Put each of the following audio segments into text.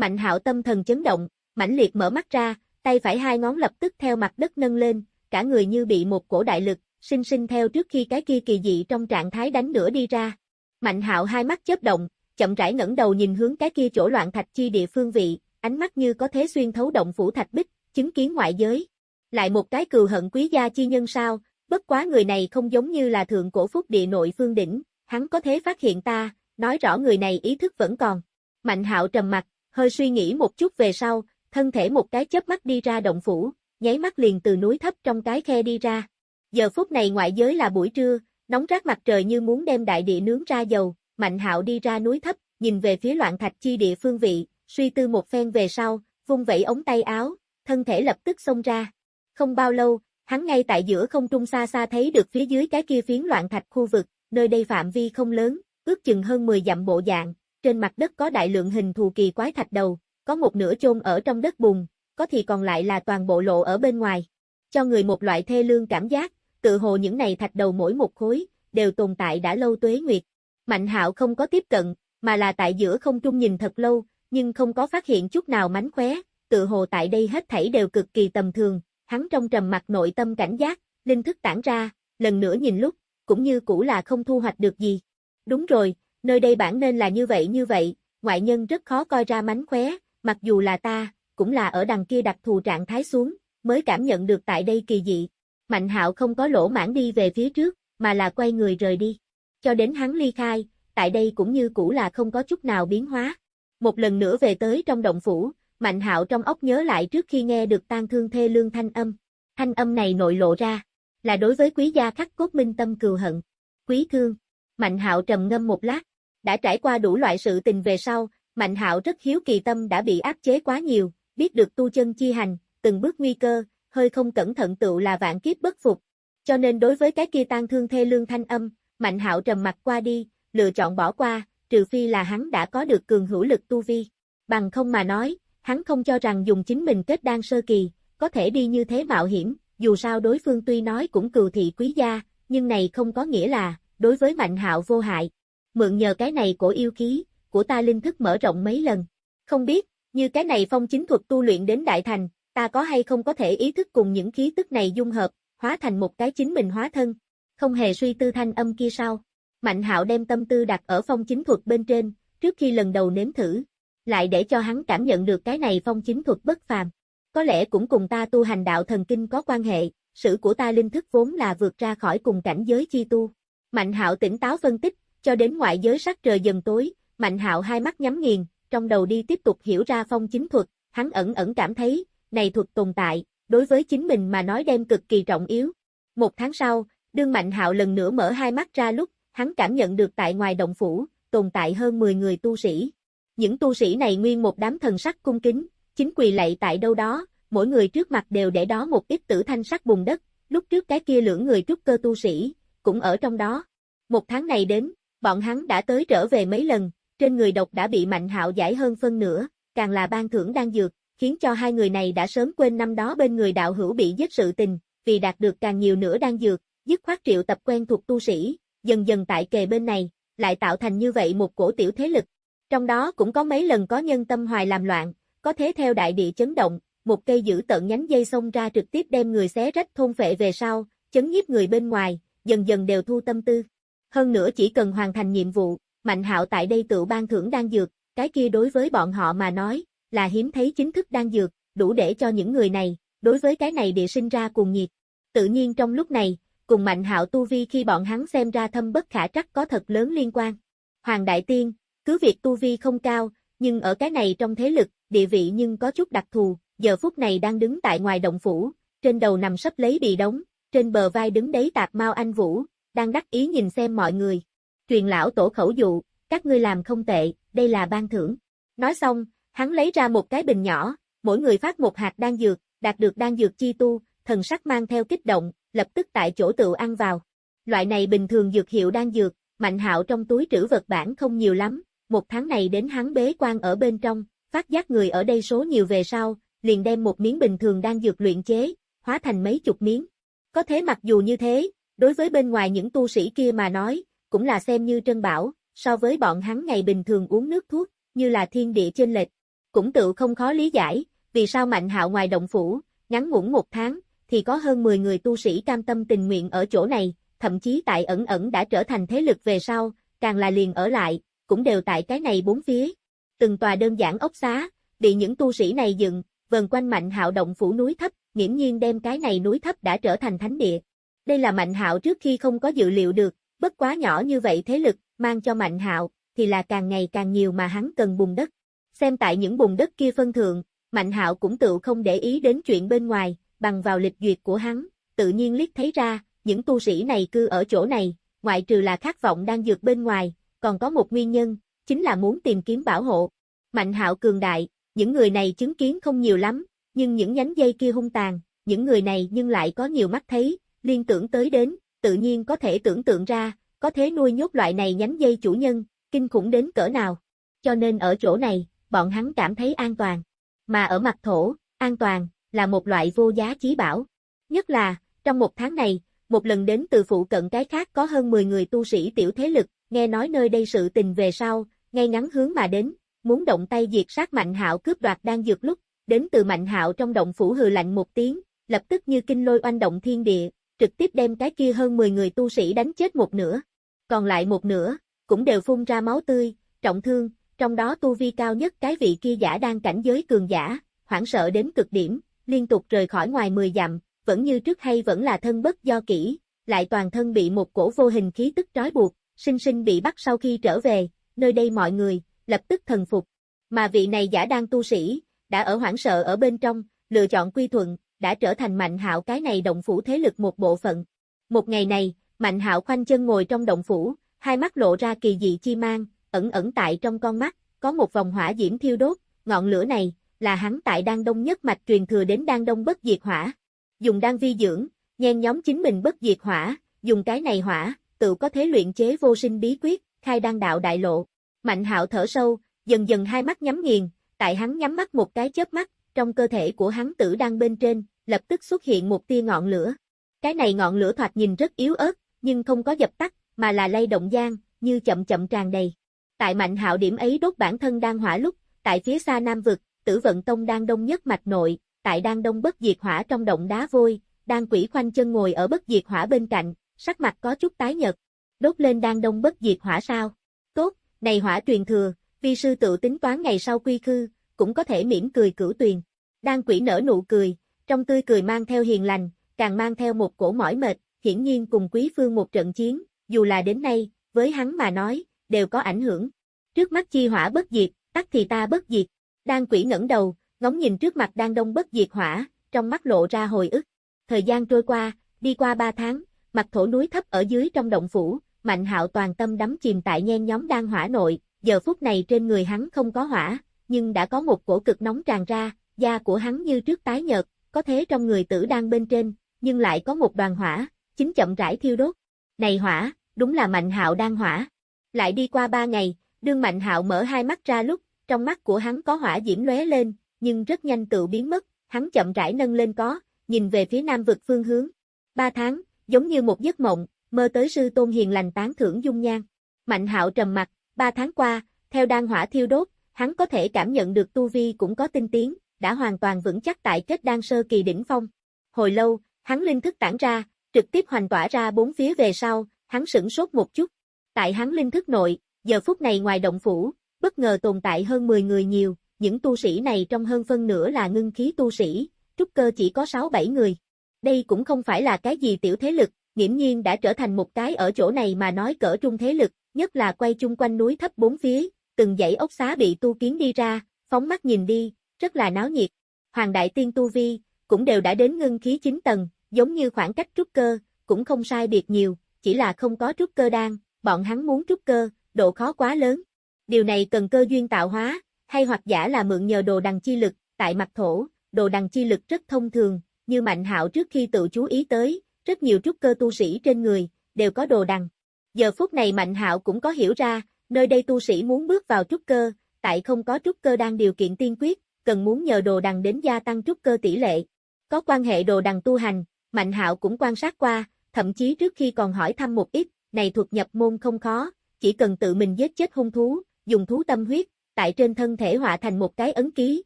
Mạnh hạo tâm thần chấn động, mãnh liệt mở mắt ra, tay phải hai ngón lập tức theo mặt đất nâng lên, cả người như bị một cổ đại lực, sinh sinh theo trước khi cái kia kỳ dị trong trạng thái đánh nửa đi ra. Mạnh hạo hai mắt chớp động, chậm rãi ngẩng đầu nhìn hướng cái kia chỗ loạn thạch chi địa phương vị, ánh mắt như có thế xuyên thấu động phủ thạch bích, chứng kiến ngoại giới. Lại một cái cừu hận quý gia chi nhân sao, bất quá người này không giống như là thượng cổ phúc địa nội phương đỉnh, hắn có thế phát hiện ta, nói rõ người này ý thức vẫn còn. Mạnh hạo trầm mặt, hơi suy nghĩ một chút về sau, thân thể một cái chớp mắt đi ra động phủ, nháy mắt liền từ núi thấp trong cái khe đi ra. Giờ phút này ngoại giới là buổi trưa, nóng rát mặt trời như muốn đem đại địa nướng ra dầu, Mạnh Hạo đi ra núi thấp, nhìn về phía loạn thạch chi địa phương vị, suy tư một phen về sau, vung vẩy ống tay áo, thân thể lập tức xông ra. Không bao lâu, hắn ngay tại giữa không trung xa xa thấy được phía dưới cái kia phiến loạn thạch khu vực, nơi đây phạm vi không lớn, ước chừng hơn 10 dặm bộ dạng, trên mặt đất có đại lượng hình thù kỳ quái thạch đầu, có một nửa chôn ở trong đất bùn, có thì còn lại là toàn bộ lộ ở bên ngoài. Cho người một loại thê lương cảm giác, tự hồ những này thạch đầu mỗi một khối, đều tồn tại đã lâu tuế nguyệt. Mạnh hạo không có tiếp cận, mà là tại giữa không trung nhìn thật lâu, nhưng không có phát hiện chút nào mánh khóe, tự hồ tại đây hết thảy đều cực kỳ tầm thường, hắn trong trầm mặt nội tâm cảnh giác, linh thức tản ra, lần nữa nhìn lúc, cũng như cũ là không thu hoạch được gì. Đúng rồi, nơi đây bản nên là như vậy như vậy, ngoại nhân rất khó coi ra mánh khóe, mặc dù là ta, cũng là ở đằng kia đặc thù trạng thái xuống, mới cảm nhận được tại đây kỳ dị. Mạnh hạo không có lỗ mãn đi về phía trước, mà là quay người rời đi. Cho đến hắn ly khai, tại đây cũng như cũ là không có chút nào biến hóa. Một lần nữa về tới trong động phủ, Mạnh hạo trong óc nhớ lại trước khi nghe được tang thương thê lương thanh âm. Thanh âm này nội lộ ra, là đối với quý gia khắc cốt minh tâm cừu hận. Quý thương, Mạnh hạo trầm ngâm một lát, đã trải qua đủ loại sự tình về sau, Mạnh hạo rất hiếu kỳ tâm đã bị áp chế quá nhiều, biết được tu chân chi hành, từng bước nguy cơ, hơi không cẩn thận tựu là vạn kiếp bất phục. Cho nên đối với cái kia tang thương thê lương thanh âm, Mạnh hạo trầm mặt qua đi, lựa chọn bỏ qua, trừ phi là hắn đã có được cường hữu lực tu vi. Bằng không mà nói, hắn không cho rằng dùng chính mình kết đan sơ kỳ, có thể đi như thế mạo hiểm, dù sao đối phương tuy nói cũng cừu thị quý gia, nhưng này không có nghĩa là, đối với mạnh hạo vô hại. Mượn nhờ cái này của yêu khí, của ta linh thức mở rộng mấy lần. Không biết, như cái này phong chính thuật tu luyện đến đại thành, ta có hay không có thể ý thức cùng những khí tức này dung hợp, hóa thành một cái chính mình hóa thân. Không hề suy tư thanh âm kia sao. Mạnh hạo đem tâm tư đặt ở phong chính thuật bên trên, trước khi lần đầu nếm thử, lại để cho hắn cảm nhận được cái này phong chính thuật bất phàm. Có lẽ cũng cùng ta tu hành đạo thần kinh có quan hệ, sự của ta linh thức vốn là vượt ra khỏi cùng cảnh giới chi tu. Mạnh hạo tỉnh táo phân tích, cho đến ngoại giới sắc trời dần tối, Mạnh hạo hai mắt nhắm nghiền, trong đầu đi tiếp tục hiểu ra phong chính thuật, hắn ẩn ẩn cảm thấy, này thuật tồn tại, đối với chính mình mà nói đem cực kỳ trọng yếu. Một tháng sau, đương Mạnh hạo lần nữa mở hai mắt ra lúc, hắn cảm nhận được tại ngoài động phủ, tồn tại hơn 10 người tu sĩ. Những tu sĩ này nguyên một đám thần sắc cung kính, chính quỳ lạy tại đâu đó, mỗi người trước mặt đều để đó một ít tử thanh sắc bùn đất, lúc trước cái kia lưỡng người trúc cơ tu sĩ, cũng ở trong đó. Một tháng này đến, bọn hắn đã tới trở về mấy lần, trên người độc đã bị Mạnh Hạo giải hơn phân nửa, càng là ban thưởng đang dược, khiến cho hai người này đã sớm quên năm đó bên người đạo hữu bị giết sự tình, vì đạt được càng nhiều nữa đang dược, dứt khoát triệu tập quen thuộc tu sĩ, dần dần tại kề bên này, lại tạo thành như vậy một cổ tiểu thế lực. Trong đó cũng có mấy lần có nhân tâm hoài làm loạn, có thế theo đại địa chấn động, một cây giữ tận nhánh dây xông ra trực tiếp đem người xé rách thôn phệ về sau, chấn nhiếp người bên ngoài, dần dần đều thu tâm tư. Hơn nữa chỉ cần hoàn thành nhiệm vụ, Mạnh hạo tại đây tự ban thưởng đan dược, cái kia đối với bọn họ mà nói, là hiếm thấy chính thức đan dược, đủ để cho những người này, đối với cái này địa sinh ra cuồng nhiệt. Tự nhiên trong lúc này, cùng Mạnh hạo tu vi khi bọn hắn xem ra thâm bất khả trắc có thật lớn liên quan. Hoàng Đại Tiên, cứ việc tu vi không cao, nhưng ở cái này trong thế lực, địa vị nhưng có chút đặc thù, giờ phút này đang đứng tại ngoài động phủ, trên đầu nằm sắp lấy bị đống, trên bờ vai đứng đấy tạc mau anh Vũ, đang đắc ý nhìn xem mọi người, truyền lão tổ khẩu dụ, các ngươi làm không tệ, đây là ban thưởng. Nói xong, hắn lấy ra một cái bình nhỏ, mỗi người phát một hạt đan dược, đạt được đan dược chi tu, thần sắc mang theo kích động, lập tức tại chỗ tự ăn vào. Loại này bình thường dược hiệu đan dược, mạnh hạo trong túi trữ vật bản không nhiều lắm, một tháng này đến hắn bế quan ở bên trong, phát giác người ở đây số nhiều về sau, liền đem một miếng bình thường đan dược luyện chế, hóa thành mấy chục miếng. Có thế mặc dù như thế, đối với bên ngoài những tu sĩ kia mà nói, cũng là xem như trân bảo, so với bọn hắn ngày bình thường uống nước thuốc, như là thiên địa trên lệch. Cũng tự không khó lý giải, vì sao Mạnh Hạo ngoài động phủ, ngắn ngủn một tháng, thì có hơn 10 người tu sĩ cam tâm tình nguyện ở chỗ này, thậm chí tại ẩn ẩn đã trở thành thế lực về sau, càng là liền ở lại, cũng đều tại cái này bốn phía. Từng tòa đơn giản ốc xá, bị những tu sĩ này dựng, vần quanh Mạnh Hạo động phủ núi thấp, nghiễm nhiên đem cái này núi thấp đã trở thành thánh địa. Đây là Mạnh Hạo trước khi không có dự liệu được, bất quá nhỏ như vậy thế lực, mang cho Mạnh Hạo, thì là càng ngày càng nhiều mà hắn cần bùn đất. Xem tại những bùn đất kia phân thượng, Mạnh Hạo cũng tự không để ý đến chuyện bên ngoài, bằng vào lịch duyệt của hắn, tự nhiên liếc thấy ra, những tu sĩ này cư ở chỗ này, ngoại trừ là khát vọng đang dược bên ngoài, còn có một nguyên nhân, chính là muốn tìm kiếm bảo hộ. Mạnh Hạo cường đại, những người này chứng kiến không nhiều lắm, nhưng những nhánh dây kia hung tàn, những người này nhưng lại có nhiều mắt thấy, liên tưởng tới đến, tự nhiên có thể tưởng tượng ra, có thế nuôi nhốt loại này nhánh dây chủ nhân, kinh khủng đến cỡ nào. Cho nên ở chỗ này, bọn hắn cảm thấy an toàn. Mà ở mặt thổ, an toàn, là một loại vô giá chí bảo. Nhất là, trong một tháng này, một lần đến từ phụ cận cái khác có hơn 10 người tu sĩ tiểu thế lực, nghe nói nơi đây sự tình về sau, ngay ngắn hướng mà đến, muốn động tay diệt sát Mạnh Hạo cướp đoạt đang dược lúc, đến từ Mạnh Hạo trong động phủ hừ lạnh một tiếng, lập tức như kinh lôi oanh động thiên địa, trực tiếp đem cái kia hơn 10 người tu sĩ đánh chết một nửa. Còn lại một nửa, cũng đều phun ra máu tươi, trọng thương, trong đó tu vi cao nhất cái vị kia giả đang cảnh giới cường giả, hoảng sợ đến cực điểm, liên tục rời khỏi ngoài 10 dặm, vẫn như trước hay vẫn là thân bất do kỹ, lại toàn thân bị một cổ vô hình khí tức trói buộc, sinh sinh bị bắt sau khi trở về, nơi đây mọi người, lập tức thần phục. Mà vị này giả đang tu sĩ, đã ở hoảng sợ ở bên trong, lựa chọn quy thuận, đã trở thành mạnh hạo cái này động phủ thế lực một bộ phận. Một ngày này, mạnh hạo khoanh chân ngồi trong động phủ, hai mắt lộ ra kỳ dị chi mang, ẩn ẩn tại trong con mắt, có một vòng hỏa diễm thiêu đốt, ngọn lửa này, là hắn tại Đan Đông nhất mạch truyền thừa đến Đan Đông bất diệt hỏa. Dùng đan vi dưỡng, nhen nhóm chính mình bất diệt hỏa, dùng cái này hỏa, tự có thể luyện chế vô sinh bí quyết, khai đan đạo đại lộ. Mạnh hạo thở sâu, dần dần hai mắt nhắm nghiền, tại hắn nhắm mắt một cái chớp mắt, trong cơ thể của hắn tử đang bên trên, lập tức xuất hiện một tia ngọn lửa. Cái này ngọn lửa thoạt nhìn rất yếu ớt, nhưng không có dập tắt, mà là lay động gian, như chậm chậm tràn đầy. Tại mạnh hạo điểm ấy đốt bản thân đang hỏa lúc, tại phía xa Nam Vực, tử vận tông đang đông nhất mạch nội, tại đang đông bất diệt hỏa trong động đá vôi, đang quỷ khoanh chân ngồi ở bất diệt hỏa bên cạnh, sắc mặt có chút tái nhợt. Đốt lên đang đông bất diệt hỏa sao? Tốt, này hỏa truyền thừa, vi sư tự tính toán ngày sau quy khư, cũng có thể mỉm cười cửu tuyền. đan quỷ nở nụ cười, trong tươi cười mang theo hiền lành, càng mang theo một cổ mỏi mệt, hiển nhiên cùng quý phương một trận chiến, dù là đến nay, với hắn mà nói, đều có ảnh hưởng. Trước mắt chi hỏa bất diệt, tắt thì ta bất diệt. đan quỷ ngẩng đầu, ngóng nhìn trước mặt đang đông bất diệt hỏa, trong mắt lộ ra hồi ức. Thời gian trôi qua, đi qua ba tháng, mặt thổ núi thấp ở dưới trong động phủ, Mạnh Hạo toàn tâm đắm chìm tại nhen nhóm đan hỏa nội, giờ phút này trên người hắn không có hỏa, nhưng đã có một cổ cực nóng tràn ra, da của hắn như trước tái nhợt, có thế trong người tử đang bên trên, nhưng lại có một đoàn hỏa, chính chậm rãi thiêu đốt. Này hỏa, đúng là Mạnh Hạo đang hỏa. Lại đi qua ba ngày, đương Mạnh Hạo mở hai mắt ra lúc, trong mắt của hắn có hỏa diễm lóe lên, nhưng rất nhanh tự biến mất, hắn chậm rãi nâng lên có, nhìn về phía nam vực phương hướng. Ba tháng, giống như một giấc mộng, mơ tới sư tôn hiền lành tán thưởng dung nhan. Mạnh hạo trầm mặt, ba tháng qua, theo đan hỏa thiêu đốt, hắn có thể cảm nhận được tu vi cũng có tinh tiến, đã hoàn toàn vững chắc tại kết đan sơ kỳ đỉnh phong. Hồi lâu, hắn linh thức tản ra, trực tiếp hoành tỏa ra bốn phía về sau, hắn sửng sốt một chút. Tại hắn linh thức nội, giờ phút này ngoài động phủ, bất ngờ tồn tại hơn 10 người nhiều, những tu sĩ này trong hơn phân nửa là ngưng khí tu sĩ, trúc cơ chỉ có 6-7 người. Đây cũng không phải là cái gì tiểu thế lực, nghiễm nhiên đã trở thành một cái ở chỗ này mà nói cỡ trung thế lực, nhất là quay chung quanh núi thấp bốn phía, từng dãy ốc xá bị tu kiến đi ra, phóng mắt nhìn đi, rất là náo nhiệt. Hoàng đại tiên tu vi, cũng đều đã đến ngưng khí 9 tầng, giống như khoảng cách trúc cơ, cũng không sai biệt nhiều, chỉ là không có trúc cơ đan, bọn hắn muốn trúc cơ, độ khó quá lớn. Điều này cần cơ duyên tạo hóa, hay hoặc giả là mượn nhờ đồ đằng chi lực, tại mặt thổ, đồ đằng chi lực rất thông thường, như Mạnh Hạo trước khi tự chú ý tới, rất nhiều trúc cơ tu sĩ trên người, đều có đồ đằng. Giờ phút này Mạnh Hạo cũng có hiểu ra, nơi đây tu sĩ muốn bước vào trúc cơ, tại không có trúc cơ đang điều kiện tiên quyết, cần muốn nhờ đồ đằng đến gia tăng trúc cơ tỷ lệ. Có quan hệ đồ đằng tu hành, Mạnh Hạo cũng quan sát qua, thậm chí trước khi còn hỏi thăm một ít, này thuật nhập môn không khó, chỉ cần tự mình giết chết hung thú, dùng thú tâm huyết, tại trên thân thể họa thành một cái ấn ký,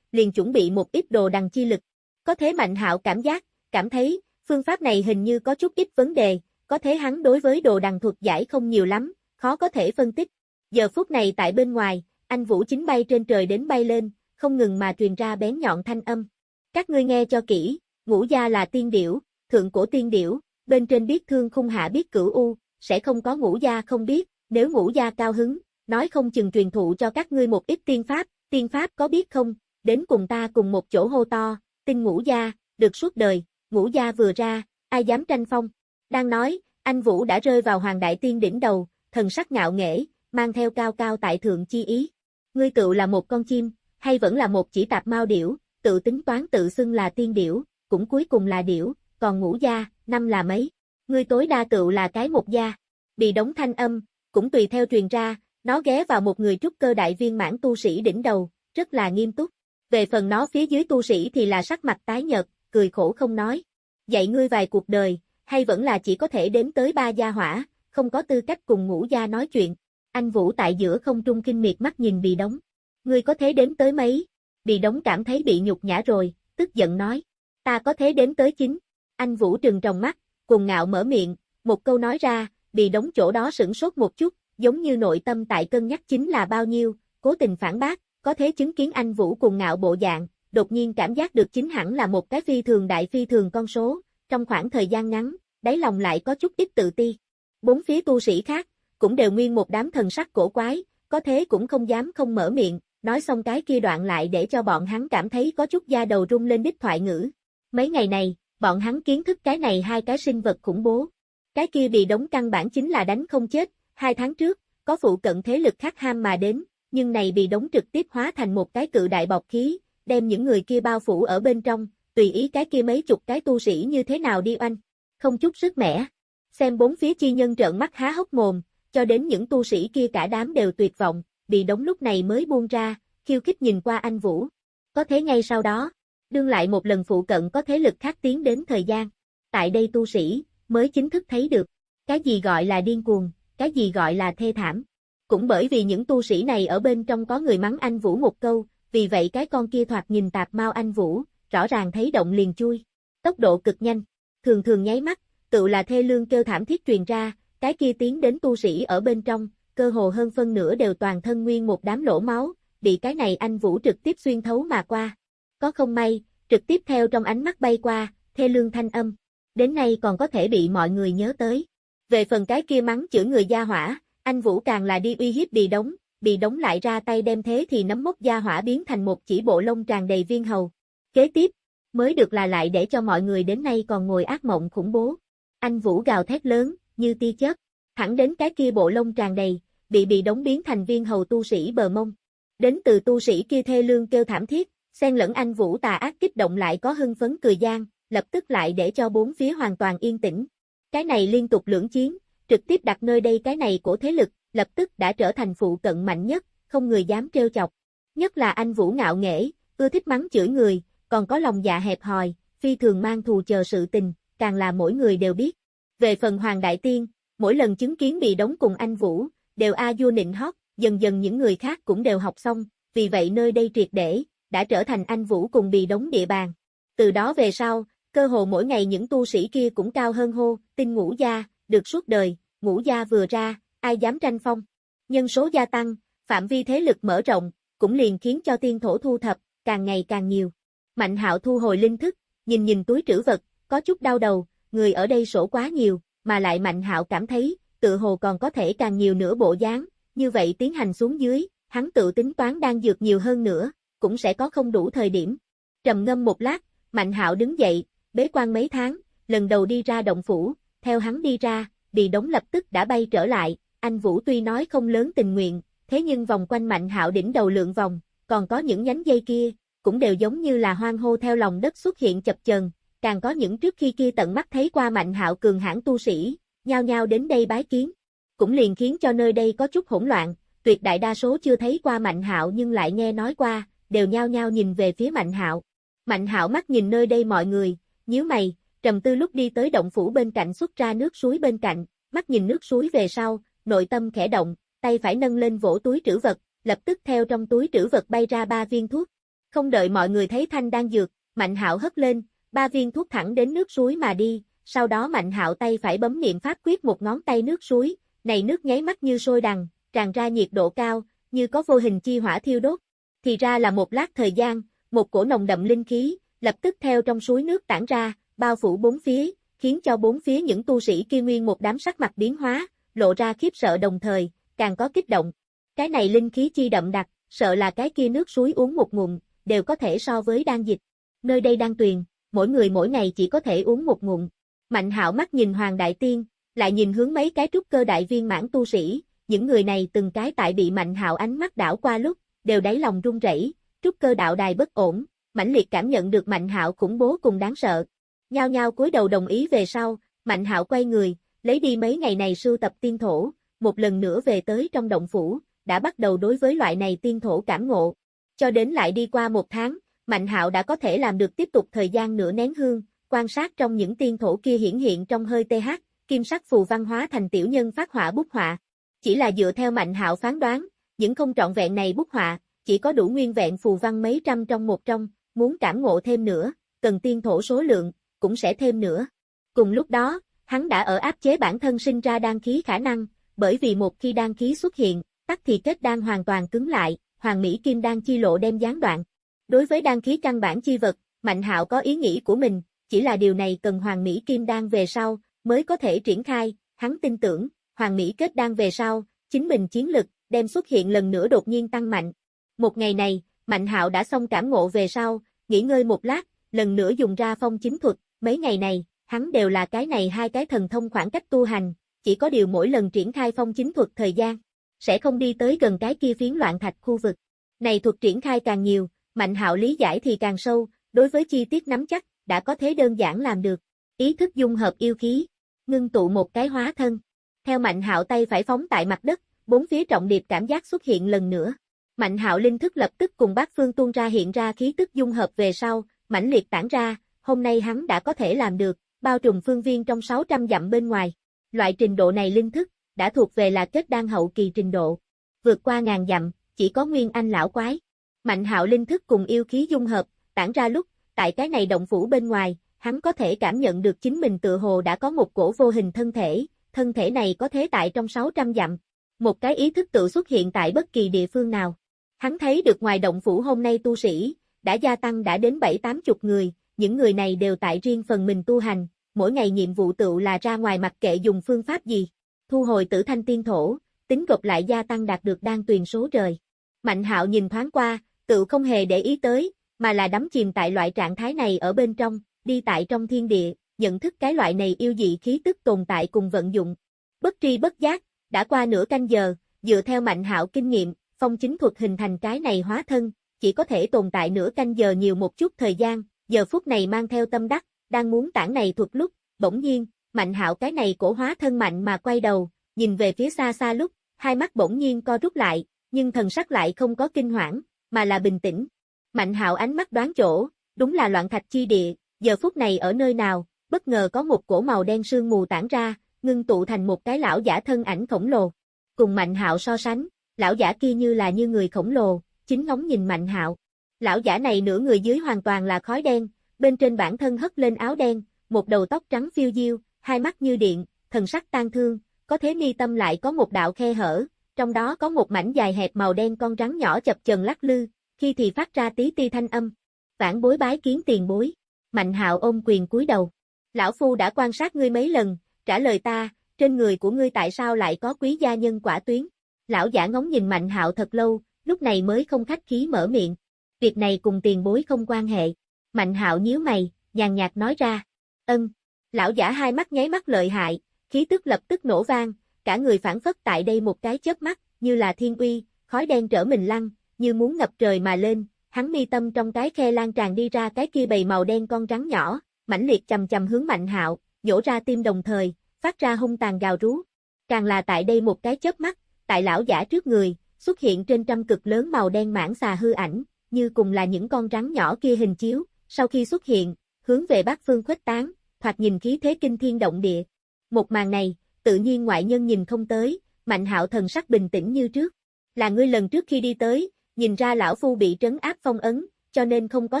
liền chuẩn bị một ít đồ đằng chi lực. Có thế Mạnh Hạo cảm giác, cảm thấy, phương pháp này hình như có chút ít vấn đề, có thế hắn đối với đồ đằng thuật giải không nhiều lắm, khó có thể phân tích. Giờ phút này tại bên ngoài, anh Vũ chính bay trên trời đến bay lên, không ngừng mà truyền ra bén nhọn thanh âm. Các ngươi nghe cho kỹ, ngũ gia là tiên điểu, thượng cổ tiên điểu, bên trên biết thương khung hạ biết cửu u, sẽ không có ngũ gia không biết, nếu ngũ gia cao hứng, nói không chừng truyền thụ cho các ngươi một ít tiên pháp, tiên pháp có biết không, đến cùng ta cùng một chỗ hô to, tin ngũ gia, được suốt đời, ngũ gia vừa ra, ai dám tranh phong. Đang nói, anh Vũ đã rơi vào hoàng đại tiên đỉnh đầu, thần sắc ngạo nghễ, mang theo cao cao tại thượng chi ý. Ngươi tự là một con chim, hay vẫn là một chỉ tạp mau điểu, tự tính toán tự xưng là tiên điểu, cũng cuối cùng là điểu, còn ngũ gia, năm là mấy. Ngươi tối đa tự là cái một gia. Bị đóng thanh âm, cũng tùy theo truyền ra, nó ghé vào một người trúc cơ đại viên mãn tu sĩ đỉnh đầu, rất là nghiêm túc. Về phần nó phía dưới tu sĩ thì là sắc mặt tái nhợt, cười khổ không nói. Dạy ngươi vài cuộc đời, hay vẫn là chỉ có thể đến tới ba gia hỏa, không có tư cách cùng ngũ gia nói chuyện. Anh Vũ tại giữa không trung kinh miệt mắt nhìn bị đóng. Ngươi có thế đến tới mấy? Bị đóng cảm thấy bị nhục nhã rồi, tức giận nói. Ta có thế đến tới chín. Anh Vũ trừng tròng mắt, cuồng ngạo mở miệng, một câu nói ra, bị đóng chỗ đó sửng sốt một chút, giống như nội tâm tại cân nhắc chính là bao nhiêu, cố tình phản bác, có thế chứng kiến anh Vũ cuồng ngạo bộ dạng, đột nhiên cảm giác được chính hẳn là một cái phi thường đại phi thường con số, trong khoảng thời gian ngắn, đáy lòng lại có chút ít tự ti. Bốn phía tu sĩ khác, cũng đều nguyên một đám thần sắc cổ quái, có thế cũng không dám không mở miệng, nói xong cái kia đoạn lại để cho bọn hắn cảm thấy có chút da đầu rung lên đích thoại ngữ. Mấy ngày này, bọn hắn kiến thức cái này hai cái sinh vật khủng bố. Cái kia bị đóng căn bản chính là đánh không chết, hai tháng trước, có phụ cận thế lực khác ham mà đến, nhưng này bị đóng trực tiếp hóa thành một cái cự đại bọc khí, đem những người kia bao phủ ở bên trong, tùy ý cái kia mấy chục cái tu sĩ như thế nào đi oanh, không chút sức mẻ. Xem bốn phía chi nhân trợn mắt há hốc mồm, cho đến những tu sĩ kia cả đám đều tuyệt vọng, bị đóng lúc này mới buông ra, khiêu khích nhìn qua anh Vũ. Có thế ngay sau đó, đương lại một lần phụ cận có thế lực khác tiến đến thời gian. Tại đây tu sĩ, mới chính thức thấy được, cái gì gọi là điên cuồng, cái gì gọi là thê thảm. Cũng bởi vì những tu sĩ này ở bên trong có người mắng anh Vũ một câu, vì vậy cái con kia thoạt nhìn tạp mau anh Vũ, rõ ràng thấy động liền chui. Tốc độ cực nhanh, thường thường nháy mắt, tự là thê lương kêu thảm thiết truyền ra, cái kia tiến đến tu sĩ ở bên trong, cơ hồ hơn phân nửa đều toàn thân nguyên một đám lỗ máu, bị cái này anh Vũ trực tiếp xuyên thấu mà qua. Có không may, trực tiếp theo trong ánh mắt bay qua, thê lương thanh âm. Đến nay còn có thể bị mọi người nhớ tới. Về phần cái kia mắng chửi người gia hỏa, anh Vũ càng là đi uy hiếp bị đóng, bị đóng lại ra tay đem thế thì nấm mốc gia hỏa biến thành một chỉ bộ lông tràn đầy viên hầu. Kế tiếp, mới được là lại để cho mọi người đến nay còn ngồi ác mộng khủng bố. Anh Vũ gào thét lớn, như tia chớp, thẳng đến cái kia bộ lông tràn đầy, bị bị đóng biến thành viên hầu tu sĩ bờ mông. Đến từ tu sĩ kia thê lương kêu thảm thiết, xen lẫn anh Vũ tà ác kích động lại có hưng phấn cười gian, lập tức lại để cho bốn phía hoàn toàn yên tĩnh. Cái này liên tục lưỡng chiến, trực tiếp đặt nơi đây cái này của thế lực, lập tức đã trở thành phụ cận mạnh nhất, không người dám trêu chọc. Nhất là anh Vũ ngạo nghễ, ưa thích mắng chửi người, còn có lòng dạ hẹp hòi, phi thường mang thù chờ sự tình, càng là mỗi người đều biết. Về phần Hoàng Đại Tiên, mỗi lần chứng kiến bị đóng cùng anh Vũ, đều a du nịnh hót, dần dần những người khác cũng đều học xong, vì vậy nơi đây triệt để, đã trở thành anh Vũ cùng bị đóng địa bàn. Từ đó về sau, cơ hồ mỗi ngày những tu sĩ kia cũng cao hơn hô, tin ngũ gia, được suốt đời, ngũ gia vừa ra, ai dám tranh phong. Nhân số gia tăng, phạm vi thế lực mở rộng, cũng liền khiến cho tiên thổ thu thập, càng ngày càng nhiều. Mạnh hạo thu hồi linh thức, nhìn nhìn túi trữ vật, có chút đau đầu, người ở đây sổ quá nhiều, mà lại mạnh hạo cảm thấy, tự hồ còn có thể càng nhiều nữa bộ dáng, như vậy tiến hành xuống dưới, hắn tự tính toán đang dược nhiều hơn nữa, cũng sẽ có không đủ thời điểm. Trầm ngâm một lát, Mạnh Hạo đứng dậy, bế quan mấy tháng, lần đầu đi ra động phủ, theo hắn đi ra, bị đống lập tức đã bay trở lại, anh Vũ tuy nói không lớn tình nguyện, thế nhưng vòng quanh Mạnh Hạo đỉnh đầu lượng vòng, còn có những nhánh dây kia, cũng đều giống như là hoang hô theo lòng đất xuất hiện chập chờn, càng có những trước khi kia tận mắt thấy qua Mạnh Hạo cường hãn tu sĩ, nhao nhao đến đây bái kiến. Cũng liền khiến cho nơi đây có chút hỗn loạn, tuyệt đại đa số chưa thấy qua Mạnh Hạo nhưng lại nghe nói qua, đều nhao nhao nhìn về phía Mạnh Hạo. Mạnh Hạo mắt nhìn nơi đây mọi người, nhíu mày, trầm tư lúc đi tới động phủ bên cạnh xuất ra nước suối bên cạnh, mắt nhìn nước suối về sau, nội tâm khẽ động, tay phải nâng lên vỗ túi trữ vật, lập tức theo trong túi trữ vật bay ra ba viên thuốc. Không đợi mọi người thấy thanh đang dược, Mạnh Hạo hất lên, ba viên thuốc thẳng đến nước suối mà đi, sau đó Mạnh Hạo tay phải bấm niệm pháp quyết một ngón tay nước suối, này nước nháy mắt như sôi đằng, tràn ra nhiệt độ cao, như có vô hình chi hỏa thiêu đốt. Thì ra là một lát thời gian, một cổ nồng đậm linh khí, lập tức theo trong suối nước tản ra, bao phủ bốn phía, khiến cho bốn phía những tu sĩ kia nguyên một đám sắc mặt biến hóa, lộ ra khiếp sợ đồng thời, càng có kích động. Cái này linh khí chi đậm đặc, sợ là cái kia nước suối uống một ngụm, đều có thể so với đan dịch. Nơi đây đang tuyền, mỗi người mỗi ngày chỉ có thể uống một ngụm. Mạnh hạo mắt nhìn Hoàng Đại Tiên, lại nhìn hướng mấy cái trúc cơ đại viên mãn tu sĩ, những người này từng cái tại bị Mạnh hạo ánh mắt đảo qua lúc, đều đáy lòng run rẩy, trúc cơ đạo đài bất ổn, mãnh liệt cảm nhận được Mạnh hạo khủng bố cùng đáng sợ. Nhao nhao cúi đầu đồng ý về sau, Mạnh hạo quay người, lấy đi mấy ngày này sưu tập tiên thổ, một lần nữa về tới trong động phủ, đã bắt đầu đối với loại này tiên thổ cảm ngộ. Cho đến lại đi qua một tháng, Mạnh hạo đã có thể làm được tiếp tục thời gian nửa nén hương, quan sát trong những tiên thổ kia hiển hiện trong hơi TH, kim sắc phù văn hóa thành tiểu nhân phát họa bút họa. Chỉ là dựa theo Mạnh hạo phán đoán, những không trọn vẹn này bút họa, chỉ có đủ nguyên vẹn phù văn mấy trăm trong một trong, muốn cảm ngộ thêm nữa, cần tiên thổ số lượng, cũng sẽ thêm nữa. Cùng lúc đó, hắn đã ở áp chế bản thân sinh ra đan khí khả năng, bởi vì một khi đan khí xuất hiện, tắc thì kết đan hoàn toàn cứng lại, hoàng mỹ kim đan chi lộ đem gián đoạn. Đối với đan khí căn bản chi vật, Mạnh Hạo có ý nghĩ của mình, chỉ là điều này cần hoàng mỹ kim đan về sau mới có thể triển khai, hắn tin tưởng, hoàng mỹ kết đan về sau, chính mình chiến lực đem xuất hiện lần nữa đột nhiên tăng mạnh. Một ngày này, Mạnh Hạo đã xong cảm ngộ về sau, nghỉ ngơi một lát, lần nữa dùng ra phong chính thuật, mấy ngày này, hắn đều là cái này hai cái thần thông khoảng cách tu hành, chỉ có điều mỗi lần triển khai phong chính thuật thời gian, sẽ không đi tới gần cái kia phiến loạn thạch khu vực. Này thuật triển khai càng nhiều, Mạnh Hạo lý giải thì càng sâu, đối với chi tiết nắm chắc, đã có thế đơn giản làm được. Ý thức dung hợp yêu khí, ngưng tụ một cái hóa thân. Theo Mạnh Hạo tay phải phóng tại mặt đất, bốn phía trọng điệp cảm giác xuất hiện lần nữa. Mạnh Hạo linh thức lập tức cùng bát phương tuôn ra hiện ra khí tức dung hợp về sau, mãnh liệt tản ra, hôm nay hắn đã có thể làm được, bao trùm phương viên trong 600 dặm bên ngoài. Loại trình độ này linh thức, đã thuộc về là kết đan hậu kỳ trình độ. Vượt qua ngàn dặm, chỉ có nguyên anh lão quái. Mạnh hạo linh thức cùng yêu khí dung hợp, tản ra lúc, tại cái này động phủ bên ngoài, hắn có thể cảm nhận được chính mình tự hồ đã có một cổ vô hình thân thể, thân thể này có thế tại trong 600 dặm. Một cái ý thức tự xuất hiện tại bất kỳ địa phương nào. Hắn thấy được ngoài động phủ hôm nay tu sĩ, đã gia tăng đã đến 7-80 người, những người này đều tại riêng phần mình tu hành, mỗi ngày nhiệm vụ tự là ra ngoài mặc kệ dùng phương pháp gì. Thu hồi tử thanh tiên thổ, tính gộp lại gia tăng đạt được đang tuyền số trời. Mạnh hạo nhìn thoáng qua, tựu không hề để ý tới, mà là đắm chìm tại loại trạng thái này ở bên trong, đi tại trong thiên địa, nhận thức cái loại này yêu dị khí tức tồn tại cùng vận dụng. Bất tri bất giác, đã qua nửa canh giờ, dựa theo mạnh hạo kinh nghiệm, phong chính thuật hình thành cái này hóa thân, chỉ có thể tồn tại nửa canh giờ nhiều một chút thời gian, giờ phút này mang theo tâm đắc, đang muốn tản này thuật lúc, bỗng nhiên, mạnh hạo cái này cổ hóa thân mạnh mà quay đầu, nhìn về phía xa xa lúc, hai mắt bỗng nhiên co rút lại, nhưng thần sắc lại không có kinh hoảng, mà là bình tĩnh. Mạnh hạo ánh mắt đoán chỗ, đúng là loạn thạch chi địa, giờ phút này ở nơi nào, bất ngờ có một cổ màu đen sương mù tản ra, ngưng tụ thành một cái lão giả thân ảnh khổng lồ. Cùng Mạnh Hạo so sánh, lão giả kia như là như người khổng lồ, chính ngóng nhìn Mạnh Hạo. Lão giả này nửa người dưới hoàn toàn là khói đen, bên trên bản thân hất lên áo đen, một đầu tóc trắng phiêu diêu, hai mắt như điện, thần sắc tan thương, có thế mi tâm lại có một đạo khe hở, trong đó có một mảnh dài hẹp màu đen con rắn nhỏ chập chần lắc lư, khi thì phát ra tí ti thanh âm. Vãn bối bái kiến tiền bối. Mạnh hạo ôm quyền cúi đầu. Lão Phu đã quan sát ngươi mấy lần, trả lời ta, trên người của ngươi tại sao lại có quý gia nhân quả tuyến. Lão giả ngóng nhìn Mạnh hạo thật lâu, lúc này mới không khách khí mở miệng. Việc này cùng tiền bối không quan hệ. Mạnh hạo nhíu mày, nhàn nhạt nói ra. Ân. Lão giả hai mắt nháy mắt lợi hại, khí tức lập tức nổ vang, cả người phản phất tại đây một cái chớp mắt, như là thiên uy, khói đen trở mình lăn, như muốn ngập trời mà lên, hắn mi tâm trong cái khe lan tràn đi ra cái kia bầy màu đen con rắn nhỏ, mãnh liệt chầm chầm hướng Mạnh Hạo, nhổ ra tim đồng thời, phát ra hung tàn gào rú. Càng là tại đây một cái chớp mắt, tại lão giả trước người, xuất hiện trên trăm cực lớn màu đen mãng xà hư ảnh, như cùng là những con rắn nhỏ kia hình chiếu, sau khi xuất hiện, hướng về bắc phương khuếch tán, thoạt nhìn khí thế kinh thiên động địa. Một màn này, tự nhiên ngoại nhân nhìn không tới, Mạnh Hạo thần sắc bình tĩnh như trước. Là ngươi lần trước khi đi tới, nhìn ra lão phu bị trấn áp phong ấn, cho nên không có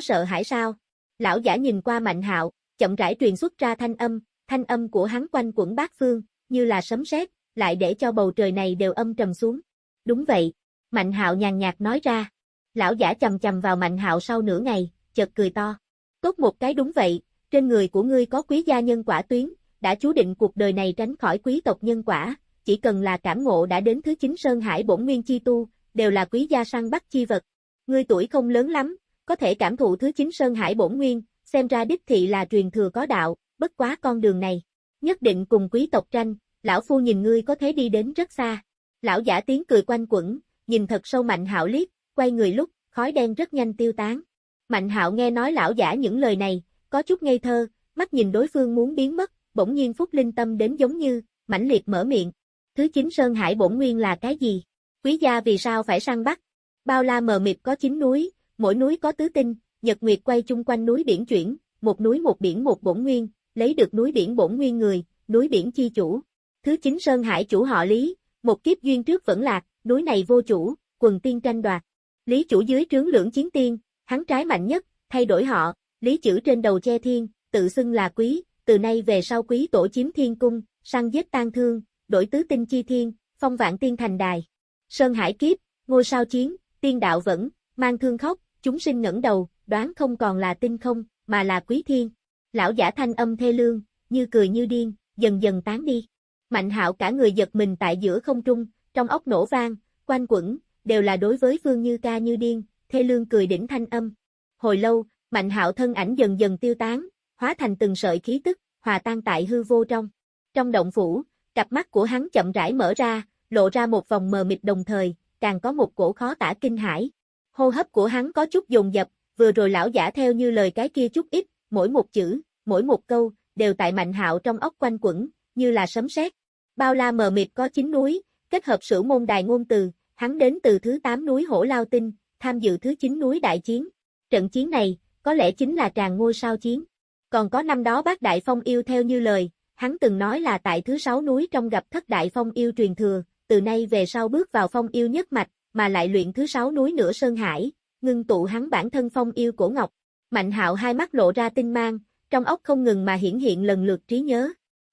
sợ hãi sao? Lão giả nhìn qua Mạnh Hạo, chậm rãi truyền xuất ra thanh âm, thanh âm của hắn quanh quẩn bát phương, như là sấm sét, lại để cho bầu trời này đều âm trầm xuống. Đúng vậy, Mạnh Hạo nhàn nhạt nói ra. Lão giả chầm chầm vào Mạnh Hạo sau nửa ngày, chợt cười to. Tốt một cái đúng vậy, trên người của ngươi có quý gia nhân quả tuyến, đã chú định cuộc đời này tránh khỏi quý tộc nhân quả, chỉ cần là cảm ngộ đã đến thứ chín Sơn Hải bổn nguyên chi tu, đều là quý gia săn bắt chi vật. Ngươi tuổi không lớn lắm, có thể cảm thụ thứ chín Sơn Hải bổn nguyên, xem ra đích thị là truyền thừa có đạo, bất quá con đường này, nhất định cùng quý tộc tranh, lão phu nhìn ngươi có thể đi đến rất xa. Lão giả tiếng cười quanh quẩn, nhìn thật sâu Mạnh Hạo liếc, quay người lúc, khói đen rất nhanh tiêu tán. Mạnh Hạo nghe nói lão giả những lời này, có chút ngây thơ, mắt nhìn đối phương muốn biến mất, bỗng nhiên phúc linh tâm đến giống như, mãnh liệt mở miệng. Thứ chín Sơn Hải bổn nguyên là cái gì? Quý gia vì sao phải săn bắt? Bao la mờ mịt có chín núi, mỗi núi có tứ tinh, nhật nguyệt quay chung quanh núi biển chuyển, một núi một biển một bổn nguyên, lấy được núi biển bổn nguyên người, núi biển chi chủ. Thứ chín Sơn Hải chủ họ Lý, một kiếp duyên trước vẫn lạc, núi này vô chủ, quần tiên tranh đoạt. Lý chủ dưới trướng lưỡng chiến tiên, hắn trái mạnh nhất, thay đổi họ, lý chữ trên đầu che thiên, tự xưng là quý, từ nay về sau quý tổ chiếm thiên cung, săn giết tan thương, đổi tứ tinh chi thiên, phong vạn tiên thành đài. Sơn hải kiếp, ngôi sao chiến, tiên đạo vẫn, mang thương khóc, chúng sinh ngẩng đầu, đoán không còn là tinh không, mà là quý thiên. Lão giả thanh âm thê lương, như cười như điên, dần dần tán đi. Mạnh hạo cả người giật mình tại giữa không trung, trong ốc nổ vang, quanh quẩn, đều là đối với Phương Như ca như điên, thê lương cười đỉnh thanh âm. Hồi lâu, Mạnh hạo thân ảnh dần dần tiêu tán, hóa thành từng sợi khí tức, hòa tan tại hư vô trong. Trong động phủ, cặp mắt của hắn chậm rãi mở ra, lộ ra một vòng mờ mịt đồng thời, càng có một cổ khó tả kinh hãi. Hô hấp của hắn có chút dồn dập, vừa rồi lão giả theo như lời cái kia chút ít, mỗi một chữ, mỗi một câu, đều tại mạnh hạo trong óc quanh quẩn, như là sấm sét. Bao la mờ mịt có chín núi, kết hợp sử môn đài ngôn từ, hắn đến từ thứ tám núi Hổ Lao Tinh, tham dự thứ chín núi đại chiến. Trận chiến này, có lẽ chính là tràn ngôi sao chiến. Còn có năm đó bác Đại Phong yêu theo như lời, hắn từng nói là tại thứ sáu núi trong gặp thất Đại Phong yêu truyền thừa, từ nay về sau bước vào phong yêu nhất mạch, mà lại luyện thứ sáu núi nửa Sơn Hải, ngưng tụ hắn bản thân phong yêu cổ ngọc. Mạnh hạo hai mắt lộ ra tinh mang, trong óc không ngừng mà hiển hiện lần lượt trí nhớ.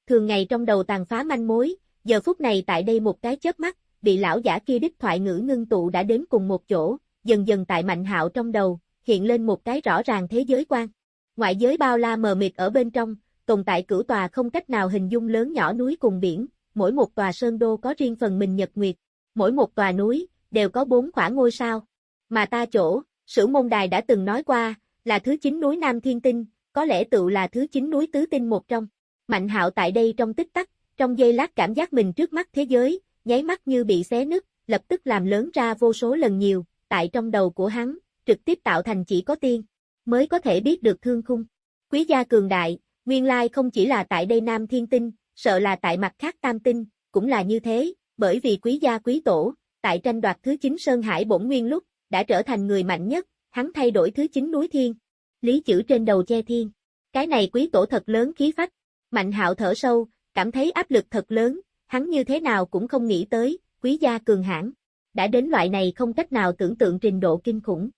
Thường ngày trong đầu tàn phá manh mối, giờ phút này tại đây một cái chớp mắt, bị lão giả kia đích thoại ngữ ngưng tụ đã đến cùng một chỗ, dần dần tại mạnh hạo trong đầu, hiện lên một cái rõ ràng thế giới quan. Ngoại giới bao la mờ mịt ở bên trong, tồn tại cửu tòa không cách nào hình dung lớn nhỏ núi cùng biển, mỗi một tòa sơn đô có riêng phần mình nhật nguyệt, mỗi một tòa núi, đều có bốn khoảng ngôi sao. Mà ta chỗ, sử môn đài đã từng nói qua, là thứ chín núi Nam Thiên Tinh, có lẽ tự là thứ chín núi tứ tinh một trong. Mạnh hạo tại đây trong tích tắc, trong giây lát cảm giác mình trước mắt thế giới, nháy mắt như bị xé nứt, lập tức làm lớn ra vô số lần nhiều, tại trong đầu của hắn, trực tiếp tạo thành chỉ có tiên, mới có thể biết được thương khung. Quý gia cường đại, nguyên lai không chỉ là tại đây Nam Thiên Tinh, sợ là tại mặt khác Tam Tinh, cũng là như thế, bởi vì quý gia quý tổ, tại tranh đoạt thứ 9 Sơn Hải bổn nguyên lúc, đã trở thành người mạnh nhất, hắn thay đổi thứ 9 núi thiên. Lý chữ trên đầu che thiên. Cái này quý tổ thật lớn khí phách. Mạnh hạo thở sâu, cảm thấy áp lực thật lớn, hắn như thế nào cũng không nghĩ tới, quý gia cường hãn Đã đến loại này không cách nào tưởng tượng trình độ kinh khủng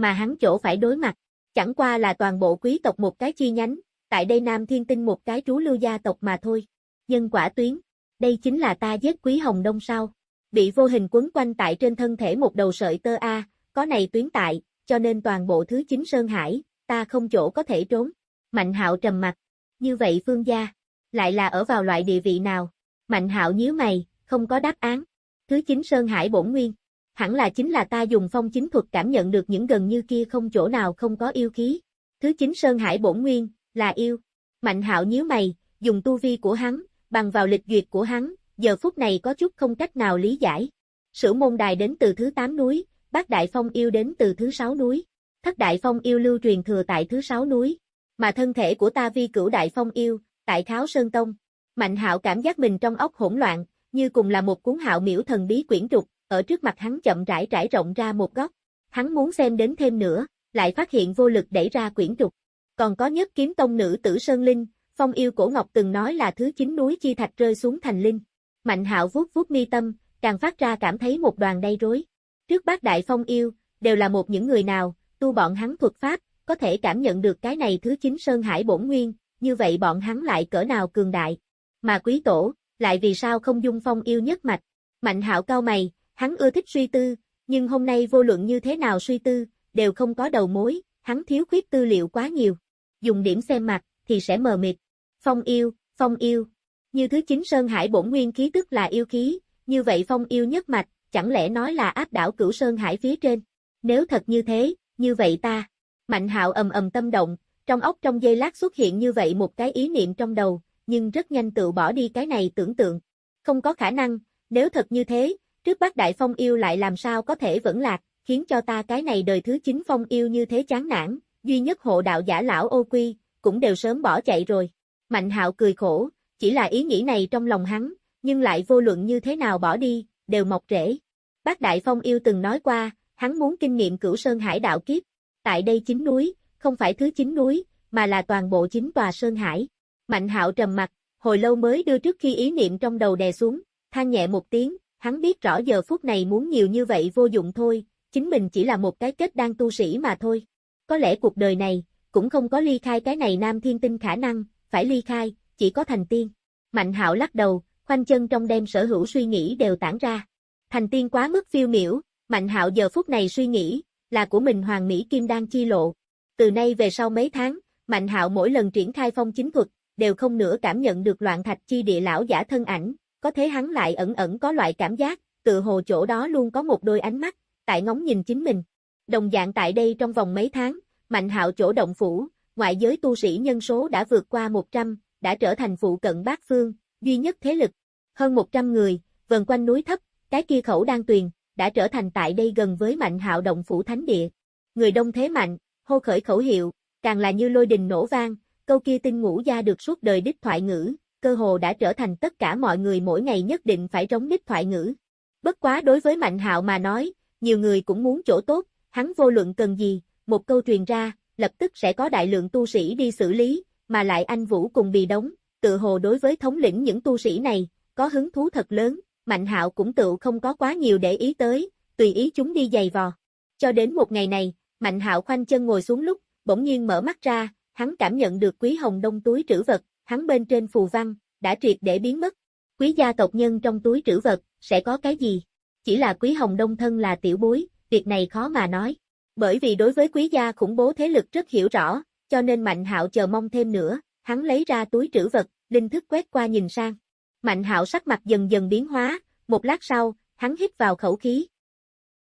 mà hắn chỗ phải đối mặt, chẳng qua là toàn bộ quý tộc một cái chi nhánh, tại đây Nam Thiên Tinh một cái trú lưu gia tộc mà thôi. Nhân quả tuyến, đây chính là ta giết quý hồng đông sao. Bị vô hình quấn quanh tại trên thân thể một đầu sợi tơ A, có này tuyến tại, cho nên toàn bộ thứ chính Sơn Hải, ta không chỗ có thể trốn. Mạnh hạo trầm mặt. Như vậy phương gia, lại là ở vào loại địa vị nào? Mạnh hạo nhíu mày, không có đáp án. Thứ chính Sơn Hải bổn nguyên hẳn là chính là ta dùng phong chính thuật cảm nhận được những gần như kia không chỗ nào không có yêu khí. Thứ chính Sơn Hải bổn nguyên, là yêu. Mạnh hạo nhíu mày, dùng tu vi của hắn, bằng vào lịch duyệt của hắn, giờ phút này có chút không cách nào lý giải. Sử môn đài đến từ thứ 8 núi, bác đại phong yêu đến từ thứ 6 núi. Thất đại phong yêu lưu truyền thừa tại thứ 6 núi. Mà thân thể của ta vi cửu đại phong yêu, tại Kháo Sơn Tông. Mạnh hạo cảm giác mình trong óc hỗn loạn, như cùng là một cuốn hạo miễu thần bí quyển trục, ở trước mặt hắn chậm rãi trải rộng ra một góc. Hắn muốn xem đến thêm nữa, lại phát hiện vô lực đẩy ra quyển trục. Còn có nhất kiếm tông nữ tử Sơn Linh, phong yêu cổ ngọc từng nói là thứ chín núi chi thạch rơi xuống thành linh. Mạnh hạo vuốt vuốt mi tâm, càng phát ra cảm thấy một đoàn đay rối. Trước bác đại phong yêu, đều là một những người nào, tu bọn hắn thuật pháp, có thể cảm nhận được cái này thứ chín Sơn Hải bổn nguyên, như vậy bọn hắn lại cỡ nào cường đại. Mà quý tổ, lại vì sao không dung phong yêu nhất mạch. Mạnh hạo cao mày, hắn ưa thích suy tư, nhưng hôm nay vô luận như thế nào suy tư, đều không có đầu mối, hắn thiếu khuyết tư liệu quá nhiều. Dùng điểm xem mặt, thì sẽ mờ mịt. Phong yêu, phong yêu. Như thứ chính Sơn Hải bổn nguyên khí tức là yêu khí, như vậy phong yêu nhất mạch, chẳng lẽ nói là áp đảo cửu Sơn Hải phía trên. Nếu thật như thế, như vậy ta. Mạnh hạo ầm ầm tâm động, trong óc trong giây lát xuất hiện như vậy một cái ý niệm trong đầu, nhưng rất nhanh tự bỏ đi cái này tưởng tượng. Không có khả năng, nếu thật như thế, trước bác đại phong yêu lại làm sao có thể vẫn lạc, khiến cho ta cái này đời thứ chín phong yêu như thế chán nản, duy nhất hộ đạo giả lão ô quy, cũng đều sớm bỏ chạy rồi. Mạnh hạo cười khổ, chỉ là ý nghĩ này trong lòng hắn, nhưng lại vô luận như thế nào bỏ đi, đều mọc rễ. Bác Đại Phong yêu từng nói qua, hắn muốn kinh nghiệm cửu sơn hải đạo kiếp. Tại đây chính núi, không phải thứ chín núi, mà là toàn bộ chính tòa sơn hải. Mạnh hạo trầm mặt, hồi lâu mới đưa trước khi ý niệm trong đầu đè xuống, than nhẹ một tiếng, hắn biết rõ giờ phút này muốn nhiều như vậy vô dụng thôi, chính mình chỉ là một cái kết đang tu sĩ mà thôi. Có lẽ cuộc đời này, cũng không có ly khai cái này nam thiên tinh khả năng, phải ly khai, chỉ có thành tiên. Mạnh hạo lắc đầu, khoanh chân trong đêm sở hữu suy nghĩ đều tản ra. Thành tiên quá mức phiêu miểu, mạnh hạo giờ phút này suy nghĩ, là của mình hoàng mỹ kim đang chi lộ. Từ nay về sau mấy tháng, mạnh hạo mỗi lần triển khai phong chính thuật, đều không nữa cảm nhận được loạn thạch chi địa lão giả thân ảnh, có thế hắn lại ẩn ẩn có loại cảm giác, tự hồ chỗ đó luôn có một đôi ánh mắt, tại ngóng nhìn chính mình. Đồng dạng tại đây trong vòng mấy tháng, Mạnh hạo chỗ động phủ, ngoại giới tu sĩ nhân số đã vượt qua 100, đã trở thành phụ cận bát phương, duy nhất thế lực. Hơn 100 người, vần quanh núi thấp, cái kia khẩu đang tuyền, đã trở thành tại đây gần với mạnh hạo động phủ thánh địa. Người đông thế mạnh, hô khởi khẩu hiệu, càng là như lôi đình nổ vang, câu kia tinh ngũ gia được suốt đời đích thoại ngữ, cơ hồ đã trở thành tất cả mọi người mỗi ngày nhất định phải rống nít thoại ngữ. Bất quá đối với Mạnh Hạo mà nói, nhiều người cũng muốn chỗ tốt, hắn vô luận cần gì, một câu truyền ra, lập tức sẽ có đại lượng tu sĩ đi xử lý, mà lại anh Vũ cùng bì đóng, tự hồ đối với thống lĩnh những tu sĩ này, có hứng thú thật lớn, Mạnh Hạo cũng tự không có quá nhiều để ý tới, tùy ý chúng đi giày vò. Cho đến một ngày này, Mạnh Hạo khoanh chân ngồi xuống lúc, bỗng nhiên mở mắt ra, hắn cảm nhận được Quý Hồng Đông túi trữ vật, hắn bên trên phù văn, đã triệt để biến mất. Quý gia tộc nhân trong túi trữ vật, sẽ có cái gì? Chỉ là Quý Hồng Đông thân là tiểu bối, việc này khó mà nói. Bởi vì đối với quý gia khủng bố thế lực rất hiểu rõ, cho nên Mạnh Hạo chờ mong thêm nữa, hắn lấy ra túi trữ vật, linh thức quét qua nhìn sang. Mạnh Hạo sắc mặt dần dần biến hóa, một lát sau, hắn hít vào khẩu khí.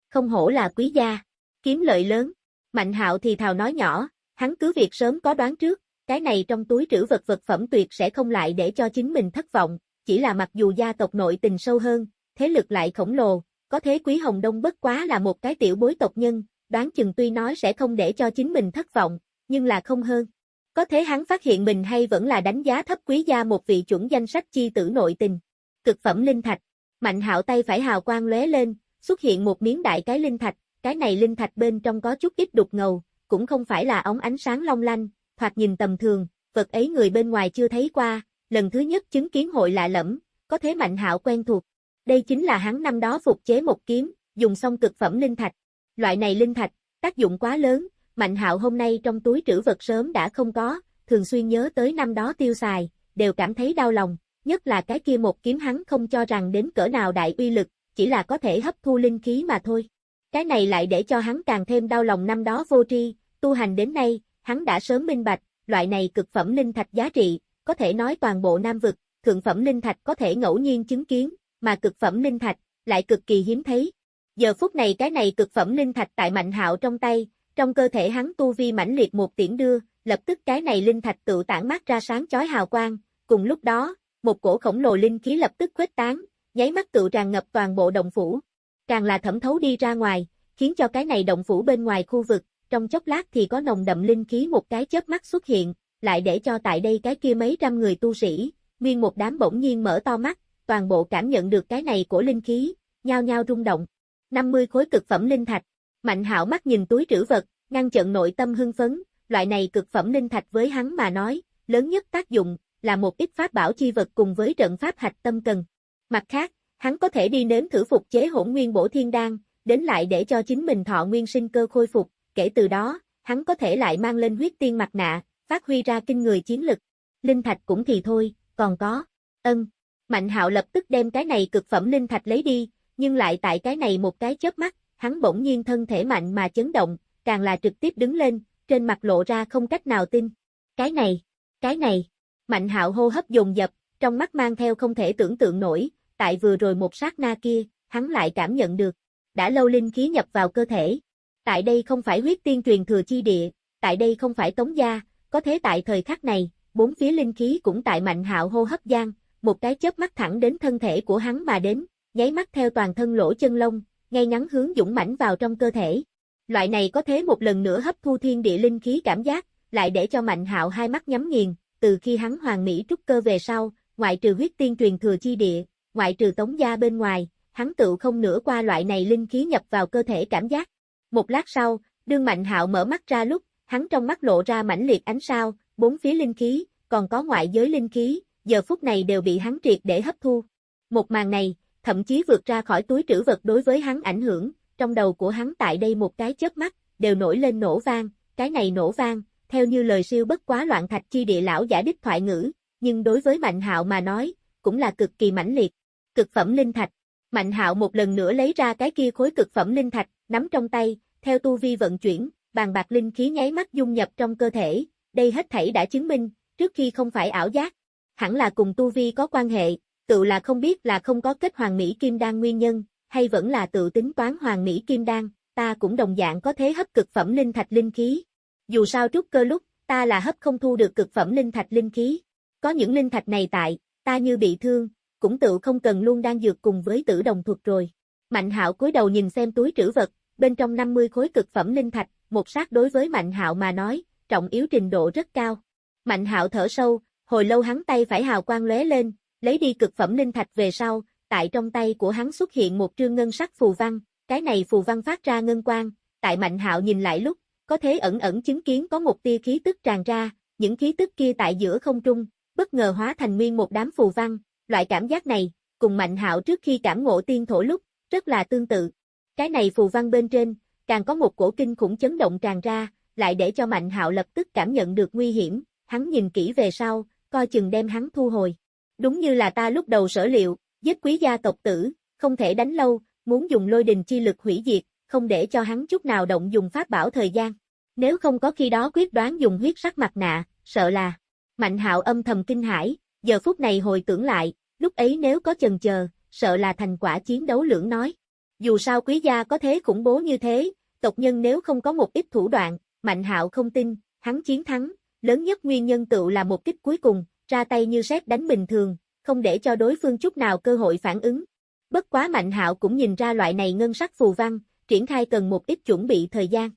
Không hổ là quý gia, kiếm lợi lớn. Mạnh Hạo thì thào nói nhỏ, hắn cứ việc sớm có đoán trước, cái này trong túi trữ vật vật phẩm tuyệt sẽ không lại để cho chính mình thất vọng, chỉ là mặc dù gia tộc nội tình sâu hơn, thế lực lại khổng lồ, có thế Quý Hồng Đông bất quá là một cái tiểu bối tộc nhân, đoán chừng tuy nói sẽ không để cho chính mình thất vọng, nhưng là không hơn. Có thế hắn phát hiện mình hay vẫn là đánh giá thấp quý gia một vị chuẩn danh sách chi tử nội tình. Cực phẩm linh thạch. Mạnh hạo tay phải hào quang lóe lên, xuất hiện một miếng đại cái linh thạch, cái này linh thạch bên trong có chút ít đục ngầu, cũng không phải là ống ánh sáng long lanh, thoạt nhìn tầm thường, vật ấy người bên ngoài chưa thấy qua, lần thứ nhất chứng kiến hội lạ lẫm, có thế mạnh hạo quen thuộc. Đây chính là hắn năm đó phục chế một kiếm, dùng xong cực phẩm linh thạch. Loại này linh thạch, tác dụng quá lớn, Mạnh Hạo hôm nay trong túi trữ vật sớm đã không có, thường xuyên nhớ tới năm đó tiêu xài, đều cảm thấy đau lòng, nhất là cái kia một kiếm hắn không cho rằng đến cỡ nào đại uy lực, chỉ là có thể hấp thu linh khí mà thôi. Cái này lại để cho hắn càng thêm đau lòng năm đó vô tri, tu hành đến nay, hắn đã sớm minh bạch, loại này cực phẩm linh thạch giá trị, có thể nói toàn bộ Nam vực, thượng phẩm linh thạch có thể ngẫu nhiên chứng kiến, mà cực phẩm linh thạch lại cực kỳ hiếm thấy. Giờ phút này cái này cực phẩm linh thạch tại Mạnh Hạo trong tay, trong cơ thể hắn tu vi mãnh liệt một tiễn đưa, lập tức cái này linh thạch tự tản mát ra sáng chói hào quang, cùng lúc đó, một cổ khổng lồ linh khí lập tức khuếch tán, nháy mắt tự tràn ngập toàn bộ động phủ. Càng là thẩm thấu đi ra ngoài, khiến cho cái này động phủ bên ngoài khu vực, trong chốc lát thì có nồng đậm linh khí một cái chớp mắt xuất hiện, lại để cho tại đây cái kia mấy trăm người tu sĩ, nguyên một đám bỗng nhiên mở to mắt, toàn bộ cảm nhận được cái này của linh khí, nhao nhao rung động. 50 khối cực phẩm linh thạch. Mạnh hạo mắt nhìn túi trữ vật, ngăn chặn nội tâm hưng phấn, loại này cực phẩm linh thạch với hắn mà nói, lớn nhất tác dụng, là một ít pháp bảo chi vật cùng với trận pháp hạch tâm cần. Mặt khác, hắn có thể đi nếm thử phục chế hỗn nguyên bổ thiên đan, đến lại để cho chính mình thọ nguyên sinh cơ khôi phục, kể từ đó, hắn có thể lại mang lên huyết tiên mặt nạ, phát huy ra kinh người chiến lực. Linh thạch cũng thì thôi, còn có. Ân. Mạnh hạo lập tức đem cái này cực phẩm linh thạch lấy đi, nhưng lại tại cái này một cái chớp mắt, hắn bỗng nhiên thân thể mạnh mà chấn động, càng là trực tiếp đứng lên, trên mặt lộ ra không cách nào tin. Cái này, cái này. Mạnh hạo hô hấp dồn dập, trong mắt mang theo không thể tưởng tượng nổi, tại vừa rồi một sát na kia, hắn lại cảm nhận được. Đã lâu linh khí nhập vào cơ thể. Tại đây không phải huyết tiên truyền thừa chi địa, tại đây không phải tống gia, có thế tại thời khắc này, bốn phía linh khí cũng tại mạnh hạo hô hấp gian, một cái chớp mắt thẳng đến thân thể của hắn mà đến, nháy mắt theo toàn thân lỗ chân lông, ngay ngắn hướng dũng mãnh vào trong cơ thể. Loại này có thế một lần nữa hấp thu thiên địa linh khí cảm giác, lại để cho Mạnh Hạo hai mắt nhắm nghiền, từ khi hắn hoàng mỹ trúc cơ về sau, ngoại trừ huyết tiên truyền thừa chi địa, ngoại trừ tống gia bên ngoài, hắn tự không nửa qua loại này linh khí nhập vào cơ thể cảm giác. Một lát sau, đương Mạnh Hạo mở mắt ra lúc, hắn trong mắt lộ ra mãnh liệt ánh sao, bốn phía linh khí, còn có ngoại giới linh khí, giờ phút này đều bị hắn triệt để hấp thu. Một màn này, thậm chí vượt ra khỏi túi trữ vật đối với hắn ảnh hưởng, trong đầu của hắn tại đây một cái chớp mắt, đều nổi lên nổ vang, cái này nổ vang, theo như lời siêu bất quá loạn thạch chi địa lão giả đích thoại ngữ, nhưng đối với Mạnh Hạo mà nói, cũng là cực kỳ mãnh liệt. Cực phẩm linh thạch. Mạnh Hạo một lần nữa lấy ra cái kia khối cực phẩm linh thạch, nắm trong tay, theo tu vi vận chuyển, bàn bạc linh khí nháy mắt dung nhập trong cơ thể, đây hết thảy đã chứng minh, trước khi không phải ảo giác, hẳn là cùng tu vi có quan hệ, tự là không biết là không có kết hoàng mỹ kim đan nguyên nhân, hay vẫn là tự tính toán hoàng mỹ kim đan, ta cũng đồng dạng có thế hấp cực phẩm linh thạch linh khí. Dù sao trúc cơ lúc, ta là hấp không thu được cực phẩm linh thạch linh khí. Có những linh thạch này tại, ta như bị thương, cũng tự không cần luôn đang dược cùng với tử đồng thuật rồi. Mạnh hạo cúi đầu nhìn xem túi trữ vật, bên trong 50 khối cực phẩm linh thạch, một sát đối với Mạnh hạo mà nói, trọng yếu trình độ rất cao. Mạnh hạo thở sâu, hồi lâu hắn tay phải hào quang lóe lên, lấy đi cực phẩm linh thạch về sau, tại trong tay của hắn xuất hiện một trương ngân sắc phù văn, cái này phù văn phát ra ngân quang, tại Mạnh Hạo nhìn lại lúc, có thế ẩn ẩn chứng kiến có một tia khí tức tràn ra, những khí tức kia tại giữa không trung, bất ngờ hóa thành nguyên một đám phù văn, loại cảm giác này, cùng Mạnh Hạo trước khi cảm ngộ tiên thổ lúc, rất là tương tự. Cái này phù văn bên trên, càng có một cổ kinh khủng chấn động tràn ra, lại để cho Mạnh Hạo lập tức cảm nhận được nguy hiểm, hắn nhìn kỹ về sau, coi chừng đem hắn thu hồi. Đúng như là ta lúc đầu sở liệu, giết quý gia tộc tử, không thể đánh lâu, muốn dùng lôi đình chi lực hủy diệt, không để cho hắn chút nào động dùng pháp bảo thời gian. Nếu không có khi đó quyết đoán dùng huyết sắc mặt nạ, sợ là. Mạnh hạo âm thầm kinh hãi, giờ phút này hồi tưởng lại, lúc ấy nếu có chần chờ, sợ là thành quả chiến đấu lưỡng nói. Dù sao quý gia có thế khủng bố như thế, tộc nhân nếu không có một ít thủ đoạn, Mạnh hạo không tin, hắn chiến thắng, lớn nhất nguyên nhân tự là một kích cuối cùng, ra tay như xét đánh bình thường, không để cho đối phương chút nào cơ hội phản ứng. Bất quá Mạnh Hạo cũng nhìn ra loại này ngân sắc phù văn, triển khai cần một ít chuẩn bị thời gian.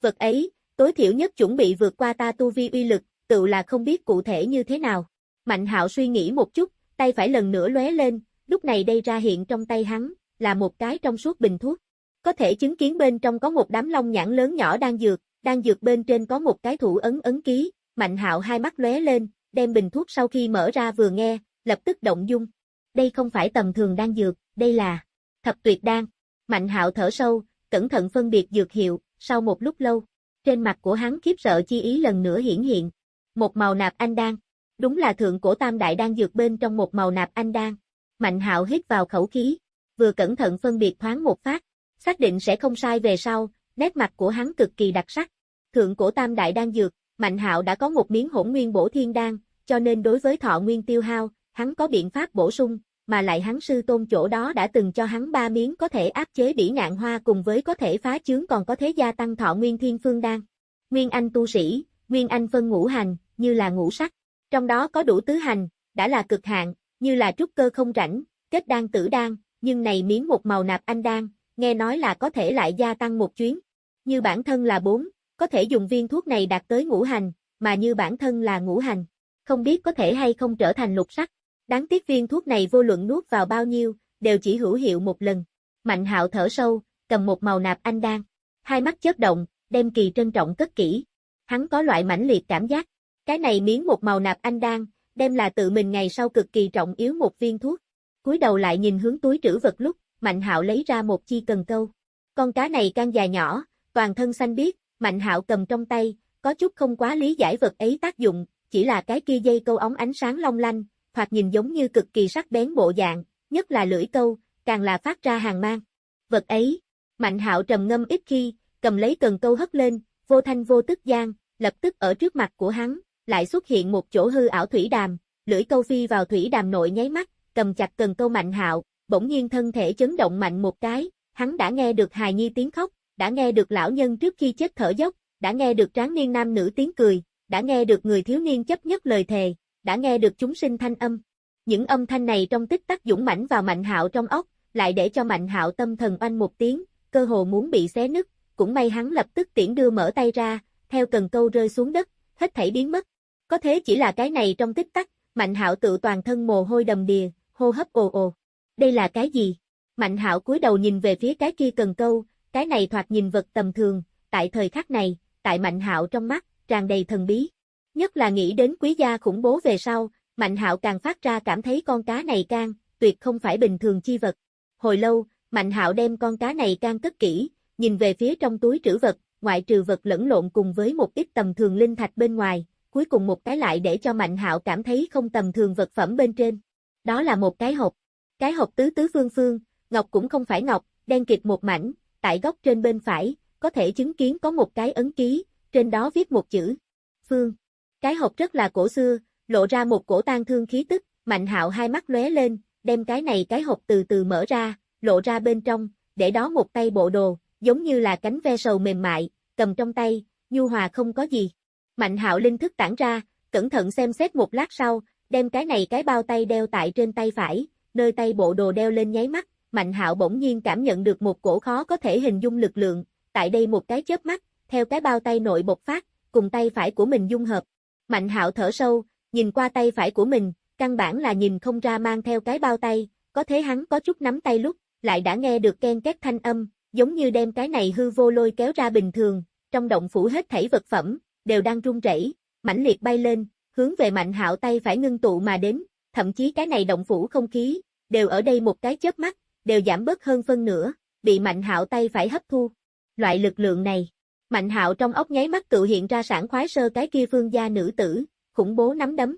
Vật ấy, tối thiểu nhất chuẩn bị vượt qua ta tu vi uy lực, tự là không biết cụ thể như thế nào. Mạnh Hạo suy nghĩ một chút, tay phải lần nữa lóe lên, lúc này đây ra hiện trong tay hắn, là một cái trong suốt bình thuốc. Có thể chứng kiến bên trong có một đám long nhãn lớn nhỏ đang dược, đang dược bên trên có một cái thủ ấn ấn ký, Mạnh Hạo hai mắt lóe lên, đem bình thuốc sau khi mở ra vừa nghe, lập tức động dung. Đây không phải tầm thường đan dược, đây là thập tuyệt đan. Mạnh hạo thở sâu, cẩn thận phân biệt dược hiệu, sau một lúc lâu, trên mặt của hắn khiếp sợ chi ý lần nữa hiển hiện. Một màu nạp anh đan, đúng là thượng cổ tam đại đan dược bên trong một màu nạp anh đan. Mạnh hạo hít vào khẩu khí, vừa cẩn thận phân biệt thoáng một phát, xác định sẽ không sai về sau, nét mặt của hắn cực kỳ đặc sắc. Thượng cổ tam đại đan dược, Mạnh hạo đã có một miếng hỗn nguyên bổ thiên đan, cho nên đối với thọ nguyên tiêu hao, hắn có biện pháp bổ sung, mà lại hắn sư tôn chỗ đó đã từng cho hắn ba miếng có thể áp chế bỉ ngạn hoa cùng với có thể phá chướng còn có thế gia tăng thọ nguyên thiên phương đan. Nguyên anh tu sĩ, nguyên anh phân ngũ hành, như là ngũ sắc. Trong đó có đủ tứ hành, đã là cực hạn, như là trúc cơ không rảnh, kết đan tử đan, nhưng này miếng một màu nạp anh đan, nghe nói là có thể lại gia tăng một chuyến. Như bản thân là bốn, có thể dùng viên thuốc này đạt tới ngũ hành, mà như bản thân là ngũ hành, không biết có thể hay không trở thành lục sắc. Đáng tiếc viên thuốc này vô luận nuốt vào bao nhiêu, đều chỉ hữu hiệu một lần. Mạnh hạo thở sâu, cầm một màu nạp anh đan. Hai mắt chớp động, đem kỳ trân trọng cất kỹ. Hắn có loại mãnh liệt cảm giác. Cái này miếng một màu nạp anh đan, đem là tự mình ngày sau cực kỳ trọng yếu một viên thuốc cúi đầu lại nhìn hướng túi trữ vật lúc, Mạnh hạo lấy ra một chi cần câu. Con cá này can dài nhỏ, toàn thân xanh biếc, Mạnh Hạo cầm trong tay, có chút không quá lý giải vật ấy tác dụng, chỉ là cái kia dây câu ống ánh sáng long lanh, hoặc nhìn giống như cực kỳ sắc bén bộ dạng, nhất là lưỡi câu, càng là phát ra hàng mang. Vật ấy, Mạnh Hạo trầm ngâm ít khi, cầm lấy cần câu hất lên, vô thanh vô tức gian, lập tức ở trước mặt của hắn, lại xuất hiện một chỗ hư ảo thủy đàm, lưỡi câu phi vào thủy đàm nội nháy mắt, cầm chặt cần câu Mạnh Hạo, bỗng nhiên thân thể chấn động mạnh một cái, hắn đã nghe được hài nhi tiếng khóc, đã nghe được lão nhân trước khi chết thở dốc, đã nghe được tráng niên nam nữ tiếng cười, đã nghe được người thiếu niên chấp nhất lời thề, đã nghe được chúng sinh thanh âm. Những âm thanh này trong tích tắc dũng mãnh vào Mạnh Hạo trong óc, lại để cho Mạnh Hạo tâm thần oanh một tiếng, cơ hồ muốn bị xé nứt, cũng may hắn lập tức tiễn đưa mở tay ra, theo cần câu rơi xuống đất, hết thảy biến mất. Có thế chỉ là cái này trong tích tắc, Mạnh Hạo tự toàn thân mồ hôi đầm đìa, hô hấp ồ ồ. Đây là cái gì? Mạnh Hạo cúi đầu nhìn về phía cái kia cần câu, cái này thoạt nhìn vật tầm thường, tại thời khắc này, tại Mạnh Hạo trong mắt, tràn đầy thần bí. Nhất là nghĩ đến quý gia khủng bố về sau, Mạnh Hạo càng phát ra cảm thấy con cá này can, tuyệt không phải bình thường chi vật. Hồi lâu, Mạnh Hạo đem con cá này can cất kỹ, nhìn về phía trong túi trữ vật, ngoại trừ vật lẫn lộn cùng với một ít tầm thường linh thạch bên ngoài, cuối cùng một cái lại để cho Mạnh Hạo cảm thấy không tầm thường vật phẩm bên trên. Đó là một cái hộp. Cái hộp tứ tứ phương phương, ngọc cũng không phải ngọc, đen kịt một mảnh, tại góc trên bên phải, có thể chứng kiến có một cái ấn ký, trên đó viết một chữ. Phương. Cái hộp rất là cổ xưa, lộ ra một cổ tang thương khí tức, Mạnh Hạo hai mắt lóe lên, đem cái này cái hộp từ từ mở ra, lộ ra bên trong, để đó một tay bộ đồ, giống như là cánh ve sầu mềm mại, cầm trong tay, nhu hòa không có gì. Mạnh Hạo linh thức tản ra, cẩn thận xem xét một lát sau, đem cái này cái bao tay đeo tại trên tay phải, nơi tay bộ đồ đeo lên nháy mắt, Mạnh Hạo bỗng nhiên cảm nhận được một cổ khó có thể hình dung lực lượng, tại đây một cái chớp mắt, theo cái bao tay nội bộc phát, cùng tay phải của mình dung hợp. Mạnh Hạo thở sâu, nhìn qua tay phải của mình, căn bản là nhìn không ra mang theo cái bao tay, có thế hắn có chút nắm tay lúc, lại đã nghe được ken két thanh âm, giống như đem cái này hư vô lôi kéo ra bình thường, trong động phủ hết thảy vật phẩm, đều đang rung rẩy, mãnh liệt bay lên, hướng về Mạnh Hạo tay phải ngưng tụ mà đến, thậm chí cái này động phủ không khí, đều ở đây một cái chớp mắt, đều giảm bớt hơn phân nửa, bị Mạnh Hạo tay phải hấp thu. Loại lực lượng này, Mạnh Hạo trong ốc nháy mắt tự hiện ra sản khoái sơ cái kia phương gia nữ tử, khủng bố nắm đấm.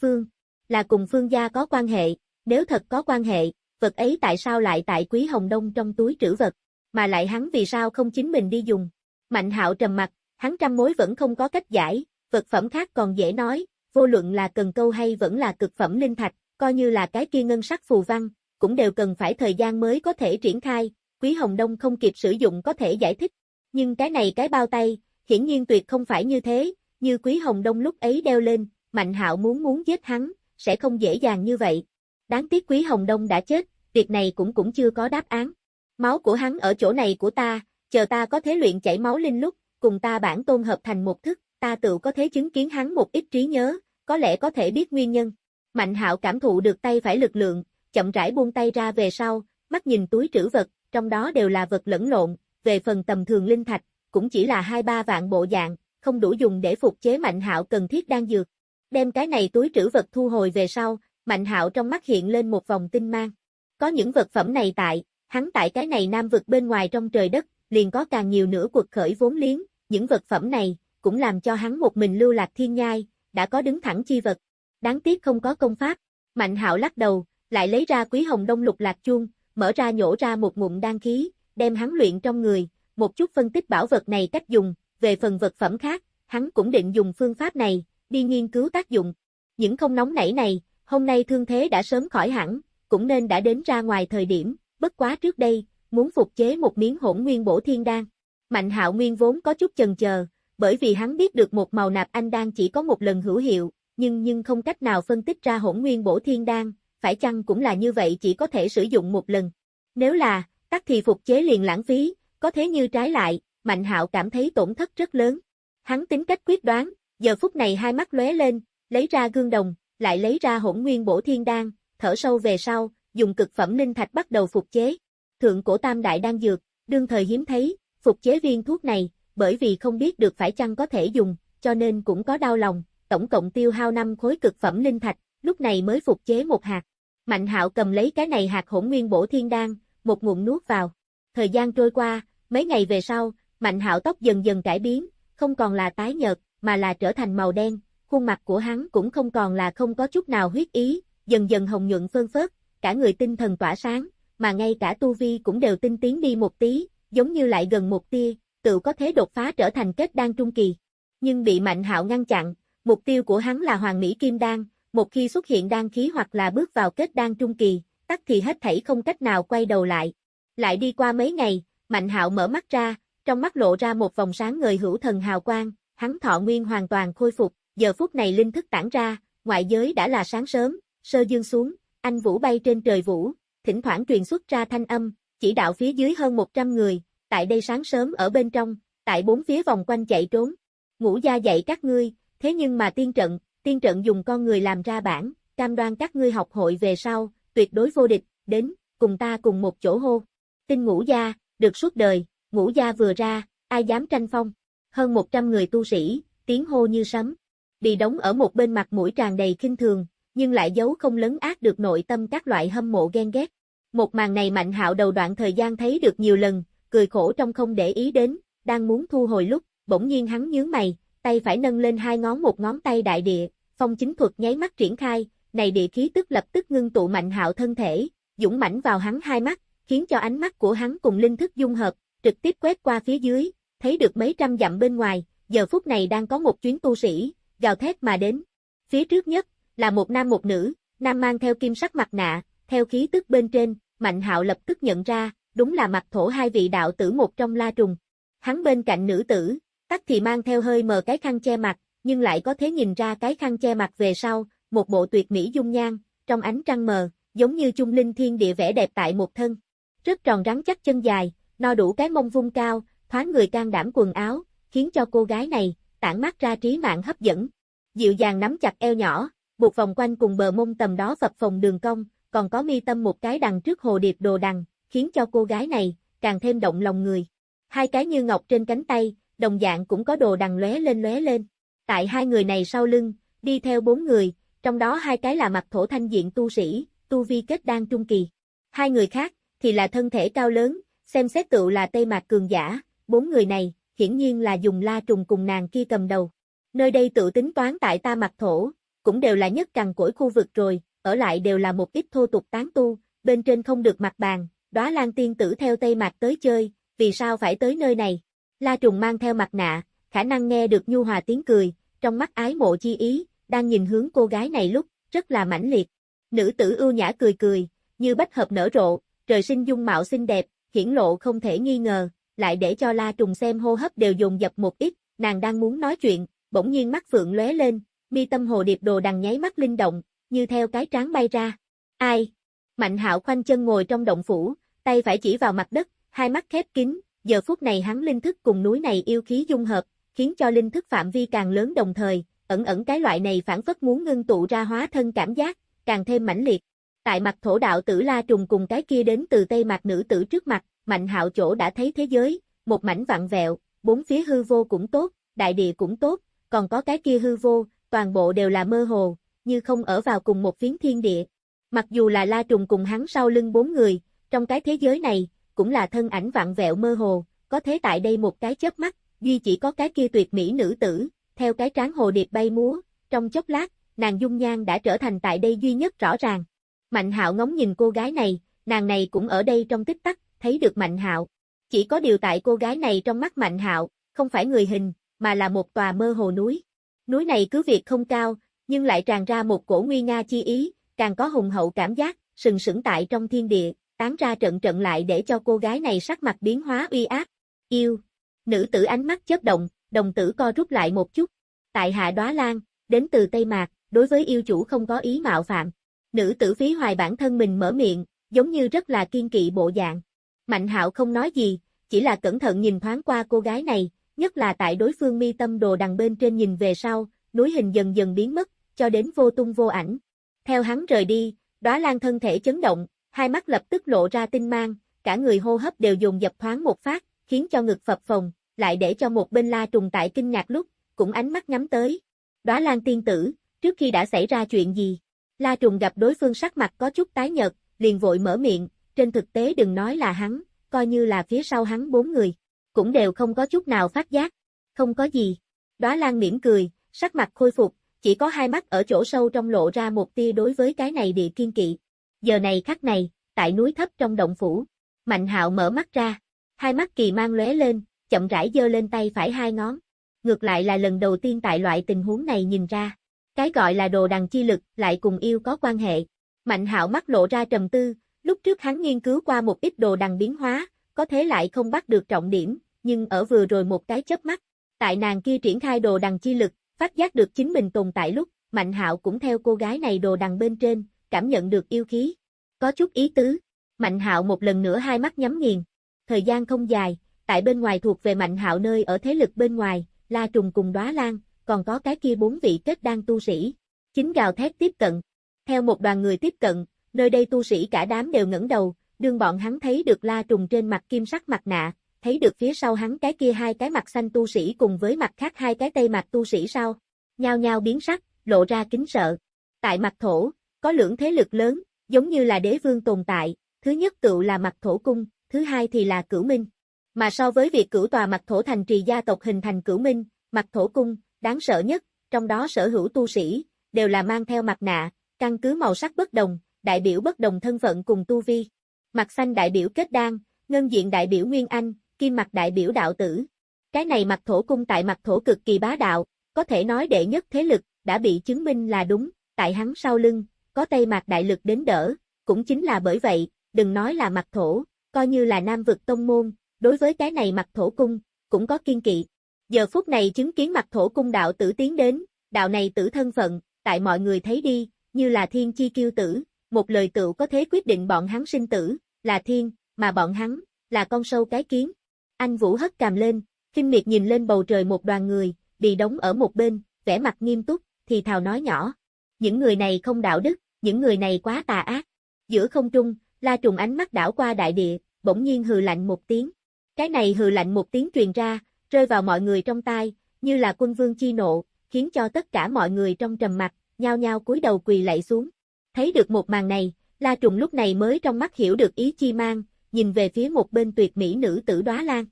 Phương, là cùng phương gia có quan hệ, nếu thật có quan hệ, vật ấy tại sao lại tại Quý Hồng Đông trong túi trữ vật, mà lại hắn vì sao không chính mình đi dùng. Mạnh Hạo trầm mặt, hắn trăm mối vẫn không có cách giải, vật phẩm khác còn dễ nói, vô luận là cần câu hay vẫn là cực phẩm linh thạch, coi như là cái kia ngân sắc phù văn, cũng đều cần phải thời gian mới có thể triển khai, Quý Hồng Đông không kịp sử dụng có thể giải thích. Nhưng cái này cái bao tay, hiển nhiên tuyệt không phải như thế, như Quý Hồng Đông lúc ấy đeo lên, Mạnh Hạo muốn muốn giết hắn, sẽ không dễ dàng như vậy. Đáng tiếc Quý Hồng Đông đã chết, việc này cũng cũng chưa có đáp án. Máu của hắn ở chỗ này của ta, chờ ta có thế luyện chảy máu linh lúc, cùng ta bản tôn hợp thành một thức, ta tự có thế chứng kiến hắn một ít trí nhớ, có lẽ có thể biết nguyên nhân. Mạnh hạo cảm thụ được tay phải lực lượng, chậm rãi buông tay ra về sau, mắt nhìn túi trữ vật, trong đó đều là vật lẫn lộn, về phần tầm thường linh thạch, cũng chỉ là hai ba vạn bộ dạng, không đủ dùng để phục chế Mạnh Hạo cần thiết đang dược. Đem cái này túi trữ vật thu hồi về sau, Mạnh Hạo trong mắt hiện lên một vòng tinh mang. Có những vật phẩm này tại, hắn tại cái này nam vực bên ngoài trong trời đất, liền có càng nhiều nữa cuộc khởi vốn liếng, những vật phẩm này, cũng làm cho hắn một mình lưu lạc thiên nhai, đã có đứng thẳng chi vật. Đáng tiếc không có công pháp. Mạnh hạo lắc đầu, lại lấy ra quý hồng đông lục lạc chuông, mở ra nhổ ra một ngụm đan khí, đem hắn luyện trong người, một chút phân tích bảo vật này cách dùng, về phần vật phẩm khác, hắn cũng định dùng phương pháp này, đi nghiên cứu tác dụng. Những không nóng nảy này, hôm nay thương thế đã sớm khỏi hẳn, cũng nên đã đến ra ngoài thời điểm, bất quá trước đây, muốn phục chế một miếng hỗn nguyên bổ thiên đan. Mạnh hạo nguyên vốn có chút chần chờ, bởi vì hắn biết được một màu nạp anh đan chỉ có một lần hữu hiệu, nhưng nhưng không cách nào phân tích ra hỗn nguyên bổ thiên đan, phải chăng cũng là như vậy chỉ có thể sử dụng một lần. Nếu là, tắc thì phục chế liền lãng phí, có thế như trái lại, Mạnh hạo cảm thấy tổn thất rất lớn. Hắn tính cách quyết đoán, giờ phút này hai mắt lóe lên, lấy ra gương đồng, lại lấy ra hỗn nguyên bổ thiên đan, thở sâu về sau, dùng cực phẩm linh thạch bắt đầu phục chế. Thượng cổ tam đại đang dược, đương thời hiếm thấy, phục chế viên thuốc này, bởi vì không biết được phải chăng có thể dùng, cho nên cũng có đau lòng, tổng cộng tiêu hao năm khối cực phẩm linh thạch, lúc này mới phục chế một hạt. Mạnh hạo cầm lấy cái này hạt hỗn nguyên bổ thiên đan, một ngụm nuốt vào. Thời gian trôi qua, Mấy ngày về sau, Mạnh Hạo tóc dần dần cải biến, không còn là tái nhợt, mà là trở thành màu đen, khuôn mặt của hắn cũng không còn là không có chút nào huyết ý, dần dần hồng nhuận phơn phớt, cả người tinh thần tỏa sáng, mà ngay cả tu vi cũng đều tinh tiến đi một tí, giống như lại gần một tia, tự có thế đột phá trở thành kết đan trung kỳ. Nhưng bị Mạnh Hạo ngăn chặn, mục tiêu của hắn là Hoàng Mỹ Kim Đan, một khi xuất hiện đan khí hoặc là bước vào kết đan trung kỳ, tắc thì hết thảy không cách nào quay đầu lại. Lại đi qua mấy ngày, Mạnh Hạo mở mắt ra, trong mắt lộ ra một vòng sáng người hữu thần hào quang, hắn thọ nguyên hoàn toàn khôi phục, giờ phút này linh thức tản ra, ngoại giới đã là sáng sớm, sơ dương xuống, anh vũ bay trên trời vũ, thỉnh thoảng truyền xuất ra thanh âm, chỉ đạo phía dưới hơn 100 người, tại đây sáng sớm ở bên trong, tại bốn phía vòng quanh chạy trốn. Ngũ gia dạy các ngươi, thế nhưng mà tiên trận, tiên trận dùng con người làm ra bản, cam đoan các ngươi học hội về sau, tuyệt đối vô địch, đến, cùng ta cùng một chỗ hô. Tinh ngũ gia, được suốt đời, ngũ gia vừa ra, ai dám tranh phong. Hơn 100 người tu sĩ, tiếng hô như sấm. Bị đóng ở một bên mặt mũi tràn đầy kinh thường, nhưng lại giấu không lấn ác được nội tâm các loại hâm mộ ghen ghét. Một màn này Mạnh Hạo đầu đoạn thời gian thấy được nhiều lần, cười khổ trong không để ý đến, đang muốn thu hồi lúc, bỗng nhiên hắn nhướng mày, tay phải nâng lên hai ngón một ngón tay đại địa, phong chính thuật nháy mắt triển khai, này địa khí tức lập tức ngưng tụ Mạnh Hạo thân thể, dũng mãnh vào hắn hai mắt, khiến cho ánh mắt của hắn cùng linh thức dung hợp, trực tiếp quét qua phía dưới, thấy được mấy trăm dặm bên ngoài, giờ phút này đang có một chuyến tu sĩ, gào thét mà đến. Phía trước nhất, là một nam một nữ, nam mang theo kim sắc mặt nạ, theo khí tức bên trên, Mạnh Hạo lập tức nhận ra, đúng là mặt thổ hai vị đạo tử một trong la trùng. Hắn bên cạnh nữ tử, tắc thì mang theo hơi mờ cái khăn che mặt, nhưng lại có thể nhìn ra cái khăn che mặt về sau, một bộ tuyệt mỹ dung nhan, trong ánh trăng mờ, giống như trung linh thiên địa vẻ đẹp tại một thân. Rất tròn rắn chắc chân dài, no đủ cái mông vung cao, thoáng người can đảm quần áo, khiến cho cô gái này, tản mắt ra trí mạng hấp dẫn. Dịu dàng nắm chặt eo nhỏ, buộc vòng quanh cùng bờ mông tầm đó phập phồng đường cong, còn có mi tâm một cái đằng trước hồ điệp đồ đằng, khiến cho cô gái này, càng thêm động lòng người. Hai cái như ngọc trên cánh tay, đồng dạng cũng có đồ đằng lóe lên lóe lên. Tại hai người này sau lưng, đi theo bốn người, trong đó hai cái là mặt thổ thanh diện tu sĩ, tu vi kết đan trung kỳ. Hai người khác, thì là thân thể cao lớn, xem xét tựu là Tây Mạc Cường Giả, bốn người này, hiển nhiên là dùng la trùng cùng nàng kia cầm đầu. Nơi đây tự tính toán tại ta mặt thổ, cũng đều là nhất cằn cỗi khu vực rồi, ở lại đều là một ít thô tục tán tu, bên trên không được mặt bàn, đóa lan tiên tử theo Tây Mạc tới chơi, vì sao phải tới nơi này? La trùng mang theo mặt nạ, khả năng nghe được nhu hòa tiếng cười, trong mắt ái mộ chi ý, đang nhìn hướng cô gái này lúc, rất là mãnh liệt. Nữ tử ưu nhã cười cười, như bách hợp nở rộ, trời sinh dung mạo xinh đẹp, hiển lộ không thể nghi ngờ, lại để cho La Trùng xem hô hấp đều dồn dập một ít, nàng đang muốn nói chuyện, bỗng nhiên mắt phượng lóe lên, mi tâm hồ điệp đồ đằng nháy mắt linh động, như theo cái tráng bay ra. Ai? Mạnh hạo khoanh chân ngồi trong động phủ, tay phải chỉ vào mặt đất, hai mắt khép kín, giờ phút này hắn linh thức cùng núi này yêu khí dung hợp, khiến cho linh thức phạm vi càng lớn đồng thời, ẩn ẩn cái loại này phản phất muốn ngưng tụ ra hóa thân cảm giác, càng thêm mãnh liệt. Tại mặt thổ đạo tử La Trùng cùng cái kia đến từ Tây mặt nữ tử trước mặt, Mạnh hạo chỗ đã thấy thế giới, một mảnh vặn vẹo, bốn phía hư vô cũng tốt, đại địa cũng tốt, còn có cái kia hư vô, toàn bộ đều là mơ hồ, như không ở vào cùng một phiến thiên địa. Mặc dù là La Trùng cùng hắn sau lưng bốn người, trong cái thế giới này, cũng là thân ảnh vặn vẹo mơ hồ, có thế tại đây một cái chớp mắt, duy chỉ có cái kia tuyệt mỹ nữ tử, theo cái tráng hồ điệp bay múa, trong chốc lát, nàng dung nhan đã trở thành tại đây duy nhất rõ ràng. Mạnh hạo ngóng nhìn cô gái này, nàng này cũng ở đây trong tích tắc, thấy được Mạnh Hạo. Chỉ có điều tại cô gái này trong mắt Mạnh Hạo, không phải người hình, mà là một tòa mơ hồ núi. Núi này cứ việc không cao, nhưng lại tràn ra một cổ nguy nga chi ý, càng có hùng hậu cảm giác, sừng sững tại trong thiên địa, tán ra trận trận lại để cho cô gái này sắc mặt biến hóa uy ác Yêu. Nữ tử ánh mắt chớp động, đồng tử co rút lại một chút. Tại hạ đóa lan, đến từ Tây Mạc, đối với yêu chủ không có ý mạo phạm. Nữ tử phí hoài bản thân mình mở miệng, giống như rất là kiên kỵ bộ dạng. Mạnh hạo không nói gì, chỉ là cẩn thận nhìn thoáng qua cô gái này, nhất là tại đối phương mi tâm đồ đằng bên trên nhìn về sau, núi hình dần dần biến mất, cho đến vô tung vô ảnh. Theo hắn rời đi, đóa lan thân thể chấn động, hai mắt lập tức lộ ra tinh mang, cả người hô hấp đều dùng dập thoáng một phát, khiến cho ngực phập phồng, lại để cho một bên la trùng tại kinh ngạc lúc, cũng ánh mắt nhắm tới. Đóa lan tiên tử, trước khi đã xảy ra chuyện gì? La trùng gặp đối phương sắc mặt có chút tái nhợt, liền vội mở miệng, trên thực tế đừng nói là hắn, coi như là phía sau hắn bốn người, cũng đều không có chút nào phát giác. Không có gì. Đóa Lan mỉm cười, sắc mặt khôi phục, chỉ có hai mắt ở chỗ sâu trong lộ ra một tia đối với cái này địa kiên kỵ. Giờ này khắc này, tại núi thấp trong động phủ, Mạnh Hạo mở mắt ra, hai mắt kỳ mang lóe lên, chậm rãi giơ lên tay phải hai ngón. Ngược lại là lần đầu tiên tại loại tình huống này nhìn ra, cái gọi là đồ đằng chi lực lại cùng yêu có quan hệ. Mạnh Hạo mắt lộ ra trầm tư, lúc trước hắn nghiên cứu qua một ít đồ đằng biến hóa, có thế lại không bắt được trọng điểm, nhưng ở vừa rồi một cái chớp mắt, tại nàng kia triển khai đồ đằng chi lực, phát giác được chính mình tồn tại lúc, Mạnh Hạo cũng theo cô gái này đồ đằng bên trên, cảm nhận được yêu khí. Có chút ý tứ. Mạnh Hạo một lần nữa hai mắt nhắm nghiền. Thời gian không dài, tại bên ngoài thuộc về Mạnh Hạo nơi ở thế lực bên ngoài, La Trùng cùng Đóa Lan, còn có cái kia bốn vị kết đang tu sĩ. Chính gào thét tiếp cận. Theo một đoàn người tiếp cận, nơi đây tu sĩ cả đám đều ngẩng đầu, đương bọn hắn thấy được La Trùng trên mặt kim sắc mặt nạ, thấy được phía sau hắn cái kia hai cái mặt xanh tu sĩ cùng với mặt khác hai cái tây mặt tu sĩ sau. Nhao nhao biến sắc, lộ ra kính sợ. Tại mặt thổ, có lưỡng thế lực lớn, giống như là đế vương tồn tại, thứ nhất tựu là mặt thổ cung, thứ hai thì là cửu minh. Mà so với việc cửu tòa mặt thổ thành trì gia tộc hình thành cửu minh, mặt thổ cung, đáng sợ nhất, trong đó sở hữu tu sĩ, đều là mang theo mặt nạ, căn cứ màu sắc bất đồng, đại biểu bất đồng thân phận cùng tu vi. Mặt xanh đại biểu kết đan, ngân diện đại biểu nguyên anh, kim mặt đại biểu đạo tử. Cái này mặt thổ cung tại mặt thổ cực kỳ bá đạo, có thể nói đệ nhất thế lực, đã bị chứng minh là đúng, tại hắn sau lưng, có tây mạc đại lực đến đỡ, cũng chính là bởi vậy, đừng nói là mặt thổ, coi như là nam vực tông môn, đối với cái này mặt thổ cung, cũng có kiên kỵ. Giờ phút này chứng kiến mặt thổ cung đạo tử tiến đến, đạo này tử thân phận, tại mọi người thấy đi, như là thiên chi kiêu tử, một lời tự có thế quyết định bọn hắn sinh tử, là thiên, mà bọn hắn, là con sâu cái kiến. Anh Vũ hất cằm lên, khinh miệt nhìn lên bầu trời một đoàn người, bị đóng ở một bên, vẻ mặt nghiêm túc, thì thào nói nhỏ. Những người này không đạo đức, những người này quá tà ác. Giữa không trung, La Trùng ánh mắt đảo qua đại địa, bỗng nhiên hừ lạnh một tiếng. Cái này hừ lạnh một tiếng truyền ra, rơi vào mọi người trong tai, như là quân vương chi nộ, khiến cho tất cả mọi người trong trầm mặt, nhao nhao cúi đầu quỳ lạy xuống. Thấy được một màn này, La Trùng lúc này mới trong mắt hiểu được ý chi mang, nhìn về phía một bên tuyệt mỹ nữ tử Đóa Lan.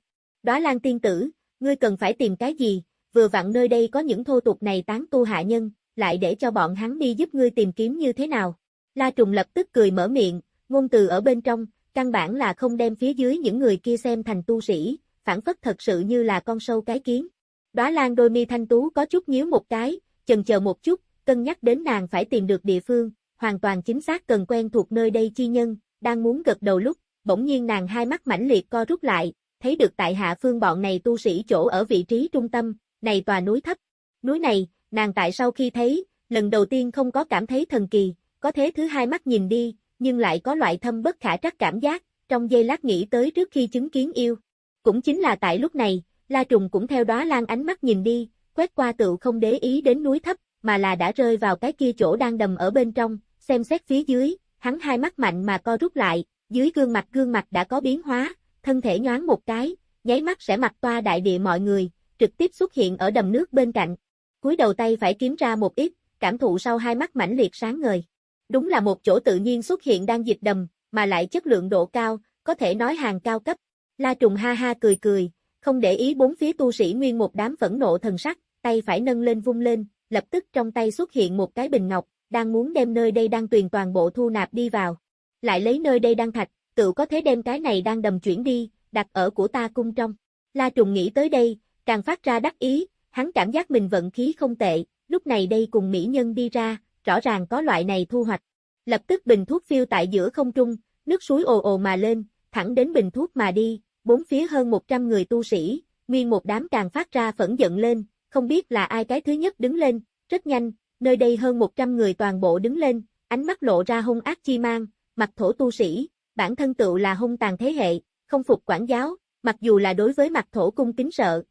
Đóa Lan tiên tử, ngươi cần phải tìm cái gì, vừa vặn nơi đây có những thô tục này tán tu hạ nhân, lại để cho bọn hắn đi giúp ngươi tìm kiếm như thế nào. La Trùng lập tức cười mở miệng, ngôn từ ở bên trong, căn bản là không đem phía dưới những người kia xem thành tu sĩ, phản phất thật sự như là con sâu cái kiến. Đóa Lan đôi mi thanh tú có chút nhíu một cái, chần chờ một chút, cân nhắc đến nàng phải tìm được địa phương, hoàn toàn chính xác cần quen thuộc nơi đây chi nhân, đang muốn gật đầu lúc, bỗng nhiên nàng hai mắt mãnh liệt co rút lại, thấy được tại hạ phương bọn này tu sĩ chỗ ở vị trí trung tâm, này tòa núi thấp. Núi này, nàng tại sau khi thấy, lần đầu tiên không có cảm thấy thần kỳ, có thế thứ hai mắt nhìn đi, nhưng lại có loại thâm bất khả trắc cảm giác, trong giây lát nghĩ tới trước khi chứng kiến yêu. Cũng chính là tại lúc này, La Trùng cũng theo đó lan ánh mắt nhìn đi, quét qua tự không để ý đến núi thấp, mà là đã rơi vào cái kia chỗ đang đầm ở bên trong, xem xét phía dưới, hắn hai mắt mạnh mà co rút lại, dưới gương mặt gương mặt đã có biến hóa, thân thể nhoáng một cái, nháy mắt sẽ mặt toa đại địa mọi người, trực tiếp xuất hiện ở đầm nước bên cạnh. Cúi đầu tay phải kiếm ra một ít, cảm thụ sau hai mắt mãnh liệt sáng ngời. Đúng là một chỗ tự nhiên xuất hiện đang dịch đầm, mà lại chất lượng độ cao, có thể nói hàng cao cấp. La Trùng ha ha cười cười, không để ý bốn phía tu sĩ nguyên một đám phẫn nộ thần sắc, tay phải nâng lên vung lên, lập tức trong tay xuất hiện một cái bình ngọc, đang muốn đem nơi đây đang tuyền toàn bộ thu nạp đi vào. Lại lấy nơi đây đang thạch, tự có thế đem cái này đang đầm chuyển đi, đặt ở của ta cung trong. La Trùng nghĩ tới đây, càng phát ra đắc ý, hắn cảm giác mình vận khí không tệ, lúc này đây cùng mỹ nhân đi ra, rõ ràng có loại này thu hoạch. Lập tức bình thuốc phiêu tại giữa không trung, nước suối ồ ồ mà lên, thẳng đến bình thuốc mà đi, bốn phía hơn 100 người tu sĩ, nguyên một đám càng phát ra phẫn giận lên, không biết là ai cái thứ nhất đứng lên, rất nhanh, nơi đây hơn 100 người toàn bộ đứng lên, ánh mắt lộ ra hung ác chi mang, mặt thổ tu sĩ, bản thân tựu là hung tàn thế hệ, không phục quản giáo, mặc dù là đối với mặt thổ cung kính sợ.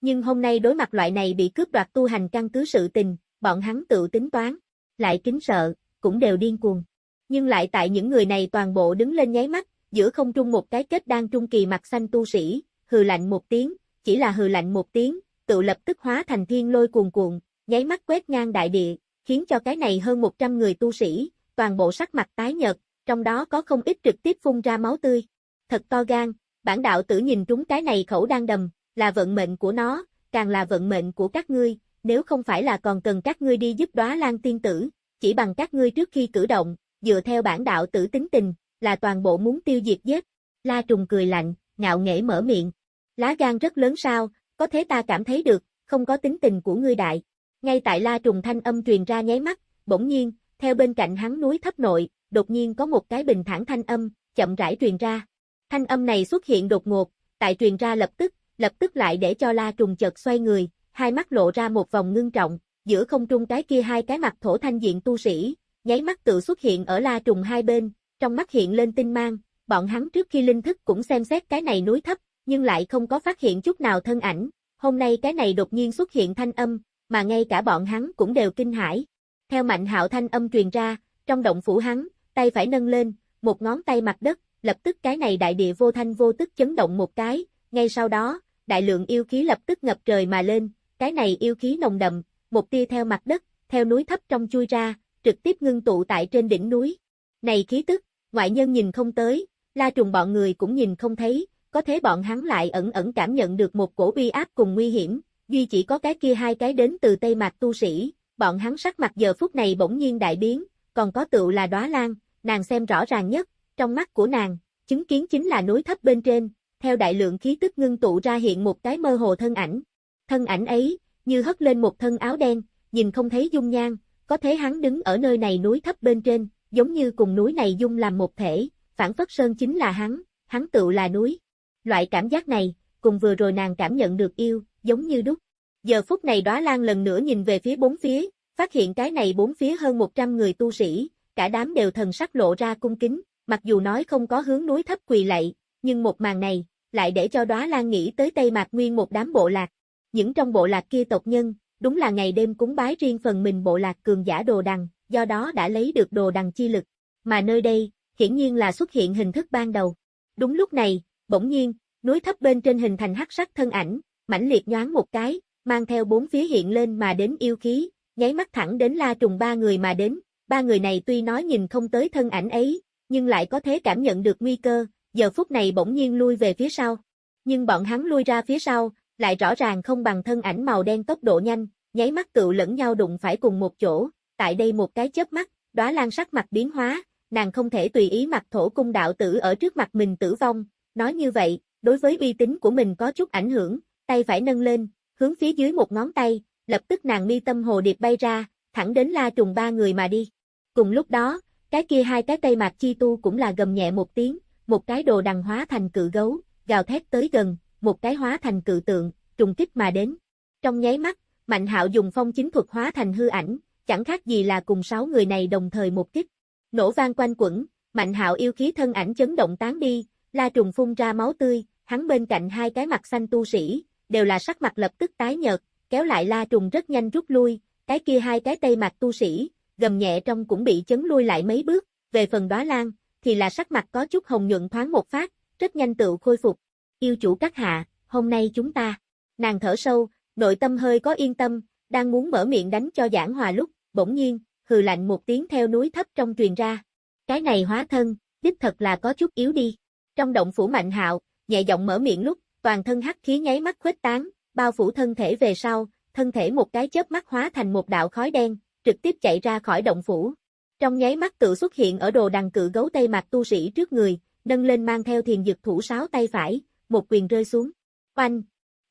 Nhưng hôm nay đối mặt loại này bị cướp đoạt tu hành căn cứ sự tình, bọn hắn tự tính toán, lại kính sợ, cũng đều điên cuồng. Nhưng lại tại những người này toàn bộ đứng lên nháy mắt, giữa không trung một cái kết đang trung kỳ mặt xanh tu sĩ, hừ lạnh một tiếng, chỉ là hừ lạnh một tiếng, tự lập tức hóa thành thiên lôi cuồn cuộn, nháy mắt quét ngang đại địa, khiến cho cái này hơn 100 người tu sĩ, toàn bộ sắc mặt tái nhợt, trong đó có không ít trực tiếp phun ra máu tươi. Thật to gan, Bản đạo tử nhìn trúng cái này khẩu đang đầm, là vận mệnh của nó, càng là vận mệnh của các ngươi, nếu không phải là còn cần các ngươi đi giúp đóa lan tiên tử, chỉ bằng các ngươi trước khi cử động, dựa theo bản đạo tử tính tình, là toàn bộ muốn tiêu diệt giết. La Trùng cười lạnh, ngạo nghễ mở miệng. Lá gan rất lớn sao, có thế ta cảm thấy được, không có tính tình của ngươi đại. Ngay tại La Trùng thanh âm truyền ra nháy mắt, bỗng nhiên, theo bên cạnh hắn núi thấp nội, đột nhiên có một cái bình thản thanh âm, chậm rãi truyền ra. Thanh âm này xuất hiện đột ngột, tại truyền ra lập tức, lập tức lại để cho La Trùng chợt xoay người, hai mắt lộ ra một vòng ngưng trọng, giữa không trung cái kia hai cái mặt thổ thanh diện tu sĩ, nháy mắt tự xuất hiện ở La Trùng hai bên, trong mắt hiện lên tinh mang, bọn hắn trước khi linh thức cũng xem xét cái này núi thấp, nhưng lại không có phát hiện chút nào thân ảnh, hôm nay cái này đột nhiên xuất hiện thanh âm, mà ngay cả bọn hắn cũng đều kinh hãi. Theo mạnh hạo thanh âm truyền ra, trong động phủ hắn, tay phải nâng lên, một ngón tay mặt đất, lập tức cái này đại địa vô thanh vô tức chấn động một cái, ngay sau đó, đại lượng yêu khí lập tức ngập trời mà lên, cái này yêu khí nồng đậm, một tia theo mặt đất, theo núi thấp trong chui ra, trực tiếp ngưng tụ tại trên đỉnh núi. Này khí tức, ngoại nhân nhìn không tới, la trùng bọn người cũng nhìn không thấy, có thế bọn hắn lại ẩn ẩn cảm nhận được một cổ uy áp cùng nguy hiểm, duy chỉ có cái kia hai cái đến từ Tây Mạc tu sĩ, bọn hắn sắc mặt giờ phút này bỗng nhiên đại biến, còn có tựu là đóa lan, nàng xem rõ ràng nhất, trong mắt của nàng, chứng kiến chính là núi thấp bên trên, theo đại lượng khí tức ngưng tụ ra hiện một cái mơ hồ thân ảnh. Thân ảnh ấy, như hất lên một thân áo đen, nhìn không thấy dung nhan, có thế hắn đứng ở nơi này núi thấp bên trên, giống như cùng núi này dung làm một thể, phản phất sơn chính là hắn, hắn tựu là núi. Loại cảm giác này, cùng vừa rồi nàng cảm nhận được yêu, giống như đúc. Giờ phút này đóa lan lần nữa nhìn về phía bốn phía, phát hiện cái này bốn phía hơn 100 người tu sĩ, cả đám đều thần sắc lộ ra cung kính, mặc dù nói không có hướng núi thấp quỳ lạy, nhưng một màn này, lại để cho đóa lan nghĩ tới Tây Mạc Nguyên một đám bộ lạc. Những trong bộ lạc kia tộc nhân, đúng là ngày đêm cúng bái riêng phần mình bộ lạc cường giả đồ đằng, do đó đã lấy được đồ đằng chi lực. Mà nơi đây, hiển nhiên là xuất hiện hình thức ban đầu. Đúng lúc này, bỗng nhiên, núi thấp bên trên hình thành hắc sắc thân ảnh, mãnh liệt nhoáng một cái, mang theo bốn phía hiện lên mà đến yêu khí, nháy mắt thẳng đến la trùng ba người mà đến, ba người này tuy nói nhìn không tới thân ảnh ấy, nhưng lại có thể cảm nhận được nguy cơ, giờ phút này bỗng nhiên lui về phía sau. Nhưng bọn hắn lui ra phía sau, lại rõ ràng không bằng thân ảnh màu đen tốc độ nhanh, nháy mắt tự lẫn nhau đụng phải cùng một chỗ, tại đây một cái chớp mắt, đóa lan sắc mặt biến hóa, nàng không thể tùy ý mặc thổ cung đạo tử ở trước mặt mình tử vong, nói như vậy, đối với uy tín của mình có chút ảnh hưởng, tay phải nâng lên, hướng phía dưới một ngón tay, lập tức nàng mi tâm hồ điệp bay ra, thẳng đến la trùng ba người mà đi. Cùng lúc đó, cái kia hai cái cây mạc chi tu cũng là gầm nhẹ một tiếng, một cái đồ đằng hóa thành cự gấu, gào thét tới gần, một cái hóa thành cự tượng, trùng kích mà đến. Trong nháy mắt, Mạnh Hạo dùng phong chính thuật hóa thành hư ảnh, chẳng khác gì là cùng sáu người này đồng thời một kích. Nổ vang quanh quẩn, Mạnh Hạo yêu khí thân ảnh chấn động tán đi, La Trùng phun ra máu tươi, hắn bên cạnh hai cái mặt xanh tu sĩ, đều là sắc mặt lập tức tái nhợt, kéo lại La Trùng rất nhanh rút lui, cái kia hai cái tây mặt tu sĩ, gầm nhẹ trong cũng bị chấn lui lại mấy bước, về phần đóa lan, thì là sắc mặt có chút hồng nhuận thoáng một phát, rất nhanh tự khôi phục. Yêu chủ các hạ, hôm nay chúng ta, nàng thở sâu, nội tâm hơi có yên tâm, đang muốn mở miệng đánh cho giảng hòa lúc, bỗng nhiên, hừ lạnh một tiếng theo núi thấp trong truyền ra. Cái này hóa thân, đích thật là có chút yếu đi. Trong động phủ mạnh hạo, nhẹ giọng mở miệng lúc, toàn thân hắc khí nháy mắt khuếch tán, bao phủ thân thể về sau, thân thể một cái chớp mắt hóa thành một đạo khói đen, trực tiếp chạy ra khỏi động phủ. Trong nháy mắt cự xuất hiện ở đồ đằng cự gấu tây mặt tu sĩ trước người, nâng lên mang theo thiền dực thủ sáo tay phải, một quyền rơi xuống. Oanh!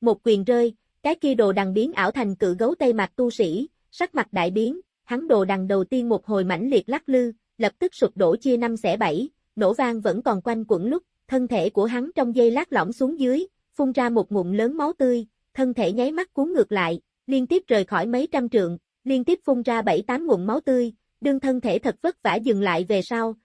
Một quyền rơi, cái kia đồ đằng biến ảo thành cự gấu tây mặt tu sĩ, sắc mặt đại biến, hắn đồ đằng đầu tiên một hồi mãnh liệt lắc lư, lập tức sụp đổ chia năm xẻ bảy, nổ vang vẫn còn quanh quẩn lúc, thân thể của hắn trong dây lát lỏng xuống dưới, phun ra một ngụm lớn máu tươi, thân thể nháy mắt cuốn ngược lại, liên tiếp rời khỏi mấy trăm trượng, liên tiếp phun ra bảy tám ngụm máu tươi, đương thân thể thật vất vả dừng lại về sau.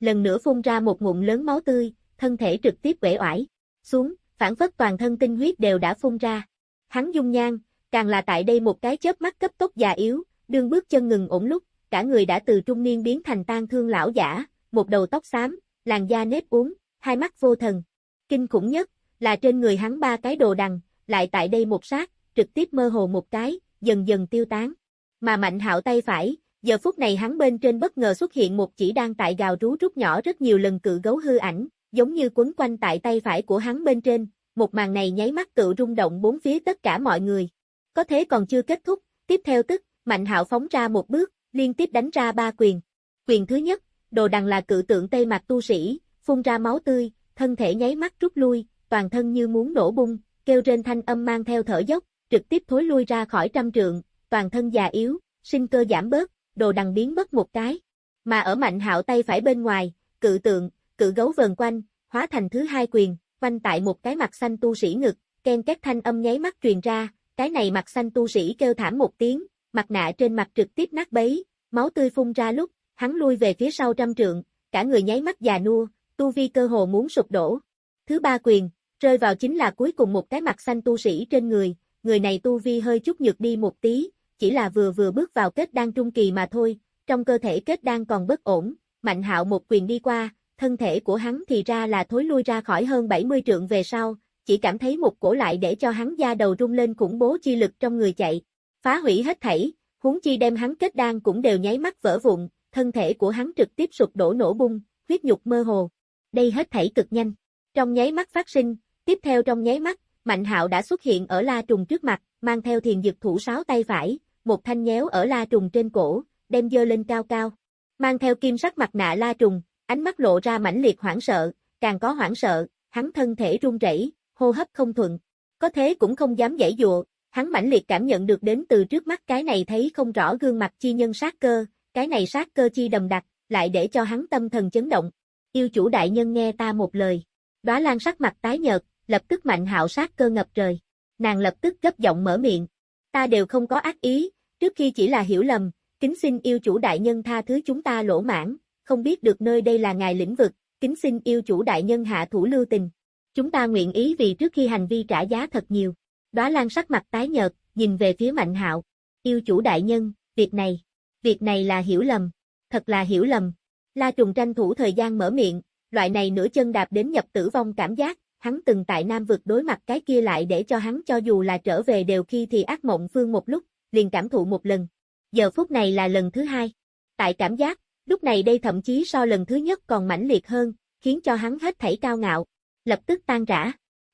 Lần nữa phun ra một ngụm lớn máu tươi, thân thể trực tiếp quể oải, xuống, phản phất toàn thân tinh huyết đều đã phun ra. Hắn dung nhan, càng là tại đây một cái chớp mắt cấp tốc già yếu, đương bước chân ngừng ổn lúc, cả người đã từ trung niên biến thành tan thương lão giả, một đầu tóc xám, làn da nếp uốn, hai mắt vô thần. Kinh khủng nhất, là trên người hắn ba cái đồ đằng, lại tại đây một sát, trực tiếp mơ hồ một cái, dần dần tiêu tán. Mà mạnh hạo tay phải, giờ phút này hắn bên trên bất ngờ xuất hiện một chỉ đang tại gào rú rút nhỏ rất nhiều lần cự gấu hư ảnh, giống như quấn quanh tại tay phải của hắn bên trên, một màn này nháy mắt tự rung động bốn phía tất cả mọi người. Có thế còn chưa kết thúc, tiếp theo tức, Mạnh Hạo phóng ra một bước, liên tiếp đánh ra ba quyền. Quyền thứ nhất, đồ đằng là cự tượng tây mặt tu sĩ, phun ra máu tươi, thân thể nháy mắt rút lui, toàn thân như muốn nổ bung, kêu trên thanh âm mang theo thở dốc, trực tiếp thối lui ra khỏi trăm trượng, toàn thân già yếu, sinh cơ giảm bớt, đồ đằng biến mất một cái. Mà ở mạnh hạo tay phải bên ngoài, cự tượng, cự gấu vần quanh, hóa thành thứ hai quyền, quanh tại một cái mặt xanh tu sĩ ngực, ken két thanh âm nháy mắt truyền ra, cái này mặt xanh tu sĩ kêu thảm một tiếng, mặt nạ trên mặt trực tiếp nát bấy, máu tươi phun ra lúc, hắn lui về phía sau trăm trượng, cả người nháy mắt già nua, tu vi cơ hồ muốn sụp đổ. Thứ ba quyền, rơi vào chính là cuối cùng một cái mặt xanh tu sĩ trên người, người này tu vi hơi chút nhược đi một tí, chỉ là vừa vừa bước vào kết đan trung kỳ mà thôi, trong cơ thể kết đan còn bất ổn, mạnh hạo một quyền đi qua, thân thể của hắn thì ra là thối lui ra khỏi hơn 70 trượng về sau, chỉ cảm thấy một cổ lại để cho hắn da đầu rung lên khủng bố chi lực trong người chạy, phá hủy hết thảy, huống chi đem hắn kết đan cũng đều nháy mắt vỡ vụn, thân thể của hắn trực tiếp sụp đổ nổ bung, huyết nhục mơ hồ. Đây hết thảy cực nhanh. Trong nháy mắt phát sinh, tiếp theo trong nháy mắt, Mạnh Hạo đã xuất hiện ở La Trùng trước mặt, mang theo thiền dược thủ sáu tay phải, một thanh nhéo ở La Trùng trên cổ, đem dơ lên cao cao. Mang theo kim sắc mặt nạ La Trùng, ánh mắt lộ ra mãnh liệt hoảng sợ, càng có hoảng sợ, hắn thân thể run rẩy, hô hấp không thuận. Có thế cũng không dám giãy dụa, hắn mãnh liệt cảm nhận được đến từ trước mắt cái này thấy không rõ gương mặt chi nhân sát cơ, cái này sát cơ chi đầm đặc, lại để cho hắn tâm thần chấn động. Yêu chủ đại nhân nghe ta một lời. Đóa Lan sắc mặt tái nhợt, lập tức mạnh hạo sát cơ ngập trời. Nàng lập tức gấp giọng mở miệng. Ta đều không có ác ý, trước khi chỉ là hiểu lầm, kính xin yêu chủ đại nhân tha thứ chúng ta lỗ mãn, không biết được nơi đây là ngài lĩnh vực, kính xin yêu chủ đại nhân hạ thủ lưu tình. Chúng ta nguyện ý vì trước khi hành vi trả giá thật nhiều. Đóa Lan sắc mặt tái nhợt, nhìn về phía Mạnh Hạo. Yêu chủ đại nhân, việc này, việc này là hiểu lầm, thật là hiểu lầm. La Trùng tranh thủ thời gian mở miệng, loại này nửa chân đạp đến nhập tử vong cảm giác, hắn từng tại Nam vực đối mặt cái kia lại để cho hắn cho dù là trở về đều khi thì ác mộng phương một lúc, liền cảm thụ một lần. Giờ phút này là lần thứ hai. Tại cảm giác, lúc này đây thậm chí so lần thứ nhất còn mãnh liệt hơn, khiến cho hắn hết thảy cao ngạo, lập tức tan rã.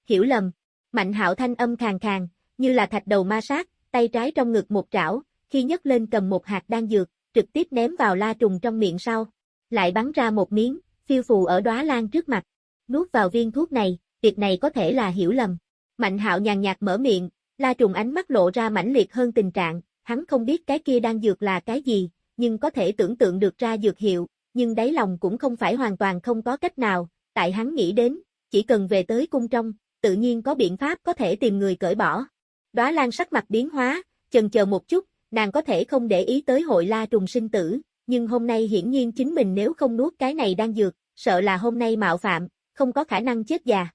Hiểu lầm. Mạnh hạo thanh âm khàn khàn, như là thạch đầu ma sát, tay trái trong ngực một trảo, khi nhấc lên cầm một hạt đan dược, trực tiếp ném vào la trùng trong miệng sau. Lại bắn ra một miếng, phiêu phù ở đóa lan trước mặt. Nuốt vào viên thuốc này, việc này có thể là hiểu lầm. Mạnh hạo nhàn nhạt mở miệng, la trùng ánh mắt lộ ra mãnh liệt hơn tình trạng, hắn không biết cái kia đang dược là cái gì, nhưng có thể tưởng tượng được ra dược hiệu, nhưng đáy lòng cũng không phải hoàn toàn không có cách nào, tại hắn nghĩ đến, chỉ cần về tới cung trong, tự nhiên có biện pháp có thể tìm người cởi bỏ. Đóa lan sắc mặt biến hóa, chần chờ một chút, nàng có thể không để ý tới hội la trùng sinh tử, nhưng hôm nay hiển nhiên chính mình nếu không nuốt cái này đang dược, sợ là hôm nay mạo phạm, không có khả năng chết già.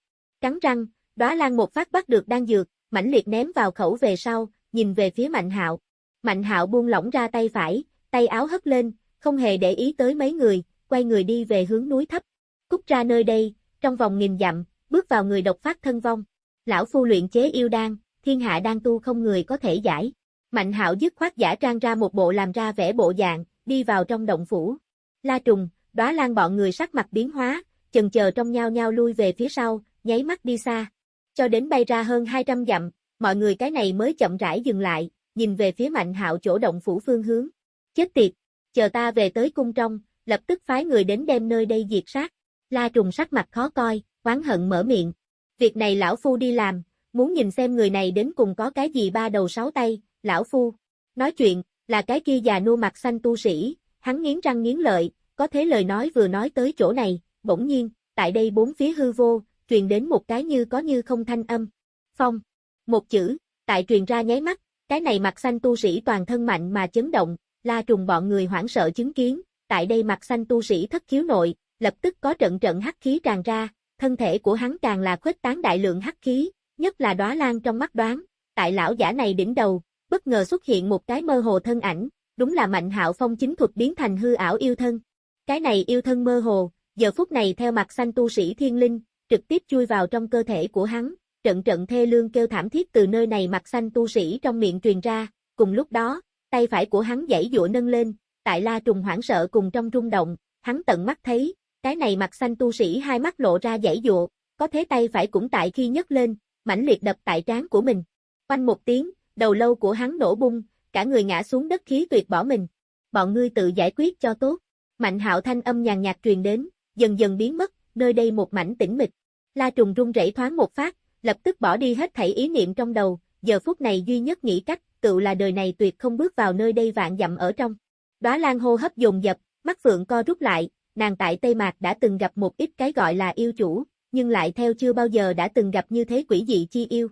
Cắn răng, đóa lan một phát bắt được đang dược, mãnh liệt ném vào khẩu về sau, nhìn về phía Mạnh Hạo. Mạnh Hạo buông lỏng ra tay phải, tay áo hất lên, không hề để ý tới mấy người, quay người đi về hướng núi thấp. Cút ra nơi đây, trong vòng nghìn dặm, bước vào người độc phát thân vong. Lão phu luyện chế yêu đan, thiên hạ đang tu không người có thể giải. Mạnh Hạo dứt khoát giả trang ra một bộ làm ra vẻ bộ dạng, đi vào trong động phủ. La Trùng, đóa lan bọn người sắc mặt biến hóa, chần chờ trong nhau nhau lui về phía sau, nháy mắt đi xa. Cho đến bay ra hơn 200 dặm, mọi người cái này mới chậm rãi dừng lại, nhìn về phía Mạnh Hạo chỗ động phủ phương hướng. Chết tiệt, chờ ta về tới cung trong, lập tức phái người đến đem nơi đây diệt sát. La Trùng sắc mặt khó coi, oán hận mở miệng. Việc này lão phu đi làm, muốn nhìn xem người này đến cùng có cái gì ba đầu sáu tay, lão phu. Nói chuyện, là cái kia già nua mặt xanh tu sĩ, hắn nghiến răng nghiến lợi, có thế lời nói vừa nói tới chỗ này, bỗng nhiên, tại đây bốn phía hư vô, truyền đến một cái như có như không thanh âm. Phong. Một chữ, tại truyền ra nháy mắt, cái này mặt xanh tu sĩ toàn thân mạnh mà chấn động, la trùng bọn người hoảng sợ chứng kiến, tại đây mặt xanh tu sĩ thất khiếu nội, lập tức có trận trận hắc khí tràn ra, thân thể của hắn càng là khuếch tán đại lượng hắc khí, nhất là đóa lan trong mắt đoán, tại lão giả này đỉnh đầu, bất ngờ xuất hiện một cái mơ hồ thân ảnh, đúng là Mạnh Hạo Phong chính thuật biến thành hư ảo yêu thân. Cái này yêu thân mơ hồ, giờ phút này theo mặt xanh tu sĩ thiên linh, trực tiếp chui vào trong cơ thể của hắn, trận trận thê lương kêu thảm thiết từ nơi này mặt xanh tu sĩ trong miệng truyền ra, cùng lúc đó, tay phải của hắn giãy dụa nâng lên, tại la trùng hoảng sợ cùng trong rung động, hắn tận mắt thấy, Cái này mặt xanh tu sĩ hai mắt lộ ra dãy dụa, có thế tay phải cũng tại khi nhấc lên, mãnh liệt đập tại trán của mình. Quanh một tiếng, đầu lâu của hắn nổ bung, cả người ngã xuống đất khí tuyệt bỏ mình. Bọn ngươi tự giải quyết cho tốt. Mạnh hạo thanh âm nhàn nhạt truyền đến, dần dần biến mất, nơi đây một mảnh tĩnh mịch. La trùng rung rẩy thoáng một phát, lập tức bỏ đi hết thảy ý niệm trong đầu, giờ phút này duy nhất nghĩ cách, tự là đời này tuyệt không bước vào nơi đây vạn dặm ở trong. Đóa Lan hô hấp dồn dập, mắt phượng co rút lại, nàng tại Tây Mạc đã từng gặp một ít cái gọi là yêu chủ, nhưng lại theo chưa bao giờ đã từng gặp như thế quỷ dị chi yêu.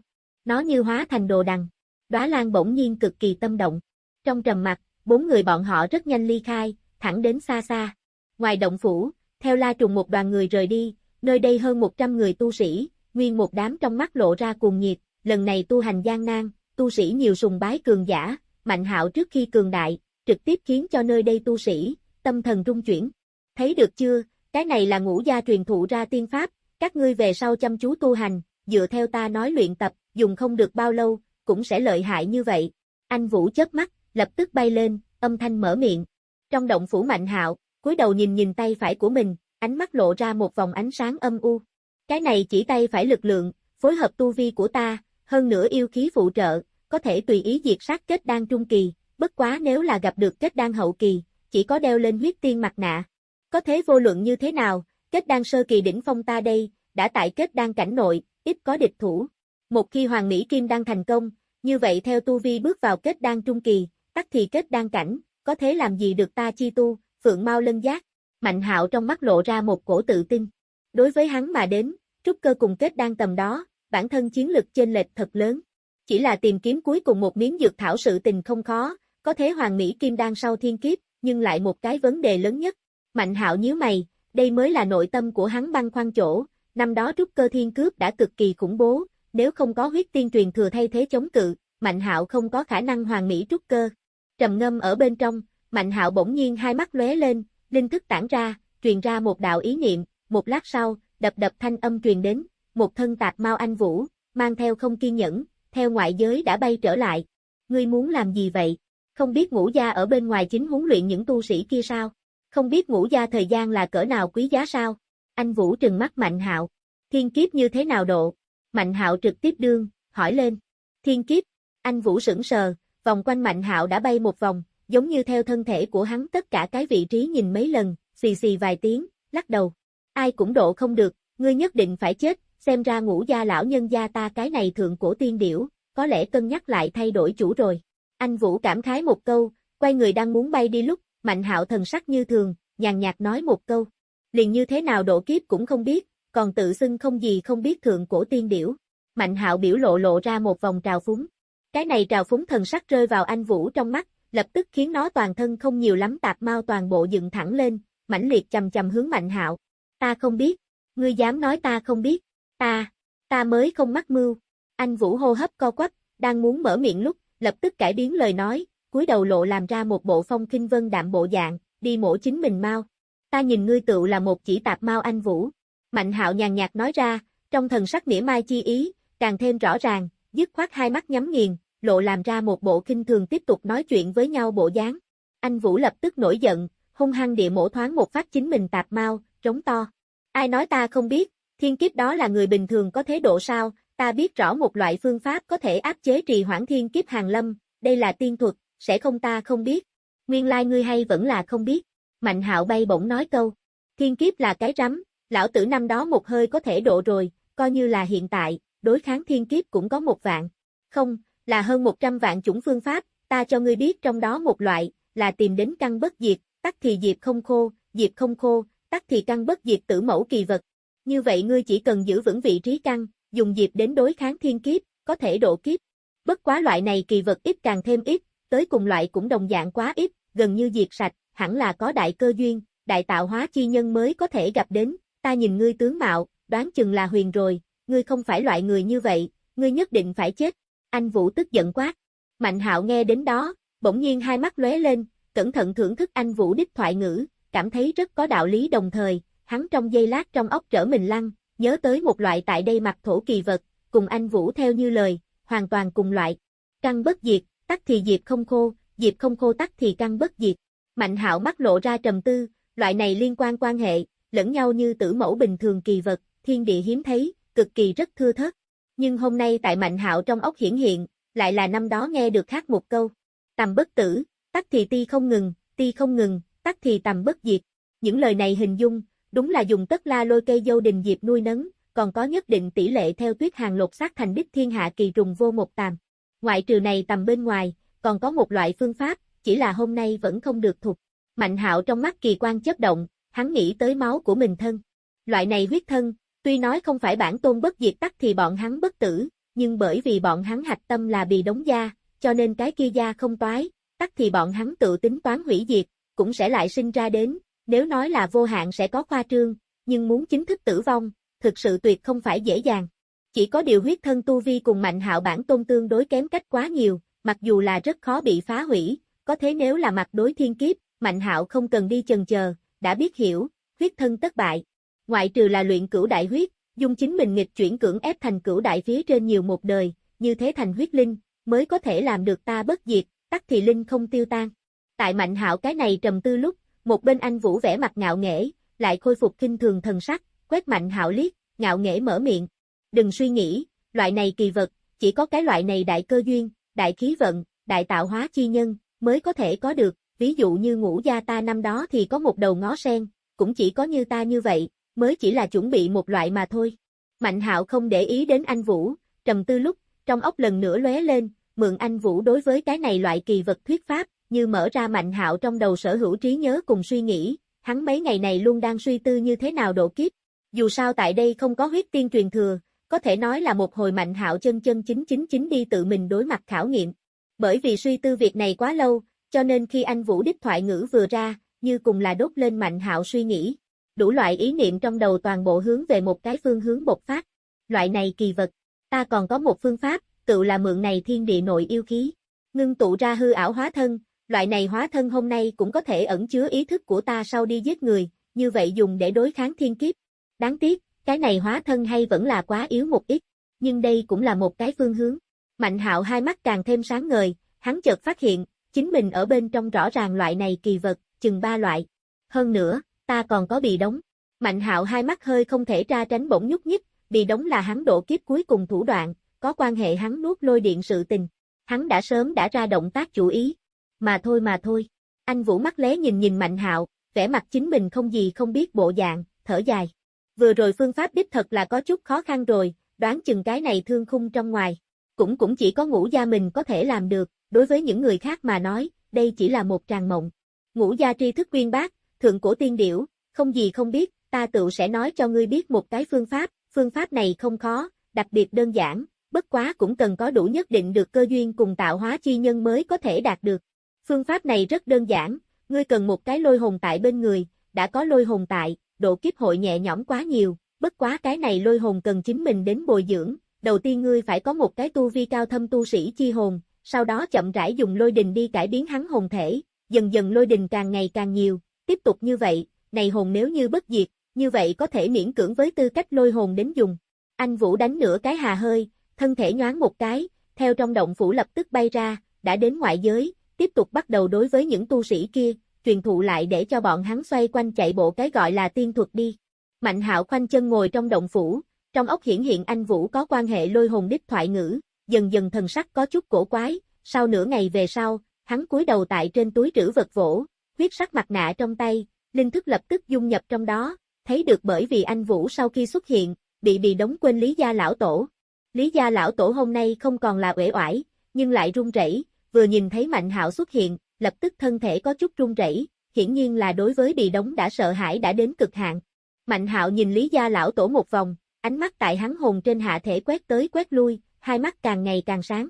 Nó như hóa thành đồ đằng. Đóa Lan bỗng nhiên cực kỳ tâm động. Trong trầm mặt, bốn người bọn họ rất nhanh ly khai, thẳng đến xa xa. Ngoài động phủ, theo la trùng một đoàn người rời đi, nơi đây hơn 100 người tu sĩ, nguyên một đám trong mắt lộ ra cuồng nhiệt, lần này tu hành gian nan, tu sĩ nhiều sùng bái cường giả, mạnh hạo trước khi cường đại, trực tiếp khiến cho nơi đây tu sĩ, tâm thần rung chuyển. Thấy được chưa, cái này là ngũ gia truyền thụ ra tiên pháp, các ngươi về sau chăm chú tu hành, dựa theo ta nói luyện tập, dùng không được bao lâu, cũng sẽ lợi hại như vậy. Anh Vũ chớp mắt, lập tức bay lên, âm thanh mở miệng. Trong động phủ mạnh hạo, cúi đầu nhìn nhìn tay phải của mình, ánh mắt lộ ra một vòng ánh sáng âm u. Cái này chỉ tay phải lực lượng, phối hợp tu vi của ta, hơn nữa yêu khí phụ trợ, có thể tùy ý diệt sát kết đan trung kỳ, bất quá nếu là gặp được kết đan hậu kỳ, chỉ có đeo lên huyết tiên mặt nạ. Có thế vô luận như thế nào, kết đan sơ kỳ đỉnh phong ta đây, đã tại kết đan cảnh nội, ít có địch thủ. Một khi Hoàng Mỹ Kim đang thành công, như vậy theo tu vi bước vào kết đan trung kỳ, tắc thì kết đan cảnh, có thế làm gì được ta chi tu, phượng mau lân giác. Mạnh hạo trong mắt lộ ra một cổ tự tin. Đối với hắn mà đến, trúc cơ cùng kết đang tầm đó, bản thân chiến lực trên lệch thật lớn. Chỉ là tìm kiếm cuối cùng một miếng dược thảo sự tình không khó, có thế Hoàng Mỹ Kim đang sau thiên kiếp, nhưng lại một cái vấn đề lớn nhất. Mạnh hạo nhíu mày, đây mới là nội tâm của hắn băng khoăn chỗ, năm đó trúc cơ thiên cướp đã cực kỳ khủng bố, nếu không có huyết tiên truyền thừa thay thế chống cự, Mạnh hạo không có khả năng hoàng mỹ trúc cơ. Trầm ngâm ở bên trong, Mạnh hạo bỗng nhiên hai mắt lóe lên, linh thức tản ra, truyền ra một đạo ý niệm, một lát sau, đập đập thanh âm truyền đến, một thân tạc mau anh vũ, mang theo không kiên nhẫn, theo ngoại giới đã bay trở lại. Ngươi muốn làm gì vậy? Không biết ngũ gia ở bên ngoài chính huấn luyện những tu sĩ kia sao? Không biết ngũ gia thời gian là cỡ nào quý giá sao? Anh Vũ trừng mắt Mạnh Hạo. Thiên kiếp như thế nào độ? Mạnh Hạo trực tiếp đương, hỏi lên. Thiên kiếp. Anh Vũ sững sờ, vòng quanh Mạnh Hạo đã bay một vòng, giống như theo thân thể của hắn tất cả cái vị trí nhìn mấy lần, xì xì vài tiếng, lắc đầu. Ai cũng độ không được, ngươi nhất định phải chết, xem ra ngũ gia lão nhân gia ta cái này thượng cổ tiên điểu, có lẽ cân nhắc lại thay đổi chủ rồi. Anh Vũ cảm khái một câu, quay người đang muốn bay đi lúc, Mạnh Hạo thần sắc như thường, nhàn nhạt nói một câu. Liền như thế nào độ kiếp cũng không biết, còn tự xưng không gì không biết thượng cổ tiên điểu. Mạnh Hạo biểu lộ lộ ra một vòng trào phúng. Cái này trào phúng thần sắc rơi vào anh Vũ trong mắt, lập tức khiến nó toàn thân không nhiều lắm tạp mau toàn bộ dựng thẳng lên, mãnh liệt chầm chầm hướng Mạnh Hạo. Ta không biết, ngươi dám nói ta không biết, ta, ta mới không mắc mưu. Anh Vũ hô hấp co quắp, đang muốn mở miệng lúc, lập tức cải biến lời nói, cúi đầu lộ làm ra một bộ phong kinh vân đạm bộ dạng, đi mổ chính mình mau. Ta nhìn ngươi tựu là một chỉ tạp mau anh Vũ. Mạnh hạo nhàn nhạt nói ra, trong thần sắc mỉa mai chi ý, càng thêm rõ ràng, dứt khoát hai mắt nhắm nghiền, lộ làm ra một bộ kinh thường tiếp tục nói chuyện với nhau bộ dáng. Anh Vũ lập tức nổi giận, hung hăng địa mổ thoáng một phát chính mình tạp mau, trống to. Ai nói ta không biết, thiên kiếp đó là người bình thường có thế độ sao, ta biết rõ một loại phương pháp có thể áp chế trì hoãn thiên kiếp hàng lâm, đây là tiên thuật, sẽ không ta không biết. Nguyên lai like ngươi hay vẫn là không biết. Mạnh hạo bay bổng nói câu. Thiên kiếp là cái rắm, lão tử năm đó một hơi có thể độ rồi, coi như là hiện tại, đối kháng thiên kiếp cũng có một vạn. Không, là hơn 100 vạn chủng phương pháp, ta cho ngươi biết trong đó một loại, là tìm đến căn bất diệt, tắc thì diệp không khô, diệp không khô, tắc thì căn bất diệt tử mẫu kỳ vật. Như vậy ngươi chỉ cần giữ vững vị trí căn, dùng diệp đến đối kháng thiên kiếp, có thể độ kiếp. Bất quá loại này kỳ vật ít càng thêm ít, tới cùng loại cũng đồng dạng quá ít, gần như diệt sạch, hẳn là có đại cơ duyên, đại tạo hóa chi nhân mới có thể gặp đến, ta nhìn ngươi tướng mạo, đoán chừng là huyền rồi, ngươi không phải loại người như vậy, ngươi nhất định phải chết. Anh Vũ tức giận quát. Mạnh hạo nghe đến đó, bỗng nhiên hai mắt lóe lên, cẩn thận thưởng thức anh Vũ đích thoại ngữ, cảm thấy rất có đạo lý đồng thời, hắn trong giây lát trong óc trở mình lăn, nhớ tới một loại tại đây mặt thổ kỳ vật, cùng anh Vũ theo như lời, hoàn toàn cùng loại. Căng bất diệt, tắc thì diệp không khô, diệp không khô tắc thì căng bất diệt. Mạnh hạo mắt lộ ra trầm tư, loại này liên quan quan hệ, lẫn nhau như tử mẫu bình thường kỳ vật, thiên địa hiếm thấy, cực kỳ rất thưa thớt. Nhưng hôm nay tại Mạnh Hạo trong ốc hiển hiện, lại là năm đó nghe được khác một câu. Tầm bất tử, tắc thì ti không ngừng, ti không ngừng, tắc thì tầm bất diệt. Những lời này hình dung, đúng là dùng tất la lôi cây dâu đình diệp nuôi nấng, còn có nhất định tỷ lệ theo tuyết hàng lột xác thành đích thiên hạ kỳ trùng vô một tàm. Ngoại trừ này tầm bên ngoài, còn có một loại phương pháp, chỉ là hôm nay vẫn không được thuộc. Mạnh hạo trong mắt kỳ quan chớp động, hắn nghĩ tới máu của mình thân. Loại này huyết thân, tuy nói không phải bản tôn bất diệt tắc thì bọn hắn bất tử, nhưng bởi vì bọn hắn hạch tâm là bị đống da, cho nên cái kia da không toái, tắc thì bọn hắn tự tính toán hủy diệt, cũng sẽ lại sinh ra đến, nếu nói là vô hạn sẽ có khoa trương, nhưng muốn chính thức tử vong, thực sự tuyệt không phải dễ dàng. Chỉ có điều huyết thân tu vi cùng mạnh hạo bản tôn tương đối kém cách quá nhiều, mặc dù là rất khó bị phá hủy, có thế nếu là mặt đối thiên kiếp, mạnh hạo không cần đi chần chờ, đã biết hiểu, huyết thân tất bại. Ngoại trừ là luyện cửu đại huyết, dung chính mình nghịch chuyển cưỡng ép thành cửu đại phía trên nhiều một đời, như thế thành huyết linh, mới có thể làm được ta bất diệt, tắc thì linh không tiêu tan. Tại mạnh hạo cái này trầm tư lúc, một bên anh vũ vẻ mặt ngạo nghễ, lại khôi phục kinh thường thần sắc, quét mạnh hạo liếc, ngạo nghễ mở miệng. Đừng suy nghĩ, loại này kỳ vật, chỉ có cái loại này đại cơ duyên, đại khí vận, đại tạo hóa chi nhân, mới có thể có được, ví dụ như ngũ gia ta năm đó thì có một đầu ngó sen, cũng chỉ có như ta như vậy, mới chỉ là chuẩn bị một loại mà thôi. Mạnh hạo không để ý đến anh Vũ, trầm tư lúc, trong ốc lần nữa lóe lên, mượn anh Vũ đối với cái này loại kỳ vật thuyết pháp, như mở ra mạnh hạo trong đầu sở hữu trí nhớ cùng suy nghĩ, hắn mấy ngày này luôn đang suy tư như thế nào độ kiếp. Dù sao tại đây không có huyết tiên truyền thừa, có thể nói là một hồi mạnh hạo chân chân chính chính chính đi tự mình đối mặt khảo nghiệm. Bởi vì suy tư việc này quá lâu, cho nên khi anh Vũ đích thoại ngữ vừa ra, như cùng là đốt lên mạnh hạo suy nghĩ. Đủ loại ý niệm trong đầu toàn bộ hướng về một cái phương hướng bộc phát. Loại này kỳ vật. Ta còn có một phương pháp, tự là mượn này thiên địa nội yêu khí. Ngưng tụ ra hư ảo hóa thân, loại này hóa thân hôm nay cũng có thể ẩn chứa ý thức của ta sau đi giết người, như vậy dùng để đối kháng thiên kiếp. Đáng tiếc, cái này hóa thân hay vẫn là quá yếu một ít, nhưng đây cũng là một cái phương hướng. Mạnh hạo hai mắt càng thêm sáng ngời, hắn chợt phát hiện, chính mình ở bên trong rõ ràng loại này kỳ vật, chừng ba loại. Hơn nữa, ta còn có bị đóng. Mạnh hạo hai mắt hơi không thể ra tránh bỗng nhúc nhích, bị đóng là hắn độ kiếp cuối cùng thủ đoạn, có quan hệ hắn nuốt lôi điện sự tình. Hắn đã sớm đã ra động tác chủ ý. Mà thôi mà thôi. Anh Vũ mắt lé nhìn nhìn Mạnh hạo, vẻ mặt chính mình không gì không biết bộ dạng, thở dài. Vừa rồi phương pháp đích thật là có chút khó khăn rồi, đoán chừng cái này thương khung trong ngoài. Cũng cũng chỉ có ngũ gia mình có thể làm được, đối với những người khác mà nói, đây chỉ là một tràng mộng. Ngũ gia tri thức quyên bác, thượng cổ tiên điểu, không gì không biết, ta tự sẽ nói cho ngươi biết một cái phương pháp, phương pháp này không khó, đặc biệt đơn giản, bất quá cũng cần có đủ nhất định được cơ duyên cùng tạo hóa chi nhân mới có thể đạt được. Phương pháp này rất đơn giản, ngươi cần một cái lôi hồn tại bên người, đã có lôi hồn tại, độ kiếp hội nhẹ nhõm quá nhiều, bất quá cái này lôi hồn cần chính mình đến bồi dưỡng, đầu tiên ngươi phải có một cái tu vi cao thâm tu sĩ chi hồn, sau đó chậm rãi dùng lôi đình đi cải biến hắn hồn thể, dần dần lôi đình càng ngày càng nhiều, tiếp tục như vậy, này hồn nếu như bất diệt, như vậy có thể miễn cưỡng với tư cách lôi hồn đến dùng. Anh Vũ đánh nửa cái hà hơi, thân thể nhoáng một cái, theo trong động phủ lập tức bay ra, đã đến ngoại giới, tiếp tục bắt đầu đối với những tu sĩ kia, truyền thụ lại để cho bọn hắn xoay quanh chạy bộ cái gọi là tiên thuật đi. Mạnh hạo khoanh chân ngồi trong động phủ, trong ốc hiển hiện anh Vũ có quan hệ lôi hồn đích thoại ngữ, dần dần thần sắc có chút cổ quái, sau nửa ngày về sau, hắn cúi đầu tại trên túi trữ vật vỗ, huyết sắc mặt nạ trong tay, linh thức lập tức dung nhập trong đó, thấy được bởi vì anh Vũ sau khi xuất hiện, bị bị đóng quên Lý Gia Lão Tổ. Lý Gia Lão Tổ hôm nay không còn là uể oải, nhưng lại run rẩy, vừa nhìn thấy Mạnh Hạo xuất hiện, lập tức thân thể có chút run rẩy, hiển nhiên là đối với bị đóng đã sợ hãi đã đến cực hạn. Mạnh Hạo nhìn Lý Gia Lão Tổ một vòng, ánh mắt tại hắn hồn trên hạ thể quét tới quét lui, hai mắt càng ngày càng sáng.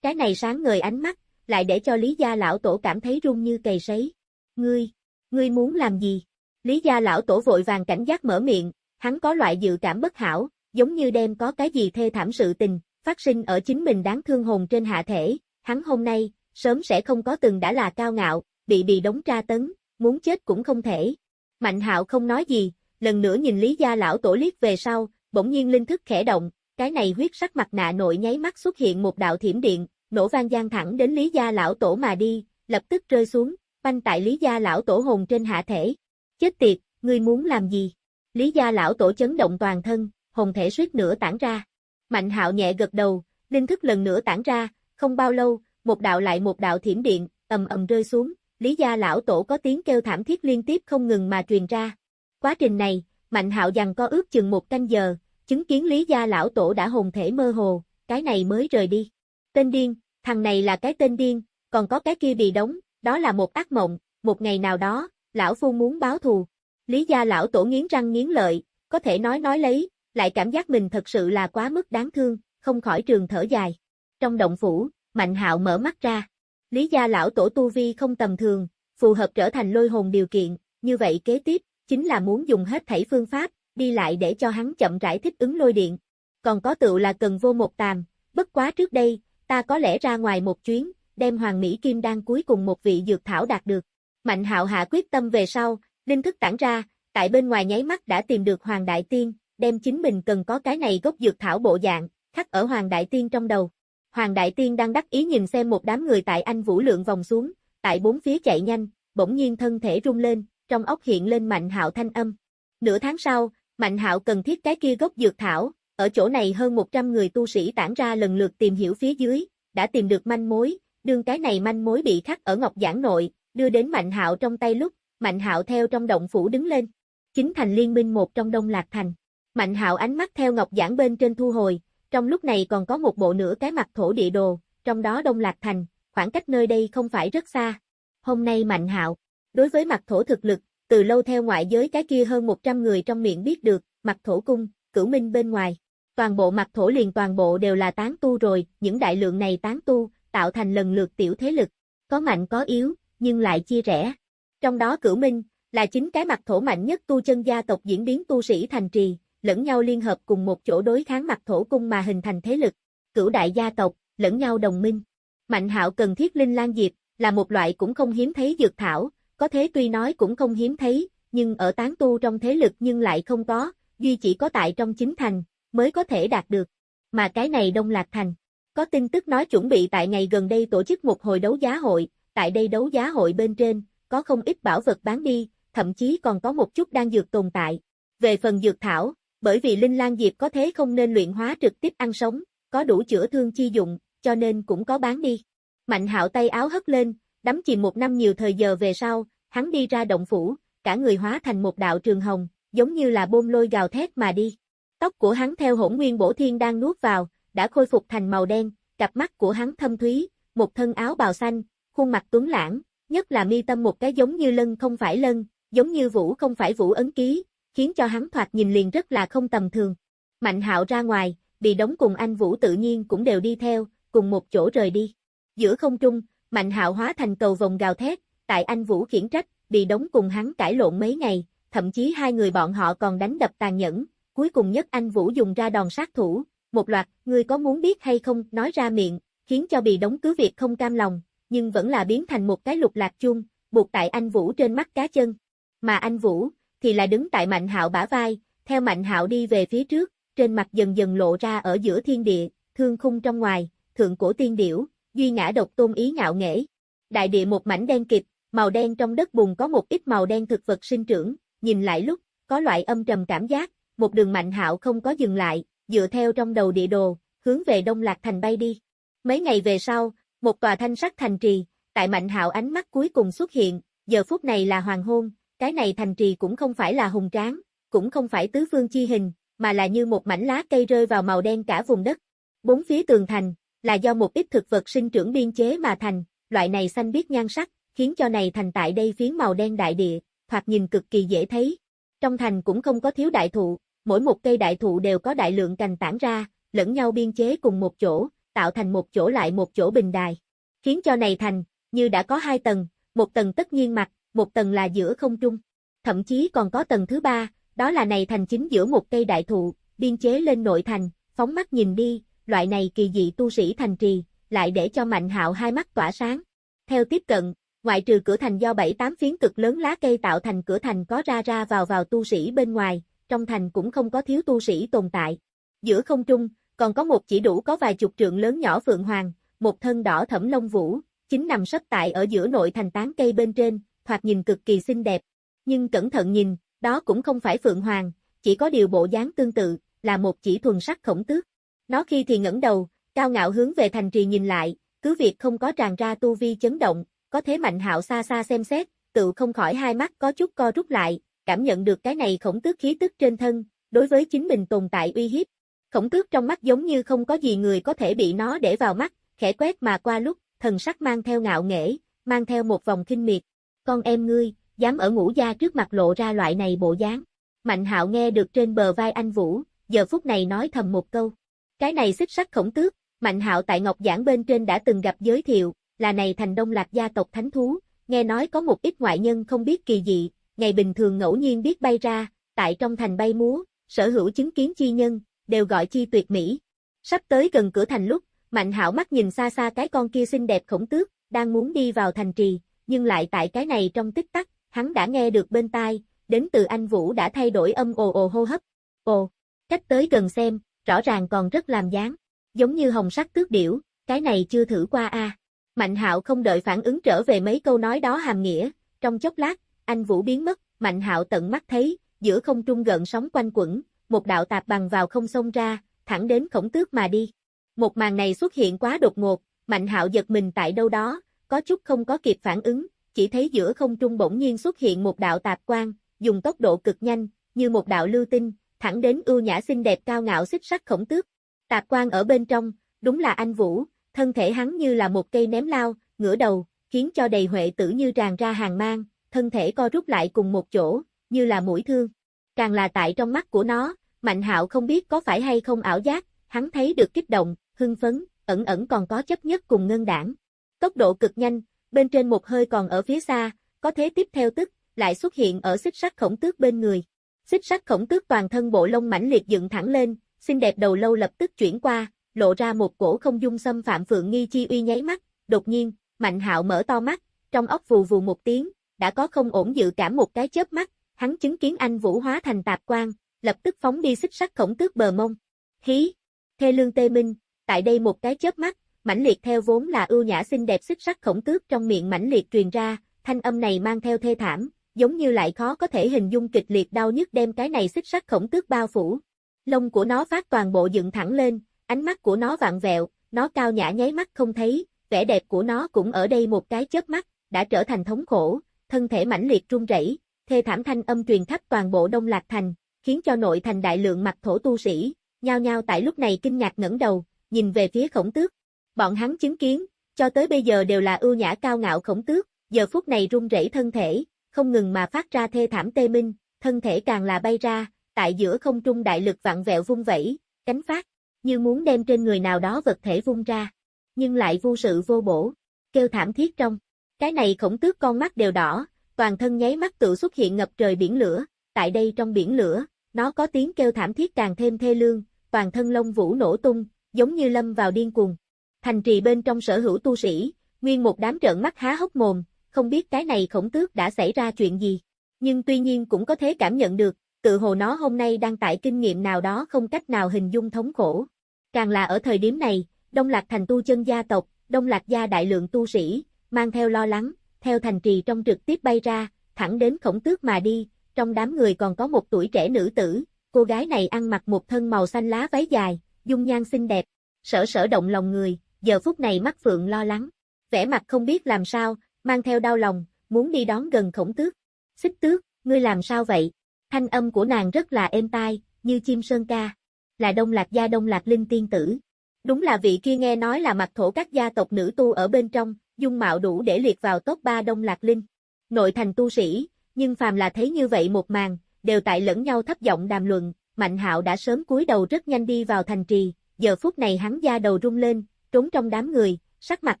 Cái này sáng ngời ánh mắt, lại để cho Lý Gia Lão Tổ cảm thấy run như cầy sấy. Ngươi, ngươi muốn làm gì? Lý Gia Lão Tổ vội vàng cảnh giác mở miệng, hắn có loại dự cảm bất hảo, giống như đem có cái gì thê thảm sự tình, phát sinh ở chính mình đáng thương hồn trên hạ thể, hắn hôm nay, sớm sẽ không có từng đã là cao ngạo, bị bị đóng tra tấn, muốn chết cũng không thể. Mạnh hạo không nói gì, lần nữa nhìn Lý Gia Lão Tổ liếc về sau, bỗng nhiên linh thức khẽ động, cái này huyết sắc mặt nạ nội nháy mắt xuất hiện một đạo thiểm điện, nổ vang gian thẳng đến Lý Gia Lão Tổ mà đi, lập tức rơi xuống, banh tại Lý Gia Lão Tổ hồn trên hạ thể. Chết tiệt, ngươi muốn làm gì? Lý gia lão tổ chấn động toàn thân, hồn thể suýt nữa tản ra. Mạnh hạo nhẹ gật đầu, linh thức lần nữa tản ra, không bao lâu, một đạo lại một đạo thiểm điện, ầm ầm rơi xuống, Lý gia lão tổ có tiếng kêu thảm thiết liên tiếp không ngừng mà truyền ra. Quá trình này, Mạnh hạo dằn có ước chừng một canh giờ, chứng kiến Lý gia lão tổ đã hồn thể mơ hồ, cái này mới rời đi. Tên điên, thằng này là cái tên điên, còn có cái kia bị đóng, đó là một ác mộng, một ngày nào đó, lão phu muốn báo thù. Lý gia lão tổ nghiến răng nghiến lợi, có thể nói nói lấy, lại cảm giác mình thật sự là quá mức đáng thương, không khỏi trường thở dài. Trong động phủ, Mạnh hạo mở mắt ra. Lý gia lão tổ tu vi không tầm thường, phù hợp trở thành lôi hồn điều kiện, như vậy kế tiếp, chính là muốn dùng hết thảy phương pháp, đi lại để cho hắn chậm rãi thích ứng lôi điện. Còn có tựu là cần vô một tàm, bất quá trước đây, ta có lẽ ra ngoài một chuyến, đem Hoàng Mỹ Kim đan cuối cùng một vị dược thảo đạt được. Mạnh hạo hạ quyết tâm về sau, linh thức tản ra, tại bên ngoài nháy mắt đã tìm được Hoàng Đại Tiên, đem chính mình cần có cái này gốc dược thảo bộ dạng, khắc ở Hoàng Đại Tiên trong đầu. Hoàng Đại Tiên đang đắc ý nhìn xem một đám người tại anh Vũ Lượng vòng xuống, tại bốn phía chạy nhanh, bỗng nhiên thân thể rung lên, trong ốc hiện lên Mạnh Hạo thanh âm. Nửa tháng sau, Mạnh Hạo cần thiết cái kia gốc dược thảo, ở chỗ này hơn 100 người tu sĩ tản ra lần lượt tìm hiểu phía dưới, đã tìm được manh mối, đương cái này manh mối bị khắc ở ngọc giảng nội, đưa đến Mạnh Hạo trong tay lúc, Mạnh Hạo theo trong động phủ đứng lên. Chính thành liên minh một trong Đông Lạc Thành. Mạnh Hạo ánh mắt theo ngọc giảng bên trên thu hồi, trong lúc này còn có một bộ nửa cái mặt thổ địa đồ, trong đó Đông Lạc Thành, khoảng cách nơi đây không phải rất xa. Hôm nay Mạnh Hạo, đối với mặt thổ thực lực, từ lâu theo ngoại giới cái kia hơn 100 người trong miệng biết được, mặt thổ cung, cửu minh bên ngoài. Toàn bộ mặt thổ liền toàn bộ đều là tán tu rồi, những đại lượng này tán tu, tạo thành lần lượt tiểu thế lực, có mạnh có yếu, nhưng lại chia rẽ. Trong đó cửu minh, là chính cái mặt thổ mạnh nhất tu chân gia tộc diễn biến tu sĩ thành trì, lẫn nhau liên hợp cùng một chỗ đối kháng mặt thổ cung mà hình thành thế lực, cửu đại gia tộc, lẫn nhau đồng minh. Mạnh hạo cần thiết linh lan diệp, là một loại cũng không hiếm thấy dược thảo, có thế tuy nói cũng không hiếm thấy, nhưng ở tán tu trong thế lực nhưng lại không có, duy chỉ có tại trong chính thành, mới có thể đạt được. Mà cái này Đông Lạc Thành, có tin tức nói chuẩn bị tại ngày gần đây tổ chức một hồi đấu giá hội, tại đây đấu giá hội bên trên, có không ít bảo vật bán đi, thậm chí còn có một chút đang dược tồn tại. Về phần dược thảo, bởi vì Linh Lan Diệp có thế không nên luyện hóa trực tiếp ăn sống, có đủ chữa thương chi dụng, cho nên cũng có bán đi. Mạnh hạo tay áo hất lên, đắm chìm một năm nhiều thời giờ về sau, hắn đi ra động phủ, cả người hóa thành một đạo trường hồng, giống như là bôm lôi gào thét mà đi. Tóc của hắn theo hỗn nguyên bổ thiên đang nuốt vào, đã khôi phục thành màu đen, cặp mắt của hắn thâm thúy, một thân áo bào xanh, khuôn mặt tuấn lãng, nhất là mi tâm một cái giống như lân không phải lân, giống như vũ không phải vũ ấn ký, khiến cho hắn thoạt nhìn liền rất là không tầm thường. Mạnh hạo ra ngoài, bị đóng cùng anh Vũ tự nhiên cũng đều đi theo, cùng một chỗ rời đi. Giữa không trung, Mạnh hạo hóa thành cầu vòng gào thét, tại anh Vũ khiển trách, bị đóng cùng hắn cãi lộn mấy ngày, thậm chí hai người bọn họ còn đánh đập tàn nhẫn, cuối cùng nhất anh Vũ dùng ra đòn sát thủ, một loạt, ngươi có muốn biết hay không, nói ra miệng, khiến cho bị đóng cứ việc không cam lòng, nhưng vẫn là biến thành một cái lục lạc chung, buộc tại anh Vũ trên mắt cá chân. Mà anh Vũ, thì là đứng tại Mạnh Hạo bả vai, theo Mạnh Hạo đi về phía trước, trên mặt dần dần lộ ra ở giữa thiên địa, thương khung trong ngoài, thượng cổ tiên điểu, duy ngã độc tôn ý ngạo nghễ. Đại địa một mảnh đen kịt, màu đen trong đất bùn có một ít màu đen thực vật sinh trưởng, nhìn lại lúc, có loại âm trầm cảm giác, một đường Mạnh Hạo không có dừng lại, dựa theo trong đầu địa đồ, hướng về Đông Lạc Thành bay đi. Mấy ngày về sau, một tòa thanh sắc thành trì, tại Mạnh Hạo ánh mắt cuối cùng xuất hiện, giờ phút này là hoàng hôn, cái này thành trì cũng không phải là hùng tráng, cũng không phải tứ phương chi hình, mà là như một mảnh lá cây rơi vào màu đen cả vùng đất. Bốn phía tường thành, là do một ít thực vật sinh trưởng biên chế mà thành, loại này xanh biếc nhan sắc, khiến cho này thành tại đây phiến màu đen đại địa, thoạt nhìn cực kỳ dễ thấy. Trong thành cũng không có thiếu đại thụ, mỗi một cây đại thụ đều có đại lượng cành tản ra, lẫn nhau biên chế cùng một chỗ, tạo thành một chỗ lại một chỗ bình đài. Khiến cho này thành, như đã có hai tầng, một tầng tất nhiên mặt, một tầng là giữa không trung. Thậm chí còn có tầng thứ ba, đó là này thành chính giữa một cây đại thụ, biên chế lên nội thành, phóng mắt nhìn đi, loại này kỳ dị tu sĩ thành trì, lại để cho Mạnh Hạo hai mắt tỏa sáng. Theo tiếp cận, ngoại trừ cửa thành do bảy tám phiến cực lớn lá cây tạo thành cửa thành có ra ra vào vào tu sĩ bên ngoài, trong thành cũng không có thiếu tu sĩ tồn tại. Giữa không trung, còn có một chỉ đủ có vài chục trượng lớn nhỏ phượng hoàng, một thân đỏ thẫm lông vũ, chính nằm sấp tại ở giữa nội thành tán cây bên trên, thoạt nhìn cực kỳ xinh đẹp. Nhưng cẩn thận nhìn, đó cũng không phải phượng hoàng, chỉ có điều bộ dáng tương tự, là một chỉ thuần sắc khổng tước. Nó khi thì ngẩng đầu, cao ngạo hướng về thành trì nhìn lại, cứ việc không có tràn ra tu vi chấn động, có thế Mạnh Hạo xa xa xem xét, tự không khỏi hai mắt có chút co rút lại, cảm nhận được cái này khổng tước khí tức trên thân, đối với chính mình tồn tại uy hiếp. Khổng tước trong mắt giống như không có gì người có thể bị nó để vào mắt, khẽ quét mà qua lúc, thần sắc mang theo ngạo nghễ, mang theo một vòng kinh miệt. Con em ngươi, dám ở ngũ gia trước mặt lộ ra loại này bộ dáng. Mạnh hạo nghe được trên bờ vai anh Vũ, giờ phút này nói thầm một câu. Cái này xích sắc khổng tước, Mạnh hạo tại Ngọc Giảng bên trên đã từng gặp giới thiệu, là này thành đông lạc gia tộc thánh thú, nghe nói có một ít ngoại nhân không biết kỳ dị, ngày bình thường ngẫu nhiên biết bay ra, tại trong thành bay múa, sở hữu chứng kiến chi nhân, đều gọi chi tuyệt mỹ. Sắp tới gần cửa thành lúc, Mạnh hạo mắt nhìn xa xa cái con kia xinh đẹp khổng tước, đang muốn đi vào thành trì, nhưng lại tại cái này trong tích tắc, hắn đã nghe được bên tai, đến từ anh Vũ đã thay đổi âm ồ ồ hô hấp. Ồ, cách tới gần xem, rõ ràng còn rất làm dáng. Giống như hồng sắc tước điểu, cái này chưa thử qua a. Mạnh hạo không đợi phản ứng trở về mấy câu nói đó hàm nghĩa, trong chốc lát, anh Vũ biến mất, Mạnh hạo tận mắt thấy, giữa không trung gợn sóng quanh quẩn, một đạo tạp bằng vào không xông ra, thẳng đến khổng tước mà đi. Một màn này xuất hiện quá đột ngột, Mạnh hạo giật mình tại đâu đó, có chút không có kịp phản ứng, chỉ thấy giữa không trung bỗng nhiên xuất hiện một đạo tạp quang, dùng tốc độ cực nhanh, như một đạo lưu tinh, thẳng đến ưu nhã xinh đẹp cao ngạo xích sắc khổng tước. Tạp quang ở bên trong, đúng là anh Vũ, thân thể hắn như là một cây ném lao, ngửa đầu, khiến cho đầy huệ tử như tràn ra hàng mang, thân thể co rút lại cùng một chỗ, như là mũi thương. Càng là tại trong mắt của nó, Mạnh Hạo không biết có phải hay không ảo giác, hắn thấy được kích động, hưng phấn, ẩn ẩn còn có chấp nhất cùng ngân đảng. Tốc độ cực nhanh, bên trên một hơi còn ở phía xa, có thế tiếp theo tức, lại xuất hiện ở xích sắt khổng tước bên người. Xích sắt khổng tước toàn thân bộ lông mảnh liệt dựng thẳng lên, xinh đẹp đầu lâu lập tức chuyển qua, lộ ra một cổ không dung xâm phạm phượng nghi chi uy nháy mắt, đột nhiên, Mạnh Hạo mở to mắt, trong óc vù vù một tiếng, đã có không ổn dự cảm một cái chớp mắt, hắn chứng kiến anh Vũ hóa thành tạp quan, lập tức phóng đi xích sắt khổng tước bờ mông. Hí! Thê lương tê minh, tại đây một cái chớp mắt, mãnh liệt theo vốn là ưu nhã xinh đẹp xích sắc khổng tước trong miệng mãnh liệt truyền ra, thanh âm này mang theo thê thảm, giống như lại khó có thể hình dung kịch liệt đau nhức đem cái này xích sắc khổng tước bao phủ. Lông của nó phát toàn bộ dựng thẳng lên, ánh mắt của nó vạn vẹo, nó cao nhã nháy mắt không thấy, vẻ đẹp của nó cũng ở đây một cái chớp mắt, đã trở thành thống khổ, thân thể mãnh liệt run rẩy, thê thảm thanh âm truyền khắp toàn bộ Đông Lạc thành, khiến cho nội thành đại lượng mặt thổ tu sĩ, nhao nhao tại lúc này kinh ngạc ngẩng đầu, nhìn về phía khổng tước. Bọn hắn chứng kiến, cho tới bây giờ đều là ưu nhã cao ngạo khổng tước, giờ phút này run rẩy thân thể, không ngừng mà phát ra thê thảm tê minh, thân thể càng là bay ra, tại giữa không trung đại lực vặn vẹo vung vẩy, cánh phát, như muốn đem trên người nào đó vật thể vung ra, nhưng lại vô sự vô bổ, kêu thảm thiết trong. Cái này khổng tước con mắt đều đỏ, toàn thân nháy mắt tự xuất hiện ngập trời biển lửa, tại đây trong biển lửa, nó có tiếng kêu thảm thiết càng thêm thê lương, toàn thân lông vũ nổ tung, giống như lâm vào điên cuồng. Thành trì bên trong sở hữu tu sĩ, nguyên một đám trợn mắt há hốc mồm, không biết cái này khổng tước đã xảy ra chuyện gì. Nhưng tuy nhiên cũng có thể cảm nhận được, tự hồ nó hôm nay đang tại kinh nghiệm nào đó không cách nào hình dung thống khổ. Càng là ở thời điểm này, Đông Lạc thành tu chân gia tộc, Đông Lạc gia đại lượng tu sĩ, mang theo lo lắng, theo thành trì trong trực tiếp bay ra, thẳng đến khổng tước mà đi, trong đám người còn có một tuổi trẻ nữ tử, cô gái này ăn mặc một thân màu xanh lá váy dài, dung nhan xinh đẹp, sở sở động lòng người, giờ phút này mắt phượng lo lắng, vẻ mặt không biết làm sao, mang theo đau lòng, muốn đi đón gần khổng tước. Xích tước, ngươi làm sao vậy? Thanh âm của nàng rất là êm tai, như chim sơn ca. Là đông lạc gia đông lạc linh tiên tử. Đúng là vị kia nghe nói là mặt thổ các gia tộc nữ tu ở bên trong, dung mạo đủ để liệt vào top 3 đông lạc linh. Nội thành tu sĩ, nhưng phàm là thấy như vậy một màn, đều tại lẫn nhau thấp giọng đàm luận, Mạnh Hạo đã sớm cúi đầu rất nhanh đi vào thành trì, giờ phút này hắn da đầu rung lên, trốn trong đám người, sắc mặt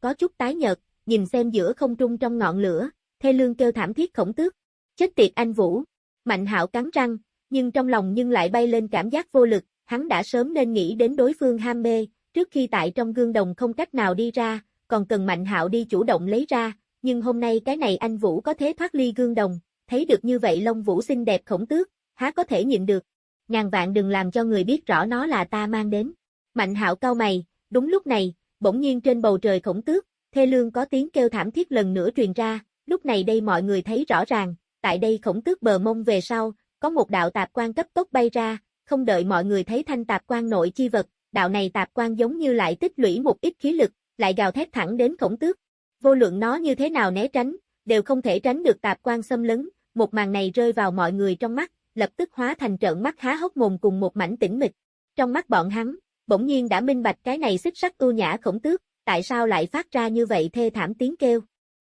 có chút tái nhợt, nhìn xem giữa không trung trong ngọn lửa, thê lương kêu thảm thiết khổng tước. Chết tiệt anh Vũ. Mạnh Hạo cắn răng, nhưng trong lòng nhưng lại bay lên cảm giác vô lực, hắn đã sớm nên nghĩ đến đối phương ham mê, trước khi tại trong gương đồng không cách nào đi ra, còn cần Mạnh Hạo đi chủ động lấy ra, nhưng hôm nay cái này anh Vũ có thế thoát ly gương đồng, thấy được như vậy Long Vũ xinh đẹp khổng tước, há có thể nhịn được. Ngàn vạn đừng làm cho người biết rõ nó là ta mang đến. Mạnh Hạo cau mày, đúng lúc này, bỗng nhiên trên bầu trời khổng tước, thê lương có tiếng kêu thảm thiết lần nữa truyền ra, lúc này đây mọi người thấy rõ ràng, tại đây khổng tước bờ mông về sau, có một đạo tạp quan cấp tốc bay ra, không đợi mọi người thấy thanh tạp quan nội chi vật, đạo này tạp quan giống như lại tích lũy một ít khí lực, lại gào thét thẳng đến khổng tước. Vô luận nó như thế nào né tránh, đều không thể tránh được tạp quan xâm lấn, một màn này rơi vào mọi người trong mắt, lập tức hóa thành trợn mắt há hốc mồm cùng một mảnh tĩnh mịch. Trong mắt bọn hắn, bỗng nhiên đã minh bạch cái này xích sắc tu nhã khổng tước, tại sao lại phát ra như vậy thê thảm tiếng kêu.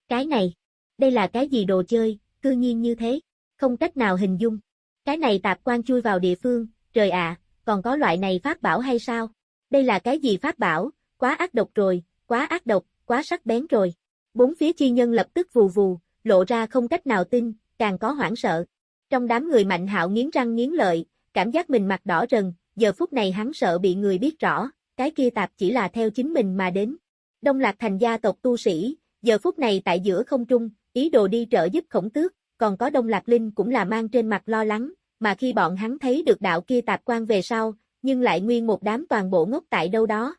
Cái này, đây là cái gì đồ chơi, cư nhiên như thế, không cách nào hình dung. Cái này tạp quan chui vào địa phương, trời ạ, còn có loại này pháp bảo hay sao? Đây là cái gì pháp bảo, quá ác độc rồi, quá ác độc, quá sắc bén rồi. Bốn phía chi nhân lập tức vù vù, lộ ra không cách nào tin, càng có hoảng sợ. Trong đám người mạnh hạo nghiến răng nghiến lợi, cảm giác mình mặt đỏ rần, giờ phút này hắn sợ bị người biết rõ, cái kia tạp chỉ là theo chính mình mà đến. Đông Lạc thành gia tộc tu sĩ, giờ phút này tại giữa không trung, ý đồ đi trợ giúp khổng tước, còn có Đông Lạc Linh cũng là mang trên mặt lo lắng, mà khi bọn hắn thấy được đạo kia tạp quan về sau, nhưng lại nguyên một đám toàn bộ ngốc tại đâu đó.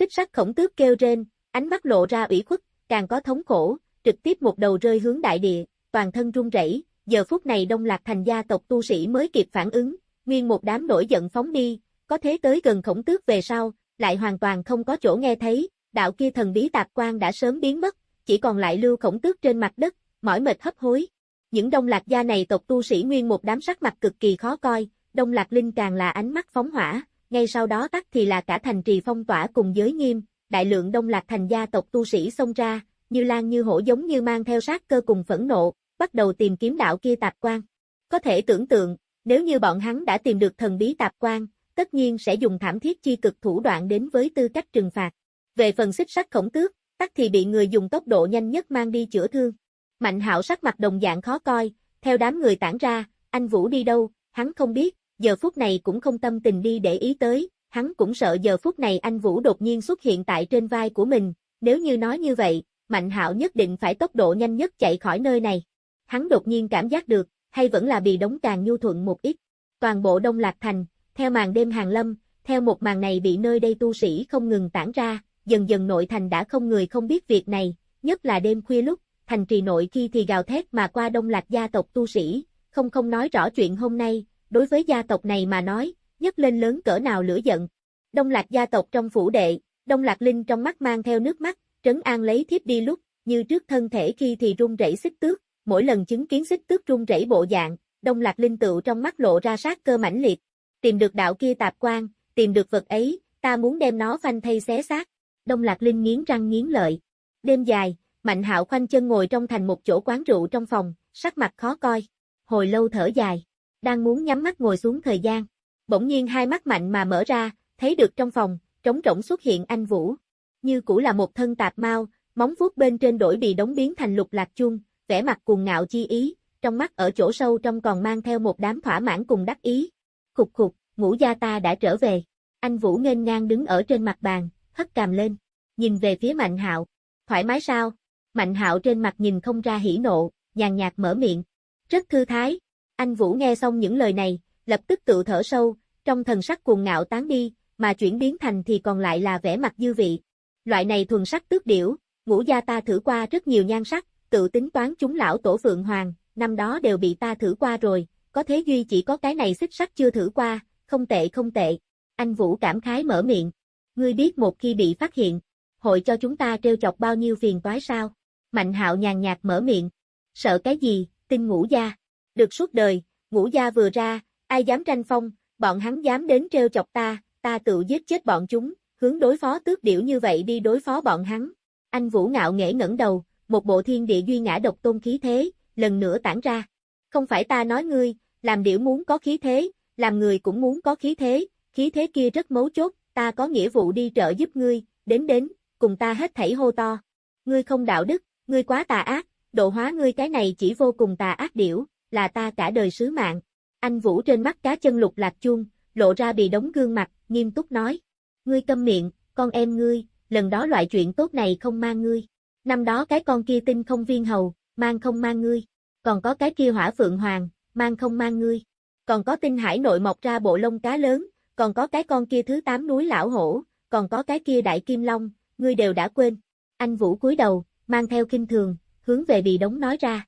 Xích sắc khổng tước kêu rên, ánh mắt lộ ra ủy khuất, càng có thống khổ, trực tiếp một đầu rơi hướng đại địa, toàn thân run rẩy. giờ phút này Đông Lạc thành gia tộc tu sĩ mới kịp phản ứng, nguyên một đám nổi giận phóng đi, có thế tới gần khổng tước về sau, lại hoàn toàn không có chỗ nghe thấy, đạo kia thần bí tạp quan đã sớm biến mất, chỉ còn lại lưu khổng tước trên mặt đất, mỏi mệt hấp hối. Những đông lạc gia này tộc tu sĩ nguyên một đám sắc mặt cực kỳ khó coi, đông lạc linh càng là ánh mắt phóng hỏa, ngay sau đó tắt thì là cả thành trì phong tỏa cùng giới nghiêm, đại lượng đông lạc thành gia tộc tu sĩ xông ra, như lan như hổ giống như mang theo sát cơ cùng phẫn nộ, bắt đầu tìm kiếm đạo kia tạp quan. Có thể tưởng tượng, nếu như bọn hắn đã tìm được thần bí tạp quan, tất nhiên sẽ dùng thảm thiết chi cực thủ đoạn đến với tư cách trừng phạt. Về phần xích sắt khổng tước, tắc thì bị người dùng tốc độ nhanh nhất mang đi chữa thương. Mạnh hạo sắc mặt đồng dạng khó coi, theo đám người tản ra, anh Vũ đi đâu, hắn không biết, giờ phút này cũng không tâm tình đi để ý tới, hắn cũng sợ giờ phút này anh Vũ đột nhiên xuất hiện tại trên vai của mình, nếu như nói như vậy, Mạnh hạo nhất định phải tốc độ nhanh nhất chạy khỏi nơi này. Hắn đột nhiên cảm giác được, hay vẫn là bị đóng càng nhu thuận một ít. Toàn bộ Đông Lạc Thành, theo màn đêm hàng lâm, theo một màn này bị nơi đây tu sĩ không ngừng tản ra, dần dần nội thành đã không người không biết việc này, nhất là đêm khuya lúc, thành trì nội khi thì gào thét mà qua đông lạc gia tộc tu sĩ, không không nói rõ chuyện hôm nay, đối với gia tộc này mà nói, nhấc lên lớn cỡ nào lửa giận. Đông lạc gia tộc trong phủ đệ, đông lạc linh trong mắt mang theo nước mắt, trấn an lấy thiếp đi lúc, như trước thân thể khi thì run rẩy xích tước, mỗi lần chứng kiến xích tước run rẩy bộ dạng, đông lạc linh tựu trong mắt lộ ra sát cơ mãnh liệt. Tìm được đạo kia tạp quan, tìm được vật ấy, ta muốn đem nó phanh thay xé xác. Đông Lạc Linh nghiến răng nghiến lợi. Đêm dài, Mạnh Hạo khoanh chân ngồi trong thành một chỗ quán rượu trong phòng, sắc mặt khó coi. Hồi lâu thở dài, đang muốn nhắm mắt ngồi xuống thời gian. Bỗng nhiên hai mắt mạnh mà mở ra, thấy được trong phòng, trống rỗng xuất hiện anh Vũ. Như cũ là một thân tạp mau, móng vuốt bên trên đổi bị đóng biến thành lục lạc chuông, vẻ mặt cuồng ngạo chi ý, trong mắt ở chỗ sâu trong còn mang theo một đám thỏa mãn cùng đắc ý. Khục khục, ngũ gia ta đã trở về. Anh Vũ nghênh ngang đứng ở trên mặt bàn, hất cằm lên, nhìn về phía Mạnh Hạo. Thoải mái sao? Mạnh Hạo trên mặt nhìn không ra hỉ nộ, nhàn nhạt mở miệng. Rất thư thái. Anh Vũ nghe xong những lời này, lập tức tự thở sâu, trong thần sắc cuồng ngạo tán đi, mà chuyển biến thành thì còn lại là vẻ mặt dư vị. Loại này thuần sắc tước điểu, ngũ gia ta thử qua rất nhiều nhan sắc, tự tính toán chúng lão tổ phượng hoàng, năm đó đều bị ta thử qua rồi, có thế duy chỉ có cái này xích sắc chưa thử qua, không tệ không tệ. Anh Vũ cảm khái mở miệng. Ngươi biết một khi bị phát hiện, hội cho chúng ta trêu chọc bao nhiêu phiền toái sao? Mạnh hạo nhàn nhạt mở miệng. Sợ cái gì, tin ngũ gia. Được suốt đời, ngũ gia vừa ra, ai dám tranh phong, bọn hắn dám đến treo chọc ta, ta tự giết chết bọn chúng, hướng đối phó tước điểu như vậy đi đối phó bọn hắn. Anh Vũ ngạo nghễ ngẩng đầu, một bộ thiên địa duy ngã độc tôn khí thế, lần nữa tản ra. Không phải ta nói ngươi, làm điểu muốn có khí thế, làm người cũng muốn có khí thế, khí thế kia rất mấu chốt, ta có nghĩa vụ đi trợ giúp ngươi, đến đến, cùng ta hết thảy hô to. Ngươi không đạo đức, ngươi quá tà ác, độ hóa ngươi cái này chỉ vô cùng tà ác điểu, là ta cả đời sứ mạng. Anh Vũ trên mắt cá chân lục lạc chuông, lộ ra bị đóng gương mặt, nghiêm túc nói. Ngươi câm miệng, con em ngươi, lần đó loại chuyện tốt này không mang ngươi. Năm đó cái con kia tinh không viên hầu, mang không mang ngươi. Còn có cái kia hỏa phượng hoàng, mang không mang ngươi. Còn có tinh hải nội mọc ra bộ lông cá lớn, còn có cái con kia thứ tám núi lão hổ, còn có cái kia đại kim long, ngươi đều đã quên. Anh Vũ cúi đầu, mang theo kinh thường, hướng về bị đống nói ra.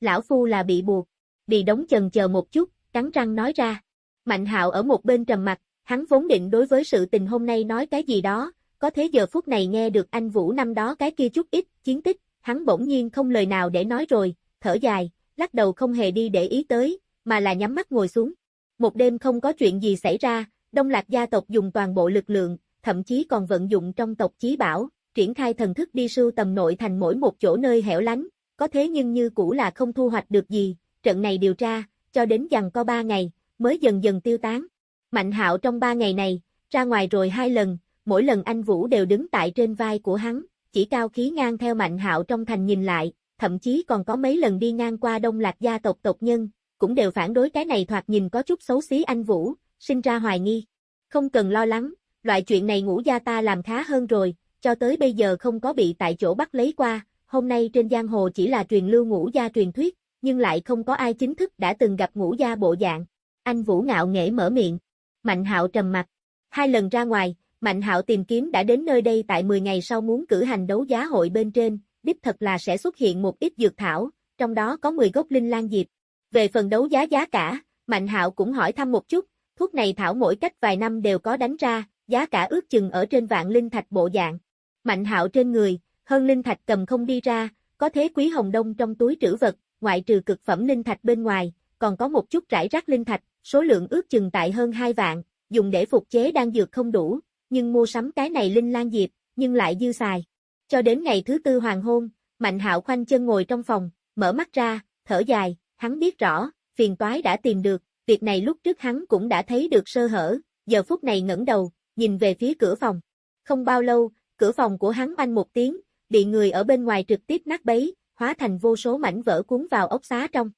Lão phu là bị buộc. Bị đóng chần chờ một chút, cắn răng nói ra. Mạnh hạo ở một bên trầm mặt, hắn vốn định đối với sự tình hôm nay nói cái gì đó, có thế giờ phút này nghe được anh Vũ năm đó cái kia chút ít, chiến tích, hắn bỗng nhiên không lời nào để nói rồi, thở dài, lắc đầu không hề đi để ý tới, mà là nhắm mắt ngồi xuống. Một đêm không có chuyện gì xảy ra, Đông Lạc gia tộc dùng toàn bộ lực lượng, thậm chí còn vận dụng trong tộc chí bảo, triển khai thần thức đi sưu tầm nội thành mỗi một chỗ nơi hẻo lánh, có thế nhưng như cũ là không thu hoạch được gì, trận này điều tra, cho đến dần co ba ngày, mới dần dần tiêu tán. Mạnh hạo trong ba ngày này, ra ngoài rồi hai lần, mỗi lần anh Vũ đều đứng tại trên vai của hắn, chỉ cao khí ngang theo Mạnh Hạo trong thành nhìn lại, thậm chí còn có mấy lần đi ngang qua Đông Lạc gia tộc tộc nhân, cũng đều phản đối cái này thoạt nhìn có chút xấu xí anh Vũ, sinh ra hoài nghi. Không cần lo lắng, loại chuyện này ngũ gia ta làm khá hơn rồi, cho tới bây giờ không có bị tại chỗ bắt lấy qua, hôm nay trên giang hồ chỉ là truyền lưu ngũ gia truyền thuyết, nhưng lại không có ai chính thức đã từng gặp ngũ gia bộ dạng. Anh Vũ ngạo nghễ mở miệng. Mạnh hạo trầm mặt. Hai lần ra ngoài, Mạnh hạo tìm kiếm đã đến nơi đây tại 10 ngày sau muốn cử hành đấu giá hội bên trên, đích thật là sẽ xuất hiện một ít dược thảo, trong đó có 10 gốc linh lan diệp. Về phần đấu giá giá cả, Mạnh hạo cũng hỏi thăm một chút, thuốc này thảo mỗi cách vài năm đều có đánh ra, giá cả ước chừng ở trên vạn linh thạch bộ dạng. Mạnh hạo trên người, hơn linh thạch cầm không đi ra, có thế quý hồng đông trong túi trữ vật, ngoại trừ cực phẩm linh thạch bên ngoài, còn có một chút rải rác linh thạch, số lượng ước chừng tại hơn 2 vạn, dùng để phục chế đang dược không đủ, nhưng mua sắm cái này linh lan diệp, nhưng lại dư xài. Cho đến ngày thứ tư hoàng hôn, Mạnh hạo khoanh chân ngồi trong phòng, mở mắt ra, thở dài, hắn biết rõ, phiền toái đã tìm được, việc này lúc trước hắn cũng đã thấy được sơ hở, giờ phút này ngẩng đầu, nhìn về phía cửa phòng. Không bao lâu, cửa phòng của hắn anh một tiếng, bị người ở bên ngoài trực tiếp nát bấy, hóa thành vô số mảnh vỡ cuốn vào ốc xá trong.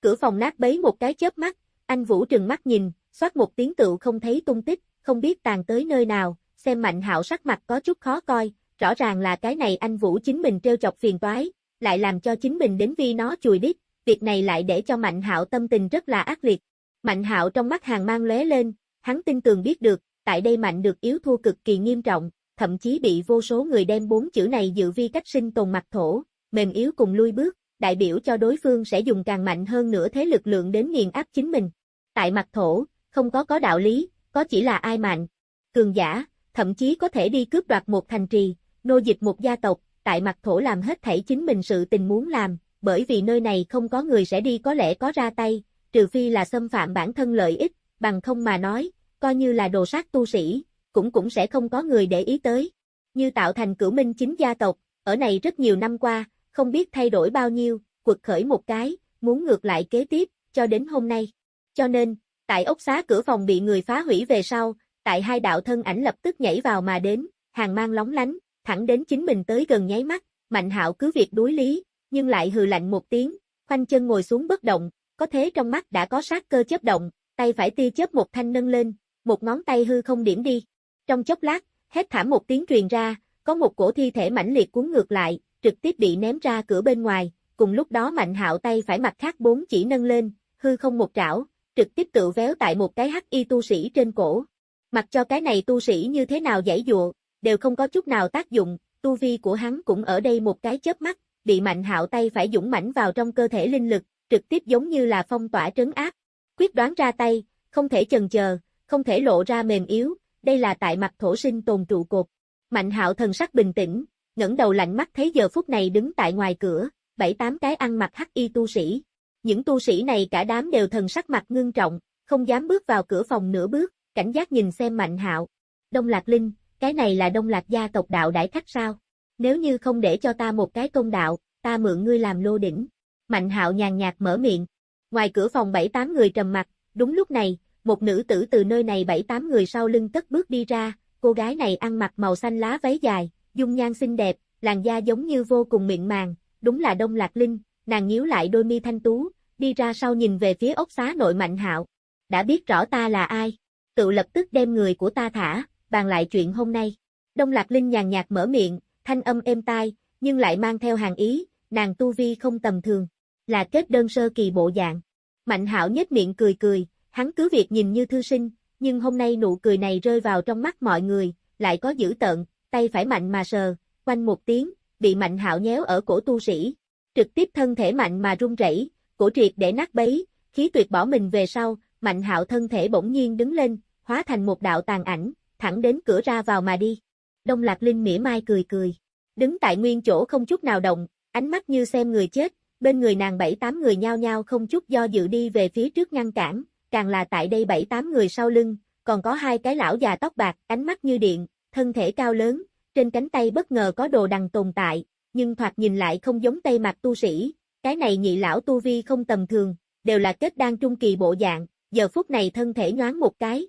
Cửa phòng nát bấy một cái chớp mắt, anh Vũ trừng mắt nhìn, xoát một tiếng tựu không thấy tung tích, không biết tàn tới nơi nào, xem Mạnh Hạo sắc mặt có chút khó coi, rõ ràng là cái này anh Vũ chính mình trêu chọc phiền toái, lại làm cho chính mình đến vi nó chùi đít, việc này lại để cho Mạnh Hạo tâm tình rất là ác liệt. Mạnh Hạo trong mắt hàng mang lóe lên, hắn tin tường biết được, tại đây Mạnh được yếu thua cực kỳ nghiêm trọng, thậm chí bị vô số người đem bốn chữ này dự vi cách sinh tồn mặt thổ, mềm yếu cùng lui bước, đại biểu cho đối phương sẽ dùng càng mạnh hơn nữa thế lực lượng đến nghiền áp chính mình. Tại mặt thổ, không có có đạo lý, có chỉ là ai mạnh, cường giả, thậm chí có thể đi cướp đoạt một thành trì, nô dịch một gia tộc, tại mặt thổ làm hết thảy chính mình sự tình muốn làm, bởi vì nơi này không có người sẽ đi có lẽ có ra tay, trừ phi là xâm phạm bản thân lợi ích, bằng không mà nói, coi như là đồ sát tu sĩ, cũng cũng sẽ không có người để ý tới. Như tạo thành cửu minh chính gia tộc, ở này rất nhiều năm qua, không biết thay đổi bao nhiêu, quật khởi một cái, muốn ngược lại kế tiếp, cho đến hôm nay. Cho nên, Tại ốc xá cửa phòng bị người phá hủy về sau, tại hai đạo thân ảnh lập tức nhảy vào mà đến, hàng mang lóng lánh, thẳng đến chính mình tới gần nháy mắt, Mạnh Hạo cứ việc đối lý, nhưng lại hừ lạnh một tiếng, khoanh chân ngồi xuống bất động, có thế trong mắt đã có sát cơ chớp động, tay phải tia chớp một thanh nâng lên, một ngón tay hư không điểm đi. Trong chốc lát, hét thảm một tiếng truyền ra, có một cổ thi thể mãnh liệt cuốn ngược lại, trực tiếp bị ném ra cửa bên ngoài, cùng lúc đó Mạnh Hạo tay phải mặt khác bốn chỉ nâng lên, hư không một trảo, trực tiếp tự véo tại một cái hắc y tu sĩ trên cổ. Mặc cho cái này tu sĩ như thế nào giải dụa, đều không có chút nào tác dụng, tu vi của hắn cũng ở đây một cái chớp mắt, bị mạnh hạo tay phải dũng mãnh vào trong cơ thể linh lực, trực tiếp giống như là phong tỏa trấn áp. Quyết đoán ra tay, không thể chần chờ, không thể lộ ra mềm yếu, đây là tại mặt thổ sinh tồn trụ cột. Mạnh hạo thần sắc bình tĩnh, ngẩng đầu lạnh mắt thấy giờ phút này đứng tại ngoài cửa, bảy tám cái ăn mặc hắc y tu sĩ, những tu sĩ này cả đám đều thần sắc mặt ngưng trọng, không dám bước vào cửa phòng nửa bước, cảnh giác nhìn xem Mạnh Hạo. Đông Lạc Linh, cái này là Đông Lạc gia tộc đạo đại khách sao? Nếu như không để cho ta một cái công đạo, ta mượn ngươi làm lô đỉnh. Mạnh Hạo nhàn nhạt mở miệng. Ngoài cửa phòng bảy tám người trầm mặt, đúng lúc này, một nữ tử từ nơi này bảy tám người sau lưng tất bước đi ra, cô gái này ăn mặc màu xanh lá váy dài, dung nhan xinh đẹp, làn da giống như vô cùng mịn màng, đúng là Đông Lạc Linh, nàng nhíu lại đôi mi thanh tú, đi ra sau nhìn về phía ốc xá nội mạnh hạo. Đã biết rõ ta là ai, tự lập tức đem người của ta thả, bàn lại chuyện hôm nay. Đông Lạc Linh nhàn nhạt mở miệng, thanh âm êm tai, nhưng lại mang theo hàng ý, nàng tu vi không tầm thường, là kết đơn sơ kỳ bộ dạng. Mạnh hạo nhếch miệng cười cười, hắn cứ việc nhìn như thư sinh, nhưng hôm nay nụ cười này rơi vào trong mắt mọi người, lại có dữ tợn, tay phải mạnh mà sờ, quanh một tiếng, bị mạnh hạo nhéo ở cổ tu sĩ, trực tiếp thân thể mạnh mà run rẩy, cổ triệt để nát bấy, khí tuyệt bỏ mình về sau, Mạnh Hạo thân thể bỗng nhiên đứng lên, hóa thành một đạo tàn ảnh, thẳng đến cửa ra vào mà đi. Đông Lạc Linh mỉa mai cười cười, đứng tại nguyên chỗ không chút nào động, ánh mắt như xem người chết, bên người nàng bảy tám người nhao nhao không chút do dự đi về phía trước ngăn cản, càng là tại đây bảy tám người sau lưng, còn có hai cái lão già tóc bạc, ánh mắt như điện, thân thể cao lớn, trên cánh tay bất ngờ có đồ đằng tồn tại, nhưng thoạt nhìn lại không giống tây mặt tu sĩ, cái này nhị lão tu vi không tầm thường, đều là kết đan trung kỳ bộ dạng, giờ phút này thân thể nhoáng một cái,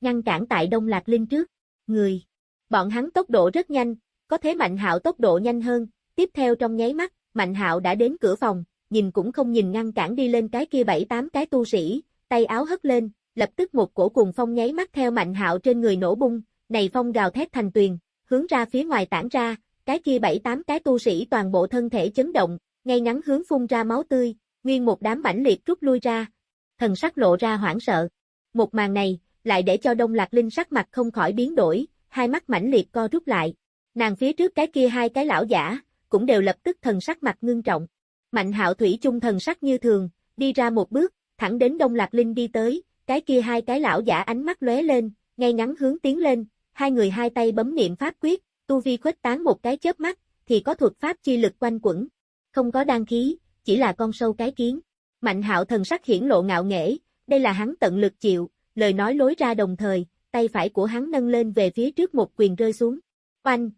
ngăn cản tại Đông Lạc Linh trước, người. Bọn hắn tốc độ rất nhanh, có thế Mạnh Hạo tốc độ nhanh hơn, tiếp theo trong nháy mắt, Mạnh Hạo đã đến cửa phòng, nhìn cũng không nhìn ngăn cản đi lên cái kia bảy tám cái tu sĩ, tay áo hất lên, lập tức một cổ cùng phong nháy mắt theo Mạnh Hạo trên người nổ bung, này phong gào thét thành tuyền, hướng ra phía ngoài tản ra, cái kia bảy tám cái tu sĩ toàn bộ thân thể chấn động, ngay ngắn hướng phun ra máu tươi, nguyên một đám mãnh liệt rút lui ra. Thần sắc lộ ra hoảng sợ. Một màn này, lại để cho Đông Lạc Linh sắc mặt không khỏi biến đổi, hai mắt mãnh liệt co rút lại. Nàng phía trước cái kia hai cái lão giả, cũng đều lập tức thần sắc mặt ngưng trọng. Mạnh hạo thủy chung thần sắc như thường, đi ra một bước, thẳng đến Đông Lạc Linh đi tới, cái kia hai cái lão giả ánh mắt lóe lên, ngay ngắn hướng tiến lên, hai người hai tay bấm niệm pháp quyết, tu vi khuếch tán một cái chớp mắt, thì có thuật pháp chi lực quanh quẩn. Không có đan khí, chỉ là con sâu cái kiến. Mạnh hạo thần sắc hiển lộ ngạo nghễ, đây là hắn tận lực chịu, lời nói lối ra đồng thời, tay phải của hắn nâng lên về phía trước một quyền rơi xuống. Oanh!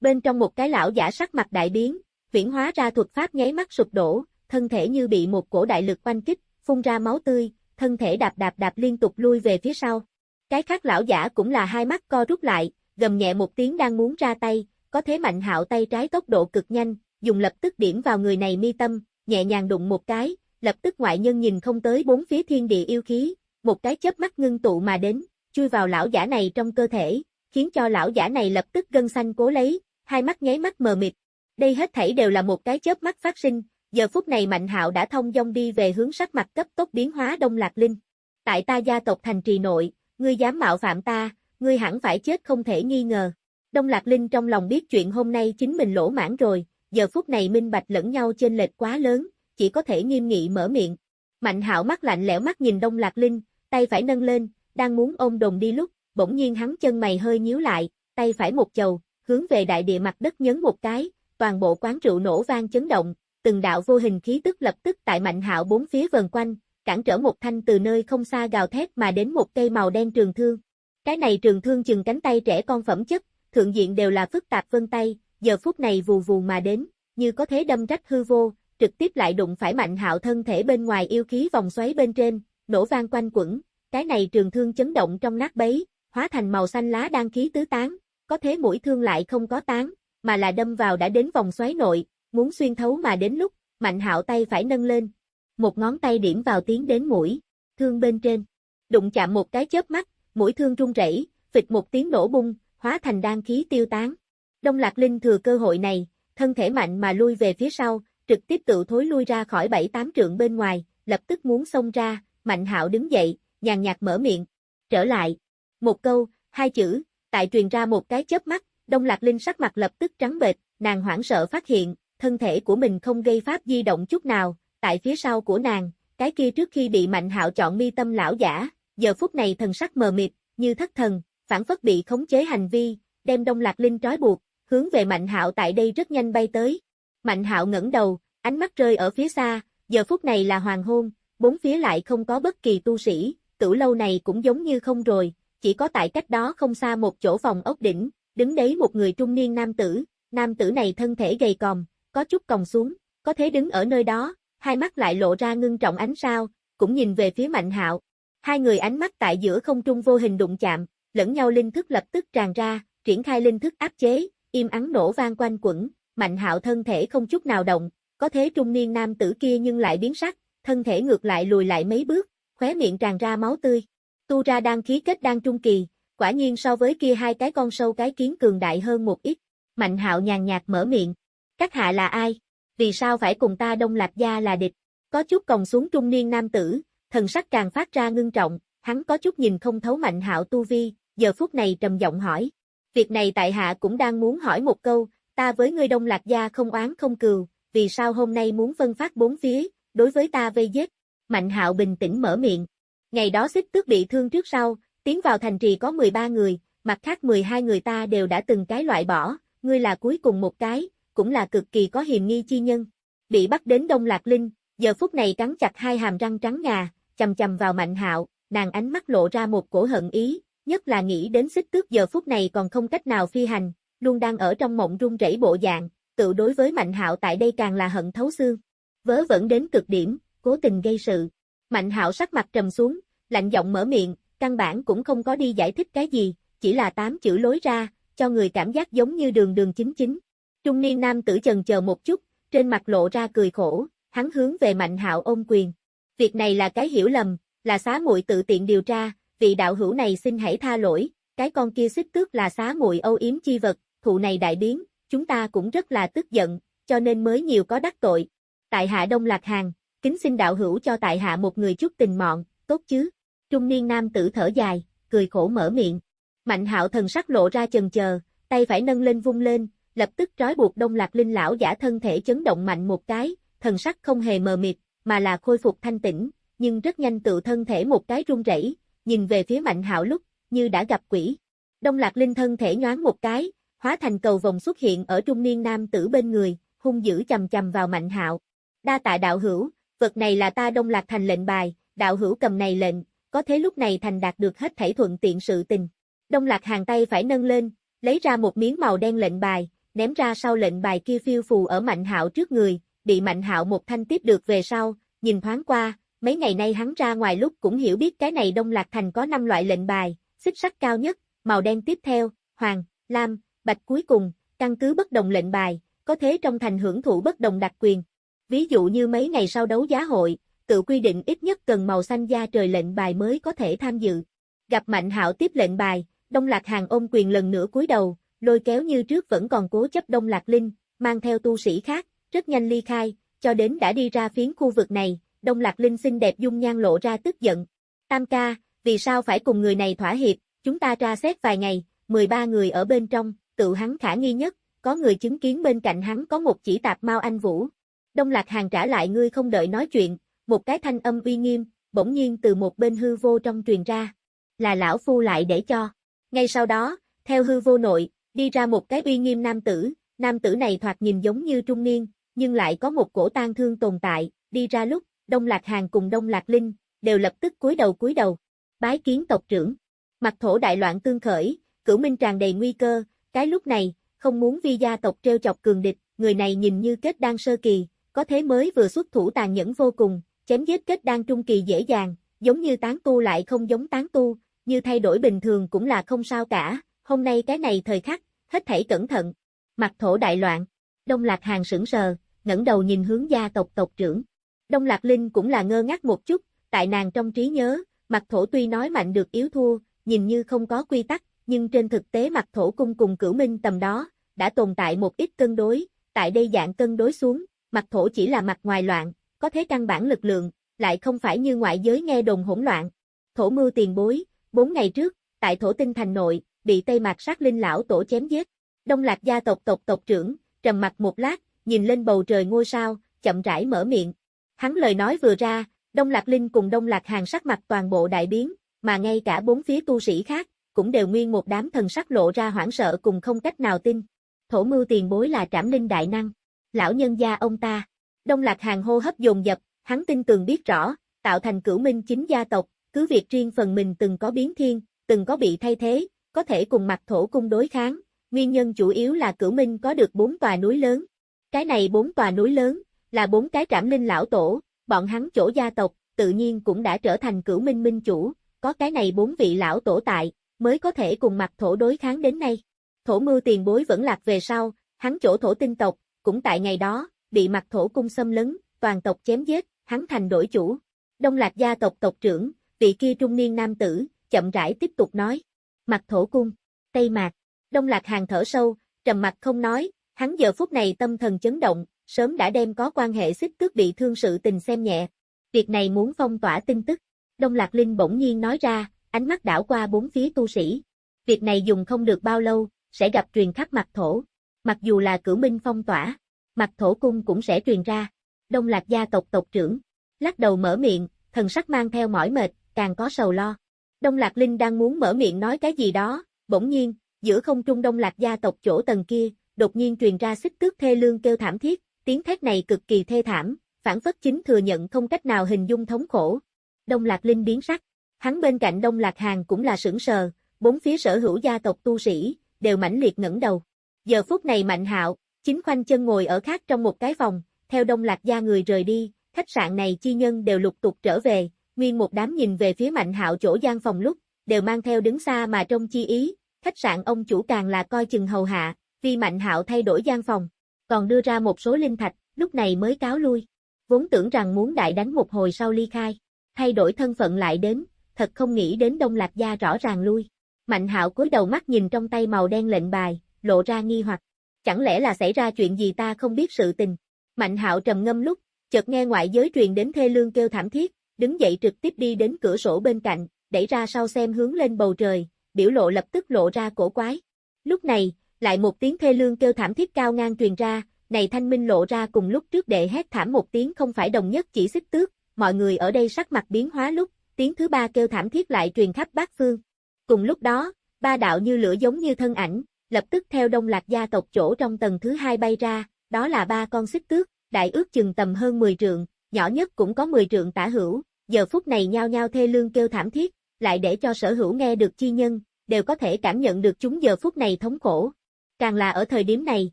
Bên trong một cái lão giả sắc mặt đại biến, viễn hóa ra thuật pháp nháy mắt sụp đổ, thân thể như bị một cổ đại lực oanh kích, phun ra máu tươi, thân thể đạp đạp đạp liên tục lui về phía sau. Cái khác lão giả cũng là hai mắt co rút lại, gầm nhẹ một tiếng đang muốn ra tay, có thế mạnh hạo tay trái tốc độ cực nhanh, dùng lập tức điểm vào người này mi tâm, nhẹ nhàng đụng một cái, lập tức ngoại nhân nhìn không tới bốn phía thiên địa yêu khí, một cái chớp mắt ngưng tụ mà đến, chui vào lão giả này trong cơ thể, khiến cho lão giả này lập tức gân xanh cố lấy, hai mắt nháy mắt mờ mịt. Đây hết thảy đều là một cái chớp mắt phát sinh, giờ phút này Mạnh Hạo đã thông dong đi về hướng sắc mặt cấp tốc biến hóa Đông Lạc Linh. Tại ta gia tộc thành trì nội, ngươi dám mạo phạm ta, ngươi hẳn phải chết không thể nghi ngờ. Đông Lạc Linh trong lòng biết chuyện hôm nay chính mình lỗ mãn rồi, giờ phút này minh bạch lẫn nhau trên lệch quá lớn, chỉ có thể nghiêm nghị mở miệng. Mạnh hạo mắt lạnh lẽo mắt nhìn Đông Lạc Linh, tay phải nâng lên, đang muốn ôm đồng đi lúc, bỗng nhiên hắn chân mày hơi nhíu lại, tay phải một chầu, hướng về đại địa mặt đất nhấn một cái, toàn bộ quán rượu nổ vang chấn động, từng đạo vô hình khí tức lập tức tại Mạnh Hạo bốn phía vần quanh, cản trở một thanh từ nơi không xa gào thét mà đến một cây màu đen trường thương. Cái này trường thương chừng cánh tay trẻ con phẩm chất, thượng diện đều là phức tạp vân tay, giờ phút này vù vù mà đến, như có thế đâm rách hư vô, trực tiếp lại đụng phải Mạnh Hạo thân thể bên ngoài yêu khí vòng xoáy bên trên, nổ vang quanh quẩn, cái này trường thương chấn động trong nát bấy, hóa thành màu xanh lá đang khí tứ tán, có thế mũi thương lại không có tán, mà là đâm vào đã đến vòng xoáy nội, muốn xuyên thấu mà đến lúc, Mạnh Hạo tay phải nâng lên, một ngón tay điểm vào tiến đến mũi, thương bên trên, đụng chạm một cái chớp mắt, mũi thương rung rẩy, phịch một tiếng nổ bung, hóa thành đan khí tiêu tán. Đông Lạc Linh thừa cơ hội này, thân thể mạnh mà lui về phía sau, trực tiếp tự thối lui ra khỏi bảy tám trượng bên ngoài, lập tức muốn xông ra, Mạnh Hạo đứng dậy, nhàn nhạt mở miệng, trở lại. Một câu, hai chữ, tại truyền ra một cái chớp mắt, Đông Lạc Linh sắc mặt lập tức trắng bệch, nàng hoảng sợ phát hiện, thân thể của mình không gây pháp di động chút nào, tại phía sau của nàng, cái kia trước khi bị Mạnh Hạo chọn mi tâm lão giả, giờ phút này thần sắc mờ mịt, như thất thần, phản phất bị khống chế hành vi, đem Đông Lạc Linh trói buộc, hướng về Mạnh Hạo tại đây rất nhanh bay tới. Mạnh Hạo ngẩng đầu, ánh mắt rơi ở phía xa, giờ phút này là hoàng hôn, bốn phía lại không có bất kỳ tu sĩ, tử lâu này cũng giống như không rồi, chỉ có tại cách đó không xa một chỗ phòng ốc đỉnh, đứng đấy một người trung niên nam tử, nam tử này thân thể gầy còm, có chút còng xuống, có thế đứng ở nơi đó, hai mắt lại lộ ra ngưng trọng ánh sao, cũng nhìn về phía Mạnh Hạo. Hai người ánh mắt tại giữa không trung vô hình đụng chạm, lẫn nhau linh thức lập tức tràn ra, triển khai linh thức áp chế, im ắng nổ vang quanh quẩn, Mạnh Hạo thân thể không chút nào động, có thế trung niên nam tử kia nhưng lại biến sắc, thân thể ngược lại lùi lại mấy bước, khóe miệng tràn ra máu tươi. Tu ra đang khí kết đang trung kỳ, quả nhiên so với kia hai cái con sâu cái kiến cường đại hơn một ít. Mạnh hạo nhàn nhạt mở miệng. Các hạ là ai? Vì sao phải cùng ta đông lạc gia là địch? Có chút còng xuống trung niên nam tử, thần sắc càng phát ra ngưng trọng, hắn có chút nhìn không thấu mạnh hạo tu vi, giờ phút này trầm giọng hỏi. Việc này tại hạ cũng đang muốn hỏi một câu, ta với ngươi đông lạc gia không oán không cừu, vì sao hôm nay muốn phân phát bốn phía, đối với ta vây giết. Mạnh hạo bình tĩnh mở miệng. Ngày đó xích tước bị thương trước sau, tiến vào thành trì có 13 người, mặt khác 12 người ta đều đã từng cái loại bỏ, ngươi là cuối cùng một cái, cũng là cực kỳ có hiềm nghi chi nhân. Bị bắt đến Đông Lạc Linh, giờ phút này cắn chặt hai hàm răng trắng ngà, chầm chầm vào Mạnh Hạo, nàng ánh mắt lộ ra một cổ hận ý, nhất là nghĩ đến xích tước giờ phút này còn không cách nào phi hành, luôn đang ở trong mộng run rẩy bộ dạng, tự đối với Mạnh Hạo tại đây càng là hận thấu xương. Vớ vẫn đến cực điểm, cố tình gây sự. Mạnh Hạo sắc mặt trầm xuống, lạnh giọng mở miệng, căn bản cũng không có đi giải thích cái gì, chỉ là tám chữ lối ra, cho người cảm giác giống như đường đường chính chính. Trung niên nam tử chần chờ một chút, trên mặt lộ ra cười khổ, hắn hướng về Mạnh Hạo ôm quyền. Việc này là cái hiểu lầm, là xá muội tự tiện điều tra, vị đạo hữu này xin hãy tha lỗi, cái con kia xích tước là xá muội âu yếm chi vật, thụ này đại biến, chúng ta cũng rất là tức giận, cho nên mới nhiều có đắc tội. Tại hạ Đông Lạc Hàng, kính xin đạo hữu cho tại hạ một người chút tình mọn, tốt chứ? Trung niên nam tử thở dài, cười khổ mở miệng. Mạnh hạo thần sắc lộ ra chần chờ, tay phải nâng lên vung lên, lập tức trói buộc Đông Lạc Linh lão giả thân thể chấn động mạnh một cái, thần sắc không hề mờ mịt, mà là khôi phục thanh tĩnh, nhưng rất nhanh tự thân thể một cái run rẩy, nhìn về phía Mạnh Hạo lúc, như đã gặp quỷ. Đông Lạc Linh thân thể nhoáng một cái, hóa thành cầu vòng xuất hiện ở trung niên nam tử bên người, hung dữ chầm chầm vào Mạnh Hạo. Đa tạ đạo hữu, vật này là ta Đông Lạc thành lệnh bài, đạo hữu cầm này lệnh, có thế lúc này thành đạt được hết thảy thuận tiện sự tình. Đông Lạc hàng tay phải nâng lên, lấy ra một miếng màu đen lệnh bài, ném ra sau lệnh bài kia phiêu phù ở Mạnh Hạo trước người, bị Mạnh Hạo một thanh tiếp được về sau, nhìn thoáng qua, mấy ngày nay hắn ra ngoài lúc cũng hiểu biết cái này Đông Lạc Thành có 5 loại lệnh bài, xích sắc cao nhất, màu đen tiếp theo, hoàng, lam, bạch cuối cùng, căn cứ bất đồng lệnh bài, có thế trong thành hưởng thụ bất đồng đặc quyền. Ví dụ như mấy ngày sau đấu giá hội, tự quy định ít nhất cần màu xanh da trời lệnh bài mới có thể tham dự. Gặp Mạnh Hạo tiếp lệnh bài, Đông Lạc Hàng ôm quyền lần nữa cúi đầu, lôi kéo như trước vẫn còn cố chấp Đông Lạc Linh, mang theo tu sĩ khác, rất nhanh ly khai, cho đến đã đi ra phiến khu vực này, Đông Lạc Linh xinh đẹp dung nhan lộ ra tức giận. Tam ca, vì sao phải cùng người này thỏa hiệp, chúng ta tra xét vài ngày, 13 người ở bên trong, tự hắn khả nghi nhất, có người chứng kiến bên cạnh hắn có một chỉ tạp mau anh Vũ. Đông Lạc Hàng trả lại ngươi không đợi nói chuyện, một cái thanh âm uy nghiêm, bỗng nhiên từ một bên hư vô trong truyền ra. Là lão phu lại để cho. Ngay sau đó, theo hư vô nội, đi ra một cái uy nghiêm nam tử, nam tử này thoạt nhìn giống như trung niên, nhưng lại có một cổ tang thương tồn tại, đi ra lúc, Đông Lạc Hàng cùng Đông Lạc Linh, đều lập tức cúi đầu cúi đầu. Bái kiến tộc trưởng. Mặt thổ đại loạn tương khởi, cửu minh tràn đầy nguy cơ, cái lúc này, không muốn vi gia tộc treo chọc cường địch, người này nhìn như kết đang sơ kỳ, có thế mới vừa xuất thủ tàn nhẫn vô cùng, chém giết kết đang trung kỳ dễ dàng, giống như tán tu lại không giống tán tu, như thay đổi bình thường cũng là không sao cả, hôm nay cái này thời khắc, hết thảy cẩn thận. Mặt thổ đại loạn, Đông Lạc Hàng sững sờ, ngẩng đầu nhìn hướng gia tộc tộc trưởng. Đông Lạc Linh cũng là ngơ ngác một chút, tại nàng trong trí nhớ, mặt thổ tuy nói mạnh được yếu thua, nhìn như không có quy tắc, nhưng trên thực tế mặt thổ cung cùng cửu minh tầm đó, đã tồn tại một ít cân đối, tại đây dạng cân đối xuống, mặt thổ chỉ là mặt ngoài loạn, có thế căn bản lực lượng, lại không phải như ngoại giới nghe đồn hỗn loạn. Thổ mưu tiền bối, bốn ngày trước, tại thổ tinh thành nội, bị Tây Mạc sát linh lão tổ chém giết. Đông Lạc gia tộc tộc tộc trưởng, trầm mặt một lát, nhìn lên bầu trời ngôi sao, chậm rãi mở miệng. Hắn lời nói vừa ra, Đông Lạc Linh cùng Đông Lạc Hàng sắc mặt toàn bộ đại biến, mà ngay cả bốn phía tu sĩ khác, cũng đều nguyên một đám thần sắc lộ ra hoảng sợ cùng không cách nào tin. Thổ mưu tiền bối là trảm linh đại năng. Lão nhân gia ông ta. Đông Lạc Hàng hô hấp dồn dập, hắn tin tường biết rõ, tạo thành cửu minh chính gia tộc, cứ việc riêng phần mình từng có biến thiên, từng có bị thay thế, có thể cùng mặt thổ cung đối kháng. Nguyên nhân chủ yếu là cửu minh có được bốn tòa núi lớn. Cái này bốn tòa núi lớn, là bốn cái trảm linh lão tổ, bọn hắn chỗ gia tộc, tự nhiên cũng đã trở thành cửu minh minh chủ, có cái này bốn vị lão tổ tại, mới có thể cùng mặt thổ đối kháng đến nay. Thổ mưu tiền bối vẫn lạc về sau, hắn chỗ thổ tinh tộc, cũng tại ngày đó, bị mặt thổ cung xâm lấn, toàn tộc chém giết, hắn thành đổi chủ. Đông lạc gia tộc tộc trưởng, vị kia trung niên nam tử, chậm rãi tiếp tục nói. Mặt thổ cung, Tây Mạc, Đông lạc hàng thở sâu, trầm mặt không nói, hắn giờ phút này tâm thần chấn động, sớm đã đem có quan hệ xích cước bị thương sự tình xem nhẹ. Việc này muốn phong tỏa tin tức. Đông Lạc Linh bỗng nhiên nói ra, ánh mắt đảo qua bốn phía tu sĩ. Việc này dùng không được bao lâu, sẽ gặp truyền khắp mặt thổ. Mặc dù là cử minh phong tỏa, mặt thổ cung cũng sẽ truyền ra. Đông Lạc gia tộc tộc trưởng. Lắc đầu mở miệng, thần sắc mang theo mỏi mệt, càng có sầu lo. Đông Lạc Linh đang muốn mở miệng nói cái gì đó, bỗng nhiên, giữa không trung Đông Lạc gia tộc chỗ tầng kia, đột nhiên truyền ra xích tước thê lương kêu thảm thiết, tiếng thét này cực kỳ thê thảm, phản phất chính thừa nhận không cách nào hình dung thống khổ. Đông Lạc Linh biến sắc, hắn bên cạnh Đông Lạc Hàng cũng là sững sờ, bốn phía sở hữu gia tộc tu sĩ, đều mãnh liệt ngẩng đầu. Giờ phút này Mạnh Hạo, chính khoanh chân ngồi ở khác trong một cái phòng, theo Đông Lạc gia người rời đi, khách sạn này chi nhân đều lục tục trở về, nguyên một đám nhìn về phía Mạnh Hạo chỗ gian phòng lúc, đều mang theo đứng xa mà trong chi ý, khách sạn ông chủ càng là coi chừng hầu hạ, vì Mạnh Hạo thay đổi gian phòng, còn đưa ra một số linh thạch, lúc này mới cáo lui. Vốn tưởng rằng muốn đại đánh một hồi sau ly khai, thay đổi thân phận lại đến, thật không nghĩ đến Đông Lạc gia rõ ràng lui. Mạnh Hạo cúi đầu mắt nhìn trong tay màu đen lệnh bài, lộ ra nghi hoặc. Chẳng lẽ là xảy ra chuyện gì ta không biết sự tình. Mạnh Hạo trầm ngâm lúc, chợt nghe ngoại giới truyền đến thê lương kêu thảm thiết, đứng dậy trực tiếp đi đến cửa sổ bên cạnh, đẩy ra sau xem hướng lên bầu trời, biểu lộ lập tức lộ ra cổ quái. Lúc này, lại một tiếng thê lương kêu thảm thiết cao ngang truyền ra, này thanh minh lộ ra cùng lúc trước đệ hét thảm một tiếng không phải đồng nhất chỉ xích tước, mọi người ở đây sắc mặt biến hóa lúc, tiếng thứ ba kêu thảm thiết lại truyền khắp bát phương. Cùng lúc đó, ba đạo như lửa giống như thân ảnh, lập tức theo đông lạc gia tộc chỗ trong tầng thứ hai bay ra, đó là ba con xích tước, đại ước chừng tầm hơn 10 trượng, nhỏ nhất cũng có 10 trượng tả hữu, giờ phút này nhao nhao thê lương kêu thảm thiết, lại để cho sở hữu nghe được chi nhân, đều có thể cảm nhận được chúng giờ phút này thống khổ. Càng là ở thời điểm này,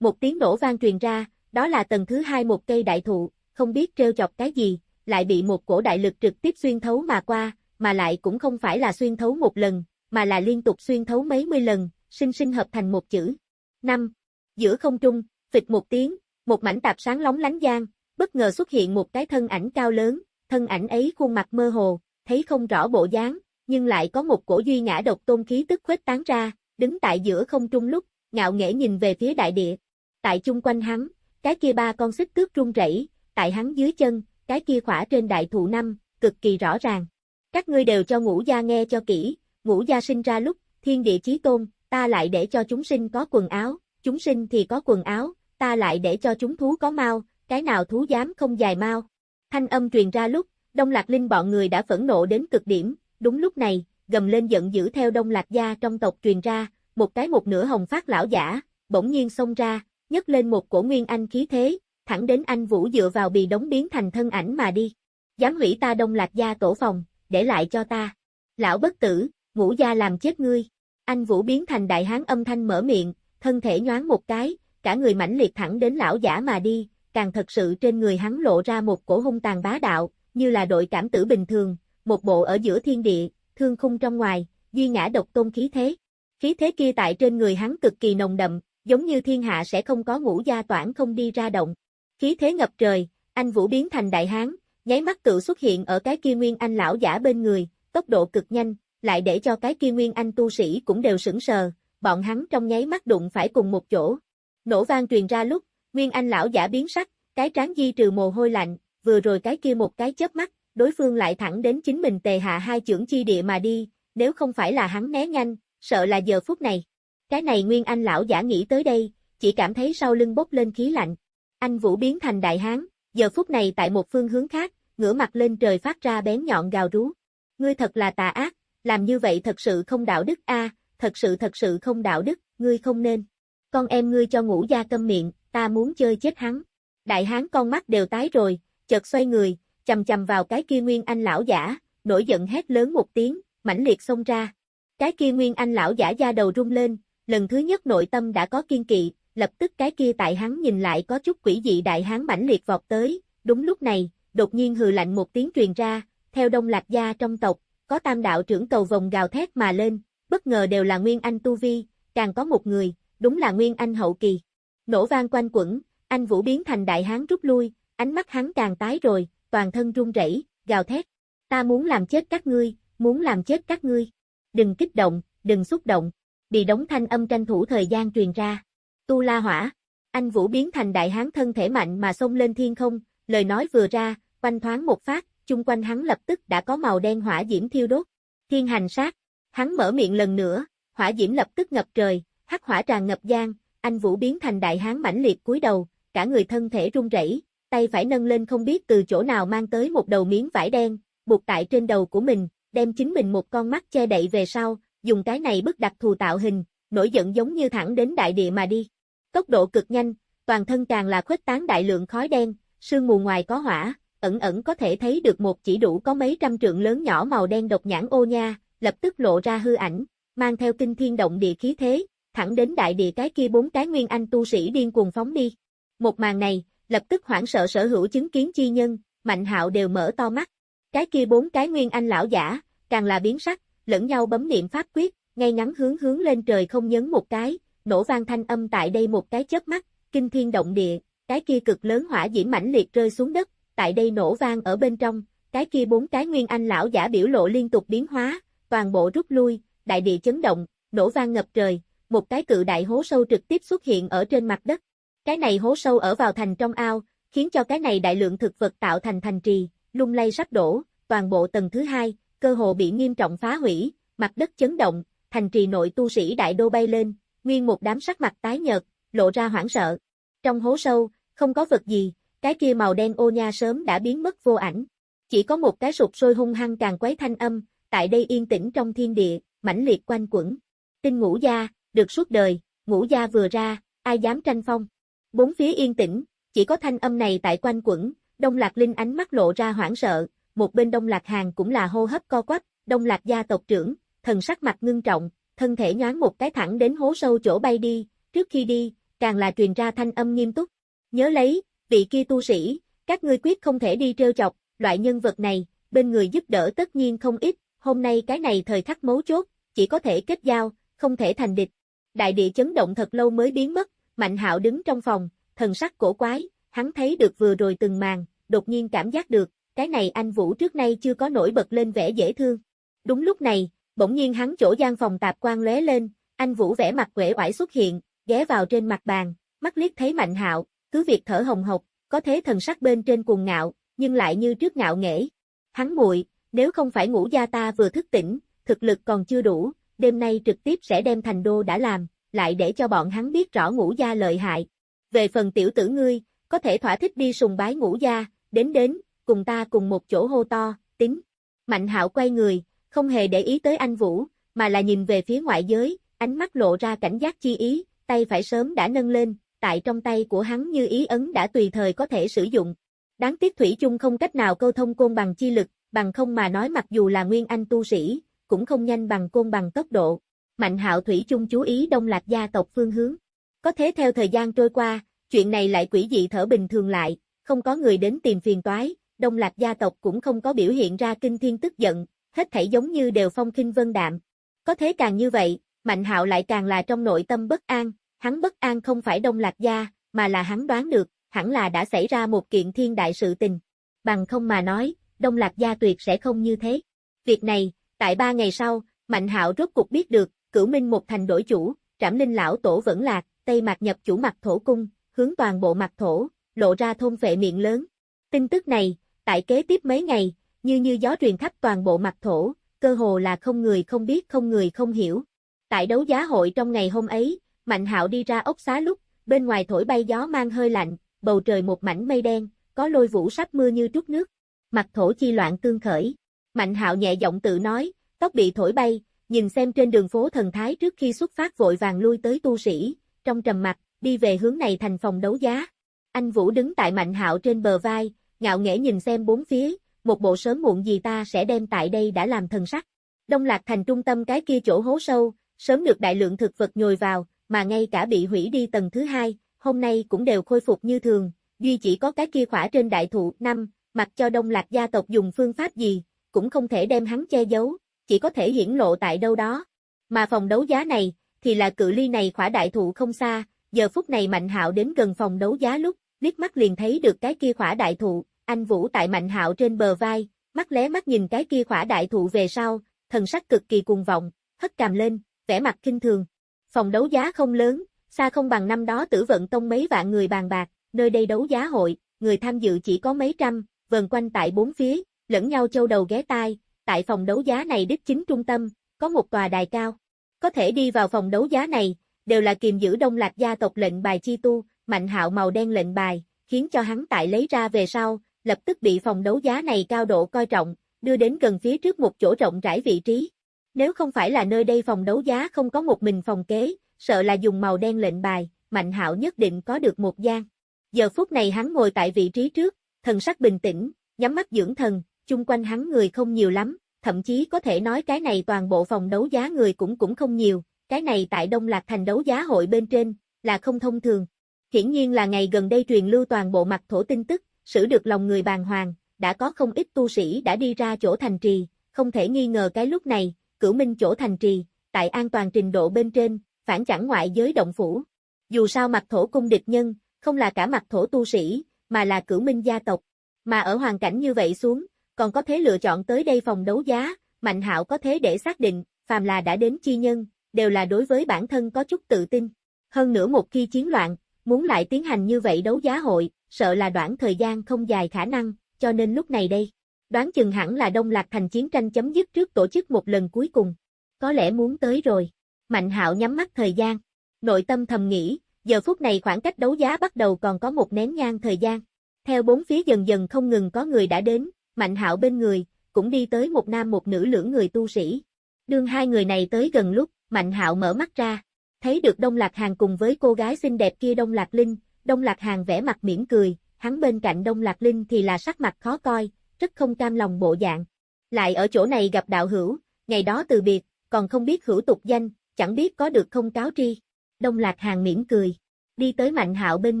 một tiếng nổ vang truyền ra, đó là tầng thứ hai một cây đại thụ, không biết trêu chọc cái gì, lại bị một cổ đại lực trực tiếp xuyên thấu mà qua, mà lại cũng không phải là xuyên thấu một lần, mà là liên tục xuyên thấu mấy mươi lần, sinh sinh hợp thành một chữ. Năm. Giữa không trung, phịch một tiếng, một mảnh tạp sáng lóng lánh giang, bất ngờ xuất hiện một cái thân ảnh cao lớn, thân ảnh ấy khuôn mặt mơ hồ, thấy không rõ bộ dáng, nhưng lại có một cổ duy ngã độc tôn khí tức khuếch tán ra, đứng tại giữa không trung lúc, ngạo nghễ nhìn về phía đại địa. Tại chung quanh hắn, cái kia ba con xích tước rung rẩy, tại hắn dưới chân, cái kia khỏa trên đại thụ năm, cực kỳ rõ ràng. Các ngươi đều cho ngũ gia nghe cho kỹ, ngũ gia sinh ra lúc, thiên địa chí tôn, ta lại để cho chúng sinh có quần áo, chúng sinh thì có quần áo, ta lại để cho chúng thú có mau, cái nào thú dám không dài mau. Thanh âm truyền ra lúc, Đông Lạc Linh bọn người đã phẫn nộ đến cực điểm, đúng lúc này, gầm lên giận dữ theo Đông Lạc gia trong tộc truyền ra, một cái một nửa hồng phát lão giả, bỗng nhiên xông ra, nhấc lên một cổ nguyên anh khí thế, thẳng đến anh Vũ dựa vào bì đóng biến thành thân ảnh mà đi. Dám hủy ta Đông Lạc gia tổ phòng, để lại cho ta. Lão bất tử, ngũ gia làm chết ngươi. Anh Vũ biến thành đại hán âm thanh mở miệng, thân thể nhoáng một cái, cả người mãnh liệt thẳng đến lão giả mà đi, càng thật sự trên người hắn lộ ra một cổ hung tàn bá đạo, như là đội cảm tử bình thường, một bộ ở giữa thiên địa, thương khung trong ngoài, duy ngã độc tôn khí thế. Khí thế kia tại trên người hắn cực kỳ nồng đậm, giống như thiên hạ sẽ không có ngũ gia toản không đi ra động. Khí thế ngập trời, anh Vũ biến thành đại hán, nháy mắt tự xuất hiện ở cái kia nguyên anh lão giả bên người, tốc độ cực nhanh, lại để cho cái kia nguyên anh tu sĩ cũng đều sững sờ, bọn hắn trong nháy mắt đụng phải cùng một chỗ. Nổ vang truyền ra lúc, nguyên anh lão giả biến sắc, cái trán di trừ mồ hôi lạnh, vừa rồi cái kia một cái chớp mắt, đối phương lại thẳng đến chính mình tề hạ hai chưởng chi địa mà đi, nếu không phải là hắn né nhanh, sợ là giờ phút này. Cái này Nguyên Anh lão giả nghĩ tới đây, chỉ cảm thấy sau lưng bốc lên khí lạnh. Anh Vũ biến thành đại hán, giờ phút này tại một phương hướng khác, ngửa mặt lên trời phát ra bén nhọn gào rú. Ngươi thật là tà ác, làm như vậy thật sự không đạo đức a, thật sự thật sự không đạo đức, ngươi không nên. Con em ngươi cho ngủ gia câm miệng, ta muốn chơi chết hắn. Đại hán con mắt đều tái rồi, chợt xoay người, chầm chầm vào cái kia nguyên anh lão giả, nổi giận hét lớn một tiếng, mãnh liệt xông ra. Cái kia nguyên anh lão giả da đầu rung lên, lần thứ nhất nội tâm đã có kiên kỵ, lập tức cái kia tại hắn nhìn lại có chút quỷ dị đại hán mãnh liệt vọt tới, đúng lúc này, đột nhiên hừ lạnh một tiếng truyền ra, theo đông lạc gia trong tộc, có tam đạo trưởng cầu vòng gào thét mà lên, bất ngờ đều là nguyên anh tu vi, càng có một người, đúng là nguyên anh hậu kỳ. Nổ vang quanh quẩn, anh vũ biến thành đại hán rút lui, ánh mắt hắn càng tái rồi, toàn thân run rẩy, gào thét. Ta muốn làm chết các ngươi, muốn làm chết các ngươi. Đừng kích động, đừng xúc động. Bị đóng thanh âm tranh thủ thời gian truyền ra. Tu la hỏa. Anh Vũ biến thành đại hán thân thể mạnh mà xông lên thiên không, lời nói vừa ra, quanh thoáng một phát, chung quanh hắn lập tức đã có màu đen hỏa diễm thiêu đốt. Thiên hành sát. Hắn mở miệng lần nữa, hỏa diễm lập tức ngập trời, hắc hỏa tràn ngập giang, anh Vũ biến thành đại hán mãnh liệt cúi đầu, cả người thân thể run rẩy, tay phải nâng lên không biết từ chỗ nào mang tới một đầu miếng vải đen, buộc tại trên đầu của mình, đem chính mình một con mắt che đậy về sau, dùng cái này bức đặc thù tạo hình, nổi giận giống như thẳng đến đại địa mà đi. Tốc độ cực nhanh, toàn thân càng là khuếch tán đại lượng khói đen, sương mù ngoài có hỏa, ẩn ẩn có thể thấy được một chỉ đủ có mấy trăm trượng lớn nhỏ màu đen độc nhãn ô nha, lập tức lộ ra hư ảnh, mang theo kinh thiên động địa khí thế, thẳng đến đại địa cái kia bốn cái nguyên anh tu sĩ điên cuồng phóng đi. Một màn này, lập tức hoảng sợ sở hữu chứng kiến chi nhân, mạnh hạo đều mở to mắt. Cái kia bốn cái nguyên anh lão giả, càng là biến sắc, lẫn nhau bấm niệm pháp quyết, ngay ngắn hướng hướng lên trời không nhấn một cái, nổ vang thanh âm tại đây một cái chớp mắt, kinh thiên động địa, cái kia cực lớn hỏa diễm mãnh liệt rơi xuống đất, tại đây nổ vang ở bên trong, cái kia bốn cái nguyên anh lão giả biểu lộ liên tục biến hóa, toàn bộ rút lui, đại địa chấn động, nổ vang ngập trời, một cái cự đại hố sâu trực tiếp xuất hiện ở trên mặt đất. Cái này hố sâu ở vào thành trong ao, khiến cho cái này đại lượng thực vật tạo thành thành trì, lung lay sắp đổ, toàn bộ tầng thứ hai, cơ hồ bị nghiêm trọng phá hủy, mặt đất chấn động, thành trì nội tu sĩ đại đô bay lên, nguyên một đám sắc mặt tái nhợt, lộ ra hoảng sợ. Trong hố sâu, không có vật gì, cái kia màu đen ô nha sớm đã biến mất vô ảnh. Chỉ có một cái sụp sôi hung hăng càng quấy thanh âm, tại đây yên tĩnh trong thiên địa, mãnh liệt quanh quẩn. Tinh ngũ gia, được suốt đời, ngũ gia vừa ra, ai dám tranh phong. Bốn phía yên tĩnh, chỉ có thanh âm này tại quanh quẩn, Đông Lạc Linh ánh mắt lộ ra hoảng sợ, một bên Đông Lạc Hàng cũng là hô hấp co quắp, Đông Lạc gia tộc trưởng, thần sắc mặt ngưng trọng, thân thể nhoáng một cái thẳng đến hố sâu chỗ bay đi, trước khi đi, càng là truyền ra thanh âm nghiêm túc. Nhớ lấy, vị kia tu sĩ, các ngươi quyết không thể đi trêu chọc, loại nhân vật này, bên người giúp đỡ tất nhiên không ít, hôm nay cái này thời khắc mấu chốt, chỉ có thể kết giao, không thể thành địch. Đại địa chấn động thật lâu mới biến mất, Mạnh Hạo đứng trong phòng, thần sắc cổ quái, hắn thấy được vừa rồi từng màn, đột nhiên cảm giác được, cái này anh Vũ trước nay chưa có nổi bật lên vẻ dễ thương. Đúng lúc này, bỗng nhiên hắn chỗ gian phòng tạp quan lóe lên, anh Vũ vẻ mặt quể oải xuất hiện, ghé vào trên mặt bàn, mắt liếc thấy Mạnh Hạo, cứ việc thở hồng hộc, có thế thần sắc bên trên cuồng ngạo, nhưng lại như trước ngạo nghễ. Hắn muội, nếu không phải ngủ gia ta vừa thức tỉnh, thực lực còn chưa đủ, đêm nay trực tiếp sẽ đem thành đô đã làm, lại để cho bọn hắn biết rõ ngũ gia lợi hại. Về phần tiểu tử ngươi, có thể thỏa thích đi sùng bái ngũ gia, đến đến, cùng ta cùng một chỗ hô to, tính. Mạnh hạo quay người, không hề để ý tới anh Vũ, mà là nhìn về phía ngoại giới, ánh mắt lộ ra cảnh giác chi ý, tay phải sớm đã nâng lên, tại trong tay của hắn như ý ấn đã tùy thời có thể sử dụng. Đáng tiếc Thủy chung không cách nào câu thông côn bằng chi lực, bằng không mà nói mặc dù là nguyên anh tu sĩ, cũng không nhanh bằng côn bằng tốc độ. Mạnh hạo Thủy chung chú ý đông lạc gia tộc phương hướng. Có thế theo thời gian trôi qua, chuyện này lại quỷ dị thở bình thường lại, không có người đến tìm phiền toái, đông lạc gia tộc cũng không có biểu hiện ra kinh thiên tức giận, hết thảy giống như đều phong kinh vân đạm. Có thế càng như vậy, Mạnh hạo lại càng là trong nội tâm bất an, hắn bất an không phải đông lạc gia, mà là hắn đoán được, hẳn là đã xảy ra một kiện thiên đại sự tình. Bằng không mà nói, đông lạc gia tuyệt sẽ không như thế. Việc này, tại ba ngày sau, Mạnh hạo rốt cục biết được, cửu minh một thành đổi chủ, trảm linh lão tổ vẫn lạc, tây mạc nhập chủ mặt thổ cung, hướng toàn bộ mặt thổ, lộ ra thôn vệ miệng lớn. Tin tức này, tại kế tiếp mấy ngày, như như gió truyền khắp toàn bộ mặt thổ, cơ hồ là không người không biết không người không hiểu. Tại đấu giá hội trong ngày hôm ấy, Mạnh hạo đi ra ốc xá lúc, bên ngoài thổi bay gió mang hơi lạnh, bầu trời một mảnh mây đen, có lôi vũ sắp mưa như trút nước. Mặt thổ chi loạn tương khởi. Mạnh hạo nhẹ giọng tự nói, tóc bị thổi bay, nhìn xem trên đường phố thần thái trước khi xuất phát vội vàng lui tới tu sĩ, trong trầm mặt, đi về hướng này thành phòng đấu giá. Anh Vũ đứng tại Mạnh Hạo trên bờ vai, ngạo nghễ nhìn xem bốn phía, một bộ sớm muộn gì ta sẽ đem tại đây đã làm thần sắc. Đông Lạc thành trung tâm cái kia chỗ hố sâu, sớm được đại lượng thực vật nhồi vào, mà ngay cả bị hủy đi tầng thứ hai, hôm nay cũng đều khôi phục như thường, duy chỉ có cái kia khỏa trên đại thụ, năm, mặc cho Đông Lạc gia tộc dùng phương pháp gì, cũng không thể đem hắn che giấu, chỉ có thể hiển lộ tại đâu đó. Mà phòng đấu giá này, thì là cự ly này khỏa đại thụ không xa, giờ phút này Mạnh Hạo đến gần phòng đấu giá lúc, liếc mắt liền thấy được cái kia khỏa đại thụ, anh Vũ tại Mạnh Hạo trên bờ vai, mắt lé mắt nhìn cái kia khỏa đại thụ về sau, thần sắc cực kỳ cuồng vọng, hất cằm lên, vẻ mặt kinh thường. Phòng đấu giá không lớn, xa không bằng năm đó tử vận tông mấy vạn người bàn bạc, nơi đây đấu giá hội, người tham dự chỉ có mấy trăm, vần quanh tại bốn phía, lẫn nhau châu đầu ghé tai, tại phòng đấu giá này đích chính trung tâm, có một tòa đài cao. Có thể đi vào phòng đấu giá này, đều là kiềm giữ đông lạc gia tộc lệnh bài chi tu, mạnh hạo màu đen lệnh bài, khiến cho hắn tại lấy ra về sau, lập tức bị phòng đấu giá này cao độ coi trọng, đưa đến gần phía trước một chỗ rộng rãi vị trí. Nếu không phải là nơi đây phòng đấu giá không có một mình phòng kế, sợ là dùng màu đen lệnh bài, Mạnh Hạo nhất định có được một gian. Giờ phút này hắn ngồi tại vị trí trước, thần sắc bình tĩnh, nhắm mắt dưỡng thần, chung quanh hắn người không nhiều lắm, thậm chí có thể nói cái này toàn bộ phòng đấu giá người cũng cũng không nhiều, cái này tại Đông Lạc thành đấu giá hội bên trên, là không thông thường. Hiển nhiên là ngày gần đây truyền lưu toàn bộ mặt thổ tin tức, xử được lòng người bàng hoàng, đã có không ít tu sĩ đã đi ra chỗ thành trì, không thể nghi ngờ cái lúc này, cửu minh chỗ thành trì, tại an toàn trình độ bên trên, phản chẳng ngoại giới động phủ. Dù sao mặt thổ cung địch nhân, không là cả mặt thổ tu sĩ, mà là cửu minh gia tộc. Mà ở hoàn cảnh như vậy xuống, còn có thế lựa chọn tới đây phòng đấu giá, Mạnh Hạo có thế để xác định, phàm là đã đến chi nhân, đều là đối với bản thân có chút tự tin. Hơn nữa một khi chiến loạn, muốn lại tiến hành như vậy đấu giá hội, sợ là đoạn thời gian không dài khả năng, cho nên lúc này đây, đoán chừng hẳn là Đông Lạc thành chiến tranh chấm dứt trước tổ chức một lần cuối cùng. Có lẽ muốn tới rồi. Mạnh Hạo nhắm mắt thời gian, nội tâm thầm nghĩ, giờ phút này khoảng cách đấu giá bắt đầu còn có một nén nhang thời gian. Theo bốn phía dần dần không ngừng có người đã đến, Mạnh Hạo bên người, cũng đi tới một nam một nữ lưỡng người tu sĩ. Đương hai người này tới gần lúc, Mạnh Hạo mở mắt ra, thấy được Đông Lạc Hàng cùng với cô gái xinh đẹp kia Đông Lạc Linh, Đông Lạc Hàng vẽ mặt mỉm cười, hắn bên cạnh Đông Lạc Linh thì là sắc mặt khó coi, rất không cam lòng bộ dạng. Lại ở chỗ này gặp đạo hữu, ngày đó từ biệt, còn không biết hữu tục danh, chẳng biết có được không cáo tri. Đông Lạc Hàng mỉm cười, đi tới Mạnh Hạo bên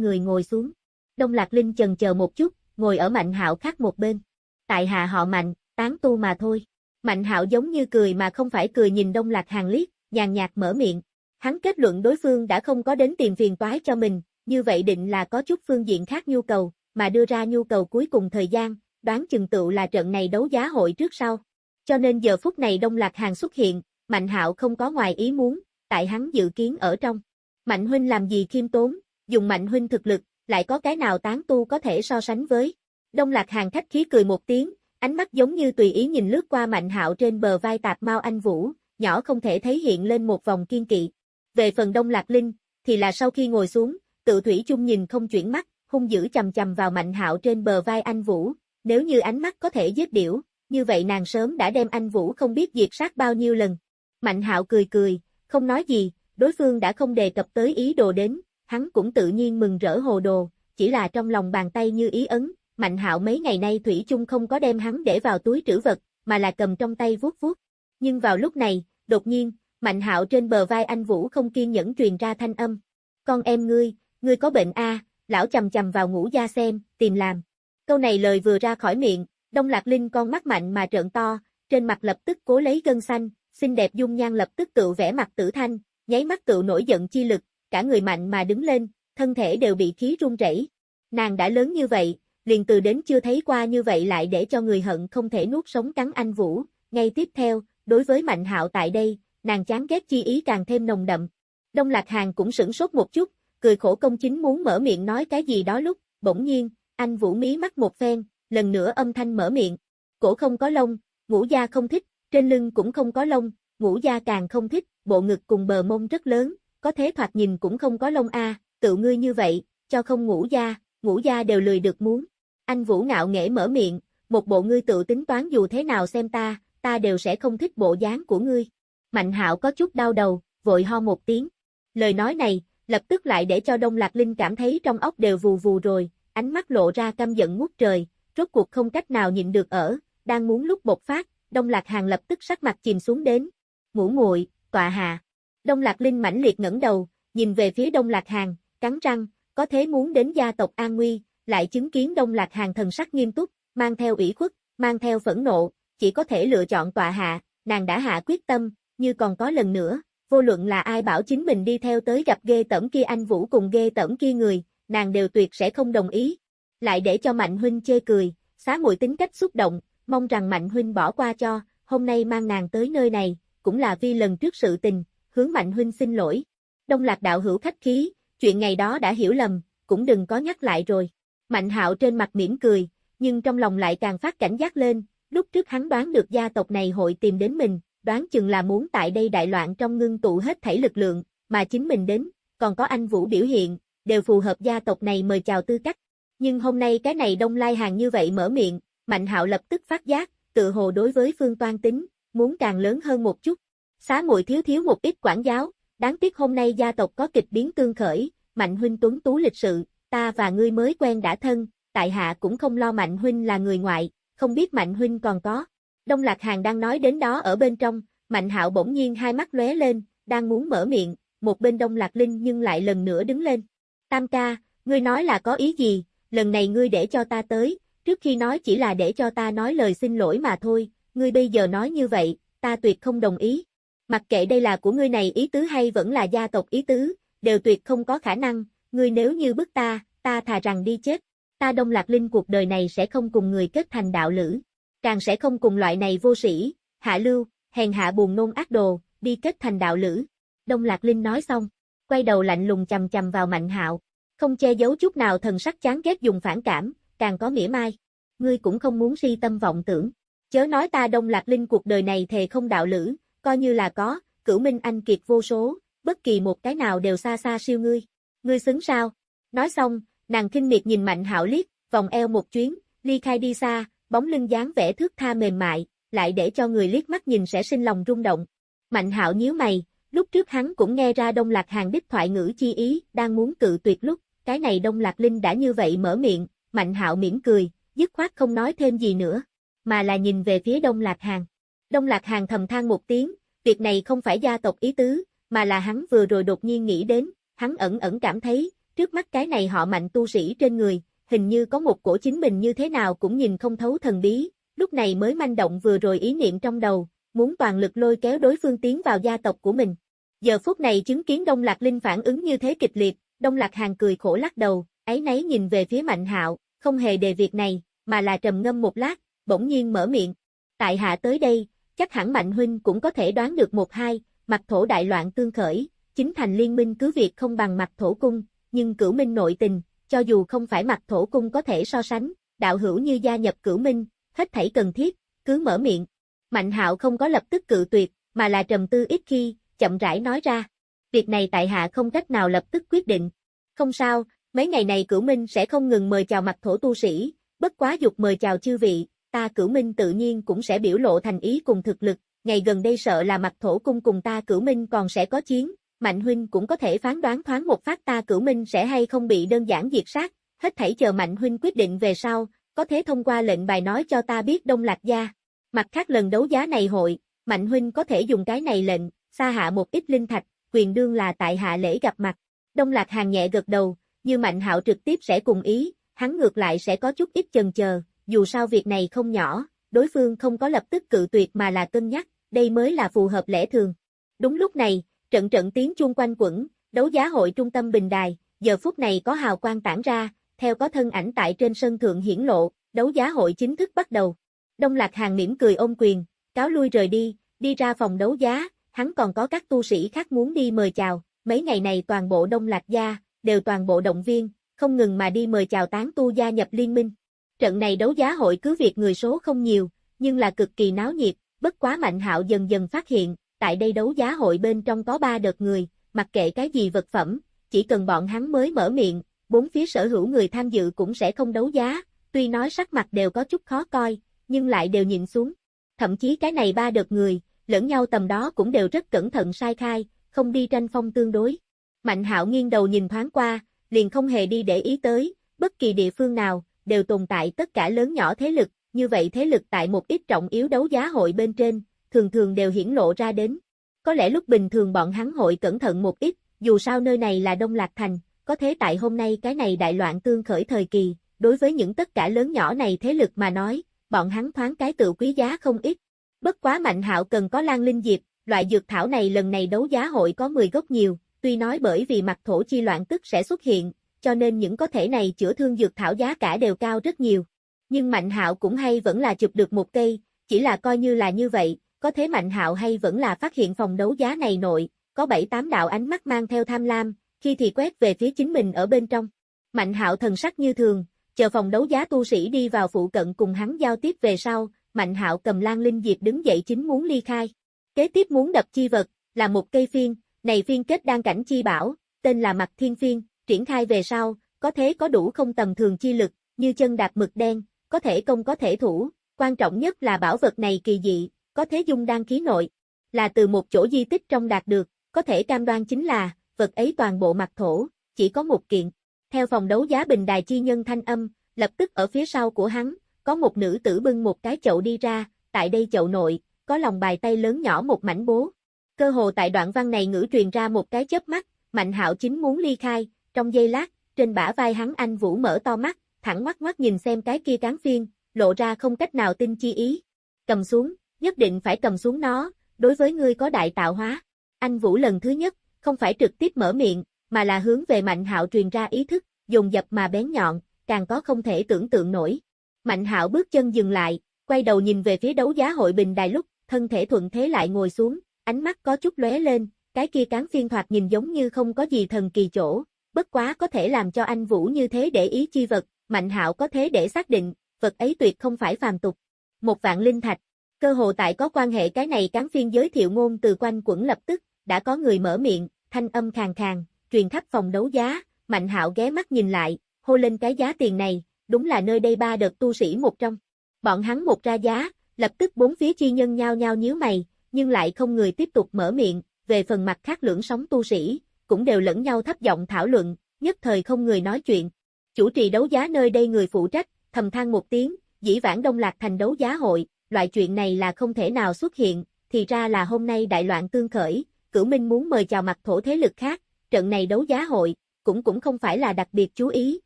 người ngồi xuống. Đông Lạc Linh chần chờ một chút, ngồi ở Mạnh Hạo khác một bên. Tại hạ họ Mạnh, tán tu mà thôi. Mạnh Hạo giống như cười mà không phải cười nhìn Đông Lạc Hàng liếc, nhàn nhạt mở miệng. Hắn kết luận đối phương đã không có đến tìm phiền toái cho mình, như vậy định là có chút phương diện khác nhu cầu, mà đưa ra nhu cầu cuối cùng thời gian, đoán chừng tựu là trận này đấu giá hội trước sau. Cho nên giờ phút này Đông Lạc Hàng xuất hiện, Mạnh Hạo không có ngoài ý muốn, tại hắn dự kiến ở trong. Mạnh huynh làm gì khiêm tốn, dùng Mạnh huynh thực lực, lại có cái nào tán tu có thể so sánh với. Đông Lạc Hàng khách khí cười một tiếng, ánh mắt giống như tùy ý nhìn lướt qua Mạnh Hạo trên bờ vai tạp mau anh Vũ, nhỏ không thể thấy hiện lên một vòng kiên kỵ. Về phần Đông Lạc Linh, thì là sau khi ngồi xuống, tự thủy chung nhìn không chuyển mắt, hung dữ chầm chầm vào Mạnh Hạo trên bờ vai anh Vũ, nếu như ánh mắt có thể giết điểu, như vậy nàng sớm đã đem anh Vũ không biết diệt sát bao nhiêu lần. Mạnh Hạo cười cười, không nói gì, đối phương đã không đề cập tới ý đồ đến, hắn cũng tự nhiên mừng rỡ hồ đồ, chỉ là trong lòng bàn tay như ý ấn, Mạnh Hạo mấy ngày nay thủy chung không có đem hắn để vào túi trữ vật, mà là cầm trong tay vuốt vuốt. Nhưng vào lúc này, đột nhiên, Mạnh Hạo trên bờ vai anh Vũ không kiên nhẫn truyền ra thanh âm. Con em ngươi, ngươi có bệnh a? lão chầm chầm vào ngủ gia xem, tìm làm. Câu này lời vừa ra khỏi miệng, Đông Lạc Linh con mắt mạnh mà trợn to, trên mặt lập tức cố lấy gân xanh, xinh đẹp dung nhan lập tức tự vẽ mặt tử thanh, nháy mắt tự nổi giận chi lực, cả người mạnh mà đứng lên, thân thể đều bị khí run rẩy. Nàng đã lớn như vậy, liền từ đến chưa thấy qua như vậy lại để cho người hận không thể nuốt sống cắn anh Vũ. Ngay tiếp theo, đối với Mạnh Hạo tại đây, nàng chán ghét chi ý càng thêm nồng đậm. Đông Lạc Hàng cũng sửng sốt một chút, cười khổ công chính muốn mở miệng nói cái gì đó lúc, bỗng nhiên, anh Vũ mí mắt một phen, lần nữa âm thanh mở miệng. Cổ không có lông, ngũ gia không thích, trên lưng cũng không có lông, ngũ gia càng không thích, bộ ngực cùng bờ mông rất lớn, có thế thoạt nhìn cũng không có lông a, tự ngươi như vậy, cho không ngũ gia, ngũ gia đều lười được muốn. Anh Vũ ngạo nghễ mở miệng, một bộ ngươi tự tính toán dù thế nào xem ta, ta đều sẽ không thích bộ dáng của ngươi. Mạnh hạo có chút đau đầu, vội ho một tiếng. Lời nói này, lập tức lại để cho Đông Lạc Linh cảm thấy trong ốc đều vù vù rồi, ánh mắt lộ ra căm giận ngút trời, rốt cuộc không cách nào nhịn được ở, đang muốn lúc bột phát, Đông Lạc Hàng lập tức sắc mặt chìm xuống đến. Ngủ nguội, tọa hạ. Đông Lạc Linh mãnh liệt ngẩng đầu, nhìn về phía Đông Lạc Hàng, cắn răng, có thế muốn đến gia tộc An Nguy, lại chứng kiến Đông Lạc Hàng thần sắc nghiêm túc, mang theo ủy khuất, mang theo phẫn nộ, chỉ có thể lựa chọn tọa hạ, nàng đã hạ quyết tâm, như còn có lần nữa, vô luận là ai bảo chính mình đi theo tới gặp ghê tẩm kia anh Vũ cùng ghê tẩm kia người, nàng đều tuyệt sẽ không đồng ý. Lại để cho Mạnh Huynh chê cười, xá muội tính cách xúc động, mong rằng Mạnh Huynh bỏ qua cho, hôm nay mang nàng tới nơi này, cũng là vì lần trước sự tình, hướng Mạnh Huynh xin lỗi. Đông lạc đạo hữu khách khí, chuyện ngày đó đã hiểu lầm, cũng đừng có nhắc lại rồi. Mạnh hạo trên mặt mỉm cười, nhưng trong lòng lại càng phát cảnh giác lên, lúc trước hắn đoán được gia tộc này hội tìm đến mình, đoán chừng là muốn tại đây đại loạn trong ngưng tụ hết thảy lực lượng, mà chính mình đến, còn có anh Vũ biểu hiện, đều phù hợp gia tộc này mời chào tư cách. Nhưng hôm nay cái này đông lai hàng như vậy mở miệng, Mạnh hạo lập tức phát giác, tự hồ đối với phương toan tính, muốn càng lớn hơn một chút. Xá muội thiếu thiếu một ít quản giáo, đáng tiếc hôm nay gia tộc có kịch biến tương khởi, Mạnh huynh tuấn tú lịch sự, ta và ngươi mới quen đã thân, tại hạ cũng không lo Mạnh huynh là người ngoại, không biết Mạnh huynh còn có. Đông Lạc Hàng đang nói đến đó ở bên trong, Mạnh Hạo bỗng nhiên hai mắt lóe lên, đang muốn mở miệng, một bên Đông Lạc Linh nhưng lại lần nữa đứng lên. Tam ca, ngươi nói là có ý gì, lần này ngươi để cho ta tới, trước khi nói chỉ là để cho ta nói lời xin lỗi mà thôi, ngươi bây giờ nói như vậy, ta tuyệt không đồng ý. Mặc kệ đây là của ngươi này ý tứ hay vẫn là gia tộc ý tứ, đều tuyệt không có khả năng, ngươi nếu như bức ta, ta thà rằng đi chết. Ta Đông Lạc Linh cuộc đời này sẽ không cùng người kết thành đạo lữ, càng sẽ không cùng loại này vô sĩ, hạ lưu, hèn hạ buồn nôn ác đồ, đi kết thành đạo lữ. Đông Lạc Linh nói xong, quay đầu lạnh lùng chầm chầm vào Mạnh Hạo, không che giấu chút nào thần sắc chán ghét dùng phản cảm, càng có mỉa mai. Ngươi cũng không muốn si tâm vọng tưởng. Chớ nói ta Đông Lạc Linh cuộc đời này thề không đạo lữ, coi như là có, cửu minh anh kiệt vô số, bất kỳ một cái nào đều xa xa siêu ngươi. Ngươi xứng sao? Nói xong, nàng kinh miệt nhìn Mạnh Hạo liếc, vòng eo một chuyến, ly khai đi xa, bóng lưng dáng vẻ thước tha mềm mại, lại để cho người liếc mắt nhìn sẽ sinh lòng rung động. Mạnh Hạo nhíu mày, lúc trước hắn cũng nghe ra Đông Lạc Hàng đích thoại ngữ chi ý, đang muốn cự tuyệt lúc, cái này Đông Lạc Linh đã như vậy mở miệng, Mạnh Hạo mỉm cười, dứt khoát không nói thêm gì nữa, mà là nhìn về phía Đông Lạc Hàng. Đông Lạc Hàng thầm than một tiếng, việc này không phải gia tộc ý tứ, mà là hắn vừa rồi đột nhiên nghĩ đến, hắn ẩn ẩn cảm thấy, trước mắt cái này họ mạnh tu sĩ trên người, hình như có một cổ chính mình như thế nào cũng nhìn không thấu thần bí, lúc này mới manh động vừa rồi ý niệm trong đầu, muốn toàn lực lôi kéo đối phương tiến vào gia tộc của mình. Giờ phút này chứng kiến Đông Lạc Linh phản ứng như thế kịch liệt, Đông Lạc Hàng cười khổ lắc đầu, ấy nấy nhìn về phía Mạnh Hạo, không hề đề việc này, mà là trầm ngâm một lát, bỗng nhiên mở miệng. Tại hạ tới đây, chắc hẳn Mạnh Huynh cũng có thể đoán được một hai, mặt thổ đại loạn tương khởi, chính thành liên minh cứ việc không bằng mặt thổ cung, nhưng cửu minh nội tình, cho dù không phải mặt thổ cung có thể so sánh, đạo hữu như gia nhập cửu minh, hết thảy cần thiết, cứ mở miệng. Mạnh hạo không có lập tức cự tuyệt, mà là trầm tư ít khi, chậm rãi nói ra. Việc này tại hạ không cách nào lập tức quyết định. Không sao, mấy ngày này cửu minh sẽ không ngừng mời chào mặt thổ tu sĩ, bất quá dục mời chào chư vị, ta cửu minh tự nhiên cũng sẽ biểu lộ thành ý cùng thực lực, ngày gần đây sợ là mặt thổ cung cùng ta cửu minh còn sẽ có chiến, Mạnh huynh cũng có thể phán đoán thoáng một phát ta cửu minh sẽ hay không bị đơn giản diệt sát, hết thảy chờ Mạnh huynh quyết định về sau, có thể thông qua lệnh bài nói cho ta biết Đông Lạc gia. Mặt khác lần đấu giá này hội, Mạnh huynh có thể dùng cái này lệnh, xa hạ một ít linh thạch, quyền đương là tại hạ lễ gặp mặt. Đông Lạc hàng nhẹ gật đầu, như Mạnh Hạo trực tiếp sẽ cùng ý, hắn ngược lại sẽ có chút ít chần chờ, dù sao việc này không nhỏ, đối phương không có lập tức cự tuyệt mà là cân nhắc, đây mới là phù hợp lẽ thường. Đúng lúc này, trận trận tiếng chuông quanh quẩn, đấu giá hội trung tâm bình đài, giờ phút này có hào quang tản ra, theo có thân ảnh tại trên sân thượng hiển lộ, đấu giá hội chính thức bắt đầu. Đông Lạc Hàng mỉm cười ôm quyền, cáo lui rời đi, đi ra phòng đấu giá, hắn còn có các tu sĩ khác muốn đi mời chào, mấy ngày này toàn bộ Đông Lạc gia, đều toàn bộ động viên, không ngừng mà đi mời chào tán tu gia nhập liên minh. Trận này đấu giá hội cứ việc người số không nhiều, nhưng là cực kỳ náo nhiệt, bất quá Mạnh Hạo dần dần phát hiện, tại đây đấu giá hội bên trong có ba đợt người, mặc kệ cái gì vật phẩm, chỉ cần bọn hắn mới mở miệng, bốn phía sở hữu người tham dự cũng sẽ không đấu giá, tuy nói sắc mặt đều có chút khó coi, nhưng lại đều nhìn xuống. Thậm chí cái này ba đợt người, lẫn nhau tầm đó cũng đều rất cẩn thận sai khai, không đi tranh phong tương đối. Mạnh hạo nghiêng đầu nhìn thoáng qua, liền không hề đi để ý tới, bất kỳ địa phương nào, đều tồn tại tất cả lớn nhỏ thế lực, như vậy thế lực tại một ít trọng yếu đấu giá hội bên trên, thường thường đều hiển lộ ra đến. Có lẽ lúc bình thường bọn hắn hội cẩn thận một ít, dù sao nơi này là Đông Lạc Thành, có thế tại hôm nay cái này đại loạn tương khởi thời kỳ, đối với những tất cả lớn nhỏ này thế lực mà nói, bọn hắn thoáng cái tự quý giá không ít. Bất quá mạnh hạo cần có lan linh diệp, loại dược thảo này lần này đấu giá hội có 10 gốc nhiều, tuy nói bởi vì mặt thổ chi loạn tức sẽ xuất hiện, cho nên những có thể này chữa thương dược thảo giá cả đều cao rất nhiều. Nhưng Mạnh Hạo cũng hay vẫn là chụp được một cây, chỉ là coi như là như vậy, có thế Mạnh Hạo hay vẫn là phát hiện phòng đấu giá này nội, có bảy tám đạo ánh mắt mang theo tham lam, khi thì quét về phía chính mình ở bên trong. Mạnh Hạo thần sắc như thường, chờ phòng đấu giá tu sĩ đi vào phụ cận cùng hắn giao tiếp về sau, Mạnh Hạo cầm Lan Linh Diệp đứng dậy chính muốn ly khai. Kế tiếp muốn đập chi vật, là một cây phiên, này phiên kết đang cảnh chi bảo, tên là Mặt Thiên Phiên, triển khai về sau, có thế có đủ không tầm thường chi lực, như chân đạp mực đen, có thể công có thể thủ, quan trọng nhất là bảo vật này kỳ dị, có thế dung đan khí nội, là từ một chỗ di tích trong đạt được, có thể cam đoan chính là, vật ấy toàn bộ mặt thổ, chỉ có một kiện. Theo phòng đấu giá bình đài chi nhân thanh âm, lập tức ở phía sau của hắn, có một nữ tử bưng một cái chậu đi ra, tại đây chậu nội, có lòng bài tay lớn nhỏ một mảnh bố. Cơ hồ tại đoạn văn này ngữ truyền ra một cái chớp mắt, Mạnh Hạo chính muốn ly khai, trong giây lát, trên bả vai hắn anh Vũ mở to mắt, thẳng mắt mắt nhìn xem cái kia cán phiên, lộ ra không cách nào tin chi ý. Cầm xuống, nhất định phải cầm xuống nó, đối với ngươi có đại tạo hóa. Anh Vũ lần thứ nhất, không phải trực tiếp mở miệng, mà là hướng về Mạnh Hạo truyền ra ý thức, dùng dập mà bén nhọn, càng có không thể tưởng tượng nổi. Mạnh Hạo bước chân dừng lại, quay đầu nhìn về phía đấu giá hội bình đài lúc, thân thể thuận thế lại ngồi xuống, ánh mắt có chút lóe lên, cái kia cán phiên thoạt nhìn giống như không có gì thần kỳ chỗ, bất quá có thể làm cho anh Vũ như thế để ý chi vật, Mạnh Hạo có thế để xác định, vật ấy tuyệt không phải phàm tục. Một vạn linh thạch, cơ hồ tại có quan hệ cái này cán phiên giới thiệu ngôn từ quanh quẩn lập tức, đã có người mở miệng, thanh âm khàn khàn, truyền khắp phòng đấu giá, Mạnh Hạo ghé mắt nhìn lại, hô lên cái giá tiền này, đúng là nơi đây ba đợt tu sĩ một trong. Bọn hắn một ra giá, lập tức bốn phía chi nhân nhao nhao nhíu mày, nhưng lại không người tiếp tục mở miệng, về phần mặt khác lưỡng sóng tu sĩ, cũng đều lẫn nhau thấp giọng thảo luận, nhất thời không người nói chuyện. Chủ trì đấu giá nơi đây người phụ trách, thầm than một tiếng, dĩ vãng đông lạc thành đấu giá hội, loại chuyện này là không thể nào xuất hiện, thì ra là hôm nay đại loạn tương khởi, cửu minh muốn mời chào mặt thổ thế lực khác, trận này đấu giá hội, cũng cũng không phải là đặc biệt chú ý,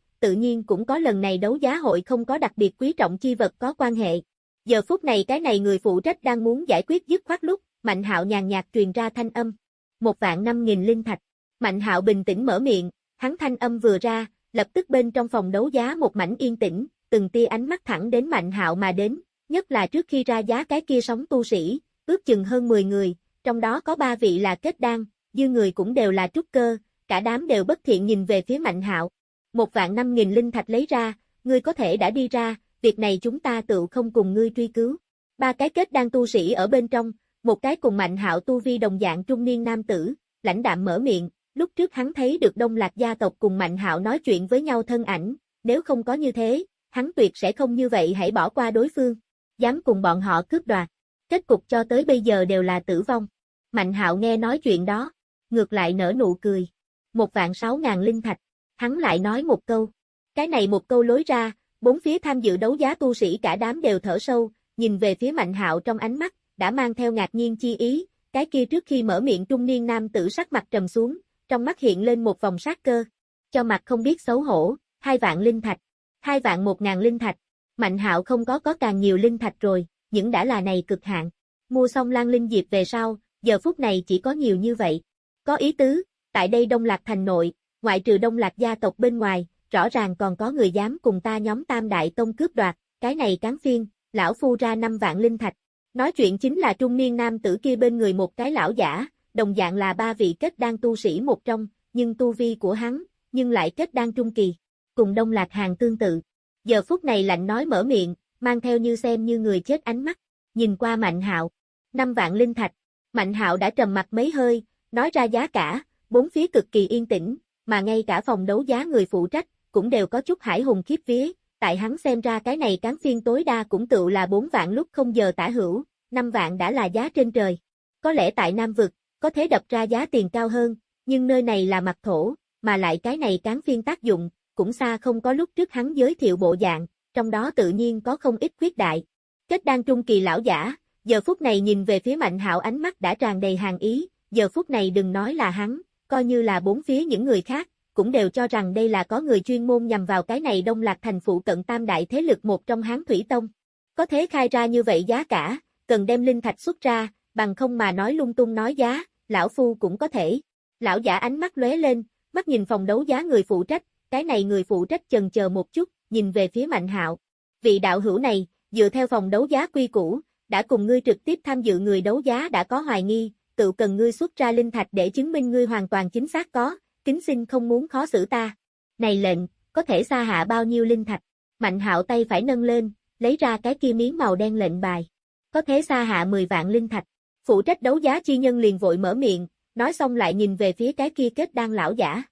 tự nhiên cũng có lần này đấu giá hội không có đặc biệt quý trọng chi vật có quan hệ. Giờ phút này cái này người phụ trách đang muốn giải quyết dứt khoát lúc, Mạnh Hạo nhàn nhạt truyền ra thanh âm. Một vạn năm nghìn linh thạch. Mạnh Hạo bình tĩnh mở miệng, hắn thanh âm vừa ra, lập tức bên trong phòng đấu giá một mảnh yên tĩnh, từng tia ánh mắt thẳng đến Mạnh Hạo mà đến, nhất là trước khi ra giá cái kia sóng tu sĩ, ước chừng hơn 10 người, trong đó có ba vị là kết đan, dư người cũng đều là trúc cơ, cả đám đều bất thiện nhìn về phía Mạnh Hạo. Một vạn năm nghìn linh thạch lấy ra, ngươi có thể đã đi ra, việc này chúng ta tự không cùng ngươi truy cứu. Ba cái kết đan tu sĩ ở bên trong, một cái cùng Mạnh Hạo tu vi đồng dạng trung niên nam tử, lãnh đạm mở miệng, lúc trước hắn thấy được Đông Lạc gia tộc cùng Mạnh Hạo nói chuyện với nhau thân ảnh, nếu không có như thế, hắn tuyệt sẽ không như vậy hãy bỏ qua đối phương, dám cùng bọn họ cướp đoạt. Kết cục cho tới bây giờ đều là tử vong. Mạnh Hạo nghe nói chuyện đó, ngược lại nở nụ cười. Một vạn sáu ngàn linh thạch, hắn lại nói một câu. Cái này một câu lối ra, bốn phía tham dự đấu giá tu sĩ cả đám đều thở sâu, nhìn về phía Mạnh Hạo trong ánh mắt, đã mang theo ngạc nhiên chi ý, cái kia trước khi mở miệng trung niên nam tử sắc mặt trầm xuống, trong mắt hiện lên một vòng sát cơ. Cho mặt không biết xấu hổ, hai vạn linh thạch, hai vạn một ngàn linh thạch. Mạnh hạo không có có càng nhiều linh thạch rồi, những đã là này cực hạn. Mua xong lan linh diệp về sau, giờ phút này chỉ có nhiều như vậy. Có ý tứ, tại đây Đông Lạc thành nội, ngoại trừ Đông Lạc gia tộc bên ngoài, rõ ràng còn có người dám cùng ta nhóm tam đại tông cướp đoạt, cái này cán phiên, lão phu ra năm vạn linh thạch. Nói chuyện chính là trung niên nam tử kia bên người một cái lão giả, đồng dạng là ba vị kết đang tu sĩ một trong, nhưng tu vi của hắn, nhưng lại kết đang trung kỳ, cùng đông lạc hàng tương tự. Giờ phút này lạnh nói mở miệng, mang theo như xem như người chết ánh mắt, nhìn qua Mạnh Hạo, năm vạn linh thạch, Mạnh Hạo đã trầm mặt mấy hơi, nói ra giá cả, bốn phía cực kỳ yên tĩnh, mà ngay cả phòng đấu giá người phụ trách, cũng đều có chút hải hùng khiếp vía, tại hắn xem ra cái này cán phiên tối đa cũng tựu là 4 vạn lúc không giờ tả hữu, 5 vạn đã là giá trên trời. Có lẽ tại Nam Vực, có thể đập ra giá tiền cao hơn, nhưng nơi này là mặt thổ, mà lại cái này cán phiên tác dụng, cũng xa không có lúc trước hắn giới thiệu bộ dạng, trong đó tự nhiên có không ít quyết đại. Kết đan trung kỳ lão giả, giờ phút này nhìn về phía Mạnh Hạo ánh mắt đã tràn đầy hàng ý, giờ phút này đừng nói là hắn, coi như là bốn phía những người khác, cũng đều cho rằng đây là có người chuyên môn nhằm vào cái này Đông Lạc thành phụ cận tam đại thế lực một trong Hán Thủy Tông. Có thế khai ra như vậy giá cả, cần đem linh thạch xuất ra, bằng không mà nói lung tung nói giá, lão phu cũng có thể. Lão giả ánh mắt lóe lên, mắt nhìn phòng đấu giá người phụ trách, cái này người phụ trách chần chờ một chút, nhìn về phía Mạnh Hạo. Vị đạo hữu này, dựa theo phòng đấu giá quy củ, đã cùng ngươi trực tiếp tham dự người đấu giá đã có hoài nghi, tự cần ngươi xuất ra linh thạch để chứng minh ngươi hoàn toàn chính xác có, kính xin không muốn khó xử ta. Này lệnh, có thể xa hạ bao nhiêu linh thạch? Mạnh hạo tay phải nâng lên, lấy ra cái kia miếng màu đen lệnh bài. Có thể xa hạ 10 vạn linh thạch. Phụ trách đấu giá chi nhân liền vội mở miệng, nói xong lại nhìn về phía cái kia kết đang lão giả.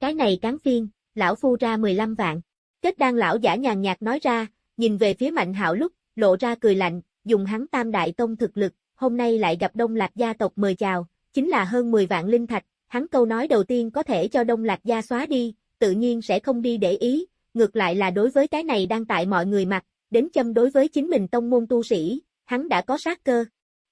Cái này cán phiên, lão phu ra 15 vạn. Kết đan lão giả nhàn nhạt nói ra, nhìn về phía Mạnh Hạo lúc, lộ ra cười lạnh, dùng hắn tam đại tông thực lực, hôm nay lại gặp Đông Lạc gia tộc mời chào, chính là hơn 10 vạn linh thạch, hắn câu nói đầu tiên có thể cho Đông Lạc gia xóa đi, tự nhiên sẽ không đi để ý, ngược lại là đối với cái này đang tại mọi người mặt, đến châm đối với chính mình tông môn tu sĩ, hắn đã có sát cơ.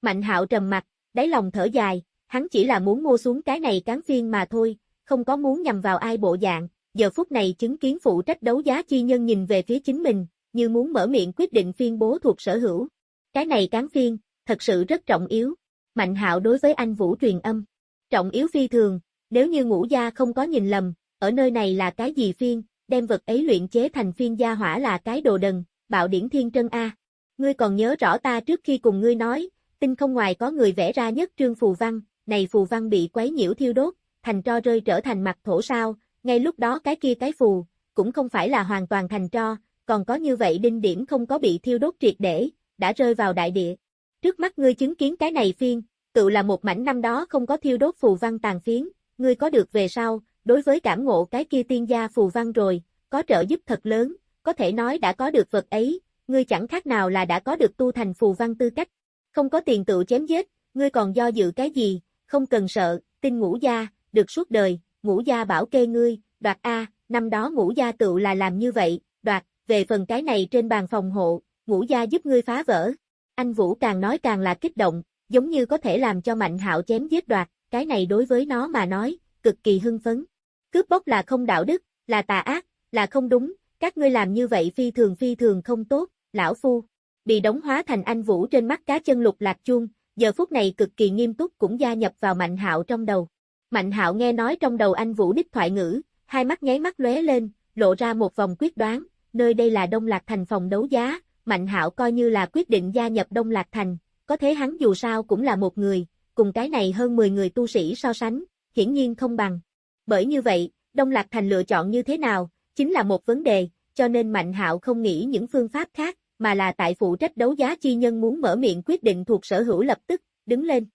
Mạnh hạo trầm mặt, đáy lòng thở dài, hắn chỉ là muốn mua xuống cái này cán phiên mà thôi, không có muốn nhằm vào ai bộ dạng, giờ phút này chứng kiến phụ trách đấu giá chi nhân nhìn về phía chính mình, như muốn mở miệng quyết định phiên bố thuộc sở hữu. Cái này cán phiên, thật sự rất trọng yếu. Mạnh hạo đối với anh Vũ truyền âm. Trọng yếu phi thường, nếu như ngũ gia không có nhìn lầm, ở nơi này là cái gì phiên, đem vật ấy luyện chế thành phiên gia hỏa là cái đồ đần, bạo điển thiên trân A. Ngươi còn nhớ rõ ta trước khi cùng ngươi nói, tinh không ngoài có người vẽ ra nhất trương phù văn, này phù văn bị quấy nhiễu thiêu đốt, thành tro rơi trở thành mặt thổ sao, ngay lúc đó cái kia cái phù, cũng không phải là hoàn toàn thành tro, còn có như vậy đinh điểm không có bị thiêu đốt triệt để, đã rơi vào đại địa. Trước mắt ngươi chứng kiến cái này phiên, tự là một mảnh năm đó không có thiêu đốt phù văn tàn phiến, ngươi có được về sau, đối với cảm ngộ cái kia tiên gia phù văn rồi, có trợ giúp thật lớn, có thể nói đã có được vật ấy, ngươi chẳng khác nào là đã có được tu thành phù văn tư cách. Không có tiền tự chém giết, ngươi còn do dự cái gì, không cần sợ, tin ngũ gia, được suốt đời, ngũ gia bảo kê ngươi, đoạt A, năm đó ngũ gia tự là làm như vậy, đoạt, về phần cái này trên bàn phòng hộ, ngũ gia giúp ngươi phá vỡ. Anh Vũ càng nói càng là kích động, giống như có thể làm cho Mạnh Hạo chém giết đoạt, cái này đối với nó mà nói, cực kỳ hưng phấn. Cướp bóc là không đạo đức, là tà ác, là không đúng, các ngươi làm như vậy phi thường phi thường không tốt, lão phu. Bị đóng hóa thành anh Vũ trên mắt cá chân lục lạc chuông, giờ phút này cực kỳ nghiêm túc cũng gia nhập vào Mạnh Hạo trong đầu. Mạnh Hạo nghe nói trong đầu anh Vũ đích thoại ngữ, hai mắt nháy mắt lóe lên, lộ ra một vòng quyết đoán, nơi đây là Đông Lạc Thành phòng đấu giá, Mạnh Hạo coi như là quyết định gia nhập Đông Lạc Thành, có thế hắn dù sao cũng là một người, cùng cái này hơn 10 người tu sĩ so sánh, hiển nhiên không bằng. Bởi như vậy, Đông Lạc Thành lựa chọn như thế nào, chính là một vấn đề, cho nên Mạnh Hạo không nghĩ những phương pháp khác, mà là tại phụ trách đấu giá chi nhân muốn mở miệng quyết định thuộc sở hữu lập tức, đứng lên.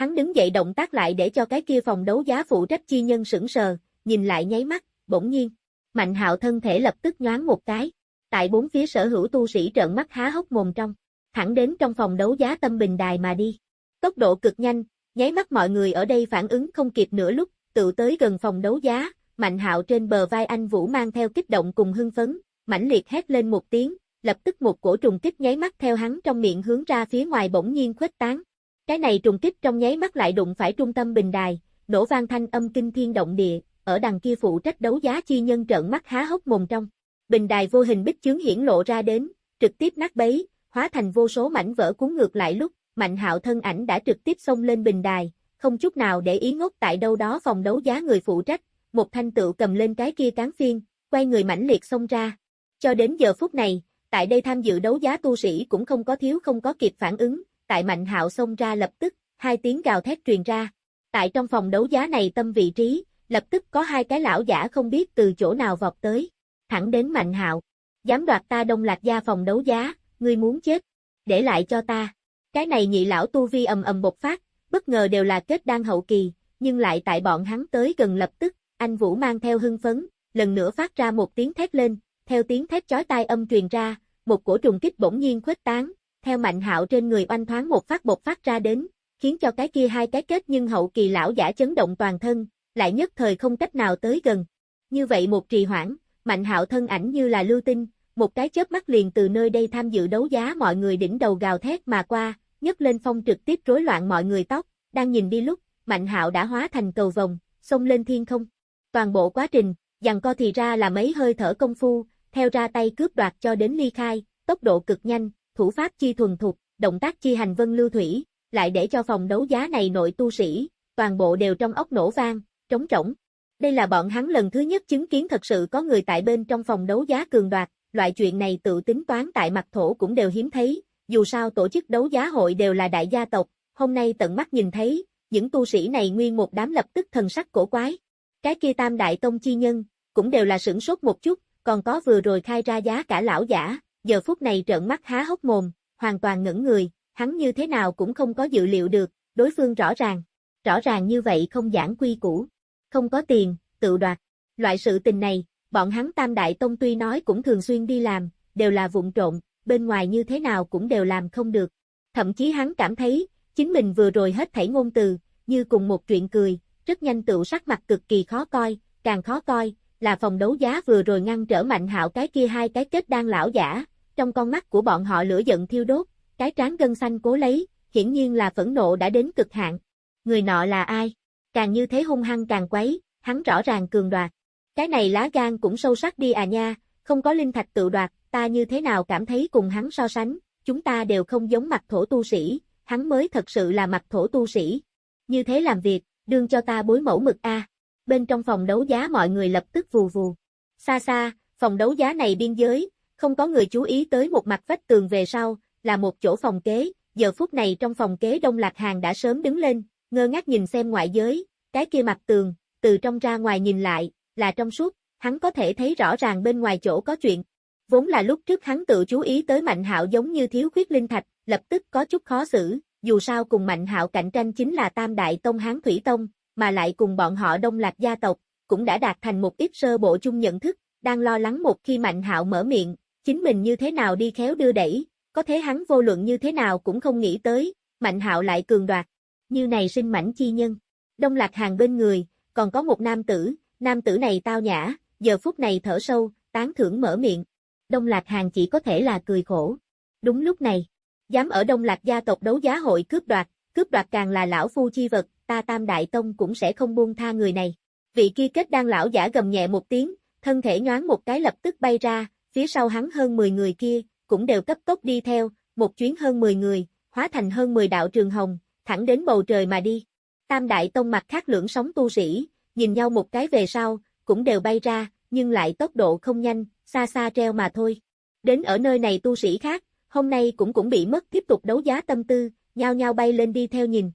Hắn đứng dậy động tác lại để cho cái kia phòng đấu giá phụ trách chi nhân sững sờ, nhìn lại nháy mắt, bỗng nhiên. Mạnh hạo thân thể lập tức nhoáng một cái. Tại bốn phía sở hữu tu sĩ trợn mắt há hốc mồm trong. Thẳng đến trong phòng đấu giá tâm bình đài mà đi. Tốc độ cực nhanh, nháy mắt mọi người ở đây phản ứng không kịp nửa lúc, tự tới gần phòng đấu giá, Mạnh hạo trên bờ vai anh Vũ mang theo kích động cùng hưng phấn, mãnh liệt hét lên một tiếng, lập tức một cổ trùng kích nháy mắt theo hắn trong miệng hướng ra phía ngoài bỗng nhiên khuếch tán. Cái này trùng kích trong nháy mắt lại đụng phải trung tâm bình đài, nổ vang thanh âm kinh thiên động địa, ở đằng kia phụ trách đấu giá chi nhân trợn mắt há hốc mồm trong. Bình đài vô hình bích chướng hiển lộ ra đến, trực tiếp nát bấy, hóa thành vô số mảnh vỡ cuốn ngược lại lúc, Mạnh Hạo thân ảnh đã trực tiếp xông lên bình đài, không chút nào để ý ngốc tại đâu đó phòng đấu giá người phụ trách, một thanh tựu cầm lên cái kia cán phiên, quay người mãnh liệt xông ra. Cho đến giờ phút này, tại đây tham dự đấu giá tu sĩ cũng không có thiếu không có kịp phản ứng, tại Mạnh Hạo xông ra lập tức, hai tiếng gào thét truyền ra. Tại trong phòng đấu giá này tâm vị trí, lập tức có hai cái lão giả không biết từ chỗ nào vọt tới, thẳng đến Mạnh Hạo. Dám đoạt ta đông lạc gia phòng đấu giá, ngươi muốn chết, để lại cho ta. Cái này nhị lão tu vi ầm ầm bộc phát, bất ngờ đều là kết đang hậu kỳ, nhưng lại tại bọn hắn tới gần lập tức, anh Vũ mang theo hưng phấn, lần nữa phát ra một tiếng thét lên, theo tiếng thét chói tai âm truyền ra, một cổ trùng kích bỗng nhiên khuếch tán, theo mạnh hạo trên người oanh thoáng một phát bột phát ra đến, khiến cho cái kia hai cái kết nhưng hậu kỳ lão giả chấn động toàn thân, lại nhất thời không cách nào tới gần. Như vậy một trì hoãn, mạnh hạo thân ảnh như là lưu tinh, một cái chớp mắt liền từ nơi đây tham dự đấu giá mọi người đỉnh đầu gào thét mà qua, nhấc lên phong trực tiếp rối loạn mọi người tóc, đang nhìn đi lúc, mạnh hạo đã hóa thành cầu vòng, xông lên thiên không. Toàn bộ quá trình, dằn co thì ra là mấy hơi thở công phu, theo ra tay cướp đoạt cho đến ly khai, tốc độ cực nhanh, thủ pháp chi thuần thục, động tác chi hành vân lưu thủy, lại để cho phòng đấu giá này nội tu sĩ, toàn bộ đều trong ốc nổ vang, trống trỗng. Đây là bọn hắn lần thứ nhất chứng kiến thật sự có người tại bên trong phòng đấu giá cường đoạt, loại chuyện này tự tính toán tại mặt thổ cũng đều hiếm thấy, dù sao tổ chức đấu giá hội đều là đại gia tộc, hôm nay tận mắt nhìn thấy, những tu sĩ này nguyên một đám lập tức thần sắc cổ quái. Cái kia tam đại tông chi nhân, cũng đều là sửng sốt một chút, còn có vừa rồi khai ra giá cả lão giả, giờ phút này trợn mắt há hốc mồm, hoàn toàn ngẩn người, hắn như thế nào cũng không có dự liệu được, đối phương rõ ràng. Rõ ràng như vậy không giảng quy củ, không có tiền, tự đoạt. Loại sự tình này, Bọn hắn Tam Đại Tông tuy nói cũng thường xuyên đi làm, đều là vụng trộn, bên ngoài như thế nào cũng đều làm không được. Thậm chí hắn cảm thấy, chính mình vừa rồi hết thảy ngôn từ, như cùng một chuyện cười, rất nhanh tựu sắc mặt cực kỳ khó coi, càng khó coi, là phòng đấu giá vừa rồi ngăn trở mạnh hạo cái kia hai cái kết đang lão giả, trong con mắt của bọn họ lửa giận thiêu đốt, cái trán gân xanh cố lấy, hiển nhiên là phẫn nộ đã đến cực hạn. Người nọ là ai? Càng như thế hung hăng càng quấy, hắn rõ ràng cường đoạt. Cái này lá gan cũng sâu sắc đi à nha, không có linh thạch tự đoạt, ta như thế nào cảm thấy cùng hắn so sánh, chúng ta đều không giống mặt thổ tu sĩ, hắn mới thật sự là mặt thổ tu sĩ. Như thế làm việc, đương cho ta bối mẫu mực A. Bên trong phòng đấu giá mọi người lập tức vù vù. Xa xa, phòng đấu giá này biên giới, không có người chú ý tới một mặt vách tường về sau, là một chỗ phòng kế, giờ phút này trong phòng kế Đông Lạc Hàng đã sớm đứng lên, ngơ ngác nhìn xem ngoại giới, cái kia mặt tường, từ trong ra ngoài nhìn lại, là trong suốt, hắn có thể thấy rõ ràng bên ngoài chỗ có chuyện. Vốn là lúc trước hắn tự chú ý tới Mạnh Hạo giống như thiếu khuyết linh thạch, lập tức có chút khó xử, dù sao cùng Mạnh Hạo cạnh tranh chính là Tam Đại Tông Hán Thủy Tông, mà lại cùng bọn họ Đông Lạc gia tộc, cũng đã đạt thành một ít sơ bộ chung nhận thức, đang lo lắng một khi Mạnh Hạo mở miệng, chính mình như thế nào đi khéo đưa đẩy, có thế hắn vô luận như thế nào cũng không nghĩ tới, Mạnh Hạo lại cường đoạt, như này sinh mảnh chi nhân. Đông Lạc Hàng bên người, còn có một nam tử, nam tử này tao nhã, giờ phút này thở sâu, tán thưởng mở miệng. Đông Lạc Hàng chỉ có thể là cười khổ. Đúng lúc này, dám ở Đông Lạc gia tộc đấu giá hội cướp đoạt, cướp đoạt càng là lão phu chi vật, ta Tam Đại Tông cũng sẽ không buông tha người này. Vị kia kết đang lão giả gầm nhẹ một tiếng, thân thể nhoáng một cái lập tức bay ra, phía sau hắn hơn 10 người kia, cũng đều cấp tốc đi theo, một chuyến hơn 10 người, hóa thành hơn 10 đạo trường hồng, thẳng đến bầu trời mà đi. Tam Đại Tông mặt khác lưỡng sóng tu sĩ, nhìn nhau một cái về sau, cũng đều bay ra, nhưng lại tốc độ không nhanh, xa xa treo mà thôi. Đến ở nơi này tu sĩ khác, hôm nay cũng cũng bị mất tiếp tục đấu giá tâm tư, nhao nhao bay lên đi theo nhìn.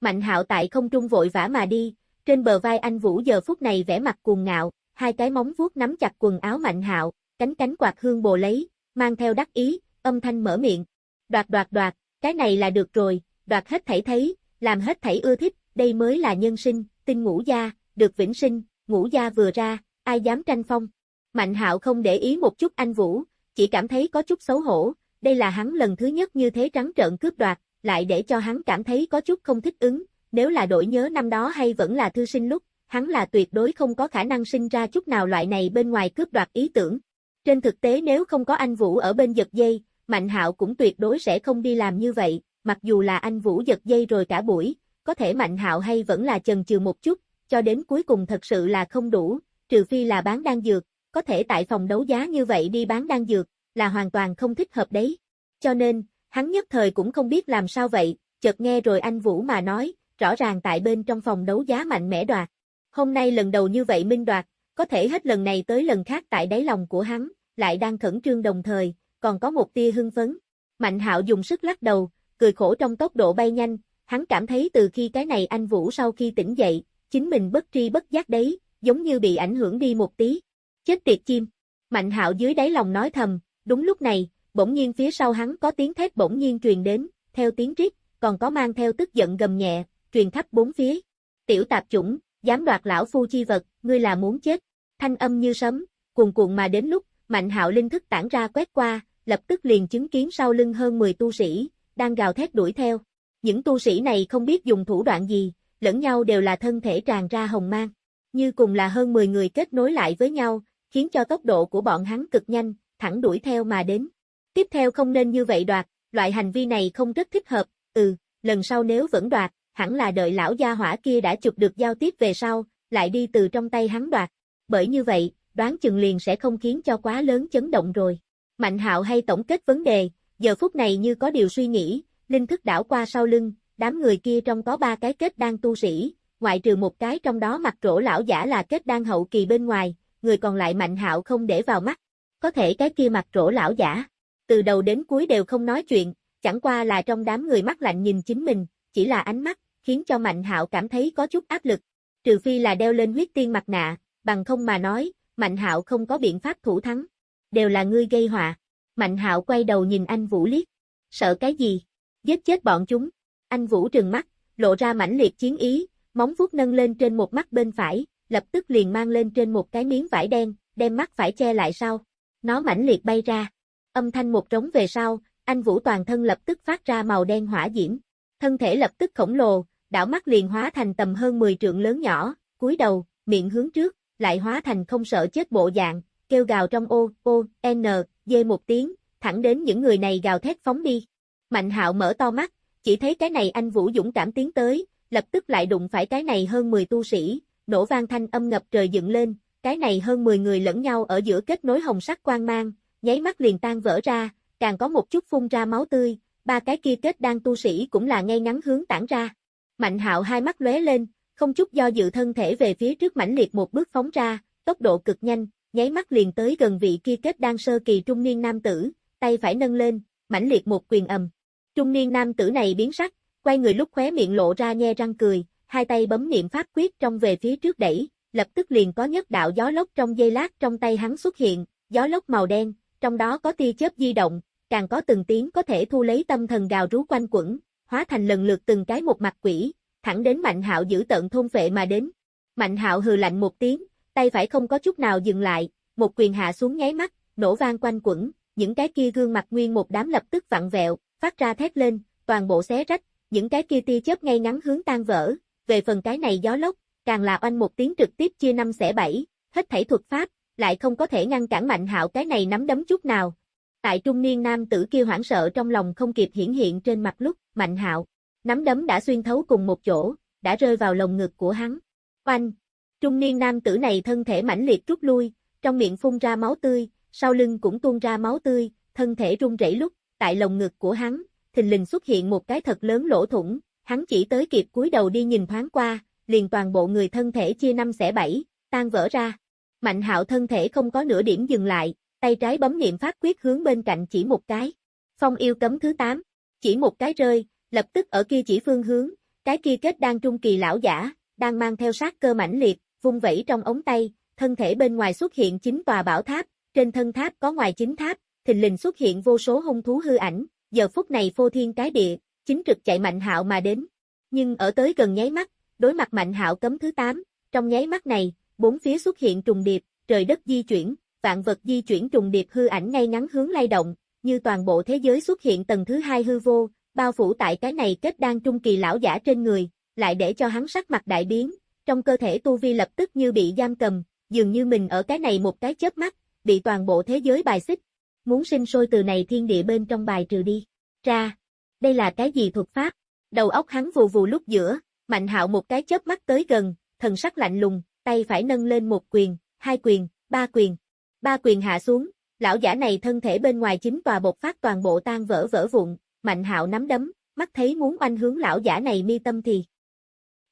Mạnh hạo tại không trung vội vã mà đi, trên bờ vai anh Vũ giờ phút này vẻ mặt cuồng ngạo, hai cái móng vuốt nắm chặt quần áo mạnh hạo, cánh cánh quạt hương bồ lấy, mang theo đắc ý, âm thanh mở miệng. Đoạt đoạt đoạt, cái này là được rồi, đoạt hết thảy thấy, làm hết thảy ưa thích, đây mới là nhân sinh, tinh ngũ gia, được vĩnh sinh, ngũ gia vừa ra, ai dám tranh phong. Mạnh hạo không để ý một chút anh Vũ, chỉ cảm thấy có chút xấu hổ, đây là hắn lần thứ nhất như thế trắng trợn cướp đoạt, lại để cho hắn cảm thấy có chút không thích ứng, nếu là đổi nhớ năm đó hay vẫn là thư sinh lúc, hắn là tuyệt đối không có khả năng sinh ra chút nào loại này bên ngoài cướp đoạt ý tưởng. Trên thực tế nếu không có anh Vũ ở bên giật dây, Mạnh Hạo cũng tuyệt đối sẽ không đi làm như vậy, mặc dù là anh Vũ giật dây rồi cả buổi, có thể Mạnh Hạo hay vẫn là chần chừ một chút, cho đến cuối cùng thật sự là không đủ, trừ phi là bán đan dược, có thể tại phòng đấu giá như vậy đi bán đan dược, là hoàn toàn không thích hợp đấy. Cho nên, hắn nhất thời cũng không biết làm sao vậy, chợt nghe rồi anh Vũ mà nói, rõ ràng tại bên trong phòng đấu giá mạnh mẽ đoạt. Hôm nay lần đầu như vậy minh đoạt, có thể hết lần này tới lần khác tại đáy lòng của hắn, lại đang khẩn trương đồng thời, còn có một tia hưng phấn. Mạnh hạo dùng sức lắc đầu, cười khổ trong tốc độ bay nhanh, hắn cảm thấy từ khi cái này anh Vũ sau khi tỉnh dậy, chính mình bất tri bất giác đấy, giống như bị ảnh hưởng đi một tí. Chết tiệt chim. Mạnh hạo dưới đáy lòng nói thầm, đúng lúc này, bỗng nhiên phía sau hắn có tiếng thét bỗng nhiên truyền đến, theo tiếng rít, còn có mang theo tức giận gầm nhẹ, truyền khắp bốn phía. Tiểu tạp chủng, dám đoạt lão phu chi vật, ngươi là muốn chết. Thanh âm như sấm, cuồn cuộn mà đến lúc, mạnh hạo linh thức tản ra quét qua, lập tức liền chứng kiến sau lưng hơn 10 tu sĩ, đang gào thét đuổi theo. Những tu sĩ này không biết dùng thủ đoạn gì, lẫn nhau đều là thân thể tràn ra hồng mang. Như cùng là hơn 10 người kết nối lại với nhau, khiến cho tốc độ của bọn hắn cực nhanh, thẳng đuổi theo mà đến. Tiếp theo không nên như vậy đoạt, loại hành vi này không rất thích hợp, ừ, lần sau nếu vẫn đoạt, hẳn là đợi lão gia hỏa kia đã chụp được giao tiếp về sau, lại đi từ trong tay hắn đoạt. Bởi như vậy, đoán chừng liền sẽ không khiến cho quá lớn chấn động rồi. Mạnh hạo hay tổng kết vấn đề, giờ phút này như có điều suy nghĩ, linh thức đảo qua sau lưng, đám người kia trong có ba cái kết đang tu sĩ, ngoại trừ một cái trong đó mặt rỗ lão giả là kết đang hậu kỳ bên ngoài, người còn lại mạnh hạo không để vào mắt. Có thể cái kia mặt rỗ lão giả, từ đầu đến cuối đều không nói chuyện, chẳng qua là trong đám người mắt lạnh nhìn chính mình, chỉ là ánh mắt, khiến cho Mạnh Hạo cảm thấy có chút áp lực. Trừ phi là đeo lên huyết tiên mặt nạ, bằng không mà nói, Mạnh Hạo không có biện pháp thủ thắng. Đều là ngươi gây họa. Mạnh Hạo quay đầu nhìn anh Vũ liếc. Sợ cái gì? Giết chết bọn chúng. Anh Vũ trừng mắt, lộ ra mãnh liệt chiến ý, móng vuốt nâng lên trên một mắt bên phải, lập tức liền mang lên trên một cái miếng vải đen, đem mắt phải che lại sau. Nó mãnh liệt bay ra. Âm thanh một trống về sau, anh Vũ toàn thân lập tức phát ra màu đen hỏa diễm. Thân thể lập tức khổng lồ, đảo mắt liền hóa thành tầm hơn 10 trượng lớn nhỏ, cúi đầu, miệng hướng trước, lại hóa thành không sợ chết bộ dạng, kêu gào trong ô, ô, n, dê một tiếng, thẳng đến những người này gào thét phóng đi. Mạnh hạo mở to mắt, chỉ thấy cái này anh Vũ dũng cảm tiến tới, lập tức lại đụng phải cái này hơn 10 tu sĩ, nổ vang thanh âm ngập trời dựng lên, cái này hơn 10 người lẫn nhau ở giữa kết nối hồng sắc quang mang, nháy mắt liền tan vỡ ra, càng có một chút phun ra máu tươi, ba cái kia kết đang tu sĩ cũng là ngay ngắn hướng tản ra. Mạnh hạo hai mắt lóe lên, không chút do dự thân thể về phía trước mãnh liệt một bước phóng ra, tốc độ cực nhanh, nháy mắt liền tới gần vị kia kết đang sơ kỳ trung niên nam tử, tay phải nâng lên, mãnh liệt một quyền ầm. Trung niên nam tử này biến sắc, quay người lúc khóe miệng lộ ra nhe răng cười, hai tay bấm niệm pháp quyết trong về phía trước đẩy, lập tức liền có nhất đạo gió lốc trong dây lát trong tay hắn xuất hiện, gió lốc màu đen, trong đó có tia chớp di động, càng có từng tiếng có thể thu lấy tâm thần gào rú quanh quẩn, hóa thành lần lượt từng cái một mặt quỷ, thẳng đến Mạnh Hạo giữ tận thôn phệ mà đến. Mạnh Hạo hừ lạnh một tiếng, tay phải không có chút nào dừng lại, một quyền hạ xuống nháy mắt, nổ vang quanh quẩn, những cái kia gương mặt nguyên một đám lập tức vặn vẹo, phát ra thét lên, toàn bộ xé rách, những cái kia tia chớp ngay ngắn hướng tan vỡ, về phần cái này gió lốc, càng là oanh một tiếng trực tiếp chia năm xẻ bảy, hết thảy thuật pháp, lại không có thể ngăn cản Mạnh Hạo cái này nắm đấm chút nào. Tại trung niên nam tử kia hoảng sợ trong lòng không kịp hiển hiện trên mặt lúc, Mạnh Hạo, nắm đấm đã xuyên thấu cùng một chỗ, đã rơi vào lồng ngực của hắn. Oanh! Trung niên nam tử này thân thể mãnh liệt rút lui, trong miệng phun ra máu tươi, sau lưng cũng tuôn ra máu tươi, thân thể run rẩy lúc, tại lồng ngực của hắn, thình lình xuất hiện một cái thật lớn lỗ thủng, hắn chỉ tới kịp cúi đầu đi nhìn thoáng qua, liền toàn bộ người thân thể chia năm xẻ bảy, tan vỡ ra. Mạnh hạo thân thể không có nửa điểm dừng lại, tay trái bấm niệm pháp quyết hướng bên cạnh chỉ một cái. Phong yêu cấm thứ 8, chỉ một cái rơi, lập tức ở kia chỉ phương hướng, cái kia kết đang trung kỳ lão giả, đang mang theo sát cơ mãnh liệt, vung vẩy trong ống tay, thân thể bên ngoài xuất hiện chín tòa bảo tháp, trên thân tháp có ngoài chính tháp, thình lình xuất hiện vô số hung thú hư ảnh, giờ phút này phô thiên cái địa, chính trực chạy mạnh hạo mà đến. Nhưng ở tới gần nháy mắt, đối mặt mạnh hạo cấm thứ 8, trong nháy mắt này, bốn phía xuất hiện trùng điệp, trời đất di chuyển, vạn vật di chuyển trùng điệp hư ảnh ngay ngắn hướng lay động, như toàn bộ thế giới xuất hiện tầng thứ hai hư vô, bao phủ tại cái này kết đan trung kỳ lão giả trên người, lại để cho hắn sắc mặt đại biến, trong cơ thể tu vi lập tức như bị giam cầm, dường như mình ở cái này một cái chớp mắt, bị toàn bộ thế giới bài xích. Muốn sinh sôi từ này thiên địa bên trong bài trừ đi. Ra, đây là cái gì thuật pháp? Đầu óc hắn vù vù lúc giữa, mạnh hạo một cái chớp mắt tới gần, thần sắc lạnh lùng, tay phải nâng lên một quyền, hai quyền, ba quyền. Ba quyền hạ xuống, lão giả này thân thể bên ngoài chính tòa bột phát toàn bộ tan vỡ vỡ vụn, mạnh hạo nắm đấm, mắt thấy muốn oanh hướng lão giả này mi tâm thì.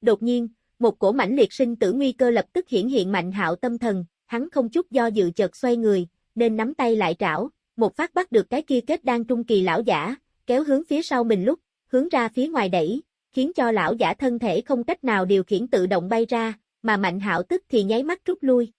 Đột nhiên, một cổ mãnh liệt sinh tử nguy cơ lập tức hiển hiện mạnh hạo tâm thần, hắn không chút do dự chợt xoay người, nên nắm tay lại trảo, một phát bắt được cái kia kết đang trung kỳ lão giả, kéo hướng phía sau mình lúc, hướng ra phía ngoài đẩy, khiến cho lão giả thân thể không cách nào điều khiển tự động bay ra, mà mạnh hạo tức thì nháy mắt rút lui.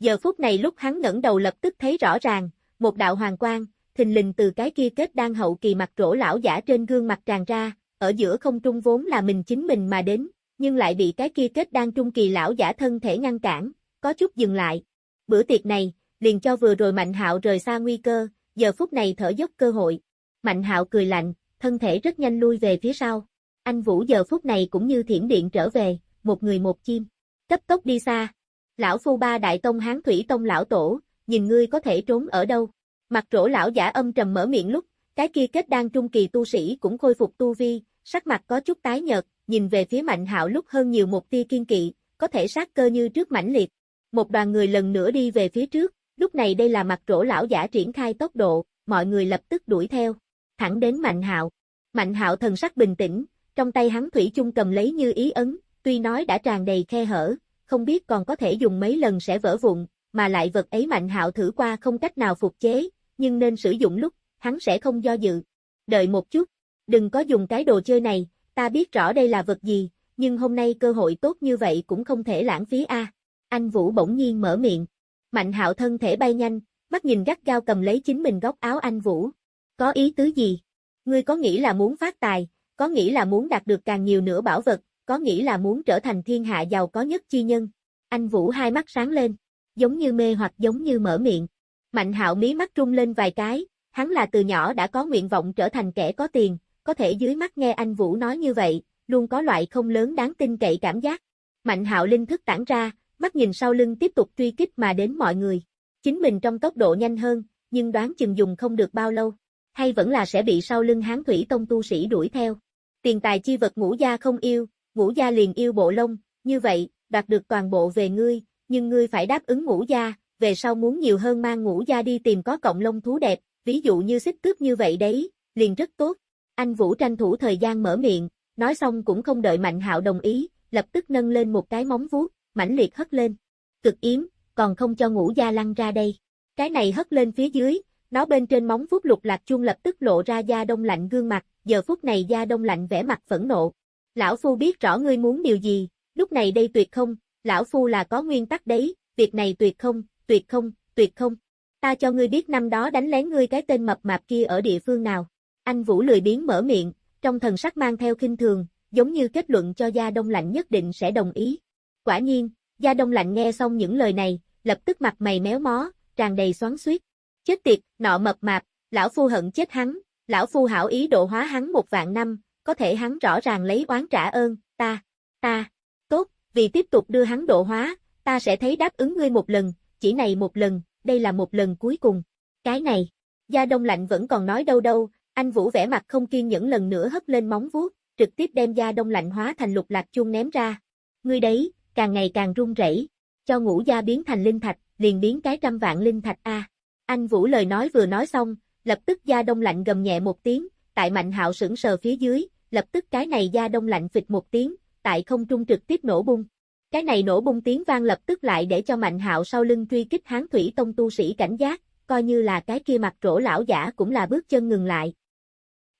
Giờ phút này lúc hắn ngẩng đầu lập tức thấy rõ ràng, một đạo hoàng quang, thình lình từ cái kia kết đang hậu kỳ mặt rỗ lão giả trên gương mặt tràn ra, ở giữa không trung vốn là mình chính mình mà đến, nhưng lại bị cái kia kết đang trung kỳ lão giả thân thể ngăn cản, có chút dừng lại. Bữa tiệc này, liền cho vừa rồi Mạnh Hạo rời xa nguy cơ, giờ phút này thở dốc cơ hội. Mạnh Hạo cười lạnh, thân thể rất nhanh lui về phía sau. Anh Vũ giờ phút này cũng như thiểm điện trở về, một người một chim, cấp tốc đi xa. Lão phu ba đại tông hán thủy tông lão tổ, nhìn ngươi có thể trốn ở đâu. Mặt rỗ lão giả âm trầm mở miệng lúc, cái kia kết đang trung kỳ tu sĩ cũng khôi phục tu vi, sắc mặt có chút tái nhợt, nhìn về phía Mạnh Hạo lúc hơn nhiều một tia kiên kỵ, có thể sát cơ như trước mãnh liệt. Một đoàn người lần nữa đi về phía trước, lúc này đây là mặt rỗ lão giả triển khai tốc độ, mọi người lập tức đuổi theo, thẳng đến Mạnh Hạo. Mạnh Hạo thần sắc bình tĩnh, trong tay hắn thủy chung cầm lấy như ý ấn, tuy nói đã tràn đầy khe hở, không biết còn có thể dùng mấy lần sẽ vỡ vụn, mà lại vật ấy Mạnh Hạo thử qua không cách nào phục chế, nhưng nên sử dụng lúc, hắn sẽ không do dự. Đợi một chút, đừng có dùng cái đồ chơi này, ta biết rõ đây là vật gì, nhưng hôm nay cơ hội tốt như vậy cũng không thể lãng phí a. Anh Vũ bỗng nhiên mở miệng. Mạnh hạo thân thể bay nhanh, mắt nhìn gắt gao cầm lấy chính mình góc áo anh Vũ. Có ý tứ gì? Ngươi có nghĩ là muốn phát tài, có nghĩ là muốn đạt được càng nhiều nữa bảo vật, có nghĩ là muốn trở thành thiên hạ giàu có nhất chi nhân. Anh Vũ hai mắt sáng lên. giống như mê hoặc giống như mở miệng. Mạnh hạo mí mắt trung lên vài cái, hắn là từ nhỏ đã có nguyện vọng trở thành kẻ có tiền, có thể dưới mắt nghe anh Vũ nói như vậy, luôn có loại không lớn đáng tin cậy cảm giác. Mạnh hạo linh thức tản ra, mắt nhìn sau lưng tiếp tục truy kích mà đến mọi người. Chính mình trong tốc độ nhanh hơn, nhưng đoán chừng dùng không được bao lâu. Hay vẫn là sẽ bị sau lưng hán thủy tông tu sĩ đuổi theo. Tiền tài chi vật ngũ gia không yêu, ngũ gia liền yêu bộ lông, như vậy, đoạt được toàn bộ về ngươi, nhưng ngươi phải đáp ứng ngũ gia, về sau muốn nhiều hơn mang ngũ gia đi tìm có cộng lông thú đẹp, ví dụ như xích cướp như vậy đấy, liền rất tốt. Anh Vũ tranh thủ thời gian mở miệng, nói xong cũng không đợi Mạnh Hạo đồng ý, lập tức nâng lên một cái móng vuốt, mãnh liệt hất lên. Cực yếm, còn không cho ngũ gia lăn ra đây. Cái này hất lên phía dưới, nó bên trên móng vuốt lục lạc chuông lập tức lộ ra da đông lạnh gương mặt, giờ phút này da đông lạnh vẻ mặt phẫn nộ. Lão Phu biết rõ ngươi muốn điều gì, lúc này đây tuyệt không, Lão Phu là có nguyên tắc đấy, việc này tuyệt không, tuyệt không, tuyệt không. Ta cho ngươi biết năm đó đánh lén ngươi cái tên mập mạp kia ở địa phương nào. Anh Vũ lười biến mở miệng, trong thần sắc mang theo kinh thường, giống như kết luận cho Gia Đông Lạnh nhất định sẽ đồng ý. Quả nhiên, Gia Đông Lạnh nghe xong những lời này, lập tức mặt mày méo mó, tràn đầy xoắn xuýt. Chết tiệt, nọ mập mạp, lão phu hận chết hắn, lão phu hảo ý độ hóa hắn một vạn năm, có thể hắn rõ ràng lấy oán trả ơn, ta, ta, tốt, vì tiếp tục đưa hắn độ hóa, ta sẽ thấy đáp ứng ngươi một lần, chỉ này một lần, đây là một lần cuối cùng. Cái này, Gia Đông Lạnh vẫn còn nói đâu đâu, anh Vũ vẻ mặt không kiên nhẫn lần nữa hất lên móng vuốt, trực tiếp đem Gia Đông Lạnh hóa thành lục lạc chuông ném ra. Ngươi đấy, càng ngày càng run rẩy, cho ngũ gia biến thành linh thạch, liền biến cái trăm vạn linh thạch a. Anh Vũ lời nói vừa nói xong, lập tức Gia Đông Lạnh gầm nhẹ một tiếng, tại Mạnh Hạo sững sờ phía dưới, lập tức cái này Gia Đông Lạnh phịch một tiếng, tại không trung trực tiếp nổ bung. Cái này nổ bung tiếng vang lập tức lại để cho Mạnh Hạo sau lưng truy kích Hán Thủy Tông tu sĩ cảnh giác, coi như là cái kia mặt rỗ lão giả cũng là bước chân ngừng lại.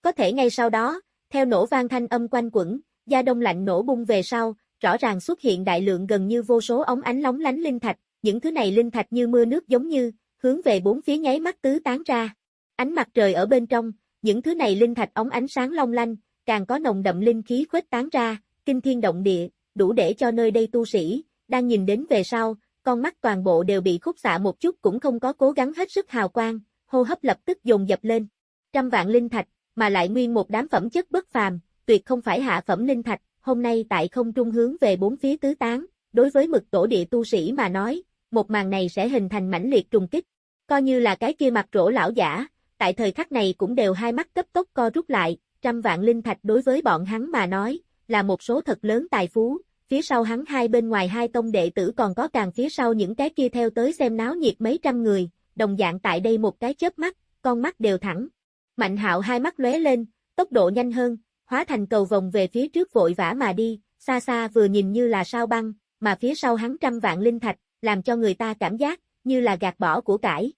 Có thể ngay sau đó, theo nổ vang thanh âm quanh quẩn, gia đông lạnh nổ bung về sau, rõ ràng xuất hiện đại lượng gần như vô số ống ánh lóng lánh linh thạch, những thứ này linh thạch như mưa nước giống như, hướng về bốn phía nháy mắt tứ tán ra. Ánh mặt trời ở bên trong, những thứ này linh thạch ống ánh sáng long lanh, càng có nồng đậm linh khí khuếch tán ra, kinh thiên động địa, đủ để cho nơi đây tu sĩ, đang nhìn đến về sau, con mắt toàn bộ đều bị khúc xạ một chút cũng không có cố gắng hết sức hào quang, hô hấp lập tức dồn dập lên. Trăm vạn linh thạch, mà lại nguyên một đám phẩm chất bất phàm, tuyệt không phải hạ phẩm linh thạch, hôm nay tại không trung hướng về bốn phía tứ tán, đối với mực tổ địa tu sĩ mà nói, một màn này sẽ hình thành mãnh liệt trùng kích. Coi như là cái kia mặt rỗ lão giả, tại thời khắc này cũng đều hai mắt cấp tốc co rút lại, trăm vạn linh thạch đối với bọn hắn mà nói, là một số thật lớn tài phú, phía sau hắn hai bên ngoài hai tông đệ tử còn có càng phía sau những cái kia theo tới xem náo nhiệt mấy trăm người, đồng dạng tại đây một cái chớp mắt, con mắt đều thẳng. Mạnh hạo hai mắt lóe lên, tốc độ nhanh hơn, hóa thành cầu vòng về phía trước vội vã mà đi, xa xa vừa nhìn như là sao băng, mà phía sau hắn trăm vạn linh thạch, làm cho người ta cảm giác, như là gạt bỏ của cải.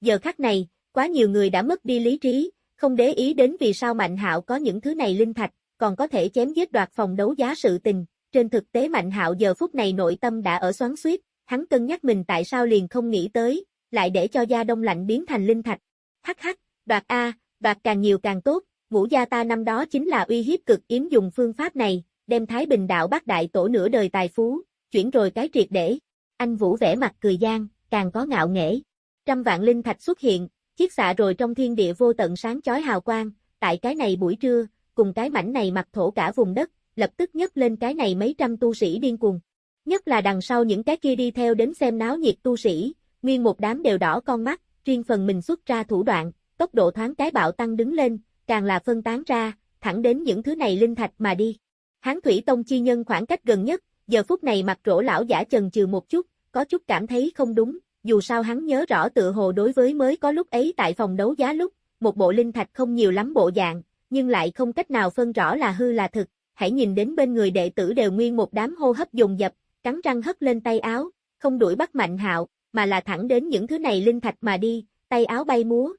Giờ khắc này, quá nhiều người đã mất đi lý trí, không để ý đến vì sao Mạnh Hạo có những thứ này linh thạch, còn có thể chém giết đoạt phòng đấu giá sự tình. Trên thực tế Mạnh Hạo giờ phút này nội tâm đã ở xoắn xuýt, hắn cân nhắc mình tại sao liền không nghĩ tới, lại để cho gia đông lạnh biến thành linh thạch. Hắc hắc, đoạt A, đoạt càng nhiều càng tốt, ngũ gia ta năm đó chính là uy hiếp cực yếm dùng phương pháp này, đem Thái Bình đạo bác đại tổ nửa đời tài phú, chuyển rồi cái triệt để. Anh Vũ vẽ mặt cười gian, càng có ngạo nghễ. Trăm vạn linh thạch xuất hiện, chiếc xạ rồi trong thiên địa vô tận sáng chói hào quang, tại cái này buổi trưa, cùng cái mảnh này mặt thổ cả vùng đất, lập tức nhấc lên cái này mấy trăm tu sĩ điên cuồng. Nhất là đằng sau những cái kia đi theo đến xem náo nhiệt tu sĩ, nguyên một đám đều đỏ con mắt, riêng phần mình xuất ra thủ đoạn, tốc độ thoáng cái bạo tăng đứng lên, càng là phân tán ra, thẳng đến những thứ này linh thạch mà đi. Hán Thủy Tông chi nhân khoảng cách gần nhất, giờ phút này mặt rỗ lão giả chần chừ một chút, có chút cảm thấy không đúng, dù sao hắn nhớ rõ tự hồ đối với mới có lúc ấy tại phòng đấu giá lúc, một bộ linh thạch không nhiều lắm bộ dạng, nhưng lại không cách nào phân rõ là hư là thực, hãy nhìn đến bên người đệ tử đều nguyên một đám hô hấp dùng dập, cắn răng hất lên tay áo, không đuổi bắt mạnh hạo, mà là thẳng đến những thứ này linh thạch mà đi, tay áo bay múa.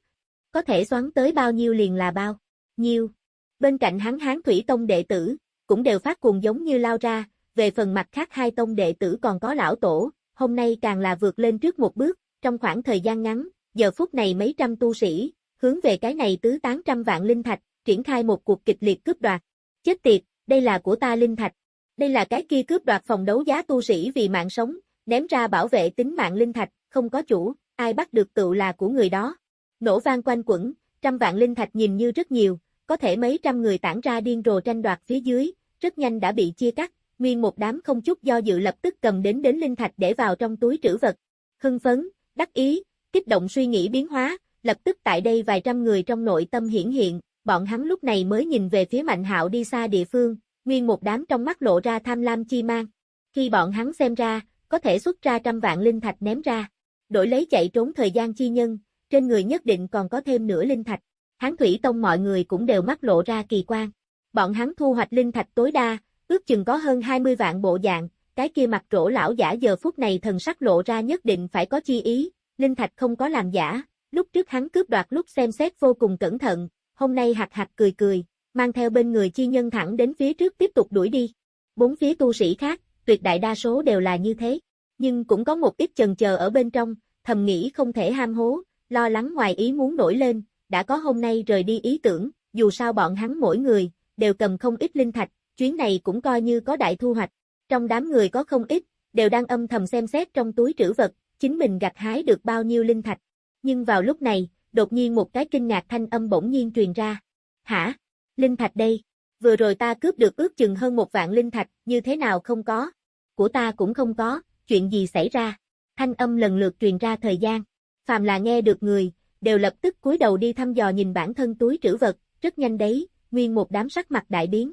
Có thể xoắn tới bao nhiêu liền là bao nhiêu. Bên cạnh hắn hán thủy tông đệ tử, cũng đều phát cuồng giống như lao ra, về phần mặt khác hai tông đệ tử còn có lão tổ, hôm nay càng là vượt lên trước một bước, trong khoảng thời gian ngắn, giờ phút này mấy trăm tu sĩ, hướng về cái này tứ tán trăm vạn linh thạch, triển khai một cuộc kịch liệt cướp đoạt. Chết tiệt, đây là của ta linh thạch. Đây là cái kia cướp đoạt phòng đấu giá tu sĩ vì mạng sống, ném ra bảo vệ tính mạng linh thạch, không có chủ, ai bắt được tựu là của người đó. Nổ vang quanh quẩn, trăm vạn linh thạch nhìn như rất nhiều, có thể mấy trăm người tản ra điên rồ tranh đoạt phía dưới, rất nhanh đã bị chia cắt, nguyên một đám không chút do dự lập tức cầm đến đến linh thạch để vào trong túi trữ vật. Hưng phấn, đắc ý, kích động suy nghĩ biến hóa, lập tức tại đây vài trăm người trong nội tâm hiển hiện, bọn hắn lúc này mới nhìn về phía Mạnh Hạo đi xa địa phương, nguyên một đám trong mắt lộ ra tham lam chi mang. Khi bọn hắn xem ra, có thể xuất ra trăm vạn linh thạch ném ra, đổi lấy chạy trốn thời gian chi nhân, trên người nhất định còn có thêm nửa linh thạch. Hán Thủy Tông mọi người cũng đều mắt lộ ra kỳ quan. Bọn hắn thu hoạch linh thạch tối đa, ước chừng có hơn 20 vạn bộ dạng, cái kia mặt trổ lão giả giờ phút này thần sắc lộ ra nhất định phải có chi ý, linh thạch không có làm giả, lúc trước hắn cướp đoạt lúc xem xét vô cùng cẩn thận, hôm nay hạt hạt cười cười, mang theo bên người chi nhân thẳng đến phía trước tiếp tục đuổi đi. Bốn phía tu sĩ khác, tuyệt đại đa số đều là như thế, nhưng cũng có một ít chần chờ ở bên trong, thầm nghĩ không thể ham hố, lo lắng ngoài ý muốn nổi lên, đã có hôm nay rời đi ý tưởng, dù sao bọn hắn mỗi người, đều cầm không ít linh thạch, chuyến này cũng coi như có đại thu hoạch. Trong đám người có không ít, đều đang âm thầm xem xét trong túi trữ vật, chính mình gặt hái được bao nhiêu linh thạch. Nhưng vào lúc này, đột nhiên một cái kinh ngạc thanh âm bỗng nhiên truyền ra. Hả? Linh thạch đây? Vừa rồi ta cướp được ước chừng hơn một vạn linh thạch, như thế nào không có? Của ta cũng không có, chuyện gì xảy ra? Thanh âm lần lượt truyền ra thời gian. Phàm là nghe được người, đều lập tức cúi đầu đi thăm dò nhìn bản thân túi trữ vật, rất nhanh đấy, nguyên một đám sắc mặt đại biến.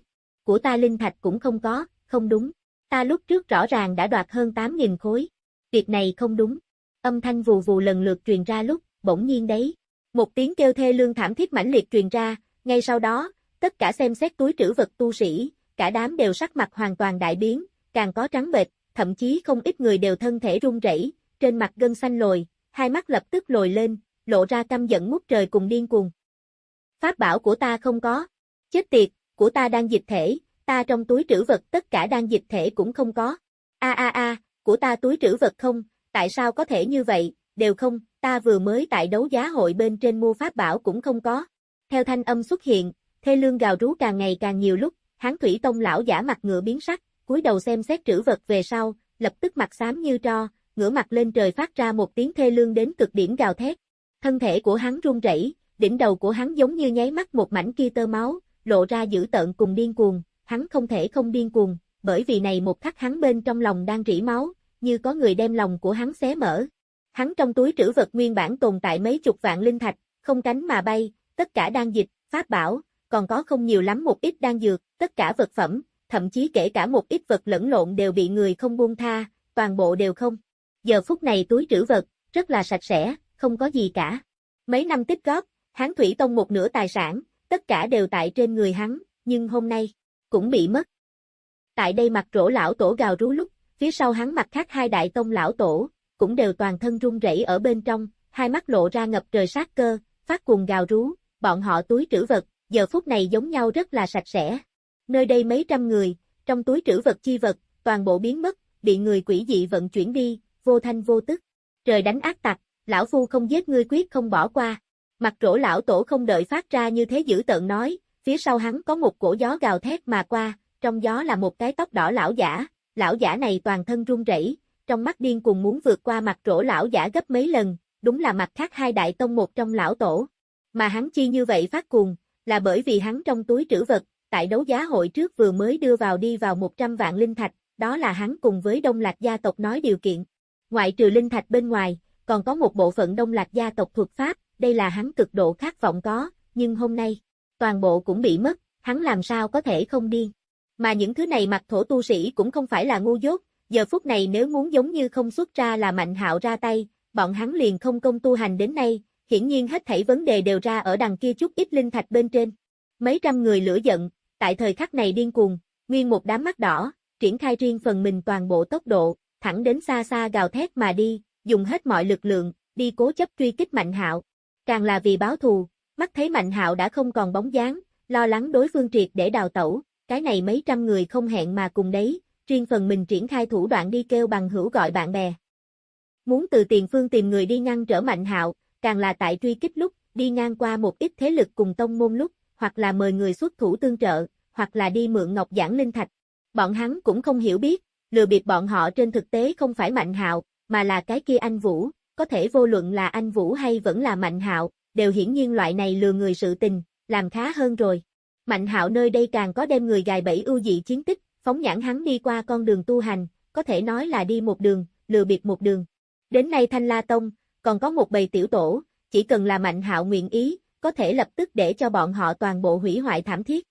Của ta linh thạch cũng không có, không đúng. Ta lúc trước rõ ràng đã đoạt hơn 8.000 khối. Việc này không đúng. Âm thanh vù vù lần lượt truyền ra lúc, bỗng nhiên đấy. Một tiếng kêu thê lương thảm thiết mãnh liệt truyền ra, ngay sau đó, tất cả xem xét túi trữ vật tu sĩ, cả đám đều sắc mặt hoàn toàn đại biến, càng có trắng bệch, thậm chí không ít người đều thân thể run rẩy, trên mặt gân xanh lồi, hai mắt lập tức lồi lên, lộ ra căm giận ngút trời cùng điên cuồng. Pháp bảo của ta không có. Chết tiệt, của ta đang dịch thể, ta trong túi trữ vật tất cả đang dịch thể cũng không có. A a a, của ta túi trữ vật không, tại sao có thể như vậy, đều không, ta vừa mới tại đấu giá hội bên trên mua pháp bảo cũng không có. Theo thanh âm xuất hiện, thê lương gào rú càng ngày càng nhiều lúc, hán thủy tông lão giả mặt ngựa biến sắc, cúi đầu xem xét trữ vật về sau, lập tức mặt xám như tro, ngửa mặt lên trời phát ra một tiếng thê lương đến cực điểm gào thét. Thân thể của hắn run rẩy, đỉnh đầu của hắn giống như nháy mắt một mảnh kia tơ máu, lộ ra dữ tợn cùng điên cuồng, hắn không thể không điên cuồng, bởi vì này một khắc hắn bên trong lòng đang rỉ máu, như có người đem lòng của hắn xé mở. Hắn trong túi trữ vật nguyên bản tồn tại mấy chục vạn linh thạch, không cánh mà bay, tất cả đang dịch, pháp bảo, còn có không nhiều lắm một ít đang dược, tất cả vật phẩm, thậm chí kể cả một ít vật lẫn lộn đều bị người không buông tha, toàn bộ đều không. Giờ phút này túi trữ vật, rất là sạch sẽ, không có gì cả. Mấy năm tích góp, hắn thủy tông một nửa tài sản, tất cả đều tại trên người hắn, nhưng hôm nay, cũng bị mất. Tại đây mặt rỗ lão tổ gào rú lúc, phía sau hắn mặt khác hai đại tông lão tổ, cũng đều toàn thân run rẩy ở bên trong, hai mắt lộ ra ngập trời sát cơ, phát cuồng gào rú, bọn họ túi trữ vật, giờ phút này giống nhau rất là sạch sẽ. Nơi đây mấy trăm người, trong túi trữ vật chi vật, toàn bộ biến mất, bị người quỷ dị vận chuyển đi, vô thanh vô tức. Trời đánh ác tặc, lão phu không giết ngươi quyết không bỏ qua. Mặt rỗ lão tổ không đợi phát ra như thế dữ tợn nói, phía sau hắn có một cổ gió gào thét mà qua, trong gió là một cái tóc đỏ lão giả, lão giả này toàn thân run rẩy, trong mắt điên cùng muốn vượt qua mặt rỗ lão giả gấp mấy lần, đúng là mặt khác hai đại tông một trong lão tổ. Mà hắn chi như vậy phát cuồng, là bởi vì hắn trong túi trữ vật, tại đấu giá hội trước vừa mới đưa vào đi vào 100 vạn linh thạch, đó là hắn cùng với Đông Lạc gia tộc nói điều kiện. Ngoại trừ linh thạch bên ngoài, còn có một bộ phận Đông Lạc gia tộc thuộc pháp, đây là hắn cực độ khát vọng có, nhưng hôm nay, toàn bộ cũng bị mất, hắn làm sao có thể không điên. Mà những thứ này mặt thổ tu sĩ cũng không phải là ngu dốt, giờ phút này nếu muốn giống như không xuất ra là mạnh hạo ra tay, bọn hắn liền không công tu hành đến nay, hiển nhiên hết thảy vấn đề đều ra ở đằng kia chút ít linh thạch bên trên. Mấy trăm người lửa giận, tại thời khắc này điên cuồng, nguyên một đám mắt đỏ, triển khai riêng phần mình toàn bộ tốc độ, thẳng đến xa xa gào thét mà đi, dùng hết mọi lực lượng, đi cố chấp truy kích Mạnh Hạo. Càng là vì báo thù, mắt thấy Mạnh Hạo đã không còn bóng dáng, lo lắng đối phương triệt để đào tẩu, cái này mấy trăm người không hẹn mà cùng đấy, riêng phần mình triển khai thủ đoạn đi kêu bằng hữu gọi bạn bè. Muốn từ tiền phương tìm người đi ngăn trở Mạnh Hạo, càng là tại truy kích lúc, đi ngang qua một ít thế lực cùng tông môn lúc, hoặc là mời người xuất thủ tương trợ, hoặc là đi mượn ngọc giảng linh thạch. Bọn hắn cũng không hiểu biết, lừa bịp bọn họ trên thực tế không phải Mạnh Hạo, mà là cái kia anh Vũ, có thể vô luận là anh Vũ hay vẫn là Mạnh Hạo, đều hiển nhiên loại này lừa người sự tình, làm khá hơn rồi. Mạnh Hạo nơi đây càng có đem người gài bẫy ưu dị chiến tích, phóng nhãn hắn đi qua con đường tu hành, có thể nói là đi một đường, lừa biệt một đường. Đến nay Thanh La Tông, còn có một bầy tiểu tổ, chỉ cần là Mạnh Hạo nguyện ý, có thể lập tức để cho bọn họ toàn bộ hủy hoại thảm thiết.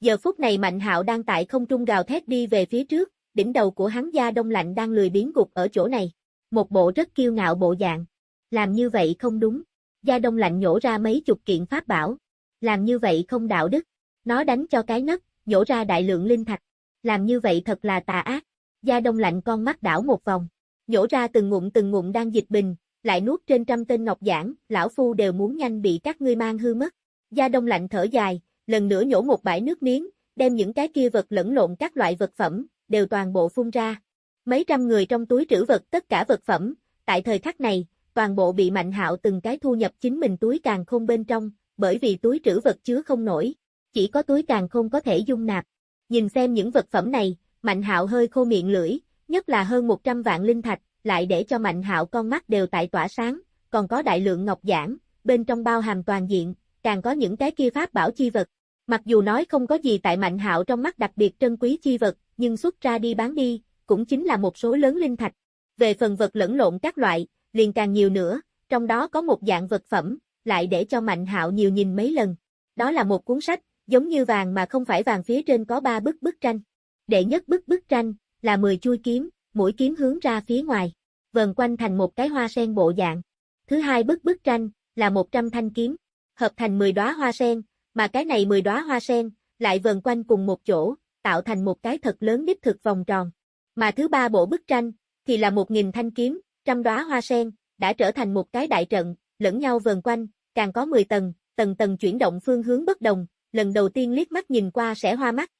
Giờ phút này Mạnh Hạo đang tại không trung gào thét đi về phía trước, đỉnh đầu của hắn da đông lạnh đang lười biến gục ở chỗ này. Một bộ rất kiêu ngạo bộ dạng. Làm như vậy không đúng. gia đông lạnh nhổ ra mấy chục kiện pháp bảo. Làm như vậy không đạo đức. Nó đánh cho cái nấc, nhổ ra đại lượng linh thạch. Làm như vậy thật là tà ác. gia đông lạnh con mắt đảo một vòng. Nhổ ra từng ngụm từng ngụm đang dịch bình, lại nuốt trên trăm tên ngọc giảng, lão phu đều muốn nhanh bị các ngươi mang hư mất. gia đông lạnh thở dài, lần nữa nhổ một bãi nước miếng, đem những cái kia vật lẫn lộn các loại vật phẩm, đều toàn bộ phun ra. Mấy trăm người trong túi trữ vật tất cả vật phẩm, tại thời khắc này, toàn bộ bị Mạnh Hạo từng cái thu nhập chính mình túi càng không bên trong, bởi vì túi trữ vật chứa không nổi, chỉ có túi càng không có thể dung nạp. Nhìn xem những vật phẩm này, Mạnh Hạo hơi khô miệng lưỡi, nhất là hơn 100 vạn linh thạch, lại để cho Mạnh Hạo con mắt đều tại tỏa sáng, còn có đại lượng ngọc giản, bên trong bao hàm toàn diện, càng có những cái kia pháp bảo chi vật. Mặc dù nói không có gì tại Mạnh Hạo trong mắt đặc biệt trân quý chi vật, nhưng xuất ra đi bán đi, cũng chính là một số lớn linh thạch. Về phần vật lẫn lộn các loại, liền càng nhiều nữa, trong đó có một dạng vật phẩm, lại để cho Mạnh Hạo nhiều nhìn mấy lần. Đó là một cuốn sách, giống như vàng mà không phải vàng phía trên có ba bức bức tranh. Đệ nhất bức bức tranh, là 10 chui kiếm, mũi kiếm hướng ra phía ngoài, vần quanh thành một cái hoa sen bộ dạng. Thứ hai bức bức tranh, là 100 thanh kiếm, hợp thành 10 đóa hoa sen, mà cái này 10 đóa hoa sen, lại vần quanh cùng một chỗ, tạo thành một cái thật lớn đích thực vòng tròn. Mà thứ ba bộ bức tranh, thì là một nghìn thanh kiếm, trăm đóa hoa sen, đã trở thành một cái đại trận, lẫn nhau vần quanh, càng có 10 tầng, tầng tầng chuyển động phương hướng bất đồng, lần đầu tiên liếc mắt nhìn qua sẽ hoa mắt.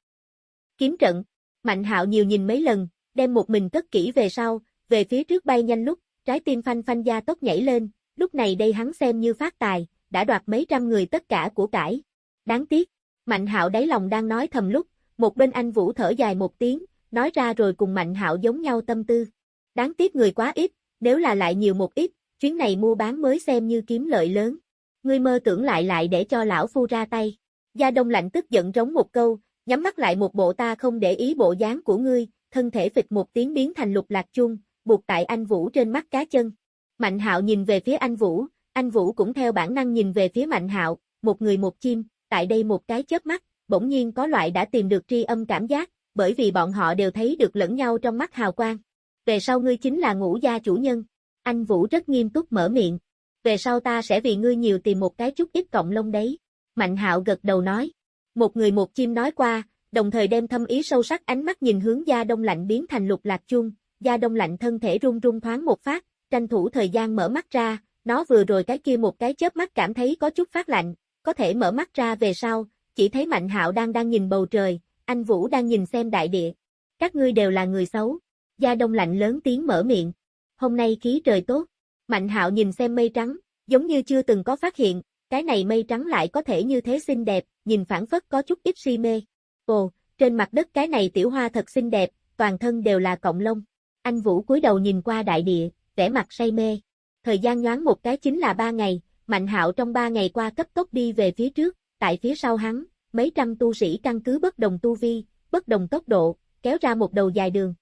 Kiếm trận, Mạnh hạo nhiều nhìn mấy lần, đem một mình cất kỹ về sau, về phía trước bay nhanh lúc, trái tim phanh phanh da tốc nhảy lên, lúc này đây hắn xem như phát tài, đã đoạt mấy trăm người tất cả của cải. Đáng tiếc, Mạnh hạo đáy lòng đang nói thầm lúc, một bên anh Vũ thở dài một tiếng, nói ra rồi cùng Mạnh Hạo giống nhau tâm tư. Đáng tiếc người quá ít, nếu là lại nhiều một ít, chuyến này mua bán mới xem như kiếm lợi lớn. Ngươi mơ tưởng lại lại để cho lão phu ra tay. Gia Đông lạnh tức giận rống một câu, nhắm mắt lại một bộ ta không để ý bộ dáng của ngươi, thân thể phịch một tiếng biến thành lục lạc chung, buộc tại anh Vũ trên mắt cá chân. Mạnh Hạo nhìn về phía anh Vũ, anh Vũ cũng theo bản năng nhìn về phía Mạnh Hạo, một người một chim, tại đây một cái chớp mắt, bỗng nhiên có loại đã tìm được tri âm cảm giác, bởi vì bọn họ đều thấy được lẫn nhau trong mắt hào quang. Về sau ngươi chính là ngũ gia chủ nhân. Anh Vũ rất nghiêm túc mở miệng. Về sau ta sẽ vì ngươi nhiều tìm một cái chút ít cộng lông đấy. Mạnh hạo gật đầu nói. Một người một chim nói qua, đồng thời đem thâm ý sâu sắc ánh mắt nhìn hướng da đông lạnh biến thành lục lạc chuông. Da đông lạnh thân thể run run thoáng một phát, tranh thủ thời gian mở mắt ra, nó vừa rồi cái kia một cái chớp mắt cảm thấy có chút phát lạnh, có thể mở mắt ra về sau, chỉ thấy Mạnh Hạo đang đang nhìn bầu trời, anh Vũ đang nhìn xem đại địa. Các ngươi đều là người xấu. Gia Đông lạnh lớn tiếng mở miệng. Hôm nay khí trời tốt. Mạnh Hạo nhìn xem mây trắng, giống như chưa từng có phát hiện, cái này mây trắng lại có thể như thế xinh đẹp, nhìn phản phất có chút ít si mê. Ồ, trên mặt đất cái này tiểu hoa thật xinh đẹp, toàn thân đều là cộng lông. Anh Vũ cúi đầu nhìn qua đại địa, vẻ mặt say mê. Thời gian nhoáng một cái chính là ba ngày, Mạnh Hạo trong ba ngày qua cấp tốc đi về phía trước, tại phía sau hắn, mấy trăm tu sĩ căn cứ bất đồng tu vi, bất đồng tốc độ, kéo ra một đầu dài đường.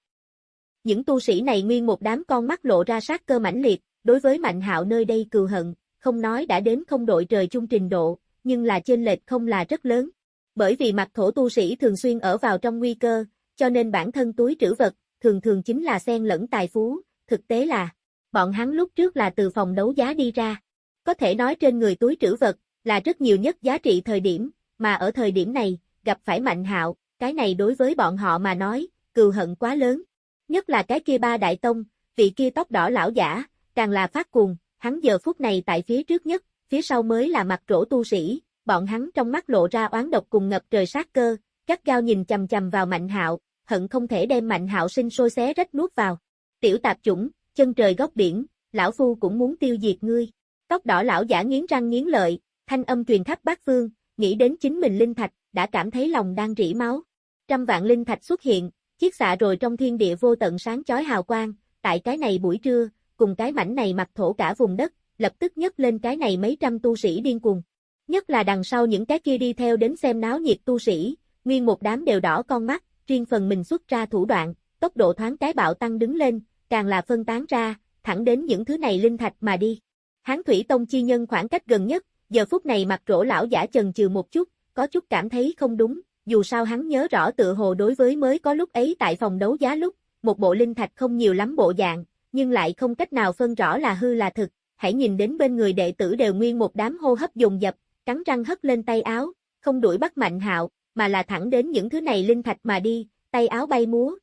Những tu sĩ này nguyên một đám con mắt lộ ra sát cơ mãnh liệt, đối với Mạnh Hạo nơi đây cừu hận, không nói đã đến không đội trời chung trình độ, nhưng là trên lệch không là rất lớn. Bởi vì mặt thổ tu sĩ thường xuyên ở vào trong nguy cơ, cho nên bản thân túi trữ vật, thường thường chính là xen lẫn tài phú, thực tế là, bọn hắn lúc trước là từ phòng đấu giá đi ra. Có thể nói trên người túi trữ vật, là rất nhiều nhất giá trị thời điểm, mà ở thời điểm này, gặp phải Mạnh Hạo, cái này đối với bọn họ mà nói, cừu hận quá lớn. Nhất là cái kia ba đại tông, vị kia tóc đỏ lão giả, càng là phát cuồng, hắn giờ phút này tại phía trước nhất, phía sau mới là mặt rỗ tu sĩ, bọn hắn trong mắt lộ ra oán độc cùng ngập trời sát cơ, các gao nhìn chầm chầm vào Mạnh Hạo, hận không thể đem Mạnh Hạo sinh sôi xé rách nuốt vào. Tiểu tạp chủng, chân trời góc biển, lão phu cũng muốn tiêu diệt ngươi. Tóc đỏ lão giả nghiến răng nghiến lợi, thanh âm truyền khắp bát phương, nghĩ đến chính mình linh thạch, đã cảm thấy lòng đang rỉ máu. Trăm vạn linh thạch xuất hiện, chiếc xạ rồi trong thiên địa vô tận sáng chói hào quang, tại cái này buổi trưa, cùng cái mảnh này mặt thổ cả vùng đất, lập tức nhấc lên cái này mấy trăm tu sĩ điên cuồng. Nhất là đằng sau những cái kia đi theo đến xem náo nhiệt tu sĩ, nguyên một đám đều đỏ con mắt, riêng phần mình xuất ra thủ đoạn, tốc độ thoáng cái bạo tăng đứng lên, càng là phân tán ra, thẳng đến những thứ này linh thạch mà đi. Hán Thủy Tông chi nhân khoảng cách gần nhất, giờ phút này mặt rỗ lão giả chần chừ một chút, có chút cảm thấy không đúng, dù sao hắn nhớ rõ tự hồ đối với mới có lúc ấy tại phòng đấu giá lúc, một bộ linh thạch không nhiều lắm bộ dạng, nhưng lại không cách nào phân rõ là hư là thực, hãy nhìn đến bên người đệ tử đều nguyên một đám hô hấp dồn dập, cắn răng hất lên tay áo, không đuổi bắt mạnh hạo, mà là thẳng đến những thứ này linh thạch mà đi, tay áo bay múa.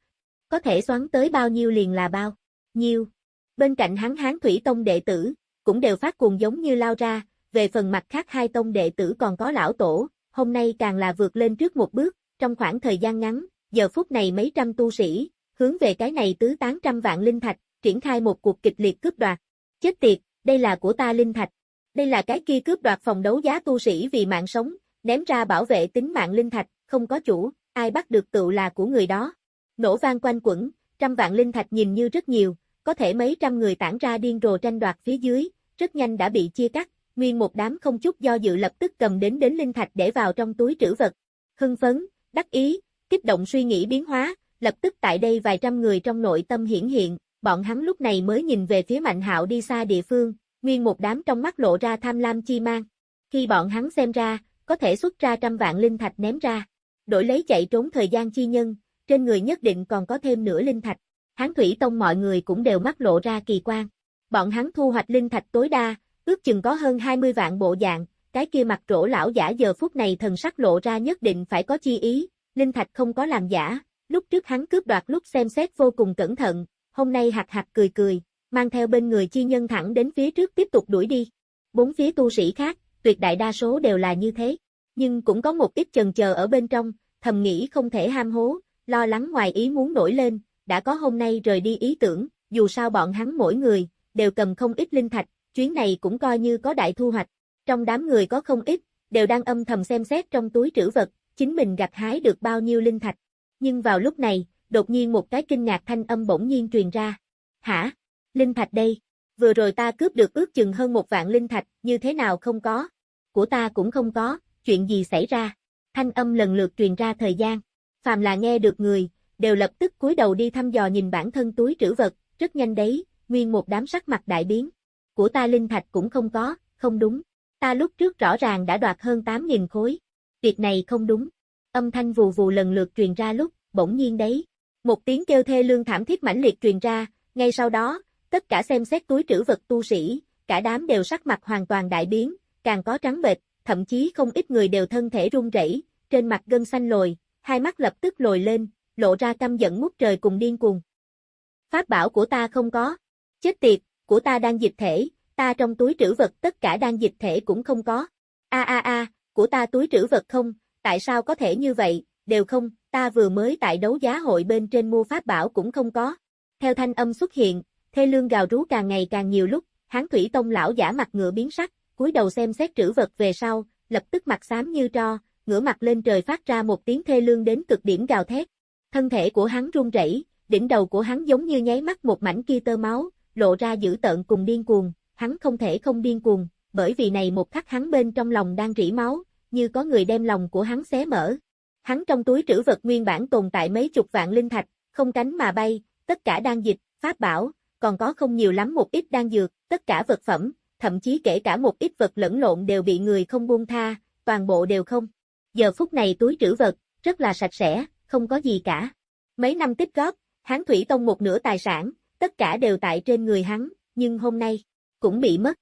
Có thể xoắn tới bao nhiêu liền là bao nhiêu. Bên cạnh hắn hán thủy tông đệ tử, cũng đều phát cuồng giống như lao ra, về phần mặt khác hai tông đệ tử còn có lão tổ, hôm nay càng là vượt lên trước một bước, trong khoảng thời gian ngắn, giờ phút này mấy trăm tu sĩ, hướng về cái này tứ tán trăm vạn linh thạch, triển khai một cuộc kịch liệt cướp đoạt. Chết tiệt, đây là của ta linh thạch. Đây là cái kia cướp đoạt phòng đấu giá tu sĩ vì mạng sống, ném ra bảo vệ tính mạng linh thạch, không có chủ, ai bắt được tự là của người đó. Nổ vang quanh quẩn, trăm vạn linh thạch nhìn như rất nhiều, có thể mấy trăm người tản ra điên rồ tranh đoạt phía dưới, rất nhanh đã bị chia cắt, nguyên một đám không chút do dự lập tức cầm đến đến linh thạch để vào trong túi trữ vật. Hưng phấn, đắc ý, kích động suy nghĩ biến hóa, lập tức tại đây vài trăm người trong nội tâm hiển hiện, bọn hắn lúc này mới nhìn về phía Mạnh Hạo đi xa địa phương, nguyên một đám trong mắt lộ ra tham lam chi mang. Khi bọn hắn xem ra, có thể xuất ra trăm vạn linh thạch ném ra, đổi lấy chạy trốn thời gian chi nhân, trên người nhất định còn có thêm nửa linh thạch. Hán Thủy Tông mọi người cũng đều mắt lộ ra kỳ quan. Bọn hắn thu hoạch linh thạch tối đa, ước chừng có hơn 20 vạn bộ dạng, cái kia mặt rỗ lão giả giờ phút này thần sắc lộ ra nhất định phải có chi ý, linh thạch không có làm giả, lúc trước hắn cướp đoạt lúc xem xét vô cùng cẩn thận, hôm nay hạt hạt cười cười, mang theo bên người chi nhân thẳng đến phía trước tiếp tục đuổi đi. Bốn phía tu sĩ khác, tuyệt đại đa số đều là như thế, nhưng cũng có một ít chần chờ ở bên trong, thầm nghĩ không thể ham hố, lo lắng ngoài ý muốn nổi lên, đã có hôm nay rời đi ý tưởng, dù sao bọn hắn mỗi người, đều cầm không ít linh thạch, chuyến này cũng coi như có đại thu hoạch. Trong đám người có không ít, đều đang âm thầm xem xét trong túi trữ vật, chính mình gặt hái được bao nhiêu linh thạch. Nhưng vào lúc này, đột nhiên một cái kinh ngạc thanh âm bỗng nhiên truyền ra. Hả? Linh thạch đây? Vừa rồi ta cướp được ước chừng hơn một vạn linh thạch, như thế nào không có? Của ta cũng không có, chuyện gì xảy ra? Thanh âm lần lượt truyền ra thời gian. Phàm là nghe được người, đều lập tức cúi đầu đi thăm dò nhìn bản thân túi trữ vật, rất nhanh đấy, nguyên một đám sắc mặt đại biến. Của ta linh thạch cũng không có, không đúng. Ta lúc trước rõ ràng đã đoạt hơn 8.000 khối. Việc này không đúng. Âm thanh vù vù lần lượt truyền ra lúc, bỗng nhiên đấy. Một tiếng kêu thê lương thảm thiết mãnh liệt truyền ra, ngay sau đó, tất cả xem xét túi trữ vật tu sĩ, cả đám đều sắc mặt hoàn toàn đại biến, càng có trắng bệch, thậm chí không ít người đều thân thể run rẩy, trên mặt gân xanh lồi, hai mắt lập tức lồi lên, lộ ra căm giận ngút trời cùng điên cuồng. Pháp bảo của ta không có. Chết tiệt, của ta đang dịch thể, ta trong túi trữ vật tất cả đang dịch thể cũng không có. A a a, của ta túi trữ vật không, tại sao có thể như vậy, đều không, ta vừa mới tại đấu giá hội bên trên mua pháp bảo cũng không có. Theo thanh âm xuất hiện, thê lương gào rú càng ngày càng nhiều lúc, hán thủy tông lão giả mặt ngựa biến sắc, cúi đầu xem xét trữ vật về sau, lập tức mặt xám như tro, ngửa mặt lên trời phát ra một tiếng thê lương đến cực điểm gào thét. Thân thể của hắn run rẩy, đỉnh đầu của hắn giống như nháy mắt một mảnh kia tơ máu, lộ ra dữ tợn cùng điên cuồng, hắn không thể không điên cuồng, bởi vì này một khắc hắn bên trong lòng đang rỉ máu, như có người đem lòng của hắn xé mở. Hắn trong túi trữ vật nguyên bản tồn tại mấy chục vạn linh thạch, không cánh mà bay, tất cả đang dịch, pháp bảo, còn có không nhiều lắm một ít đang dược, tất cả vật phẩm, thậm chí kể cả một ít vật lẫn lộn đều bị người không buông tha, toàn bộ đều không. Giờ phút này túi trữ vật, rất là sạch sẽ, không có gì cả. Mấy năm tích góp, Hán Thủy Tông một nửa tài sản, tất cả đều tại trên người hắn, nhưng hôm nay, cũng bị mất.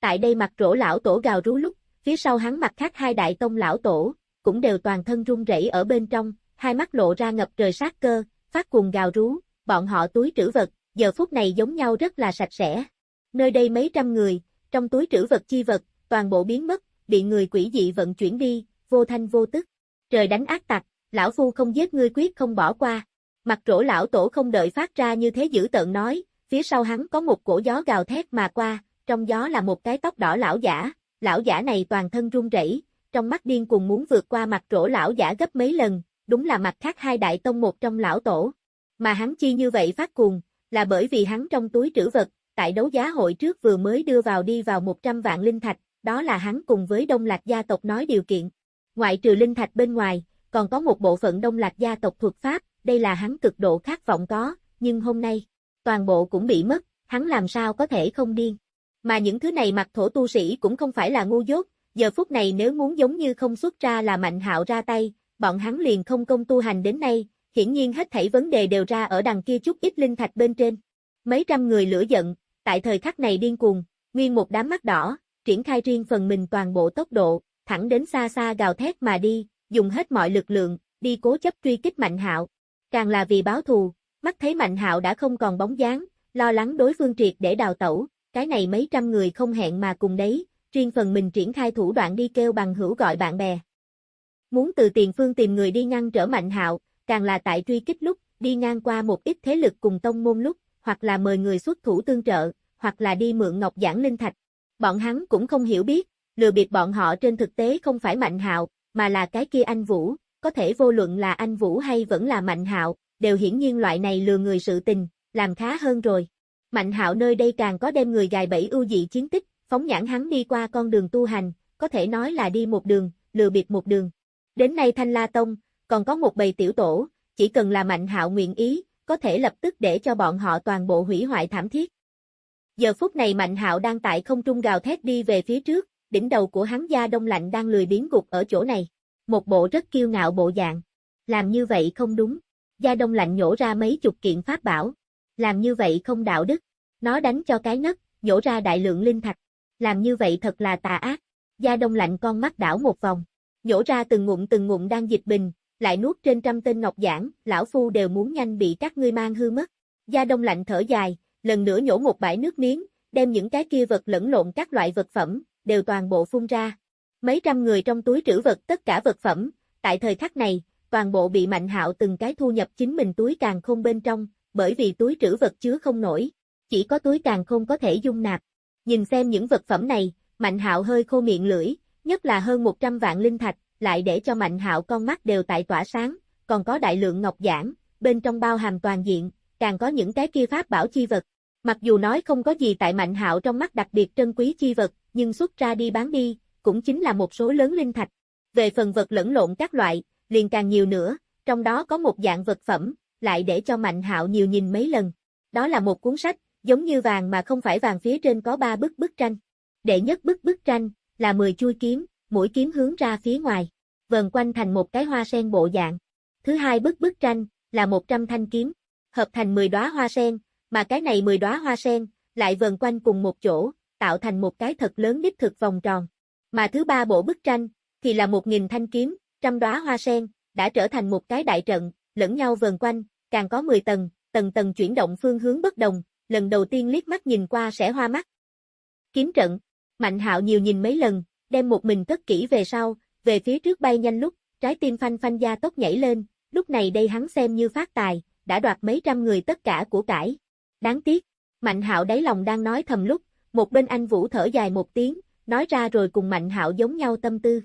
Tại đây mặt rỗ lão tổ gào rú lúc, phía sau hắn mặt khác hai đại tông lão tổ, cũng đều toàn thân run rẩy ở bên trong, hai mắt lộ ra ngập trời sát cơ, phát cuồng gào rú, bọn họ túi trữ vật, giờ phút này giống nhau rất là sạch sẽ. Nơi đây mấy trăm người, trong túi trữ vật chi vật, toàn bộ biến mất, bị người quỷ dị vận chuyển đi, vô thanh vô tức. Trời đánh ác tặc, lão phu không giết ngươi quyết không bỏ qua. Mặt rỗ lão tổ không đợi phát ra như thế dữ tợn nói, phía sau hắn có một cổ gió gào thét mà qua, trong gió là một cái tóc đỏ lão giả, lão giả này toàn thân run rẩy, trong mắt điên cuồng muốn vượt qua mặt rỗ lão giả gấp mấy lần, đúng là mặt khác hai đại tông một trong lão tổ. Mà hắn chi như vậy phát cuồng, là bởi vì hắn trong túi trữ vật, tại đấu giá hội trước vừa mới đưa vào đi vào 100 vạn linh thạch, đó là hắn cùng với Đông Lạc gia tộc nói điều kiện. Ngoại trừ linh thạch bên ngoài, còn có một bộ phận Đông Lạc gia tộc thuật pháp, đây là hắn cực độ khát vọng có, nhưng hôm nay, toàn bộ cũng bị mất, hắn làm sao có thể không điên. Mà những thứ này mặt thổ tu sĩ cũng không phải là ngu dốt, giờ phút này nếu muốn giống như không xuất ra là mạnh hạo ra tay, bọn hắn liền không công tu hành đến nay, hiển nhiên hết thảy vấn đề đều ra ở đằng kia chút ít linh thạch bên trên. Mấy trăm người lửa giận, tại thời khắc này điên cuồng, nguyên một đám mắt đỏ, triển khai riêng phần mình toàn bộ tốc độ, thẳng đến xa xa gào thét mà đi, dùng hết mọi lực lượng, đi cố chấp truy kích Mạnh Hạo. Càng là vì báo thù, mắt thấy Mạnh Hạo đã không còn bóng dáng, lo lắng đối phương triệt để đào tẩu, cái này mấy trăm người không hẹn mà cùng đấy, riêng phần mình triển khai thủ đoạn đi kêu bằng hữu gọi bạn bè. Muốn từ tiền phương tìm người đi ngăn trở Mạnh Hạo, càng là tại truy kích lúc, đi ngang qua một ít thế lực cùng tông môn lúc, hoặc là mời người xuất thủ tương trợ, hoặc là đi mượn ngọc giảng linh thạch. Bọn hắn cũng không hiểu biết, lừa bịp bọn họ trên thực tế không phải Mạnh Hạo, mà là cái kia anh Vũ, có thể vô luận là anh Vũ hay vẫn là Mạnh Hạo, đều hiển nhiên loại này lừa người sự tình, làm khá hơn rồi. Mạnh Hạo nơi đây càng có đem người gài bẫy ưu dị chiến tích, phóng nhãn hắn đi qua con đường tu hành, có thể nói là đi một đường, lừa bịp một đường. Đến nay Thanh La Tông, còn có một bầy tiểu tổ, chỉ cần là Mạnh Hạo nguyện ý, có thể lập tức để cho bọn họ toàn bộ hủy hoại thảm thiết. Giờ phút này Mạnh Hạo đang tại không trung gào thét đi về phía trước, đỉnh đầu của hắn da đông lạnh đang lười biến gục ở chỗ này. Một bộ rất kiêu ngạo bộ dạng. Làm như vậy không đúng. gia đông lạnh nhổ ra mấy chục kiện pháp bảo. Làm như vậy không đạo đức. Nó đánh cho cái nấc, nhổ ra đại lượng linh thạch. Làm như vậy thật là tà ác. gia đông lạnh con mắt đảo một vòng. Nhổ ra từng ngụm từng ngụm đang dịch bình, lại nuốt trên trăm tên ngọc giảng, lão phu đều muốn nhanh bị các ngươi mang hư mất. gia đông lạnh thở dài, lần nữa nhổ một bãi nước miếng, đem những cái kia vật lẫn lộn các loại vật phẩm, đều toàn bộ phun ra. Mấy trăm người trong túi trữ vật tất cả vật phẩm, tại thời khắc này, toàn bộ bị Mạnh Hạo từng cái thu nhập chính mình túi càng không bên trong, bởi vì túi trữ vật chứa không nổi, chỉ có túi càng không có thể dung nạp. Nhìn xem những vật phẩm này, Mạnh Hạo hơi khô miệng lưỡi, nhất là hơn 100 vạn linh thạch, lại để cho Mạnh Hạo con mắt đều tại tỏa sáng, còn có đại lượng ngọc giản, bên trong bao hàm toàn diện, càng có những cái kia pháp bảo chi vật. Mặc dù nói không có gì tại Mạnh Hạo trong mắt đặc biệt trân quý chi vật, nhưng xuất ra đi bán đi, cũng chính là một số lớn linh thạch. Về phần vật lẫn lộn các loại, liền càng nhiều nữa, trong đó có một dạng vật phẩm, lại để cho Mạnh Hạo nhiều nhìn mấy lần. Đó là một cuốn sách, giống như vàng mà không phải vàng phía trên có ba bức bức tranh. Đệ nhất bức bức tranh, là 10 chui kiếm, mũi kiếm hướng ra phía ngoài, vần quanh thành một cái hoa sen bộ dạng. Thứ hai bức bức tranh, là 100 thanh kiếm, hợp thành 10 đóa hoa sen, mà cái này 10 đóa hoa sen, lại vần quanh cùng một chỗ, tạo thành một cái thật lớn đích thực vòng tròn. Mà thứ ba bộ bức tranh, thì là 1.000 thanh kiếm, trăm đóa hoa sen, đã trở thành một cái đại trận, lẫn nhau vờn quanh, càng có 10 tầng, tầng tầng chuyển động phương hướng bất đồng, lần đầu tiên liếc mắt nhìn qua sẽ hoa mắt. Kiếm trận, Mạnh hạo nhiều nhìn mấy lần, đem một mình cất kỹ về sau, về phía trước bay nhanh lúc, trái tim phanh phanh da tốc nhảy lên, lúc này đây hắn xem như phát tài, đã đoạt mấy trăm người tất cả của cải. Đáng tiếc, Mạnh hạo đáy lòng đang nói thầm lúc, một bên anh Vũ thở dài một tiếng, nói ra rồi cùng Mạnh hạo giống nhau tâm tư.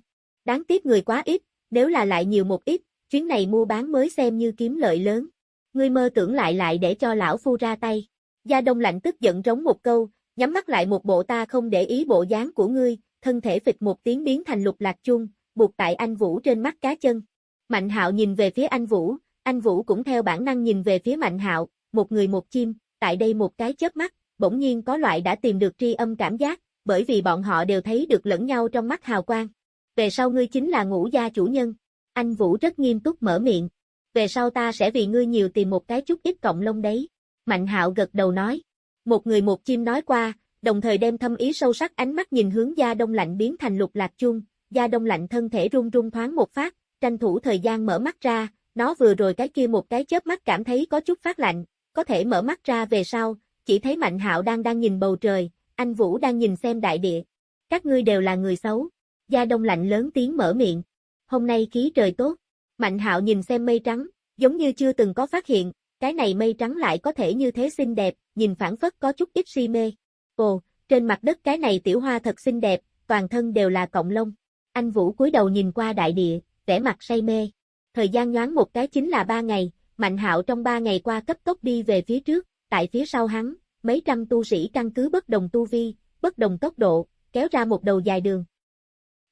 Đáng tiếc người quá ít, nếu là lại nhiều một ít, chuyến này mua bán mới xem như kiếm lợi lớn. Ngươi mơ tưởng lại lại để cho lão phu ra tay. Gia Đông lạnh tức giận trống một câu, nhắm mắt lại một bộ ta không để ý bộ dáng của ngươi, thân thể phịch một tiếng biến thành lục lạc chung, buộc tại anh Vũ trên mắt cá chân. Mạnh hạo nhìn về phía anh Vũ, anh Vũ cũng theo bản năng nhìn về phía Mạnh hạo, một người một chim, tại đây một cái chớp mắt, bỗng nhiên có loại đã tìm được tri âm cảm giác, bởi vì bọn họ đều thấy được lẫn nhau trong mắt hào quang. Về sau ngươi chính là ngũ gia chủ nhân. Anh Vũ rất nghiêm túc mở miệng. Về sau ta sẽ vì ngươi nhiều tìm một cái chút ít cộng lông đấy. Mạnh hạo gật đầu nói. Một người một chim nói qua, đồng thời đem thâm ý sâu sắc ánh mắt nhìn hướng gia đông lạnh biến thành lục lạc chung, gia đông lạnh thân thể run run thoáng một phát, tranh thủ thời gian mở mắt ra, nó vừa rồi cái kia một cái chớp mắt cảm thấy có chút phát lạnh, có thể mở mắt ra về sau, chỉ thấy Mạnh Hạo đang đang nhìn bầu trời, anh Vũ đang nhìn xem đại địa. Các ngươi đều là người xấu. Gia Đông lạnh lớn tiếng mở miệng. Hôm nay khí trời tốt. Mạnh Hạo nhìn xem mây trắng, giống như chưa từng có phát hiện, cái này mây trắng lại có thể như thế xinh đẹp, nhìn phản phất có chút ít si mê. Ồ, trên mặt đất cái này tiểu hoa thật xinh đẹp, toàn thân đều là cộng lông. Anh Vũ cúi đầu nhìn qua đại địa, vẻ mặt say mê. Thời gian nhoáng một cái chính là ba ngày, Mạnh Hạo trong ba ngày qua cấp tốc đi về phía trước, tại phía sau hắn, mấy trăm tu sĩ căn cứ bất đồng tu vi, bất đồng tốc độ, kéo ra một đầu dài đường.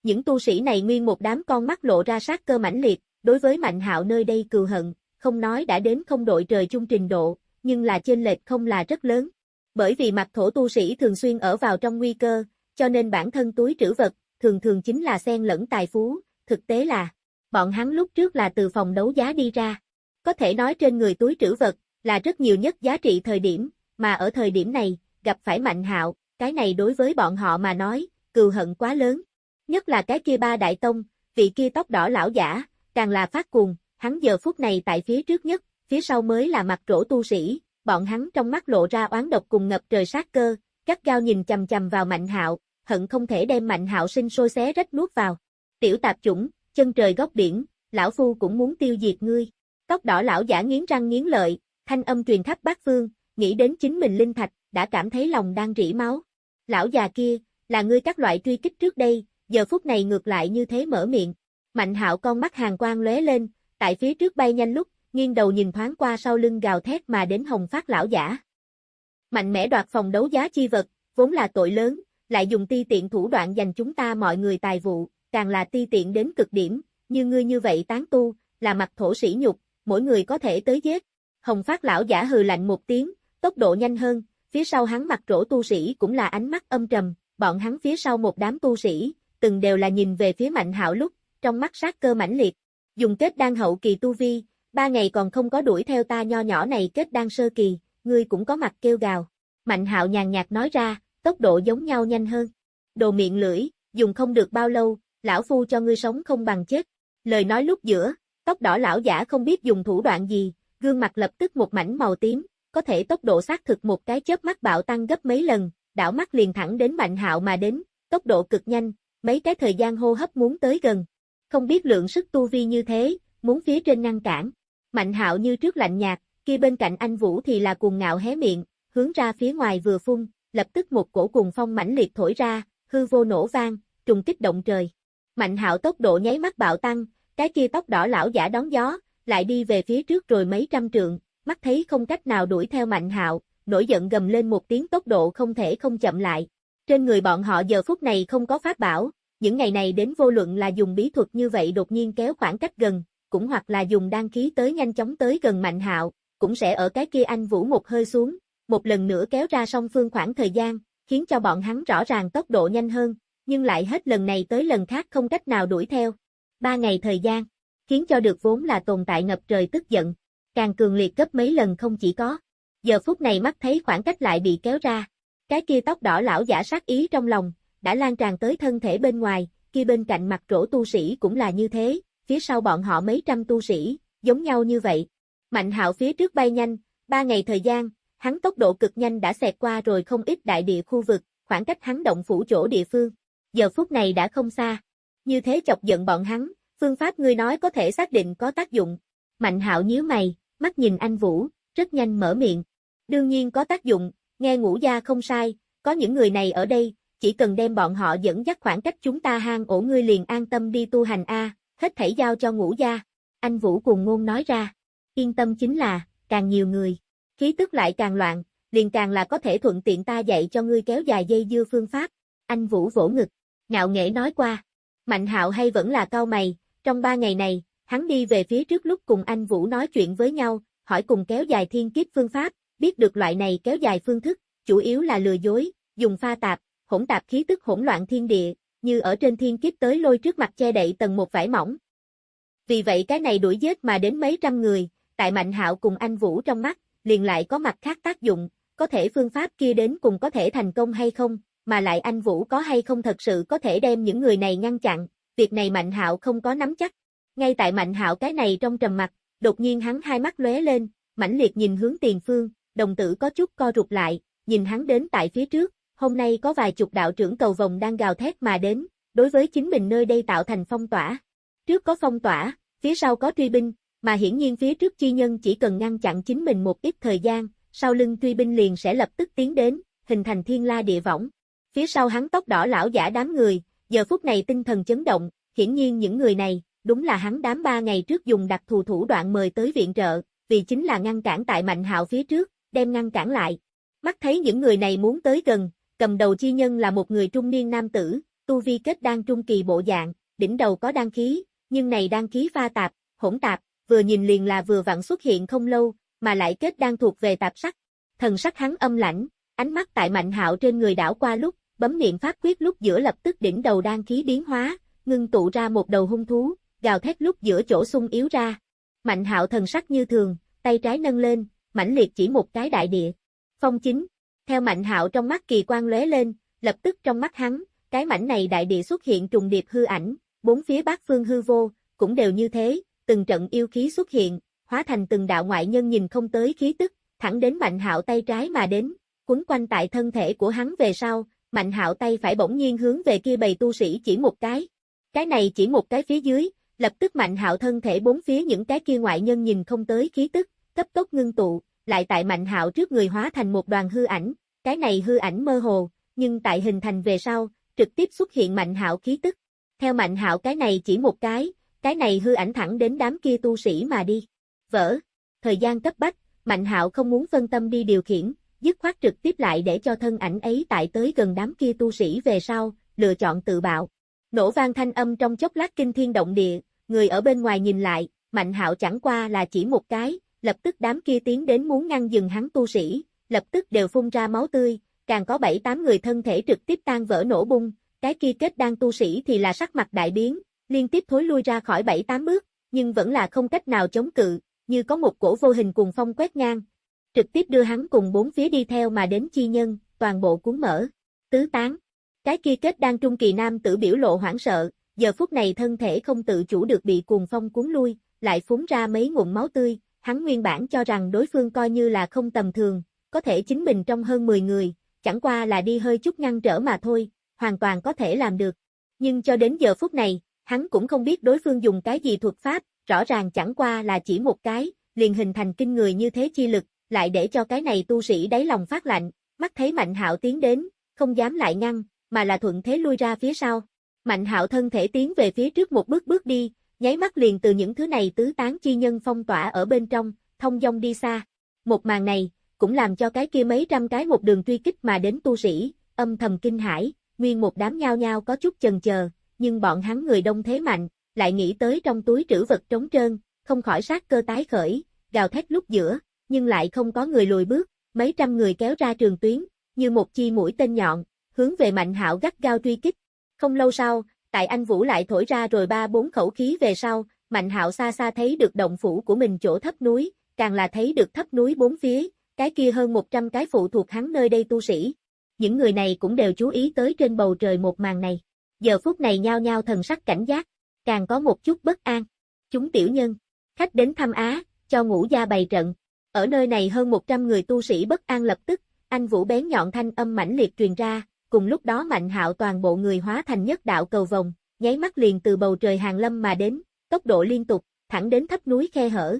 Những tu sĩ này nguyên một đám con mắt lộ ra sát cơ mãnh liệt, đối với Mạnh Hạo nơi đây cừu hận, không nói đã đến không đội trời chung trình độ, nhưng là chênh lệch không là rất lớn. Bởi vì mặt thổ tu sĩ thường xuyên ở vào trong nguy cơ, cho nên bản thân túi trữ vật, thường thường chính là xen lẫn tài phú, thực tế là, bọn hắn lúc trước là từ phòng đấu giá đi ra. Có thể nói trên người túi trữ vật, là rất nhiều nhất giá trị thời điểm, mà ở thời điểm này, gặp phải mạnh hạo, cái này đối với bọn họ mà nói, cừu hận quá lớn. Nhất là cái kia ba đại tông, vị kia tóc đỏ lão giả, càng là phát cuồng, hắn giờ phút này tại phía trước nhất, phía sau mới là mặt trổ tu sĩ, bọn hắn trong mắt lộ ra oán độc cùng ngập trời sát cơ, gắt gao nhìn chầm chầm vào Mạnh Hạo, hận không thể đem Mạnh Hạo sinh sôi xé rách nuốt vào. Tiểu tạp chủng, chân trời góc biển, lão phu cũng muốn tiêu diệt ngươi. Tóc đỏ lão giả nghiến răng nghiến lợi, thanh âm truyền khắp bát phương, nghĩ đến chính mình linh thạch, đã cảm thấy lòng đang rỉ máu. Lão già kia, là ngươi các loại truy kích trước đây, giờ phút này ngược lại như thế mở miệng. Mạnh hạo con mắt hàng quang lóe lên, tại phía trước bay nhanh lúc, nghiêng đầu nhìn thoáng qua sau lưng gào thét mà đến hồng phát lão giả. Mạnh mẽ đoạt phòng đấu giá chi vật, vốn là tội lớn, lại dùng ti tiện thủ đoạn dành chúng ta mọi người tài vụ, càng là ti tiện đến cực điểm, như ngươi như vậy tán tu, là mặt thổ sĩ nhục, mỗi người có thể tới giết. Hồng phát lão giả hừ lạnh một tiếng, tốc độ nhanh hơn, phía sau hắn mặt rỗ tu sĩ cũng là ánh mắt âm trầm, bọn hắn phía sau một đám tu sĩ, từng đều là nhìn về phía mạnh hạo lúc, trong mắt sát cơ mãnh liệt. Dùng kết đan hậu kỳ tu vi, ba ngày còn không có đuổi theo ta nho nhỏ này kết đan sơ kỳ, ngươi cũng có mặt kêu gào. Mạnh hạo nhàn nhạt nói ra, tốc độ giống nhau nhanh hơn. Đồ miệng lưỡi, dùng không được bao lâu, lão phu cho ngươi sống không bằng chết. Lời nói lúc giữa, tóc đỏ lão giả không biết dùng thủ đoạn gì, gương mặt lập tức một mảnh màu tím, có thể tốc độ xác thực một cái chớp mắt bạo tăng gấp mấy lần, đảo mắt liền thẳng đến Mạnh Hạo mà đến, tốc độ cực nhanh, mấy cái thời gian hô hấp muốn tới gần. Không biết lượng sức tu vi như thế, muốn phía trên ngăn cản. Mạnh Hạo như trước lạnh nhạt, kia bên cạnh anh Vũ thì là cuồng ngạo hé miệng, hướng ra phía ngoài vừa phun, lập tức một cổ cuồng phong mãnh liệt thổi ra, hư vô nổ vang, trùng kích động trời. Mạnh Hạo tốc độ nháy mắt bạo tăng, cái kia tóc đỏ lão giả đón gió, lại đi về phía trước rồi mấy trăm trượng, mắt thấy không cách nào đuổi theo Mạnh Hạo, nổi giận gầm lên một tiếng tốc độ không thể không chậm lại. Trên người bọn họ giờ phút này không có pháp bảo, những ngày này đến vô luận là dùng bí thuật như vậy đột nhiên kéo khoảng cách gần, cũng hoặc là dùng đăng khí tới nhanh chóng tới gần Mạnh Hạo, cũng sẽ ở cái kia anh vũ một hơi xuống, một lần nữa kéo ra song phương khoảng thời gian, khiến cho bọn hắn rõ ràng tốc độ nhanh hơn, nhưng lại hết lần này tới lần khác không cách nào đuổi theo. Ba ngày thời gian, khiến cho được vốn là tồn tại ngập trời tức giận, càng cường liệt gấp mấy lần không chỉ có. Giờ phút này mắt thấy khoảng cách lại bị kéo ra, cái kia tóc đỏ lão giả sát ý trong lòng, đã lan tràn tới thân thể bên ngoài, kia bên cạnh mặt rỗ tu sĩ cũng là như thế, phía sau bọn họ mấy trăm tu sĩ, giống nhau như vậy. Mạnh hạo phía trước bay nhanh, ba ngày thời gian, hắn tốc độ cực nhanh đã xẹt qua rồi không ít đại địa khu vực, khoảng cách hắn động phủ chỗ địa phương. Giờ phút này đã không xa. Như thế chọc giận bọn hắn, phương pháp ngươi nói có thể xác định có tác dụng. Mạnh hạo nhíu mày, mắt nhìn anh Vũ, rất nhanh mở miệng. Đương nhiên có tác dụng, nghe ngũ gia không sai, có những người này ở đây, chỉ cần đem bọn họ dẫn dắt khoảng cách chúng ta hang ổ ngươi liền an tâm đi tu hành A, hết thảy giao cho ngũ gia. Anh Vũ cùng ngôn nói ra, yên tâm chính là, càng nhiều người, khí tức lại càng loạn, liền càng là có thể thuận tiện ta dạy cho ngươi kéo dài dây dưa phương pháp. Anh Vũ vỗ ngực, ngạo nghễ nói qua. Mạnh hạo hay vẫn là cao mày, trong ba ngày này, hắn đi về phía trước lúc cùng anh Vũ nói chuyện với nhau, hỏi cùng kéo dài thiên kiếp phương pháp, biết được loại này kéo dài phương thức, chủ yếu là lừa dối, dùng pha tạp, hỗn tạp khí tức hỗn loạn thiên địa, như ở trên thiên kiếp tới lôi trước mặt che đậy tầng một vải mỏng. Vì vậy cái này đuổi giết mà đến mấy trăm người, tại Mạnh Hạo cùng anh Vũ trong mắt, liền lại có mặt khác tác dụng, có thể phương pháp kia đến cùng có thể thành công hay không, mà lại anh Vũ có hay không thật sự có thể đem những người này ngăn chặn, việc này Mạnh Hạo không có nắm chắc. Ngay tại Mạnh Hạo cái này trong trầm mặt, đột nhiên hắn hai mắt lóe lên, mãnh liệt nhìn hướng tiền phương, đồng tử có chút co rụt lại, nhìn hắn đến tại phía trước, hôm nay có vài chục đạo trưởng cầu vòng đang gào thét mà đến, đối với chính mình nơi đây tạo thành phong tỏa. Trước có phong tỏa, phía sau có truy binh, mà hiển nhiên phía trước chi nhân chỉ cần ngăn chặn chính mình một ít thời gian, sau lưng truy binh liền sẽ lập tức tiến đến, hình thành thiên la địa võng. Phía sau hắn tóc đỏ lão giả đám người, giờ phút này tinh thần chấn động, hiển nhiên những người này, đúng là hắn đám ba ngày trước dùng đặc thù thủ đoạn mời tới viện trợ, vì chính là ngăn cản tại Mạnh Hạo phía trước, đem ngăn cản lại. Mắt thấy những người này muốn tới gần, cầm đầu chi nhân là một người trung niên nam tử, tu vi kết đan trung kỳ bộ dạng, đỉnh đầu có đan khí, nhưng này đan khí pha tạp, hỗn tạp, vừa nhìn liền là vừa vặn xuất hiện không lâu, mà lại kết đan thuộc về tạp sắc. Thần sắc hắn âm lãnh, ánh mắt tại Mạnh Hạo trên người đảo qua lúc, bấm niệm pháp quyết lúc giữa lập tức đỉnh đầu đan khí biến hóa, ngưng tụ ra một đầu hung thú, gào thét lúc giữa chỗ sung yếu ra. Mạnh Hạo thần sắc như thường, tay trái nâng lên, mãnh liệt chỉ một cái đại địa. Phong chính, theo Mạnh Hạo trong mắt kỳ quan lóe lên, lập tức trong mắt hắn, cái mảnh này đại địa xuất hiện trùng điệp hư ảnh, bốn phía bát phương hư vô, cũng đều như thế, từng trận yêu khí xuất hiện, hóa thành từng đạo ngoại nhân nhìn không tới khí tức, thẳng đến Mạnh Hạo tay trái mà đến, quấn quanh tại thân thể của hắn về sau, Mạnh Hạo tay phải bỗng nhiên hướng về kia bầy tu sĩ chỉ một cái. Cái này chỉ một cái phía dưới, lập tức Mạnh Hạo thân thể bốn phía những cái kia ngoại nhân nhìn không tới khí tức, cấp tốc ngưng tụ, lại tại Mạnh Hạo trước người hóa thành một đoàn hư ảnh, cái này hư ảnh mơ hồ, nhưng tại hình thành về sau, trực tiếp xuất hiện Mạnh Hạo khí tức. Theo Mạnh Hạo cái này chỉ một cái, cái này hư ảnh thẳng đến đám kia tu sĩ mà đi. Vỡ. Thời gian cấp bách, Mạnh Hạo không muốn phân tâm đi điều khiển, dứt khoát trực tiếp lại để cho thân ảnh ấy tại tới gần đám kia tu sĩ về sau, lựa chọn tự bạo. Nổ vang thanh âm trong chốc lát kinh thiên động địa, người ở bên ngoài nhìn lại, Mạnh Hạo chẳng qua là chỉ một cái, lập tức đám kia tiến đến muốn ngăn dừng hắn tu sĩ, lập tức đều phun ra máu tươi, càng có bảy tám người thân thể trực tiếp tan vỡ nổ bung, cái kia kết đang tu sĩ thì là sắc mặt đại biến, liên tiếp thối lui ra khỏi bảy tám bước, nhưng vẫn là không cách nào chống cự, như có một cổ vô hình cùng phong quét ngang, trực tiếp đưa hắn cùng bốn phía đi theo mà đến chi nhân, toàn bộ cuốn mở, tứ tán. Cái kia kết đang trung kỳ nam tử biểu lộ hoảng sợ, giờ phút này thân thể không tự chủ được bị cuồng phong cuốn lui, lại phúng ra mấy ngụm máu tươi, hắn nguyên bản cho rằng đối phương coi như là không tầm thường, có thể chính mình trong hơn 10 người, chẳng qua là đi hơi chút ngăn trở mà thôi, hoàn toàn có thể làm được. Nhưng cho đến giờ phút này, hắn cũng không biết đối phương dùng cái gì thuật pháp, rõ ràng chẳng qua là chỉ một cái, liền hình thành kinh người như thế chi lực, lại để cho cái này tu sĩ đáy lòng phát lạnh, mắt thấy Mạnh Hạo tiến đến, không dám lại ngăn, mà là thuận thế lui ra phía sau. Mạnh Hạo thân thể tiến về phía trước một bước bước đi, nháy mắt liền từ những thứ này tứ tán chi nhân phong tỏa ở bên trong, thông dong đi xa. Một màn này, cũng làm cho cái kia mấy trăm cái một đường truy kích mà đến tu sĩ, âm thầm kinh hãi, nguyên một đám nhao nhao có chút chần chờ, nhưng bọn hắn người đông thế mạnh, lại nghĩ tới trong túi trữ vật trống trơn, không khỏi sát cơ tái khởi, gào thét lúc giữa, nhưng lại không có người lùi bước, mấy trăm người kéo ra trường tuyến, như một chi mũi tên nhọn, hướng về Mạnh Hạo gắt gao truy kích. Không lâu sau, tại anh Vũ lại thổi ra rồi ba bốn khẩu khí về sau, Mạnh Hạo xa xa thấy được động phủ của mình chỗ thấp núi, càng là thấy được thấp núi bốn phía, cái kia hơn 100 cái phụ thuộc hắn nơi đây tu sĩ. Những người này cũng đều chú ý tới trên bầu trời một màn này. Giờ phút này nhao nhao thần sắc cảnh giác, càng có một chút bất an. Chúng tiểu nhân, khách đến thăm Á, cho ngũ gia bày trận. Ở nơi này hơn 100 người tu sĩ bất an lập tức, anh Vũ bén nhọn thanh âm mãnh liệt truyền ra, cùng lúc đó Mạnh Hạo toàn bộ người hóa thành nhất đạo cầu vòng, nháy mắt liền từ bầu trời hàng lâm mà đến, tốc độ liên tục, thẳng đến thấp núi khe hở.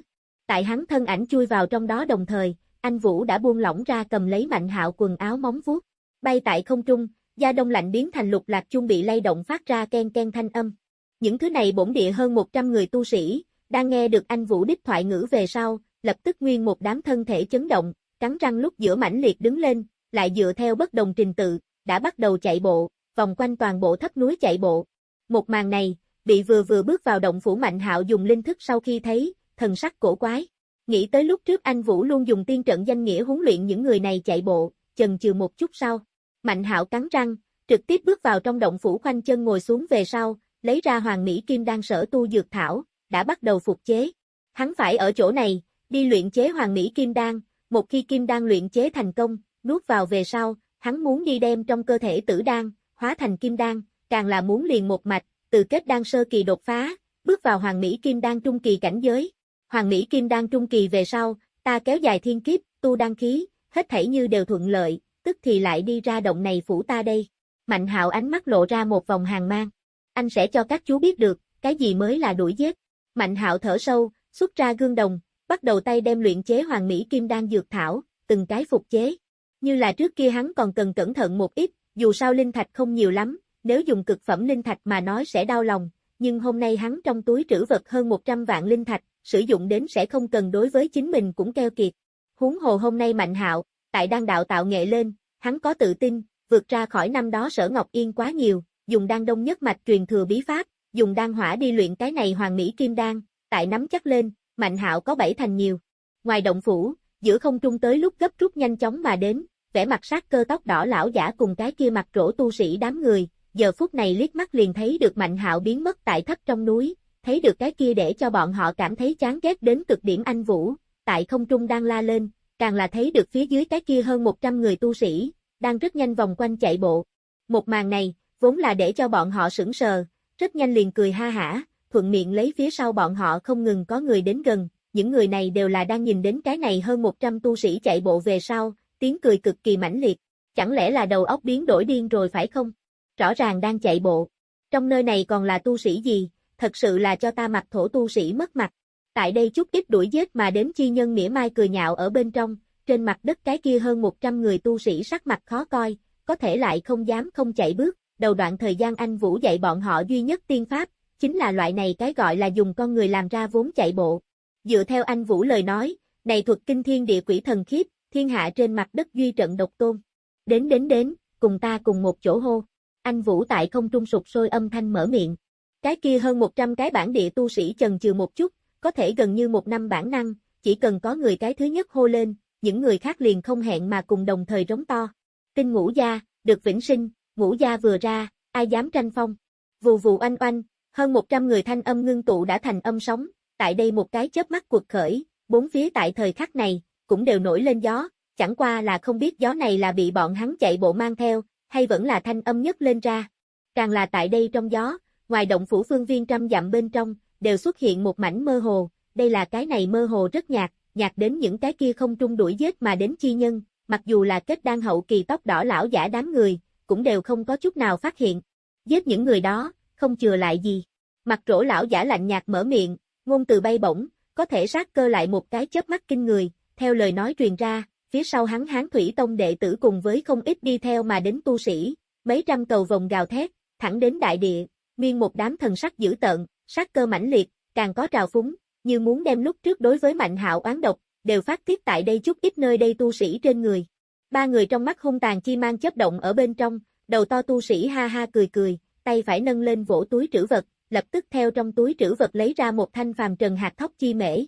Tại hắn thân ảnh chui vào trong đó đồng thời, anh Vũ đã buông lỏng ra cầm lấy Mạnh Hạo quần áo móng vuốt, bay tại không trung, da đông lạnh biến thành lục lạc chung bị lay động phát ra ken ken thanh âm. Những thứ này bổn địa hơn 100 người tu sĩ, đang nghe được anh Vũ đích thoại ngữ về sau, lập tức nguyên một đám thân thể chấn động, cắn răng lúc giữa mãnh liệt đứng lên, lại dựa theo bất đồng trình tự, đã bắt đầu chạy bộ, vòng quanh toàn bộ thấp núi chạy bộ. Một màn này, bị vừa vừa bước vào động phủ Mạnh Hạo dùng linh thức sau khi thấy, thần sắc cổ quái. Nghĩ tới lúc trước anh Vũ luôn dùng tiên trận danh nghĩa huấn luyện những người này chạy bộ, chần chừ một chút sau. Mạnh Hạo cắn răng, trực tiếp bước vào trong động phủ khoanh chân ngồi xuống về sau, lấy ra hoàng mỹ kim đang sở tu dược thảo, đã bắt đầu phục chế. Hắn phải ở chỗ này, đi luyện chế hoàng mỹ kim đan, một khi kim đan luyện chế thành công, nuốt vào về sau, hắn muốn đi đem trong cơ thể tử đan, hóa thành kim đan, càng là muốn liền một mạch, từ kết đan sơ kỳ đột phá, bước vào hoàng mỹ kim đan trung kỳ cảnh giới. Hoàng mỹ kim đan trung kỳ về sau, ta kéo dài thiên kiếp, tu đan khí, hết thảy như đều thuận lợi, tức thì lại đi ra động này phủ ta đây. Mạnh hạo ánh mắt lộ ra một vòng hàng mang. Anh sẽ cho các chú biết được, cái gì mới là đuổi giết. Mạnh hạo thở sâu, xuất ra gương đồng, bắt đầu tay đem luyện chế hoàng mỹ kim đan dược thảo, từng cái phục chế. Như là trước kia hắn còn cần cẩn thận một ít, dù sao linh thạch không nhiều lắm, nếu dùng cực phẩm linh thạch mà nói sẽ đau lòng, nhưng hôm nay hắn trong túi trữ vật hơn 100 vạn linh thạch, sử dụng đến sẽ không cần đối với chính mình cũng keo kiệt. Huống hồ hôm nay Mạnh Hạo, tại đang đạo tạo nghệ lên, hắn có tự tin, vượt ra khỏi năm đó Sở Ngọc Yên quá nhiều, dùng đan đông nhất mạch truyền thừa bí pháp, dùng đan hỏa đi luyện cái này hoàng mỹ kim đan, tại nắm chắc lên, Mạnh Hạo có bảy thành nhiều. Ngoài động phủ, giữa không trung tới lúc gấp rút nhanh chóng mà đến, vẻ mặt sát cơ tóc đỏ lão giả cùng cái kia mặt rỗ tu sĩ đám người, giờ phút này liếc mắt liền thấy được Mạnh Hạo biến mất tại thấp trong núi, thấy được cái kia để cho bọn họ cảm thấy chán ghét đến cực điểm anh Vũ, tại không trung đang la lên, càng là thấy được phía dưới cái kia hơn 100 người tu sĩ, đang rất nhanh vòng quanh chạy bộ. Một màn này, vốn là để cho bọn họ sững sờ, rất nhanh liền cười ha hả, thuận miệng lấy phía sau bọn họ không ngừng có người đến gần, những người này đều là đang nhìn đến cái này hơn 100 tu sĩ chạy bộ về sau, tiếng cười cực kỳ mãnh liệt, chẳng lẽ là đầu óc biến đổi điên rồi phải không? Rõ ràng đang chạy bộ. Trong nơi này còn là tu sĩ gì, thật sự là cho ta mặt thổ tu sĩ mất mặt. Tại đây chút ít đuổi giết mà đến chi nhân mỉa mai cười nhạo ở bên trong, trên mặt đất cái kia hơn 100 người tu sĩ sắc mặt khó coi, có thể lại không dám không chạy bước, đầu đoạn thời gian anh Vũ dạy bọn họ duy nhất tiên pháp, chính là loại này cái gọi là dùng con người làm ra vốn chạy bộ. Dựa theo anh Vũ lời nói, này thuật kinh thiên địa quỷ thần khiếp, thiên hạ trên mặt đất duy trận độc tôn. Đến đến đến, cùng ta cùng một chỗ hô. Anh Vũ tại không trung sụp sôi âm thanh mở miệng. Cái kia hơn 100 cái bản địa tu sĩ chần chừ một chút, có thể gần như một năm bản năng, chỉ cần có người cái thứ nhất hô lên, những người khác liền không hẹn mà cùng đồng thời rống to. Tinh ngũ gia, được vĩnh sinh, ngũ gia vừa ra, ai dám tranh phong. Vù vù oanh oanh, hơn 100 người thanh âm ngưng tụ đã thành âm sóng, tại đây một cái chớp mắt cuộc khởi, bốn phía tại thời khắc này, cũng đều nổi lên gió, chẳng qua là không biết gió này là bị bọn hắn chạy bộ mang theo, hay vẫn là thanh âm nhất lên ra. Càng là tại đây trong gió, ngoài động phủ phương viên trăm dặm bên trong, đều xuất hiện một mảnh mơ hồ, đây là cái này mơ hồ rất nhạt, nhạt đến những cái kia không trung đuổi giết mà đến chi nhân, mặc dù là kết đan hậu kỳ tóc đỏ lão giả đám người, cũng đều không có chút nào phát hiện. Giết những người đó, không chừa lại gì. Mặt rỗ lão giả lạnh nhạt mở miệng, ngôn từ bay bổng, có thể sát cơ lại một cái chớp mắt kinh người, theo lời nói truyền ra, phía sau hắn hán thủy tông đệ tử cùng với không ít đi theo mà đến tu sĩ, mấy trăm cầu vòng gào thét, thẳng đến đại địa, nguyên một đám thần sắc dữ tợn, sát cơ mãnh liệt, càng có trào phúng, như muốn đem lúc trước đối với mạnh hạo oán độc, đều phát tiết tại đây chút ít nơi đây tu sĩ trên người. Ba người trong mắt hung tàn chi mang chớp động ở bên trong, đầu to tu sĩ ha ha cười cười, tay phải nâng lên vỗ túi trữ vật, lập tức theo trong túi trữ vật lấy ra một thanh phàm trần hạt thóc chi mễ.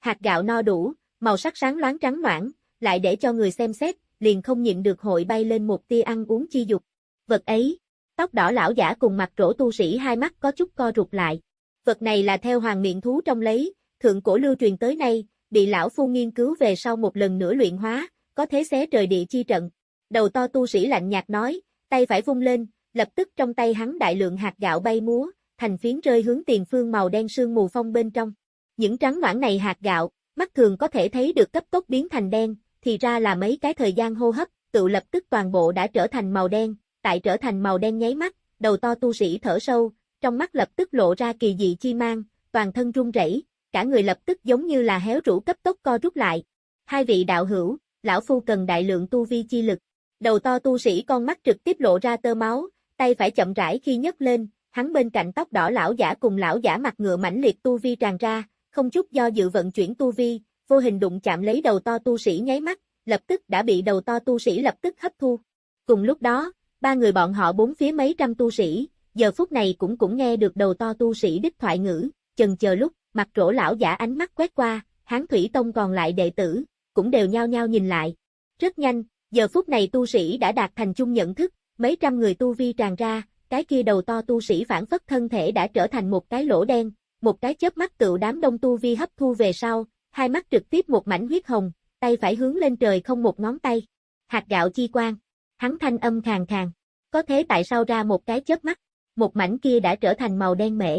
Hạt gạo no đủ, màu sắc sáng loáng trắng noãn, lại để cho người xem xét, liền không nhịn được hội bay lên một tia ăn uống chi dục. Vật ấy, tóc đỏ lão giả cùng mặt rỗ tu sĩ hai mắt có chút co rụt lại. Vật này là theo hoàng miệng thú trong lấy, thượng cổ lưu truyền tới nay, bị lão phu nghiên cứu về sau một lần nữa luyện hóa, có thế xé trời địa chi trận. Đầu to tu sĩ lạnh nhạt nói, tay phải vung lên, lập tức trong tay hắn đại lượng hạt gạo bay múa, thành phiến rơi hướng tiền phương màu đen sương mù phong bên trong. Những trắng noãn này hạt gạo, mắt thường có thể thấy được cấp tốc biến thành đen, thì ra là mấy cái thời gian hô hấp, tự lập tức toàn bộ đã trở thành màu đen, tại trở thành màu đen nháy mắt, đầu to tu sĩ thở sâu, trong mắt lập tức lộ ra kỳ dị chi mang, toàn thân run rẩy, cả người lập tức giống như là héo rũ cấp tốc co rút lại. Hai vị đạo hữu, lão phu cần đại lượng tu vi chi lực. Đầu to tu sĩ con mắt trực tiếp lộ ra tơ máu, tay phải chậm rãi khi nhấc lên, hắn bên cạnh tóc đỏ lão giả cùng lão giả mặt ngựa mãnh liệt tu vi tràn ra, không chút do dự vận chuyển tu vi, vô hình đụng chạm lấy đầu to tu sĩ nháy mắt, lập tức đã bị đầu to tu sĩ lập tức hấp thu. Cùng lúc đó, ba người bọn họ bốn phía mấy trăm tu sĩ, giờ phút này cũng cũng nghe được đầu to tu sĩ đích thoại ngữ, chần chờ lúc, mặt rỗ lão giả ánh mắt quét qua, hán thủy tông còn lại đệ tử, cũng đều nhao nhao nhìn lại. Rất nhanh, giờ phút này tu sĩ đã đạt thành chung nhận thức, mấy trăm người tu vi tràn ra, cái kia đầu to tu sĩ phản phất thân thể đã trở thành một cái lỗ đen, một cái chớp mắt tự đám đông tu vi hấp thu về sau, hai mắt trực tiếp một mảnh huyết hồng, tay phải hướng lên trời không một ngón tay. Hạt gạo chi quang, hắn thanh âm khàn khàn, có thế tại sao ra một cái chớp mắt, một mảnh kia đã trở thành màu đen mễ,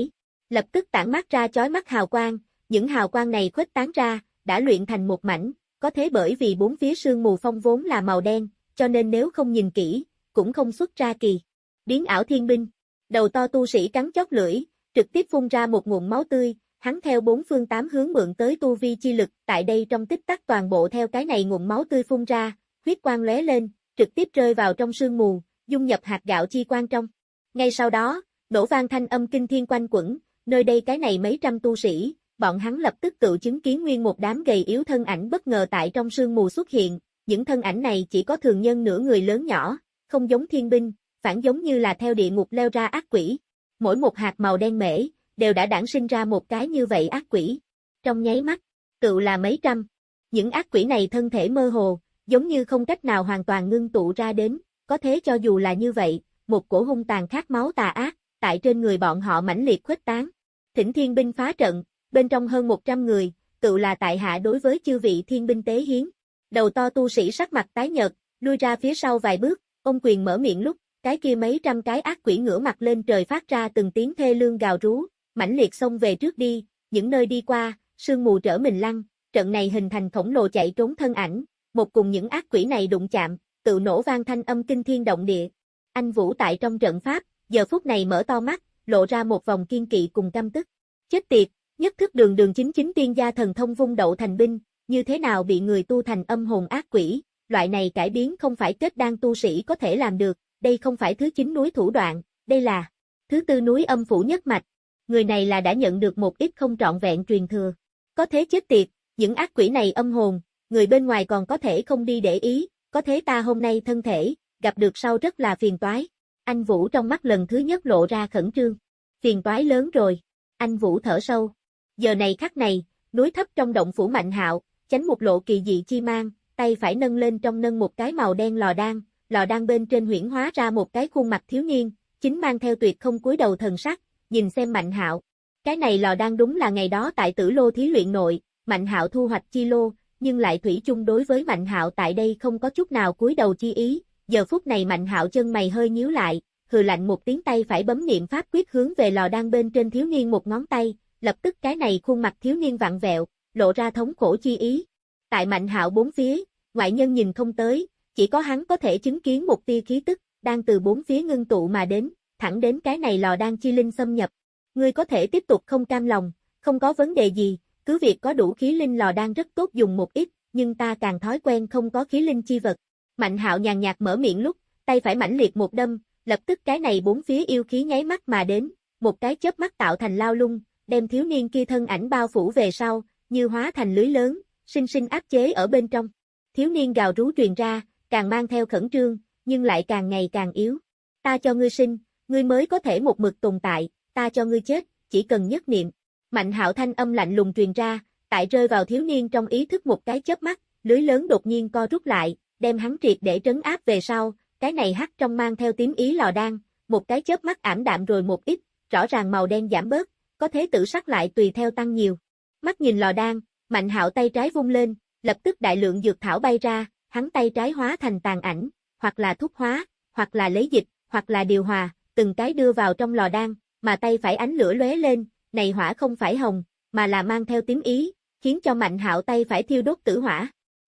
lập tức tản mát ra chói mắt hào quang, những hào quang này khuếch tán ra, đã luyện thành một mảnh, có thế bởi vì bốn phía sương mù phong vốn là màu đen, cho nên nếu không nhìn kỹ, cũng không xuất ra kỳ. Biến ảo thiên binh, đầu to tu sĩ cắn chót lưỡi, trực tiếp phun ra một nguồn máu tươi, hắn theo bốn phương tám hướng mượn tới tu vi chi lực, tại đây trong tích tắc toàn bộ theo cái này nguồn máu tươi phun ra, huyết quang lóe lên, trực tiếp rơi vào trong sương mù, dung nhập hạt gạo chi quang trong. Ngay sau đó, Nổ vang thanh âm kinh thiên quanh quẩn, nơi đây cái này mấy trăm tu sĩ, bọn hắn lập tức tự chứng kiến nguyên một đám gầy yếu thân ảnh bất ngờ tại trong sương mù xuất hiện, những thân ảnh này chỉ có thường nhân nửa người lớn nhỏ, không giống thiên binh, phản giống như là theo địa ngục leo ra ác quỷ. Mỗi một hạt màu đen mễ, đều đã đản sinh ra một cái như vậy ác quỷ. Trong nháy mắt, cựu là mấy trăm. Những ác quỷ này thân thể mơ hồ, giống như không cách nào hoàn toàn ngưng tụ ra đến, có thế cho dù là như vậy, một cổ hung tàn khát máu tà ác, tại trên người bọn họ mãnh liệt khuếch tán. Thỉnh thiên binh phá trận, bên trong hơn 100 người, cựu là tại hạ đối với chư vị thiên binh tế hiến. Đầu to tu sĩ sắc mặt tái nhợt, lui ra phía sau vài bước, ông quyền mở miệng lúc, cái kia mấy trăm cái ác quỷ ngửa mặt lên trời phát ra từng tiếng thê lương gào rú, mãnh liệt xông về trước đi, những nơi đi qua, sương mù trở mình lăn, trận này hình thành khổng lồ chạy trốn thân ảnh, một cùng những ác quỷ này đụng chạm, tự nổ vang thanh âm kinh thiên động địa. Anh Vũ tại trong trận pháp, giờ phút này mở to mắt, lộ ra một vòng kiên kỵ cùng căm tức. Chết tiệt, nhất thức đường đường chính chính tiên gia thần thông vung đậu thành binh, như thế nào bị người tu thành âm hồn ác quỷ, loại này cải biến không phải kết đan tu sĩ có thể làm được, đây không phải thứ chín núi thủ đoạn, đây là thứ tư núi âm phủ nhất mạch. Người này là đã nhận được một ít không trọn vẹn truyền thừa. Có thế chết tiệt, những ác quỷ này âm hồn, người bên ngoài còn có thể không đi để ý, có thế ta hôm nay thân thể, gặp được sau rất là phiền toái. Anh Vũ trong mắt lần thứ nhất lộ ra khẩn trương. Phiền toái lớn rồi. Anh Vũ thở sâu. Giờ này khắc này, núi thấp trong động phủ mạnh hạo, tránh một lộ kỳ dị chi mang, tay phải nâng lên trong nâng một cái màu đen lò đan, lò đan bên trên huyển hóa ra một cái khuôn mặt thiếu niên, chính mang theo tuyệt không cúi đầu thần sắc, nhìn xem Mạnh Hạo. Cái này lò đan đúng là ngày đó tại Tử Lô thí luyện nội, Mạnh Hạo thu hoạch chi lô, nhưng lại thủy chung đối với Mạnh Hạo tại đây không có chút nào cúi đầu chi ý, giờ phút này Mạnh Hạo chân mày hơi nhíu lại, hừ lạnh một tiếng tay phải bấm niệm pháp quyết hướng về lò đan bên trên thiếu niên một ngón tay, lập tức cái này khuôn mặt thiếu niên vặn vẹo, lộ ra thống khổ chi ý. Tại Mạnh Hạo bốn phía, ngoại nhân nhìn không tới, chỉ có hắn có thể chứng kiến một tia khí tức, đang từ bốn phía ngưng tụ mà đến, thẳng đến cái này lò đan chi linh xâm nhập. Ngươi có thể tiếp tục không cam lòng, không có vấn đề gì, cứ việc có đủ khí linh lò đan rất tốt dùng một ít, nhưng ta càng thói quen không có khí linh chi vật. Mạnh hạo nhàn nhạt mở miệng lúc, tay phải mãnh liệt một đâm, lập tức cái này bốn phía yêu khí nháy mắt mà đến, một cái chớp mắt tạo thành lao lung, đem thiếu niên kia thân ảnh bao phủ về sau, như hóa thành lưới lớn, sinh sinh áp chế ở bên trong. Thiếu niên gào rú truyền ra, càng mang theo khẩn trương, nhưng lại càng ngày càng yếu. Ta cho ngươi sinh, ngươi mới có thể một mực tồn tại, ta cho ngươi chết, chỉ cần nhất niệm. Mạnh hạo thanh âm lạnh lùng truyền ra, tại rơi vào thiếu niên trong ý thức một cái chớp mắt, lưới lớn đột nhiên co rút lại, đem hắn triệt để trấn áp về sau, cái này hắt trong mang theo tím ý lò đan, một cái chớp mắt ảm đạm rồi một ít, rõ ràng màu đen giảm bớt, có thế tử sắc lại tùy theo tăng nhiều. Mắt nhìn lò đan, mạnh hạo tay trái vung lên, lập tức đại lượng dược thảo bay ra, hắn tay trái hóa thành tàn ảnh, hoặc là thúc hóa, hoặc là lấy dịch, hoặc là điều hòa, từng cái đưa vào trong lò đan, mà tay phải ánh lửa lóe lên, này hỏa không phải hồng, mà là mang theo tím ý, khiến cho mạnh hạo tay phải thiêu đốt tử hỏa.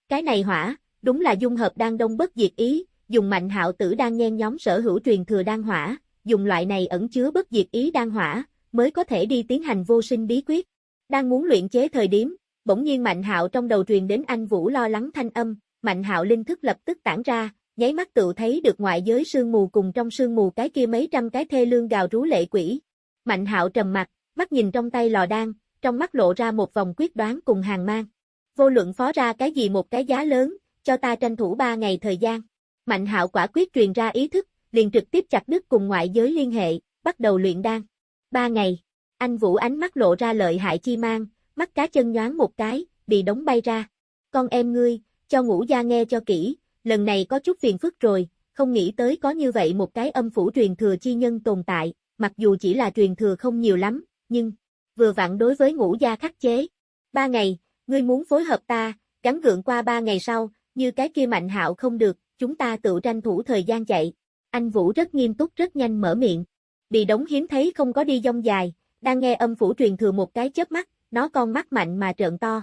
Cái này hỏa, đúng là dung hợp đan đông bất diệt ý, dùng mạnh hạo tử đang nhen nhóm sở hữu truyền thừa đan hỏa, dùng loại này ẩn chứa bất diệt ý đan hỏa, mới có thể đi tiến hành vô sinh bí quyết. Đang muốn luyện chế thời điểm, bỗng nhiên Mạnh Hạo trong đầu truyền đến anh Vũ lo lắng thanh âm, Mạnh Hạo linh thức lập tức tản ra, nháy mắt tự thấy được ngoại giới sương mù cùng trong sương mù cái kia mấy trăm cái thê lương gào rú lệ quỷ. Mạnh Hạo trầm mặt, mắt nhìn trong tay lò đan, trong mắt lộ ra một vòng quyết đoán cùng hàng mang. Vô luận phó ra cái gì một cái giá lớn, cho ta tranh thủ ba ngày thời gian. Mạnh Hạo quả quyết truyền ra ý thức, liền trực tiếp chặt đứt cùng ngoại giới liên hệ, bắt đầu luyện đan. Ba ngày, anh Vũ ánh mắt lộ ra lợi hại chi mang, mắt cá chân nhoáng một cái, bị đóng bay ra. Con em ngươi, cho ngũ gia nghe cho kỹ, lần này có chút phiền phức rồi, không nghĩ tới có như vậy một cái âm phủ truyền thừa chi nhân tồn tại, mặc dù chỉ là truyền thừa không nhiều lắm, nhưng vừa vặn đối với ngũ gia khắc chế. Ba ngày, ngươi muốn phối hợp ta, gắn gượng qua ba ngày sau, như cái kia mạnh hạo không được, chúng ta tự tranh thủ thời gian chạy. Anh Vũ rất nghiêm túc rất nhanh mở miệng. Bị đống hiếm thấy không có đi dông dài, đang nghe âm phủ truyền thừa một cái chớp mắt, nó con mắt mạnh mà trợn to.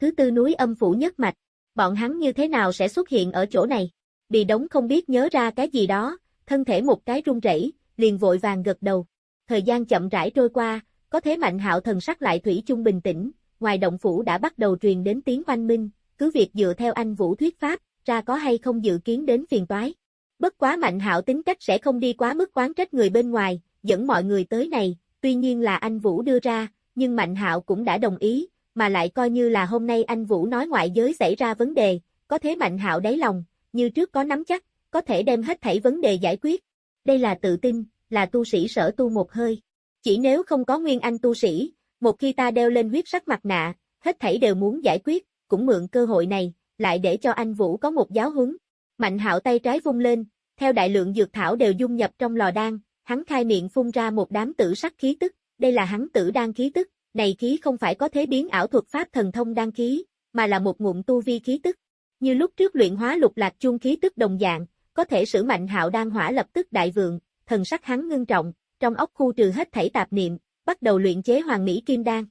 Thứ tư núi âm phủ nhất mạch, bọn hắn như thế nào sẽ xuất hiện ở chỗ này? Bị đống không biết nhớ ra cái gì đó, thân thể một cái run rẩy, liền vội vàng gật đầu. Thời gian chậm rãi trôi qua, có thế mạnh hạo thần sắc lại thủy chung bình tĩnh, ngoài động phủ đã bắt đầu truyền đến tiếng oanh minh, cứ việc dựa theo anh Vũ thuyết pháp, ra có hay không dự kiến đến phiền toái. Bất quá mạnh hạo tính cách sẽ không đi quá mức quán trách người bên ngoài, dẫn mọi người tới này, tuy nhiên là anh Vũ đưa ra, nhưng Mạnh Hạo cũng đã đồng ý, mà lại coi như là hôm nay anh Vũ nói ngoại giới xảy ra vấn đề, có thế Mạnh Hạo đáy lòng, như trước có nắm chắc, có thể đem hết thảy vấn đề giải quyết. Đây là tự tin, là tu sĩ sở tu một hơi. Chỉ nếu không có nguyên anh tu sĩ, một khi ta đeo lên huyết sắc mặt nạ, hết thảy đều muốn giải quyết, cũng mượn cơ hội này, lại để cho anh Vũ có một giáo huấn. Mạnh hạo tay trái vung lên, theo đại lượng dược thảo đều dung nhập trong lò đan, hắn khai miệng phun ra một đám tử sắc khí tức, đây là hắn tử đan khí tức, này khí không phải có thế biến ảo thuật pháp thần thông đan khí, mà là một ngụm tu vi khí tức. Như lúc trước luyện hóa lục lạc chuông khí tức đồng dạng, có thể sử mạnh hạo đan hỏa lập tức đại vượng, thần sắc hắn ngưng trọng, trong ốc khu trừ hết thảy tạp niệm, bắt đầu luyện chế hoàng mỹ kim đan.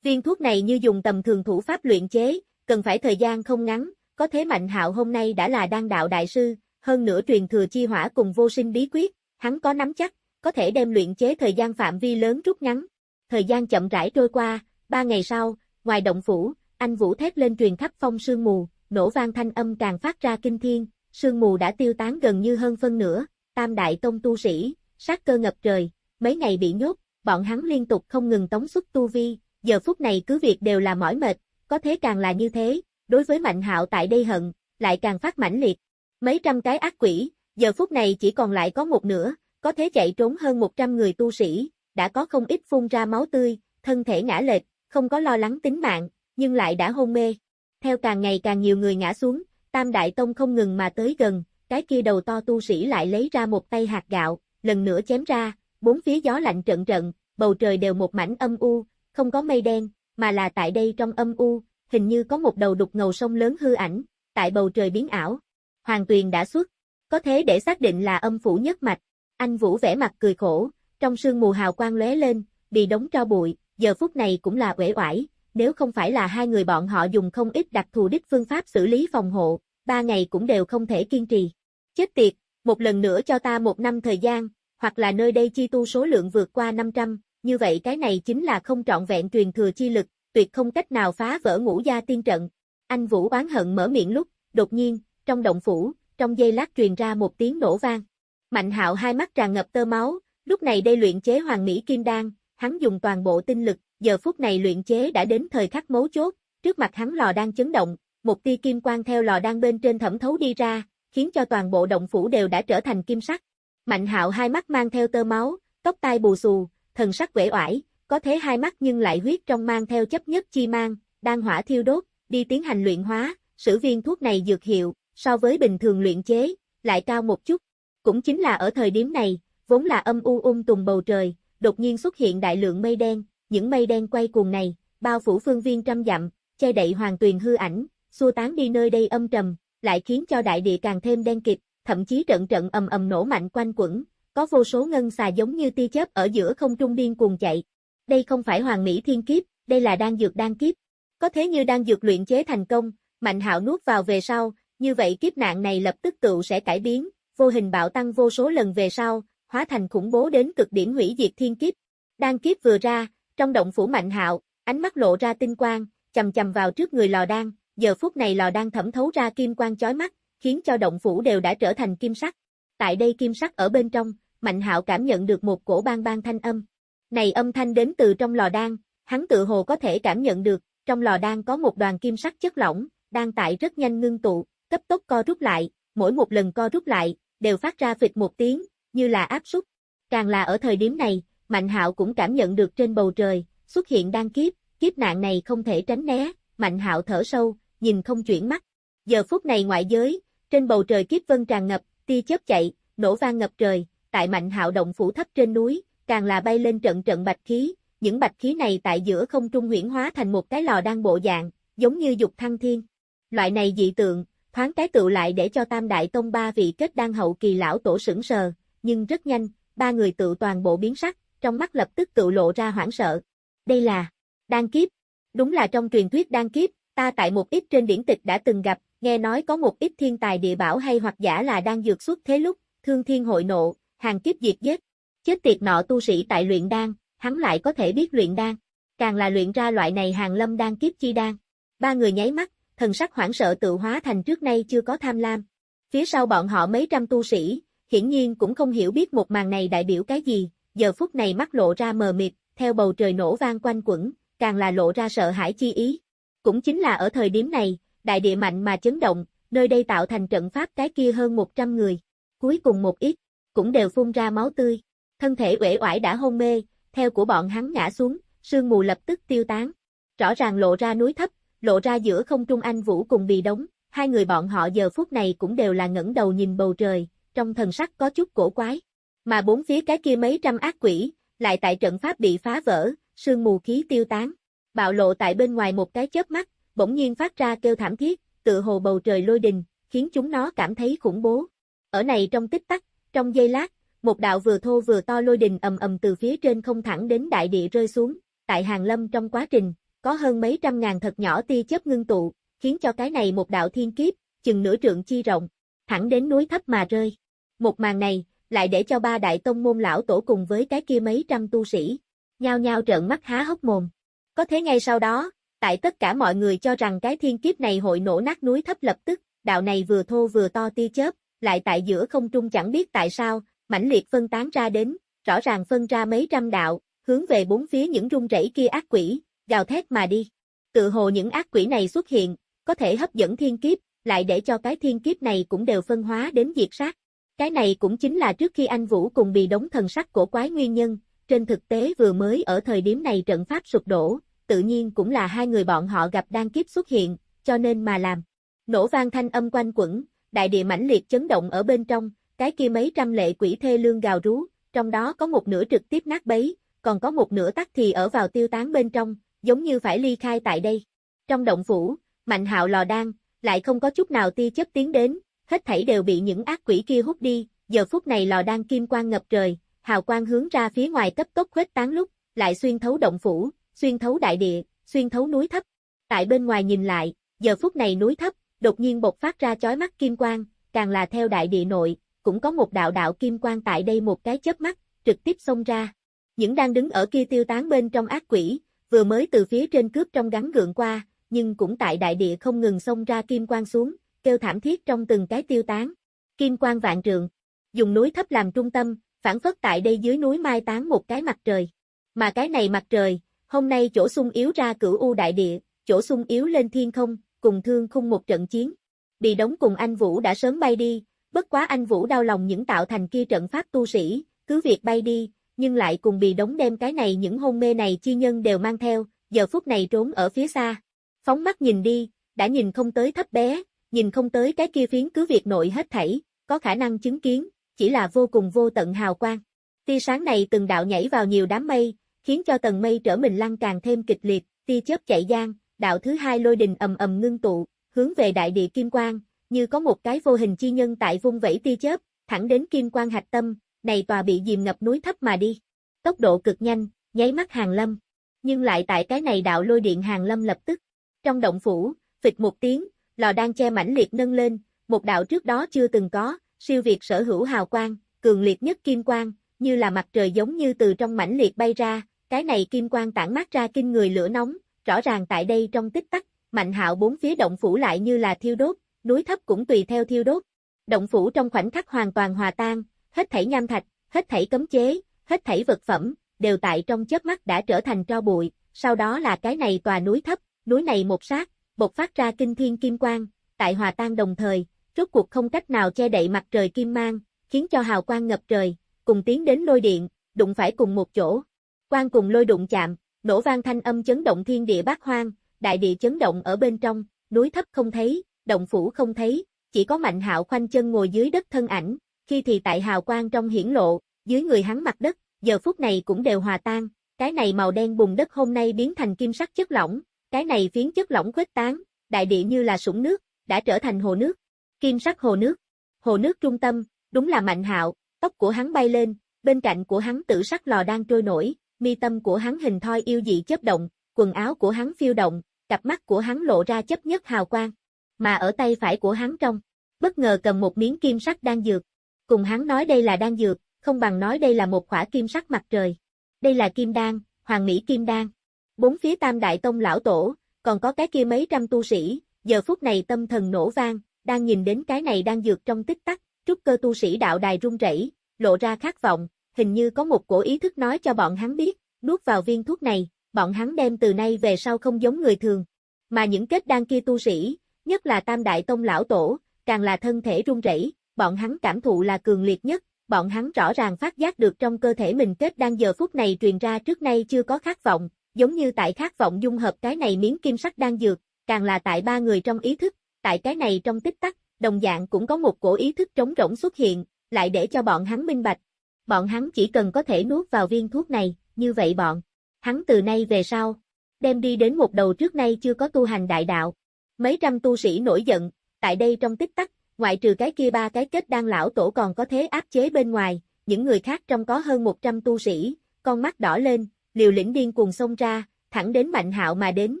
Viên thuốc này như dùng tầm thường thủ pháp luyện chế, cần phải thời gian không ngắn, có thế Mạnh Hạo hôm nay đã là đan đạo đại sư, hơn nữa truyền thừa chi hỏa cùng vô sinh bí quyết, hắn có nắm chắc, có thể đem luyện chế thời gian phạm vi lớn rút ngắn. Thời gian chậm rãi trôi qua, ba ngày sau, ngoài động phủ, anh Vũ thét lên truyền khắp phong sương mù, nổ vang thanh âm càng phát ra kinh thiên, sương mù đã tiêu tán gần như hơn phân nửa, tam đại tông tu sĩ, sát cơ ngập trời, mấy ngày bị nhốt, bọn hắn liên tục không ngừng tống xuất tu vi, giờ phút này cứ việc đều là mỏi mệt, có thế càng là như thế, đối với Mạnh Hạo tại đây hận, lại càng phát mãnh liệt. Mấy trăm cái ác quỷ, giờ phút này chỉ còn lại có một nửa, có thế chạy trốn hơn 100 người tu sĩ, đã có không ít phun ra máu tươi, thân thể ngã lệch, không có lo lắng tính mạng, nhưng lại đã hôn mê. Theo càng ngày càng nhiều người ngã xuống, Tam Đại Tông không ngừng mà tới gần, cái kia đầu to tu sĩ lại lấy ra một tay hạt gạo, lần nữa chém ra, bốn phía gió lạnh trận trận, bầu trời đều một mảnh âm u, không có mây đen, mà là tại đây trong âm u, hình như có một đầu đục ngầu sông lớn hư ảnh, tại bầu trời biến ảo. Hoàng tuyền đã xuất, có thế để xác định là âm phủ nhất mạch. Anh Vũ vẽ mặt cười khổ, trong sương mù hào quang lóe lên, bị đống tro bụi, giờ phút này cũng là uể oải, nếu không phải là hai người bọn họ dùng không ít đặc thù đích phương pháp xử lý phòng hộ, ba ngày cũng đều không thể kiên trì. Chết tiệt, một lần nữa cho ta một năm thời gian, hoặc là nơi đây chi tu số lượng vượt qua 500, như vậy cái này chính là không trọn vẹn truyền thừa chi lực, tuyệt không cách nào phá vỡ ngũ gia tiên trận. Anh Vũ oán hận mở miệng lúc, đột nhiên, trong động phủ, trong giây lát truyền ra một tiếng nổ vang. Mạnh hạo hai mắt tràn ngập tơ máu, lúc này đây luyện chế hoàng mỹ kim đan, hắn dùng toàn bộ tinh lực, giờ phút này luyện chế đã đến thời khắc mấu chốt, trước mặt hắn lò đang chấn động, một tia kim quang theo lò đang bên trên thẩm thấu đi ra, khiến cho toàn bộ động phủ đều đã trở thành kim sắc. Mạnh hạo hai mắt mang theo tơ máu, tóc tai bù xù, thần sắc quể oải, có thế hai mắt nhưng lại huyết trong mang theo chấp nhất chi mang, đang hỏa thiêu đốt, đi tiến hành luyện hóa, sử viên thuốc này dược hiệu, so với bình thường luyện chế, lại cao một chút. Cũng chính là ở thời điểm này, vốn là âm u ung tùng bầu trời, đột nhiên xuất hiện đại lượng mây đen, những mây đen quay cuồng này, bao phủ phương viên trăm dặm, che đậy hoàng tuyền hư ảnh, xua tán đi nơi đây âm trầm, lại khiến cho đại địa càng thêm đen kịt, thậm chí trận trận ầm ầm nổ mạnh quanh quẩn, có vô số ngân xà giống như tia chớp ở giữa không trung điên cuồng chạy. Đây không phải hoàng mỹ thiên kiếp, đây là đan dược đan kiếp. Có thế như đan dược luyện chế thành công, Mạnh Hạo nuốt vào về sau, như vậy kiếp nạn này lập tức tự sẽ cải biến, vô hình bạo tăng vô số lần về sau, hóa thành khủng bố đến cực điểm hủy diệt thiên kiếp. Đan kiếp vừa ra, trong động phủ Mạnh Hạo, ánh mắt lộ ra tinh quang, chầm chầm vào trước người lò đan, giờ phút này lò đan thẩm thấu ra kim quang chói mắt, khiến cho động phủ đều đã trở thành kim sắc. Tại đây kim sắc ở bên trong, Mạnh Hạo cảm nhận được một cổ bang bang thanh âm. Này âm thanh đến từ trong lò đan, hắn tự hồ có thể cảm nhận được, trong lò đan có một đoàn kim sắc chất lỏng, đang tại rất nhanh ngưng tụ, cấp tốc co rút lại, mỗi một lần co rút lại, đều phát ra phịch một tiếng, như là áp súc. Càng là ở thời điểm này, Mạnh Hạo cũng cảm nhận được trên bầu trời, xuất hiện đan kiếp, kiếp nạn này không thể tránh né, Mạnh Hạo thở sâu, nhìn không chuyển mắt. Giờ phút này ngoại giới, trên bầu trời kiếp vân tràn ngập, tia chớp chạy, nổ vang ngập trời, tại Mạnh Hạo động phủ thấp trên núi, càng là bay lên trận trận bạch khí, những bạch khí này tại giữa không trung huyễn hóa thành một cái lò đang bộ dạng, giống như dục thăng thiên. Loại này dị tượng, thoáng cái tựu lại để cho Tam Đại Tông ba vị kết đan hậu kỳ lão tổ sững sờ, nhưng rất nhanh, ba người tự toàn bộ biến sắc, trong mắt lập tức tự lộ ra hoảng sợ. Đây là đan kiếp. Đúng là trong truyền thuyết đan kiếp, ta tại một ít trên điển tịch đã từng gặp, nghe nói có một ít thiên tài địa bảo hay hoặc giả là đang dược xuất thế lúc, thương thiên hội nộ, hàng kiếp diệt giết. Chết tiệt nọ tu sĩ tại luyện đan, hắn lại có thể biết luyện đan. Càng là luyện ra loại này hàng lâm đan kiếp chi đan. Ba người nháy mắt, thần sắc hoảng sợ tự hóa thành trước nay chưa có tham lam. Phía sau bọn họ mấy trăm tu sĩ, hiển nhiên cũng không hiểu biết một màn này đại biểu cái gì, giờ phút này mắt lộ ra mờ mịt, theo bầu trời nổ vang quanh quẩn, càng là lộ ra sợ hãi chi ý. Cũng chính là ở thời điểm này, đại địa mạnh mà chấn động, nơi đây tạo thành trận pháp cái kia hơn 100 người. Cuối cùng một ít, cũng đều phun ra máu tươi. Thân thể uể oải đã hôn mê, theo của bọn hắn ngã xuống, sương mù lập tức tiêu tán. Rõ ràng lộ ra núi thấp, lộ ra giữa không trung anh Vũ cùng bì đống, hai người bọn họ giờ phút này cũng đều là ngẩng đầu nhìn bầu trời, trong thần sắc có chút cổ quái. Mà bốn phía cái kia mấy trăm ác quỷ, lại tại trận pháp bị phá vỡ, sương mù khí tiêu tán. Bạo lộ tại bên ngoài một cái chớp mắt, bỗng nhiên phát ra kêu thảm thiết, tự hồ bầu trời lôi đình, khiến chúng nó cảm thấy khủng bố. Ở này trong tích tắc, trong giây lát, một đạo vừa thô vừa to lôi đình ầm ầm từ phía trên không thẳng đến đại địa rơi xuống, tại hàng lâm trong quá trình, có hơn mấy trăm ngàn thật nhỏ tia chớp ngưng tụ, khiến cho cái này một đạo thiên kiếp, chừng nửa trượng chi rộng, thẳng đến núi thấp mà rơi. Một màn này, lại để cho ba đại tông môn lão tổ cùng với cái kia mấy trăm tu sĩ, nhao nhao trợn mắt há hốc mồm. Có thế ngay sau đó, tại tất cả mọi người cho rằng cái thiên kiếp này hội nổ nát núi thấp lập tức, đạo này vừa thô vừa to tia chớp, lại tại giữa không trung chẳng biết tại sao, mãnh liệt phân tán ra đến, rõ ràng phân ra mấy trăm đạo, hướng về bốn phía những rung rẩy kia ác quỷ, gào thét mà đi. Tự hồ những ác quỷ này xuất hiện, có thể hấp dẫn thiên kiếp, lại để cho cái thiên kiếp này cũng đều phân hóa đến diệt sát. Cái này cũng chính là trước khi anh Vũ cùng bị đống thần sắc cổ quái nguyên nhân, trên thực tế vừa mới ở thời điểm này trận pháp sụp đổ, tự nhiên cũng là hai người bọn họ gặp đang kiếp xuất hiện, cho nên mà làm. Nổ vang thanh âm quanh quẩn, đại địa mãnh liệt chấn động ở bên trong, cái kia mấy trăm lệ quỷ thê lương gào rú, trong đó có một nửa trực tiếp nát bấy, còn có một nửa tắt thì ở vào tiêu tán bên trong, giống như phải ly khai tại đây. Trong động phủ, Mạnh hạo lò đan, lại không có chút nào tia chấp tiến đến, hết thảy đều bị những ác quỷ kia hút đi, giờ phút này lò đan kim quang ngập trời, hào quang hướng ra phía ngoài cấp tốc khuếch tán lúc, lại xuyên thấu động phủ, xuyên thấu đại địa, xuyên thấu núi thấp. Tại bên ngoài nhìn lại, giờ phút này núi thấp, đột nhiên bộc phát ra chói mắt kim quang, càng là theo đại địa nội, cũng có một đạo đạo kim quang tại đây một cái chớp mắt, trực tiếp xông ra. Những đang đứng ở kia tiêu tán bên trong ác quỷ, vừa mới từ phía trên cướp trong gắn gượng qua, nhưng cũng tại đại địa không ngừng xông ra kim quang xuống, kêu thảm thiết trong từng cái tiêu tán. Kim quang vạn trượng, dùng núi thấp làm trung tâm, phản phất tại đây dưới núi mai tán một cái mặt trời. Mà cái này mặt trời, hôm nay chỗ sung yếu ra cửu u đại địa, chỗ sung yếu lên thiên không, cùng thương khung một trận chiến. Bị đóng cùng anh Vũ đã sớm bay đi, bất quá anh Vũ đau lòng những tạo thành kia trận pháp tu sĩ, cứ việc bay đi, nhưng lại cùng bị đóng đem cái này những hôn mê này chi nhân đều mang theo, giờ phút này trốn ở phía xa. Phóng mắt nhìn đi, đã nhìn không tới thấp bé, nhìn không tới cái kia phiến cứ việc nội hết thảy, có khả năng chứng kiến, chỉ là vô cùng vô tận hào quang. Tia sáng này từng đạo nhảy vào nhiều đám mây, khiến cho tầng mây trở mình lăn càng thêm kịch liệt, tia chớp chạy gian, đạo thứ hai lôi đình ầm ầm ngưng tụ, hướng về đại địa kim quang, như có một cái vô hình chi nhân tại vung vẫy tia chớp, thẳng đến kim quang hạch tâm, này tòa bị dìm ngập núi thấp mà đi. Tốc độ cực nhanh, nháy mắt hàng lâm. Nhưng lại tại cái này đạo lôi điện hàng lâm lập tức, trong động phủ, phịch một tiếng, lò đang che mãnh liệt nâng lên, một đạo trước đó chưa từng có, siêu việt sở hữu hào quang, cường liệt nhất kim quang, như là mặt trời giống như từ trong mãnh liệt bay ra, cái này kim quang tản mát ra kinh người lửa nóng, rõ ràng tại đây trong tích tắc, mạnh hạo bốn phía động phủ lại như là thiêu đốt, núi thấp cũng tùy theo thiêu đốt. Động phủ trong khoảnh khắc hoàn toàn hòa tan, hết thảy nham thạch, hết thảy cấm chế, hết thảy vật phẩm, đều tại trong chớp mắt đã trở thành tro bụi, sau đó là cái này tòa núi thấp, núi này một sát, bộc phát ra kinh thiên kim quang, tại hòa tan đồng thời, rốt cuộc không cách nào che đậy mặt trời kim mang, khiến cho hào quang ngập trời, cùng tiến đến lôi điện, đụng phải cùng một chỗ. Quang cùng lôi đụng chạm, nổ vang thanh âm chấn động thiên địa bát hoang, đại địa chấn động ở bên trong, núi thấp không thấy, động phủ không thấy, chỉ có mạnh hạo khoanh chân ngồi dưới đất thân ảnh, khi thì tại hào quang trong hiển lộ, dưới người hắn mặt đất, giờ phút này cũng đều hòa tan, cái này màu đen bùn đất hôm nay biến thành kim sắc chất lỏng, cái này phiến chất lỏng khuếch tán, đại địa như là sũng nước, đã trở thành hồ nước. Kim sắc hồ nước. Hồ nước trung tâm, đúng là Mạnh Hạo, tóc của hắn bay lên, bên cạnh của hắn tử sắc lò đang trôi nổi, mi tâm của hắn hình thoi yêu dị chớp động, quần áo của hắn phiêu động, cặp mắt của hắn lộ ra chấp nhất hào quang. Mà ở tay phải của hắn trong, bất ngờ cầm một miếng kim sắc đang dược. Cùng hắn nói đây là đan dược, không bằng nói đây là một khỏa kim sắc mặt trời. Đây là kim đan, hoàng mỹ kim đan. Bốn phía tam đại tông lão tổ, còn có cái kia mấy trăm tu sĩ, giờ phút này tâm thần nổ vang, đang nhìn đến cái này đang dược trong tích tắc, trúc cơ tu sĩ đạo đài rung rẩy, lộ ra khát vọng, hình như có một cổ ý thức nói cho bọn hắn biết, nuốt vào viên thuốc này, bọn hắn đem từ nay về sau không giống người thường. Mà những kết đan kia tu sĩ, nhất là Tam Đại Tông Lão Tổ, càng là thân thể rung rẩy, bọn hắn cảm thụ là cường liệt nhất, bọn hắn rõ ràng phát giác được trong cơ thể mình kết đan giờ phút này truyền ra trước nay chưa có khát vọng, giống như tại khát vọng dung hợp cái này miếng kim sắc đang dược, càng là tại ba người trong ý thức, tại cái này trong tích tắc, đồng dạng cũng có một cổ ý thức trống rỗng xuất hiện, lại để cho bọn hắn minh bạch. Bọn hắn chỉ cần có thể nuốt vào viên thuốc này, như vậy bọn, hắn từ nay về sau, đem đi đến một đầu trước nay chưa có tu hành đại đạo. Mấy trăm tu sĩ nổi giận, tại đây trong tích tắc, ngoại trừ cái kia ba cái kết đang lão tổ còn có thế áp chế bên ngoài, những người khác trong có hơn 100 tu sĩ, con mắt đỏ lên, liều lĩnh điên cuồng xông ra, thẳng đến Mạnh Hạo mà đến,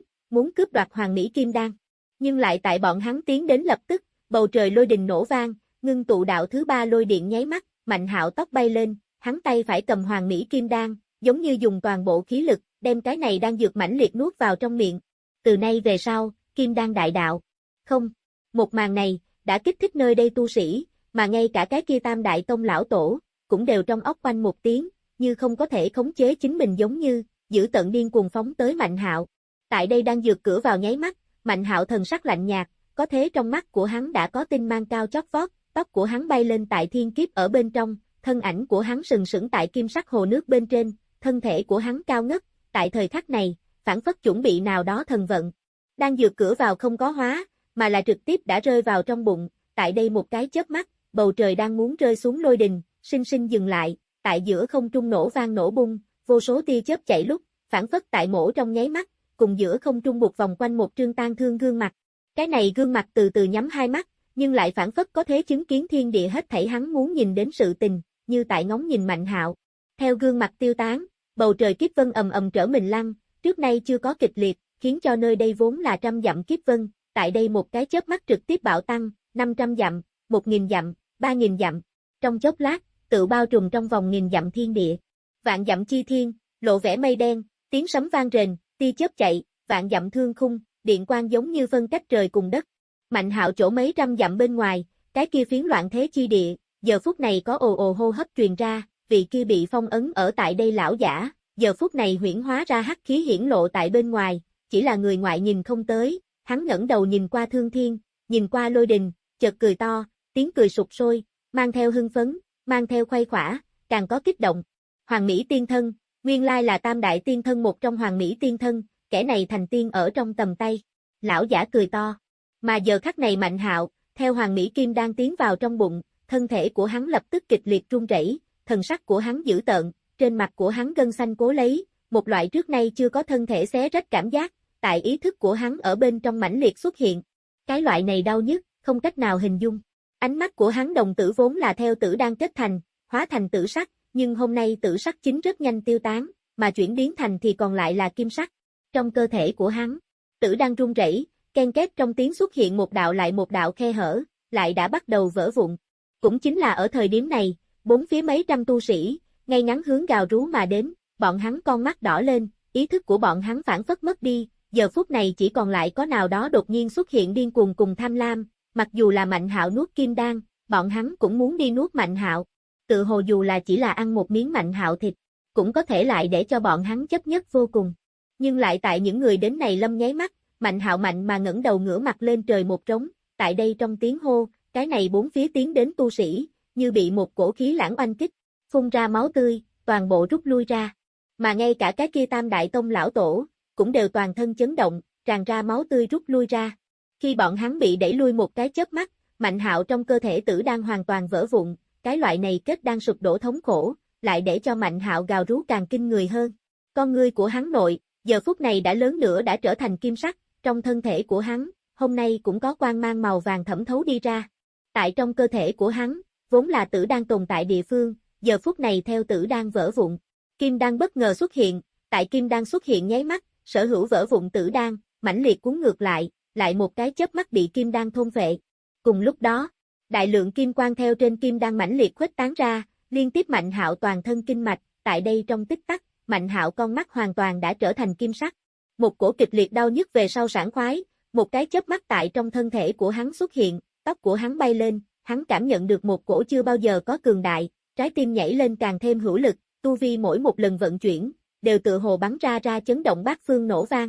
muốn cướp đoạt Hoàng Mỹ Kim Đan. Nhưng lại tại bọn hắn tiến đến lập tức, bầu trời lôi đình nổ vang, ngưng tụ đạo thứ ba lôi điện nháy mắt, Mạnh Hạo tóc bay lên, hắn tay phải cầm Hoàng Mỹ Kim Đan, giống như dùng toàn bộ khí lực, đem cái này đang dược mãnh liệt nuốt vào trong miệng. Từ nay về sau, Kim Đan đại đạo. Không, một màn này, đã kích thích nơi đây tu sĩ, mà ngay cả cái kia tam đại tông lão tổ, cũng đều trong óc quanh một tiếng, như không có thể khống chế chính mình giống như, giữ tận điên cuồng phóng tới Mạnh Hạo. Tại đây đang dược cửa vào nháy mắt, Mạnh Hạo thần sắc lạnh nhạt, có thế trong mắt của hắn đã có tinh mang cao chót vót, tóc của hắn bay lên tại thiên kiếp ở bên trong, thân ảnh của hắn sừng sững tại kim sắc hồ nước bên trên, thân thể của hắn cao ngất, tại thời khắc này, phản phất chuẩn bị nào đó thần vận. Đang dược cửa vào không có hóa, mà là trực tiếp đã rơi vào trong bụng, tại đây một cái chớp mắt, bầu trời đang muốn rơi xuống lôi đình, sinh sinh dừng lại, tại giữa không trung nổ vang nổ bung, vô số tia chớp chạy lúc, phản phất tại mổ trong nháy mắt, cùng giữa không trung một vòng quanh một trương tan thương gương mặt. Cái này gương mặt từ từ nhắm hai mắt, nhưng lại phản phất có thế chứng kiến thiên địa hết thảy hắn muốn nhìn đến sự tình, như tại ngóng nhìn mạnh hạo. Theo gương mặt tiêu tán, bầu trời kiếp vân ầm ầm trở mình lăn, trước nay chưa có kịch liệt, khiến cho nơi đây vốn là trăm dặm kiếp vân, tại đây một cái chớp mắt trực tiếp bạo tăng, 500 dặm, 1000 dặm, 3000 dặm. Trong chốc lát, tự bao trùm trong vòng nghìn dặm thiên địa. Vạn dặm chi thiên, lộ vẻ mây đen, tiếng sấm vang rền, tia chớp chạy, vạn dặm thương khung, điện quang giống như phân cách trời cùng đất. Mạnh hạo chỗ mấy trăm dặm bên ngoài, cái kia phiến loạn thế chi địa, giờ phút này có ồ ồ hô hấp truyền ra, vị kia bị phong ấn ở tại đây lão giả, giờ phút này huyển hóa ra hắc khí hiển lộ tại bên ngoài, chỉ là người ngoại nhìn không tới, hắn ngẩng đầu nhìn qua thương thiên, nhìn qua lôi đình, chợt cười to, tiếng cười sụp sôi, mang theo hưng phấn, mang theo khuây khỏa, càng có kích động. Hoàng Mỹ tiên thân, nguyên lai là tam đại tiên thân một trong Hoàng Mỹ tiên thân, kẻ này thành tiên ở trong tầm tay. Lão giả cười to. Mà giờ khắc này mạnh hạo, theo Hoàng Mỹ Kim đang tiến vào trong bụng, thân thể của hắn lập tức kịch liệt run rẩy, thần sắc của hắn dữ tợn, trên mặt của hắn gân xanh cố lấy, một loại trước nay chưa có thân thể xé rách cảm giác, tại ý thức của hắn ở bên trong mãnh liệt xuất hiện. Cái loại này đau nhất, không cách nào hình dung. Ánh mắt của hắn đồng tử vốn là theo tử đang kết thành, hóa thành tử sắc, nhưng hôm nay tử sắc chính rất nhanh tiêu tán, mà chuyển biến thành thì còn lại là kim sắc. Trong cơ thể của hắn, tử đang rung rẩy, ken kết trong tiếng xuất hiện một đạo lại một đạo khe hở, lại đã bắt đầu vỡ vụn. Cũng chính là ở thời điểm này, bốn phía mấy trăm tu sĩ, ngay ngắn hướng gào rú mà đến, bọn hắn con mắt đỏ lên, ý thức của bọn hắn phản phất mất đi, giờ phút này chỉ còn lại có nào đó đột nhiên xuất hiện điên cuồng cùng tham lam, mặc dù là Mạnh Hạo nuốt kim đan, bọn hắn cũng muốn đi nuốt Mạnh Hạo. Tự hồ dù là chỉ là ăn một miếng Mạnh Hạo thịt, cũng có thể lại để cho bọn hắn chấp nhất vô cùng. Nhưng lại tại những người đến này lâm nháy mắt, Mạnh Hạo mạnh mà ngẩng đầu ngửa mặt lên trời một trống, tại đây trong tiếng hô, cái này bốn phía tiến đến tu sĩ, như bị một cổ khí lãng oanh kích, phun ra máu tươi, toàn bộ rút lui ra. Mà ngay cả cái kia tam đại tông lão tổ, cũng đều toàn thân chấn động, tràn ra máu tươi rút lui ra. Khi bọn hắn bị đẩy lui một cái chớp mắt, Mạnh Hạo trong cơ thể tử đang hoàn toàn vỡ vụn, cái loại này kết đang sụp đổ thống khổ, lại để cho Mạnh Hạo gào rú càng kinh người hơn. Con ngươi của hắn nội, giờ phút này đã lớn nữa đã trở thành kim sắc, trong thân thể của hắn, hôm nay cũng có quang mang màu vàng thẩm thấu đi ra. Tại trong cơ thể của hắn, vốn là tử đang tồn tại địa phương, giờ phút này theo tử đang vỡ vụn. Kim đang bất ngờ xuất hiện, tại kim đang xuất hiện nháy mắt, sở hữu vỡ vụn tử đang mãnh liệt cuốn ngược lại, lại một cái chớp mắt bị kim đan thôn vệ. Cùng lúc đó, đại lượng kim quang theo trên kim đan mãnh liệt khuếch tán ra, liên tiếp mạnh hạo toàn thân kinh mạch, tại đây trong tích tắc, mạnh hạo con mắt hoàn toàn đã trở thành kim sắc. Một cổ kịch liệt đau nhức về sau sản khoái, một cái chớp mắt tại trong thân thể của hắn xuất hiện, tóc của hắn bay lên, hắn cảm nhận được một cổ chưa bao giờ có cường đại, trái tim nhảy lên càng thêm hữu lực, tu vi mỗi một lần vận chuyển, đều tự hồ bắn ra ra chấn động bát phương nổ vang.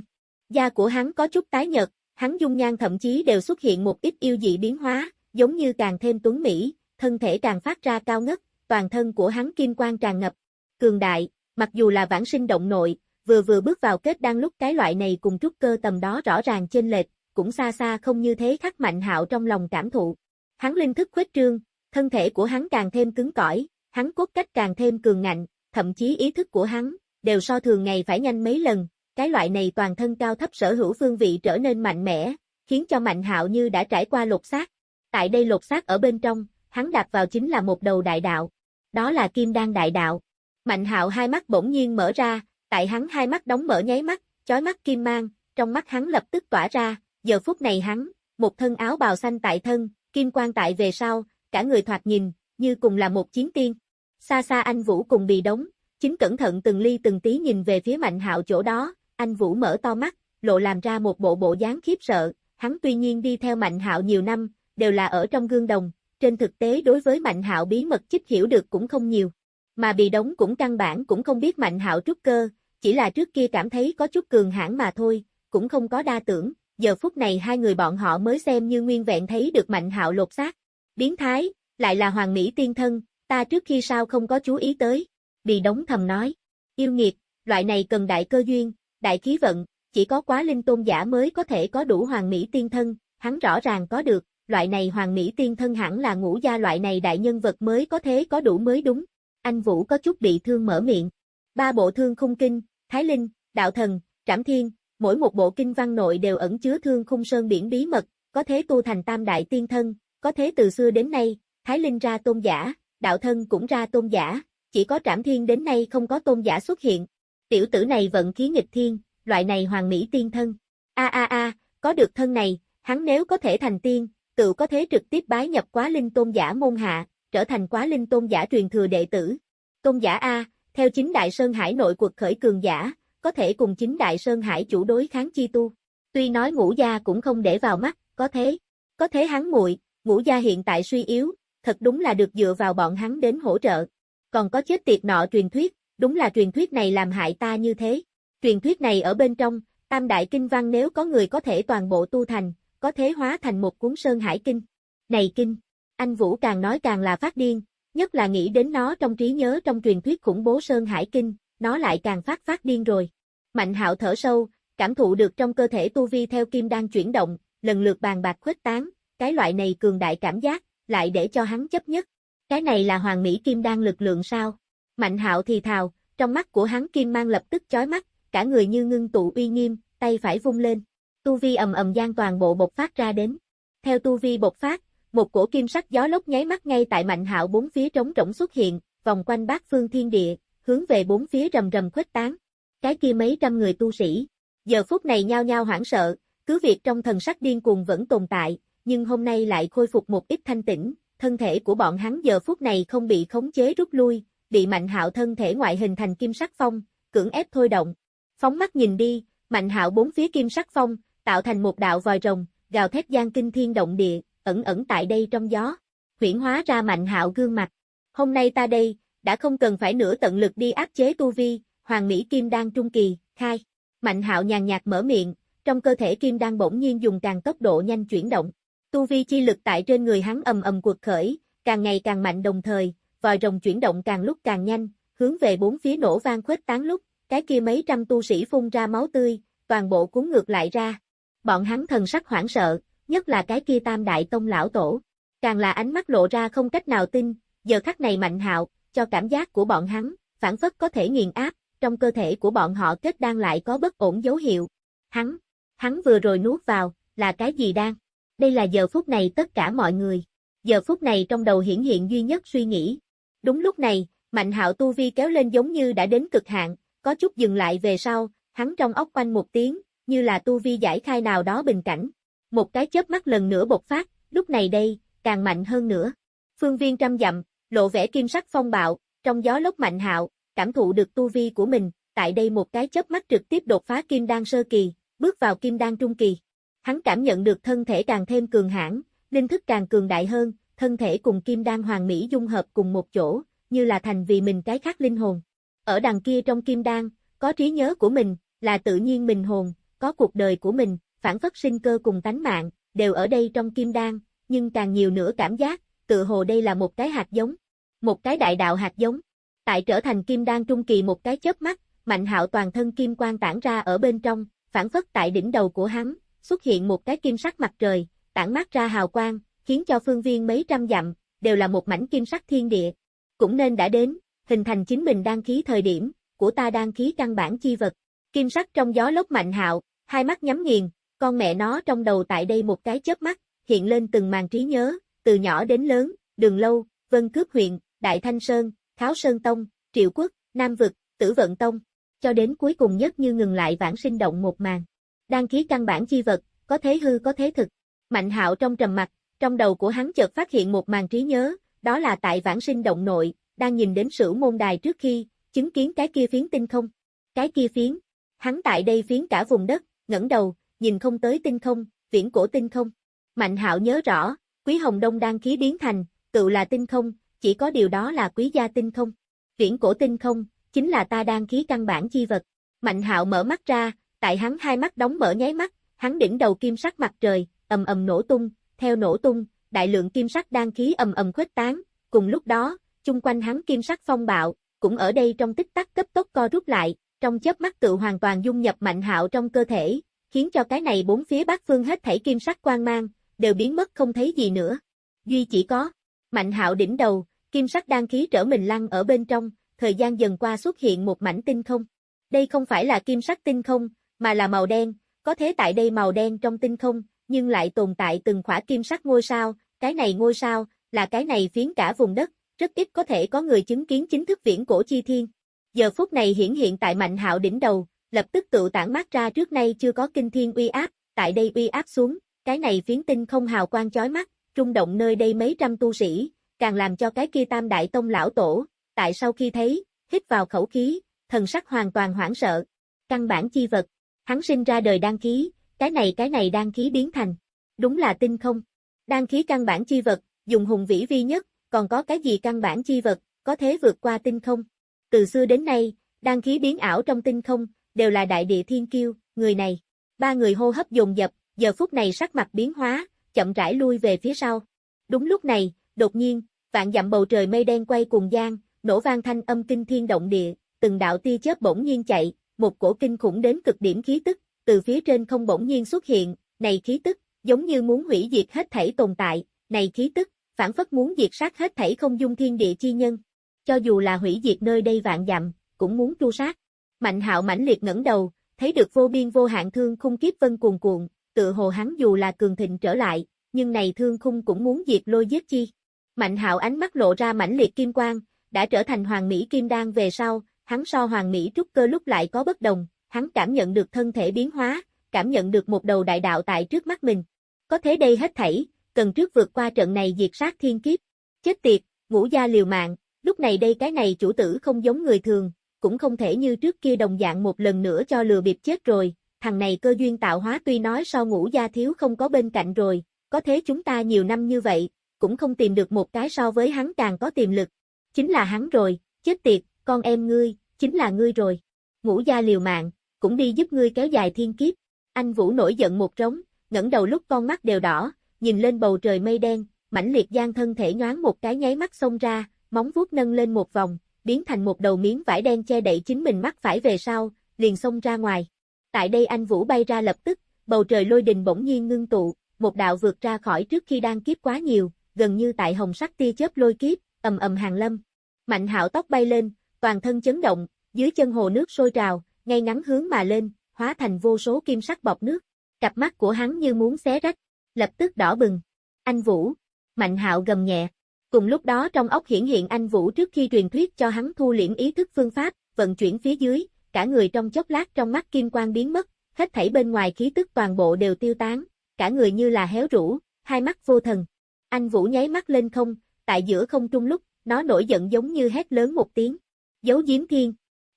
Da của hắn có chút tái nhợt, hắn dung nhan thậm chí đều xuất hiện một ít yêu dị biến hóa, giống như càng thêm tuấn mỹ, thân thể càng phát ra cao ngất, toàn thân của hắn kim quang tràn ngập. Cường đại, mặc dù là vãng sinh động nội, vừa vừa bước vào kết đang lúc cái loại này cùng trúc cơ tầm đó rõ ràng trên lệch, cũng xa xa không như thế khắc mạnh hạo trong lòng cảm thụ. Hắn linh thức khuếch trương, thân thể của hắn càng thêm cứng cỏi, hắn cốt cách càng thêm cường ngạnh, thậm chí ý thức của hắn, đều so thường ngày phải nhanh mấy lần, cái loại này toàn thân cao thấp sở hữu phương vị trở nên mạnh mẽ, khiến cho Mạnh Hạo như đã trải qua lột xác. Tại đây lột xác ở bên trong, hắn đạp vào chính là một đầu đại đạo. Đó là Kim Đan đại đạo. Mạnh Hạo hai mắt bỗng nhiên mở ra, tại hắn hai mắt đóng mở nháy mắt, chói mắt kim mang, trong mắt hắn lập tức tỏa ra, giờ phút này hắn, một thân áo bào xanh tại thân, kim quang tại về sau, cả người thoạt nhìn, như cùng là một chiến tiên. Xa xa anh Vũ cùng bị đóng, chính cẩn thận từng ly từng tí nhìn về phía Mạnh Hạo chỗ đó, anh Vũ mở to mắt, lộ làm ra một bộ bộ dáng khiếp sợ, hắn tuy nhiên đi theo Mạnh Hạo nhiều năm, đều là ở trong gương đồng, trên thực tế đối với Mạnh Hạo bí mật chích hiểu được cũng không nhiều. Mà bị đóng cũng căn bản cũng không biết Mạnh Hạo trúc cơ, chỉ là trước kia cảm thấy có chút cường hãn mà thôi, cũng không có đa tưởng, giờ phút này hai người bọn họ mới xem như nguyên vẹn thấy được Mạnh Hạo lột xác. Biến thái, lại là hoàng mỹ tiên thân, ta trước khi sao không có chú ý tới. Bị đóng thầm nói, yêu nghiệt, loại này cần đại cơ duyên, đại khí vận, chỉ có quá linh tôn giả mới có thể có đủ hoàng mỹ tiên thân, hắn rõ ràng có được, loại này hoàng mỹ tiên thân hẳn là ngũ gia loại này đại nhân vật mới có thế có đủ mới đúng. Anh Vũ có chút bị thương mở miệng. Ba bộ thương khung kinh, Thái Linh, Đạo Thần, Trảm Thiên, mỗi một bộ kinh văn nội đều ẩn chứa thương khung sơn biển bí mật, có thế tu thành tam đại tiên thân, có thế từ xưa đến nay, Thái Linh ra tôn giả, Đạo Thân cũng ra tôn giả, chỉ có Trảm Thiên đến nay không có tôn giả xuất hiện. Tiểu tử này vận khí nghịch thiên, loại này hoàng mỹ tiên thân. A a a, có được thân này, hắn nếu có thể thành tiên, tự có thế trực tiếp bái nhập quá linh tôn giả môn hạ, trở thành quá linh tôn giả truyền thừa đệ tử. Tôn giả A, theo chính Đại Sơn Hải nội cuộc khởi cường giả, có thể cùng chính Đại Sơn Hải chủ đối kháng chi tu. Tuy nói ngũ gia cũng không để vào mắt, có thế. Có thế hắn muội, ngũ gia hiện tại suy yếu, thật đúng là được dựa vào bọn hắn đến hỗ trợ. Còn có chết tiệt nọ truyền thuyết, đúng là truyền thuyết này làm hại ta như thế. Truyền thuyết này ở bên trong, tam đại kinh văn nếu có người có thể toàn bộ tu thành, có thế hóa thành một cuốn sơn hải kinh. Này kinh, anh Vũ càng nói càng là phát điên, nhất là nghĩ đến nó trong trí nhớ trong truyền thuyết khủng bố sơn hải kinh, nó lại càng phát phát điên rồi. Mạnh hạo thở sâu, cảm thụ được trong cơ thể tu vi theo kim đang chuyển động, lần lượt bàn bạc khuếch tán, cái loại này cường đại cảm giác, lại để cho hắn chấp nhất. Cái này là hoàng mỹ kim đang lực lượng sao? Mạnh hạo thì thào, trong mắt của hắn kim mang lập tức chói mắt, cả người như ngưng tụ uy nghiêm, tay phải vung lên. Tu vi ầm ầm gian toàn bộ bộc phát ra đến. Theo tu vi bộc phát, một cổ kim sắc gió lốc nháy mắt ngay tại Mạnh Hạo bốn phía trống rỗng xuất hiện, vòng quanh bát phương thiên địa, hướng về bốn phía rầm rầm khuếch tán. Cái kia mấy trăm người tu sĩ, giờ phút này nhao nhao hoảng sợ, cứ việc trong thần sắc điên cuồng vẫn tồn tại, nhưng hôm nay lại khôi phục một ít thanh tĩnh, thân thể của bọn hắn giờ phút này không bị khống chế rút lui, bị Mạnh Hạo thân thể ngoại hình thành kim sắc phong, cưỡng ép thôi động. Phóng mắt nhìn đi, Mạnh Hạo bốn phía kim sắc phong, tạo thành một đạo vòi rồng, gào thét gian kinh thiên động địa, ẩn ẩn tại đây trong gió. Huyển hóa ra Mạnh Hạo gương mặt. Hôm nay ta đây, đã không cần phải nửa tận lực đi áp chế tu vi, Hoàng Mỹ Kim đang trung kỳ, khai. Mạnh Hạo nhàn nhạt mở miệng, trong cơ thể Kim đang bỗng nhiên dùng càng tốc độ nhanh chuyển động. Tu vi chi lực tại trên người hắn ầm ầm cuộc khởi, càng ngày càng mạnh đồng thời, vòi rồng chuyển động càng lúc càng nhanh, hướng về bốn phía nổ vang khuếch tán lúc, cái kia mấy trăm tu sĩ phun ra máu tươi, toàn bộ cuốn ngược lại ra. Bọn hắn thần sắc hoảng sợ, nhất là cái kia tam đại tông lão tổ. Càng là ánh mắt lộ ra không cách nào tin, giờ khắc này mạnh hạo, cho cảm giác của bọn hắn, phản phất có thể nghiền áp, trong cơ thể của bọn họ kết đang lại có bất ổn dấu hiệu. Hắn, hắn vừa rồi nuốt vào, là cái gì đang? Đây là giờ phút này tất cả mọi người. Giờ phút này trong đầu hiển hiện duy nhất suy nghĩ. Đúng lúc này, Mạnh hạo tu vi kéo lên giống như đã đến cực hạn, có chút dừng lại về sau, hắn trong óc quanh một tiếng, như là tu vi giải khai nào đó bình cảnh. Một cái chớp mắt lần nữa bộc phát, lúc này đây, càng mạnh hơn nữa. Phương viên trăm dặm, lộ vẻ kim sắc phong bạo, trong gió lốc mạnh hạo, cảm thụ được tu vi của mình, tại đây một cái chớp mắt trực tiếp đột phá kim đan sơ kỳ, bước vào kim đan trung kỳ. Hắn cảm nhận được thân thể càng thêm cường hãn, linh thức càng cường đại hơn, thân thể cùng kim đan hoàng mỹ dung hợp cùng một chỗ, như là thành vì mình cái khác linh hồn. Ở đằng kia trong kim đan, có trí nhớ của mình, là tự nhiên mình hồn, có cuộc đời của mình, phản phất sinh cơ cùng tánh mạng, đều ở đây trong kim đan, nhưng càng nhiều nữa cảm giác, tự hồ đây là một cái hạt giống, một cái đại đạo hạt giống. Tại trở thành kim đan trung kỳ một cái chớp mắt, Mạnh Hạo toàn thân kim quang tản ra ở bên trong, phản phất tại đỉnh đầu của hắn, xuất hiện một cái kim sắc mặt trời, tản mát ra hào quang, khiến cho phương viên mấy trăm dặm, đều là một mảnh kim sắc thiên địa. Cũng nên đã đến, hình thành chính mình đăng khí thời điểm, của ta đăng khí căn bản chi vật. Kim sắc trong gió lốc mạnh hạo, hai mắt nhắm nghiền, con mẹ nó trong đầu tại đây một cái chớp mắt, hiện lên từng màn trí nhớ, từ nhỏ đến lớn, đường lâu, vân cướp huyện, đại thanh sơn, kháo sơn tông, triệu quốc, nam vực, tử vận tông, cho đến cuối cùng nhất như ngừng lại vãng sinh động một màn. Đăng ký căn bản chi vật, có thế hư có thế thực. Mạnh hạo trong trầm mặt, trong đầu của hắn chợt phát hiện một màn trí nhớ, đó là tại vãng sinh động nội, đang nhìn đến sử môn đài trước khi, chứng kiến cái kia phiến tinh không. Cái kia phiến, hắn tại đây phiến cả vùng đất, ngẩng đầu, nhìn không tới tinh không, viễn cổ tinh không. Mạnh hạo nhớ rõ, quý hồng đông đang khí biến thành, tự là tinh không, chỉ có điều đó là quý gia tinh không. Viễn cổ tinh không, chính là ta đang khí căn bản chi vật. Mạnh hạo mở mắt ra, tại hắn hai mắt đóng mở nháy mắt, hắn đỉnh đầu kim sắc mặt trời, ầm ầm nổ tung, theo nổ tung, đại lượng kim sắc đan khí ầm ầm khuếch tán, cùng lúc đó, chung quanh hắn kim sắc phong bạo, cũng ở đây trong tích tắc cấp tốc co rút lại, trong chớp mắt tự hoàn toàn dung nhập mạnh hạo trong cơ thể, khiến cho cái này bốn phía bát phương hết thảy kim sắc quang mang, đều biến mất không thấy gì nữa. Duy chỉ có, mạnh hạo đỉnh đầu, kim sắc đan khí trở mình lăn ở bên trong, thời gian dần qua xuất hiện một mảnh tinh không. Đây không phải là kim sắc tinh không, mà là màu đen, có thế tại đây màu đen trong tinh không, nhưng lại tồn tại từng khỏa kim sắc ngôi sao, cái này ngôi sao, là cái này phiến cả vùng đất, rất ít có thể có người chứng kiến chính thức viễn cổ chi thiên. Giờ phút này hiển hiện tại mạnh hạo đỉnh đầu, lập tức tự tản mát ra trước nay chưa có kinh thiên uy áp, tại đây uy áp xuống, cái này phiến tinh không hào quang chói mắt, trung động nơi đây mấy trăm tu sĩ, càng làm cho cái kia tam đại tông lão tổ, tại sau khi thấy, hít vào khẩu khí, thần sắc hoàn toàn hoảng sợ. Căn bản chi vật, hắn sinh ra đời đăng ký cái này cái này đan khí biến thành. Đúng là tinh không. đan khí căn bản chi vật, dùng hùng vĩ vi nhất, còn có cái gì căn bản chi vật, có thế vượt qua tinh không. Từ xưa đến nay, đan khí biến ảo trong tinh không, đều là đại địa thiên kiêu, người này. Ba người hô hấp dồn dập, giờ phút này sắc mặt biến hóa, chậm rãi lui về phía sau. Đúng lúc này, đột nhiên, vạn dặm bầu trời mây đen quay cuồng giang, nổ vang thanh âm kinh thiên động địa, từng đạo tia chớp bỗng nhiên chạy, một cổ kinh khủng đến cực điểm khí tức, từ phía trên không bỗng nhiên xuất hiện, này khí tức, giống như muốn hủy diệt hết thảy tồn tại, này khí tức, phản phất muốn diệt sát hết thảy không dung thiên địa chi nhân. Cho dù là hủy diệt nơi đây vạn dặm, cũng muốn tru sát. Mạnh hạo mãnh liệt ngẩng đầu, thấy được vô biên vô hạn thương khung kiếp vân cuồn cuộn, tự hồ hắn dù là cường thịnh trở lại, nhưng này thương khung cũng muốn diệt lôi giết chi. Mạnh hạo ánh mắt lộ ra mãnh liệt kim quang, đã trở thành hoàng mỹ kim đan về sau, hắn so hoàng mỹ trúc cơ lúc lại có bất đồng, hắn cảm nhận được thân thể biến hóa, cảm nhận được một đầu đại đạo tại trước mắt mình. Có thế đây hết thảy, cần trước vượt qua trận này diệt sát thiên kiếp. Chết tiệt, ngũ gia liều mạng, lúc này đây cái này chủ tử không giống người thường, cũng không thể như trước kia đồng dạng một lần nữa cho lừa bịp chết rồi, thằng này cơ duyên tạo hóa tuy nói so ngũ gia thiếu không có bên cạnh rồi, có thế chúng ta nhiều năm như vậy, cũng không tìm được một cái so với hắn càng có tiềm lực. Chính là hắn rồi, chết tiệt, con em ngươi, chính là ngươi rồi. Ngũ gia liều mạng, cũng đi giúp ngươi kéo dài thiên kiếp. Anh Vũ nổi giận một trống, ngẩng đầu lúc con mắt đều đỏ, nhìn lên bầu trời mây đen, mãnh liệt gian thân thể nhoáng một cái nháy mắt xông ra, móng vuốt nâng lên một vòng, biến thành một đầu miếng vải đen che đậy chính mình mắt phải về sau, liền xông ra ngoài. Tại đây anh Vũ bay ra lập tức, bầu trời lôi đình bỗng nhiên ngưng tụ, một đạo vượt ra khỏi trước khi đang kiếp quá nhiều, gần như tại hồng sắc tia chớp lôi kiếp, ầm ầm hàng lâm. Mạnh hạo tóc bay lên, toàn thân chấn động, dưới chân hồ nước sôi trào, ngay ngắn hướng mà lên, hóa thành vô số kim sắc bọt nước. Cặp mắt của hắn như muốn xé rách, lập tức đỏ bừng. Anh Vũ. Mạnh hạo gầm nhẹ. Cùng lúc đó trong ốc hiển hiện anh Vũ trước khi truyền thuyết cho hắn thu liễm ý thức phương pháp, vận chuyển phía dưới, cả người trong chốc lát trong mắt kim quang biến mất, hết thảy bên ngoài khí tức toàn bộ đều tiêu tán, cả người như là héo rũ, hai mắt vô thần. Anh Vũ nháy mắt lên không, tại giữa không trung lúc, nó nổi giận giống như hét lớn một tiếng. Giấu giếm thiên.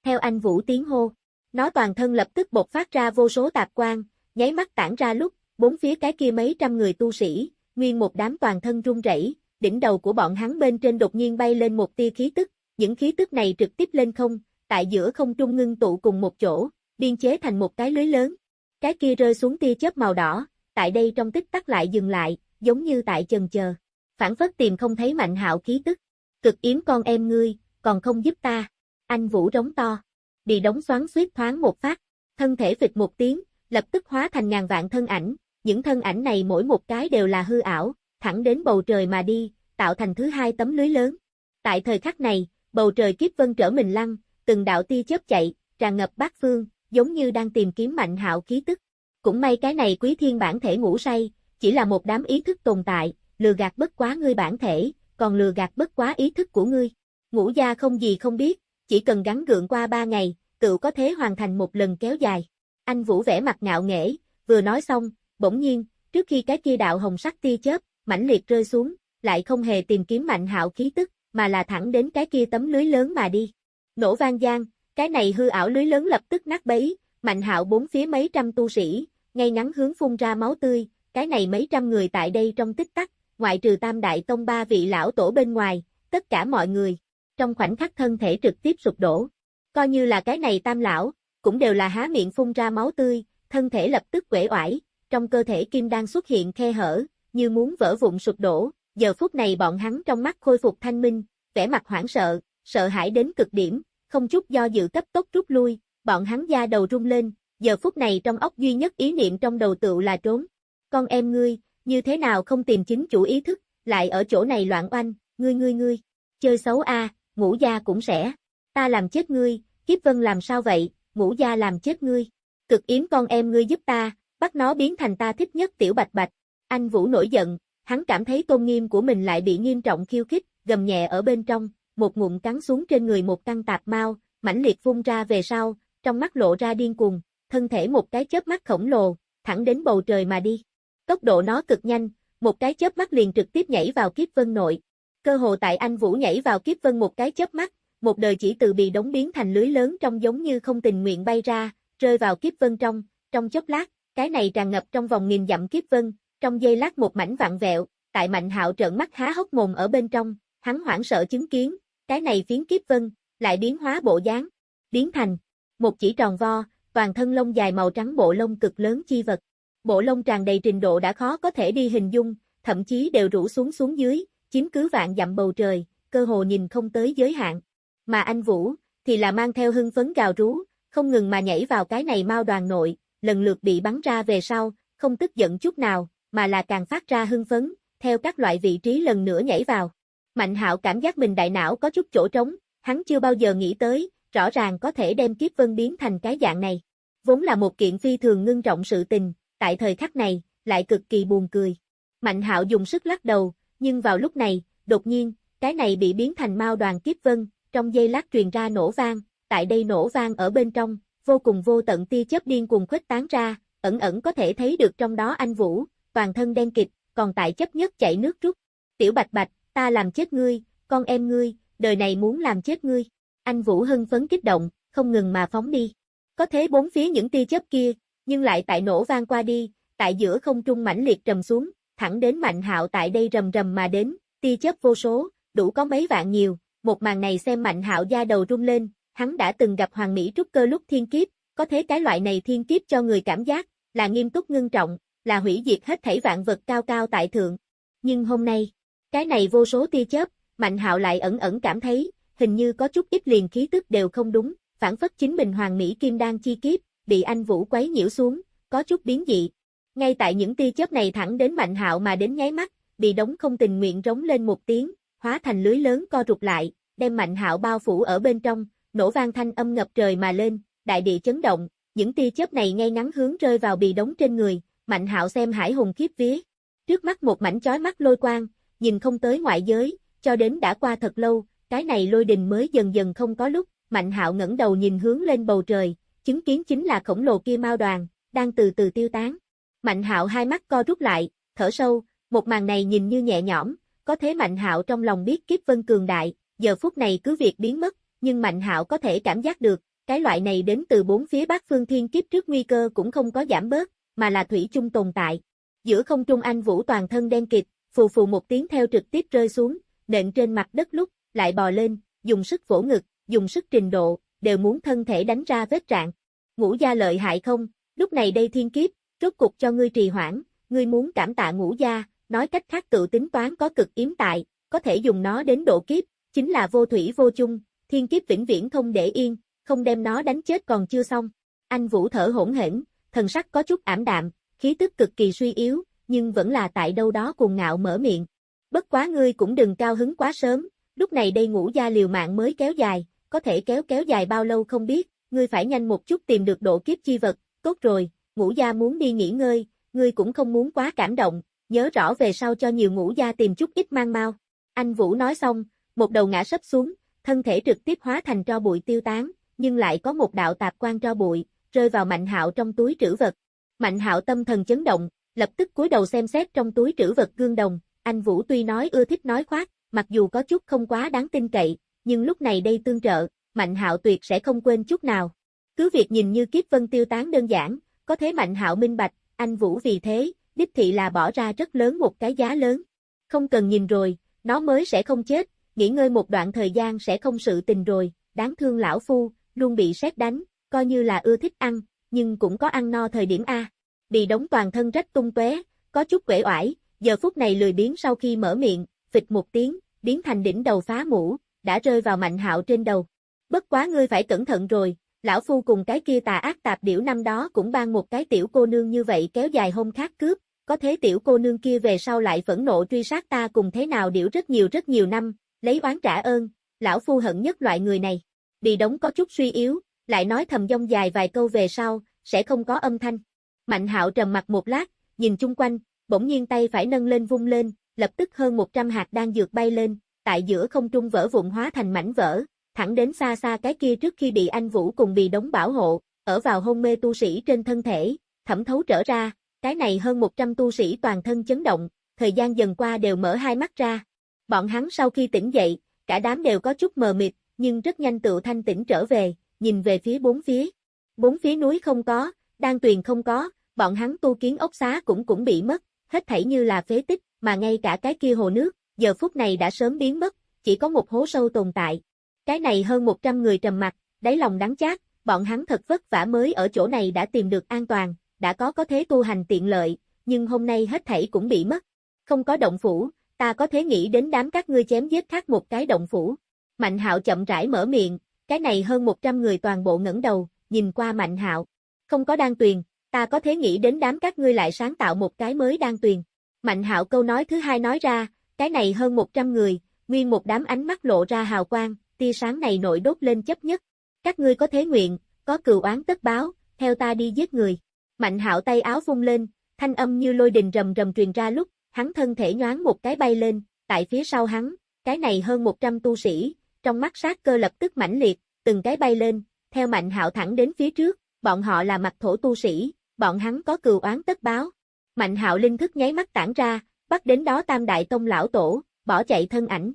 Theo anh Vũ tiếng hô, nó toàn thân lập tức bộc phát ra vô số tạp quang, nháy mắt tản ra lúc, bốn phía cái kia mấy trăm người tu sĩ, nguyên một đám toàn thân run rẩy, đỉnh đầu của bọn hắn bên trên đột nhiên bay lên một tia khí tức, Những khí tức này trực tiếp lên không, tại giữa không trung ngưng tụ cùng một chỗ, biên chế thành một cái lưới lớn. Cái kia rơi xuống tia chớp màu đỏ, tại đây trong tích tắc lại dừng lại, giống như tại chần chờ. Phản phất tìm không thấy mạnh hạo khí tức. Cực yếm con em ngươi, còn không giúp ta. Anh Vũ rống to. Bị đóng xoắn suýt thoáng một phát. Thân thể vịt một tiếng, lập tức hóa thành ngàn vạn thân ảnh. Những thân ảnh này mỗi một cái đều là hư ảo, thẳng đến bầu trời mà đi, tạo thành thứ hai tấm lưới lớn. Tại thời khắc này, bầu trời kiếp vân trở mình lăn, từng đạo tia chớp chạy, tràn ngập bát phương, giống như đang tìm kiếm mạnh hạo khí tức. Cũng may cái này quý thiên bản thể ngủ say, chỉ là một đám ý thức tồn tại, lừa gạt bất quá ngươi bản thể, còn lừa gạt bất quá ý thức của ngươi. Ngũ gia không gì không biết, chỉ cần gắn gượng qua ba ngày, cựu có thế hoàn thành một lần kéo dài. Anh Vũ vẽ mặt ngạo nghễ, vừa nói xong, bỗng nhiên, trước khi cái kia đạo hồng sắc tia chớp, mãnh liệt rơi xuống, lại không hề tìm kiếm mạnh hạo khí tức, mà là thẳng đến cái kia tấm lưới lớn mà đi. Nổ vang giang, cái này hư ảo lưới lớn lập tức nát bấy, mạnh hạo bốn phía mấy trăm tu sĩ, ngay ngắn hướng phun ra máu tươi, cái này mấy trăm người tại đây trong tích tắc, ngoại trừ tam đại tông ba vị lão tổ bên ngoài, tất cả mọi người, trong khoảnh khắc thân thể trực tiếp sụp đổ. Coi như là cái này tam lão, cũng đều là há miệng phun ra máu tươi, thân thể lập tức quể oải, trong cơ thể kim đang xuất hiện khe hở, như muốn vỡ vụn sụp đổ, giờ phút này bọn hắn trong mắt khôi phục thanh minh, vẻ mặt hoảng sợ, sợ hãi đến cực điểm, không chút do dự cấp tốc rút lui, bọn hắn da đầu rung lên, giờ phút này trong óc duy nhất ý niệm trong đầu tựu là trốn. Con em ngươi, như thế nào không tìm chính chủ ý thức, lại ở chỗ này loạn oanh, ngươi ngươi ngươi, chơi xấu a, ngũ gia cũng sẽ, ta làm chết ngươi, kiếp vân làm sao vậy, ngũ gia làm chết ngươi, cực yếm con em ngươi giúp ta, bắt nó biến thành ta thích nhất tiểu bạch bạch, anh Vũ nổi giận, hắn cảm thấy tôn nghiêm của mình lại bị nghiêm trọng khiêu khích, gầm nhẹ ở bên trong, một ngụm cắn xuống trên người một căn tạp mau, mãnh liệt phun ra về sau, trong mắt lộ ra điên cuồng, thân thể một cái chớp mắt khổng lồ, thẳng đến bầu trời mà đi. Tốc độ nó cực nhanh, một cái chớp mắt liền trực tiếp nhảy vào kiếp vân nội. Cơ hồ tại anh Vũ nhảy vào kiếp vân một cái chớp mắt, một đời chỉ từ bị đóng biến thành lưới lớn trong giống như không tình nguyện bay ra, rơi vào kiếp vân trong, trong chốc lát, cái này tràn ngập trong vòng nghìn dặm kiếp vân, trong giây lát một mảnh vạn vẹo, tại Mạnh Hạo trợn mắt há hốc mồm ở bên trong, hắn hoảng sợ chứng kiến, cái này phiến kiếp vân, lại biến hóa bộ dáng, biến thành một chỉ tròn vo, toàn thân lông dài màu trắng bộ lông cực lớn chi vật. Bộ lông tràn đầy trình độ đã khó có thể đi hình dung, thậm chí đều rủ xuống xuống dưới, chiếm cứ vạn dặm bầu trời, cơ hồ nhìn không tới giới hạn. Mà anh Vũ, thì là mang theo hưng phấn gào rú, không ngừng mà nhảy vào cái này mau đoàn nội, lần lượt bị bắn ra về sau, không tức giận chút nào, mà là càng phát ra hưng phấn, theo các loại vị trí lần nữa nhảy vào. Mạnh hạo cảm giác mình đại não có chút chỗ trống, hắn chưa bao giờ nghĩ tới, rõ ràng có thể đem kiếp vân biến thành cái dạng này. Vốn là một kiện phi thường ngưng trọng sự tình, tại thời khắc này, lại cực kỳ buồn cười. Mạnh hạo dùng sức lắc đầu, nhưng vào lúc này, đột nhiên, cái này bị biến thành mau đoàn kiếp vân, trong dây lát truyền ra nổ vang, tại đây nổ vang ở bên trong, vô cùng vô tận tia chớp điên cùng khuếch tán ra, ẩn ẩn có thể thấy được trong đó anh Vũ, toàn thân đen kịt, còn tại chấp nhất chảy nước rút. Tiểu Bạch Bạch, ta làm chết ngươi, con em ngươi, đời này muốn làm chết ngươi. Anh Vũ hưng phấn kích động, không ngừng mà phóng đi. Có thế bốn phía những tia chớp kia, nhưng lại tại nổ vang qua đi, tại giữa không trung mãnh liệt trầm xuống, thẳng đến Mạnh Hạo tại đây rầm rầm mà đến, tia chớp vô số, đủ có mấy vạn nhiều, một màn này xem Mạnh Hạo da đầu rung lên, hắn đã từng gặp Hoàng Mỹ trúc cơ lúc thiên kiếp, có thế cái loại này thiên kiếp cho người cảm giác là nghiêm túc ngưng trọng, là hủy diệt hết thảy vạn vật cao cao tại thượng. Nhưng hôm nay, cái này vô số tia chớp, Mạnh Hạo lại ẩn ẩn cảm thấy, hình như có chút ít liền khí tức đều không đúng, phản phất chính mình Hoàng Mỹ Kim đang chi kiếp, bị anh Vũ quấy nhiễu xuống, có chút biến dị. Ngay tại những tia chớp này thẳng đến Mạnh Hạo mà đến nháy mắt, bị đống không tình nguyện rống lên một tiếng, hóa thành lưới lớn co rụt lại, đem Mạnh Hạo bao phủ ở bên trong, nổ vang thanh âm ngập trời mà lên, đại địa chấn động, những tia chớp này ngay ngắn hướng rơi vào bì đống trên người, Mạnh Hạo xem hải hùng khiếp vía. Trước mắt một mảnh chói mắt lôi quang, nhìn không tới ngoại giới, cho đến đã qua thật lâu, cái này lôi đình mới dần dần không có lúc, Mạnh Hạo ngẩng đầu nhìn hướng lên bầu trời, chứng kiến chính là khổng lồ kia mao đoàn, đang từ từ tiêu tán. Mạnh Hạo hai mắt co rút lại, thở sâu, một màn này nhìn như nhẹ nhõm, có thế Mạnh Hạo trong lòng biết kiếp vân cường đại, giờ phút này cứ việc biến mất, nhưng Mạnh Hạo có thể cảm giác được, cái loại này đến từ bốn phía bát phương thiên kiếp trước nguy cơ cũng không có giảm bớt, mà là thủy chung tồn tại. Giữa không trung anh Vũ toàn thân đen kịt, phù phù một tiếng theo trực tiếp rơi xuống, nện trên mặt đất lúc, lại bò lên, dùng sức vỗ ngực, dùng sức trình độ, đều muốn thân thể đánh ra vết trạng. Ngũ gia lợi hại không? Lúc này đây thiên kiếp, rốt cục cho ngươi trì hoãn, ngươi muốn cảm tạ ngũ gia, nói cách khác tự tính toán có cực yếm tại, có thể dùng nó đến độ kiếp, chính là vô thủy vô chung, thiên kiếp vĩnh viễn không để yên, không đem nó đánh chết còn chưa xong. Anh Vũ thở hỗn hển, thần sắc có chút ảm đạm, khí tức cực kỳ suy yếu, nhưng vẫn là tại đâu đó cuồng ngạo mở miệng. Bất quá ngươi cũng đừng cao hứng quá sớm, lúc này đây ngũ gia liều mạng mới kéo dài, có thể kéo kéo dài bao lâu không biết, ngươi phải nhanh một chút tìm được độ kiếp chi vật, tốt rồi, ngũ gia muốn đi nghỉ ngơi, ngươi cũng không muốn quá cảm động, nhớ rõ về sau cho nhiều ngũ gia tìm chút ít mang mau. Anh Vũ nói xong, một đầu ngã sấp xuống, thân thể trực tiếp hóa thành tro bụi tiêu tán, nhưng lại có một đạo tạp quan tro bụi, rơi vào Mạnh Hạo trong túi trữ vật. Mạnh Hạo tâm thần chấn động, lập tức cúi đầu xem xét trong túi trữ vật gương đồng, anh Vũ tuy nói ưa thích nói khoác, mặc dù có chút không quá đáng tin cậy, nhưng lúc này đây tương trợ, Mạnh Hạo tuyệt sẽ không quên chút nào. Cứ việc nhìn như kiếp vân tiêu tán đơn giản, có thế Mạnh Hạo minh bạch, anh Vũ vì thế, đích thị là bỏ ra rất lớn một cái giá lớn. Không cần nhìn rồi, nó mới sẽ không chết, nghỉ ngơi một đoạn thời gian sẽ không sự tình rồi, đáng thương lão phu, luôn bị xét đánh, coi như là ưa thích ăn, nhưng cũng có ăn no thời điểm A. Bị đóng toàn thân rách tung tóe, có chút quể oải, giờ phút này lười biến sau khi mở miệng, phịch một tiếng, biến thành đỉnh đầu phá mũ, đã rơi vào mạnh hạo trên đầu. Bất quá ngươi phải cẩn thận rồi, lão phu cùng cái kia tà ác tạp điểu năm đó cũng ban một cái tiểu cô nương như vậy kéo dài hôm khác cướp, có thế tiểu cô nương kia về sau lại phẫn nộ truy sát ta cùng thế nào điểu rất nhiều rất nhiều năm, lấy oán trả ơn, lão phu hận nhất loại người này. Bị đống có chút suy yếu, lại nói thầm dông dài vài câu về sau, sẽ không có âm thanh. Mạnh hạo trầm mặt một lát, nhìn chung quanh, bỗng nhiên tay phải nâng lên vung lên, lập tức hơn 100 hạt đang dược bay lên, tại giữa không trung vỡ vụn hóa thành mảnh vỡ, thẳng đến xa xa cái kia trước khi bị anh Vũ cùng bị đóng bảo hộ, ở vào hôn mê tu sĩ trên thân thể, thẩm thấu trở ra, cái này hơn 100 tu sĩ toàn thân chấn động, thời gian dần qua đều mở hai mắt ra. Bọn hắn sau khi tỉnh dậy, cả đám đều có chút mờ mịt, nhưng rất nhanh tự thanh tỉnh trở về, nhìn về phía bốn phía. Bốn phía núi không có, đan tuyền không có, bọn hắn tu kiến ốc xá cũng cũng bị mất, hết thảy như là phế tích, mà ngay cả cái kia hồ nước, giờ phút này đã sớm biến mất, chỉ có một hố sâu tồn tại. Cái này hơn 100 người trầm mặt, đáy lòng đắng chát, bọn hắn thật vất vả mới ở chỗ này đã tìm được an toàn, đã có có thế tu hành tiện lợi, nhưng hôm nay hết thảy cũng bị mất. Không có động phủ, ta có thể nghĩ đến đám các ngươi chém giết khác một cái động phủ. Mạnh hạo chậm rãi mở miệng, cái này hơn 100 người toàn bộ ngẩng đầu, nhìn qua mạnh hạo. Không có đan tuyền, ta có thể nghĩ đến đám các ngươi lại sáng tạo một cái mới đan tuyền. Mạnh hạo câu nói thứ hai nói ra, cái này hơn 100 người, nguyên một đám ánh mắt lộ ra hào quang, tia sáng này nổi đốt lên chấp nhất. Các ngươi có thế nguyện, có cừu oán tất báo, theo ta đi giết người. Mạnh hạo tay áo vung lên, thanh âm như lôi đình rầm rầm truyền ra lúc, hắn thân thể nhoáng một cái bay lên, tại phía sau hắn, cái này hơn 100 tu sĩ, trong mắt sát cơ lập tức mãnh liệt, từng cái bay lên, theo mạnh hạo thẳng đến phía trước, bọn họ là mặt thổ tu sĩ, bọn hắn có cừu oán tất báo. Mạnh hạo linh thức nháy mắt tản ra, bắt đến đó tam đại tông lão tổ, bỏ chạy thân ảnh,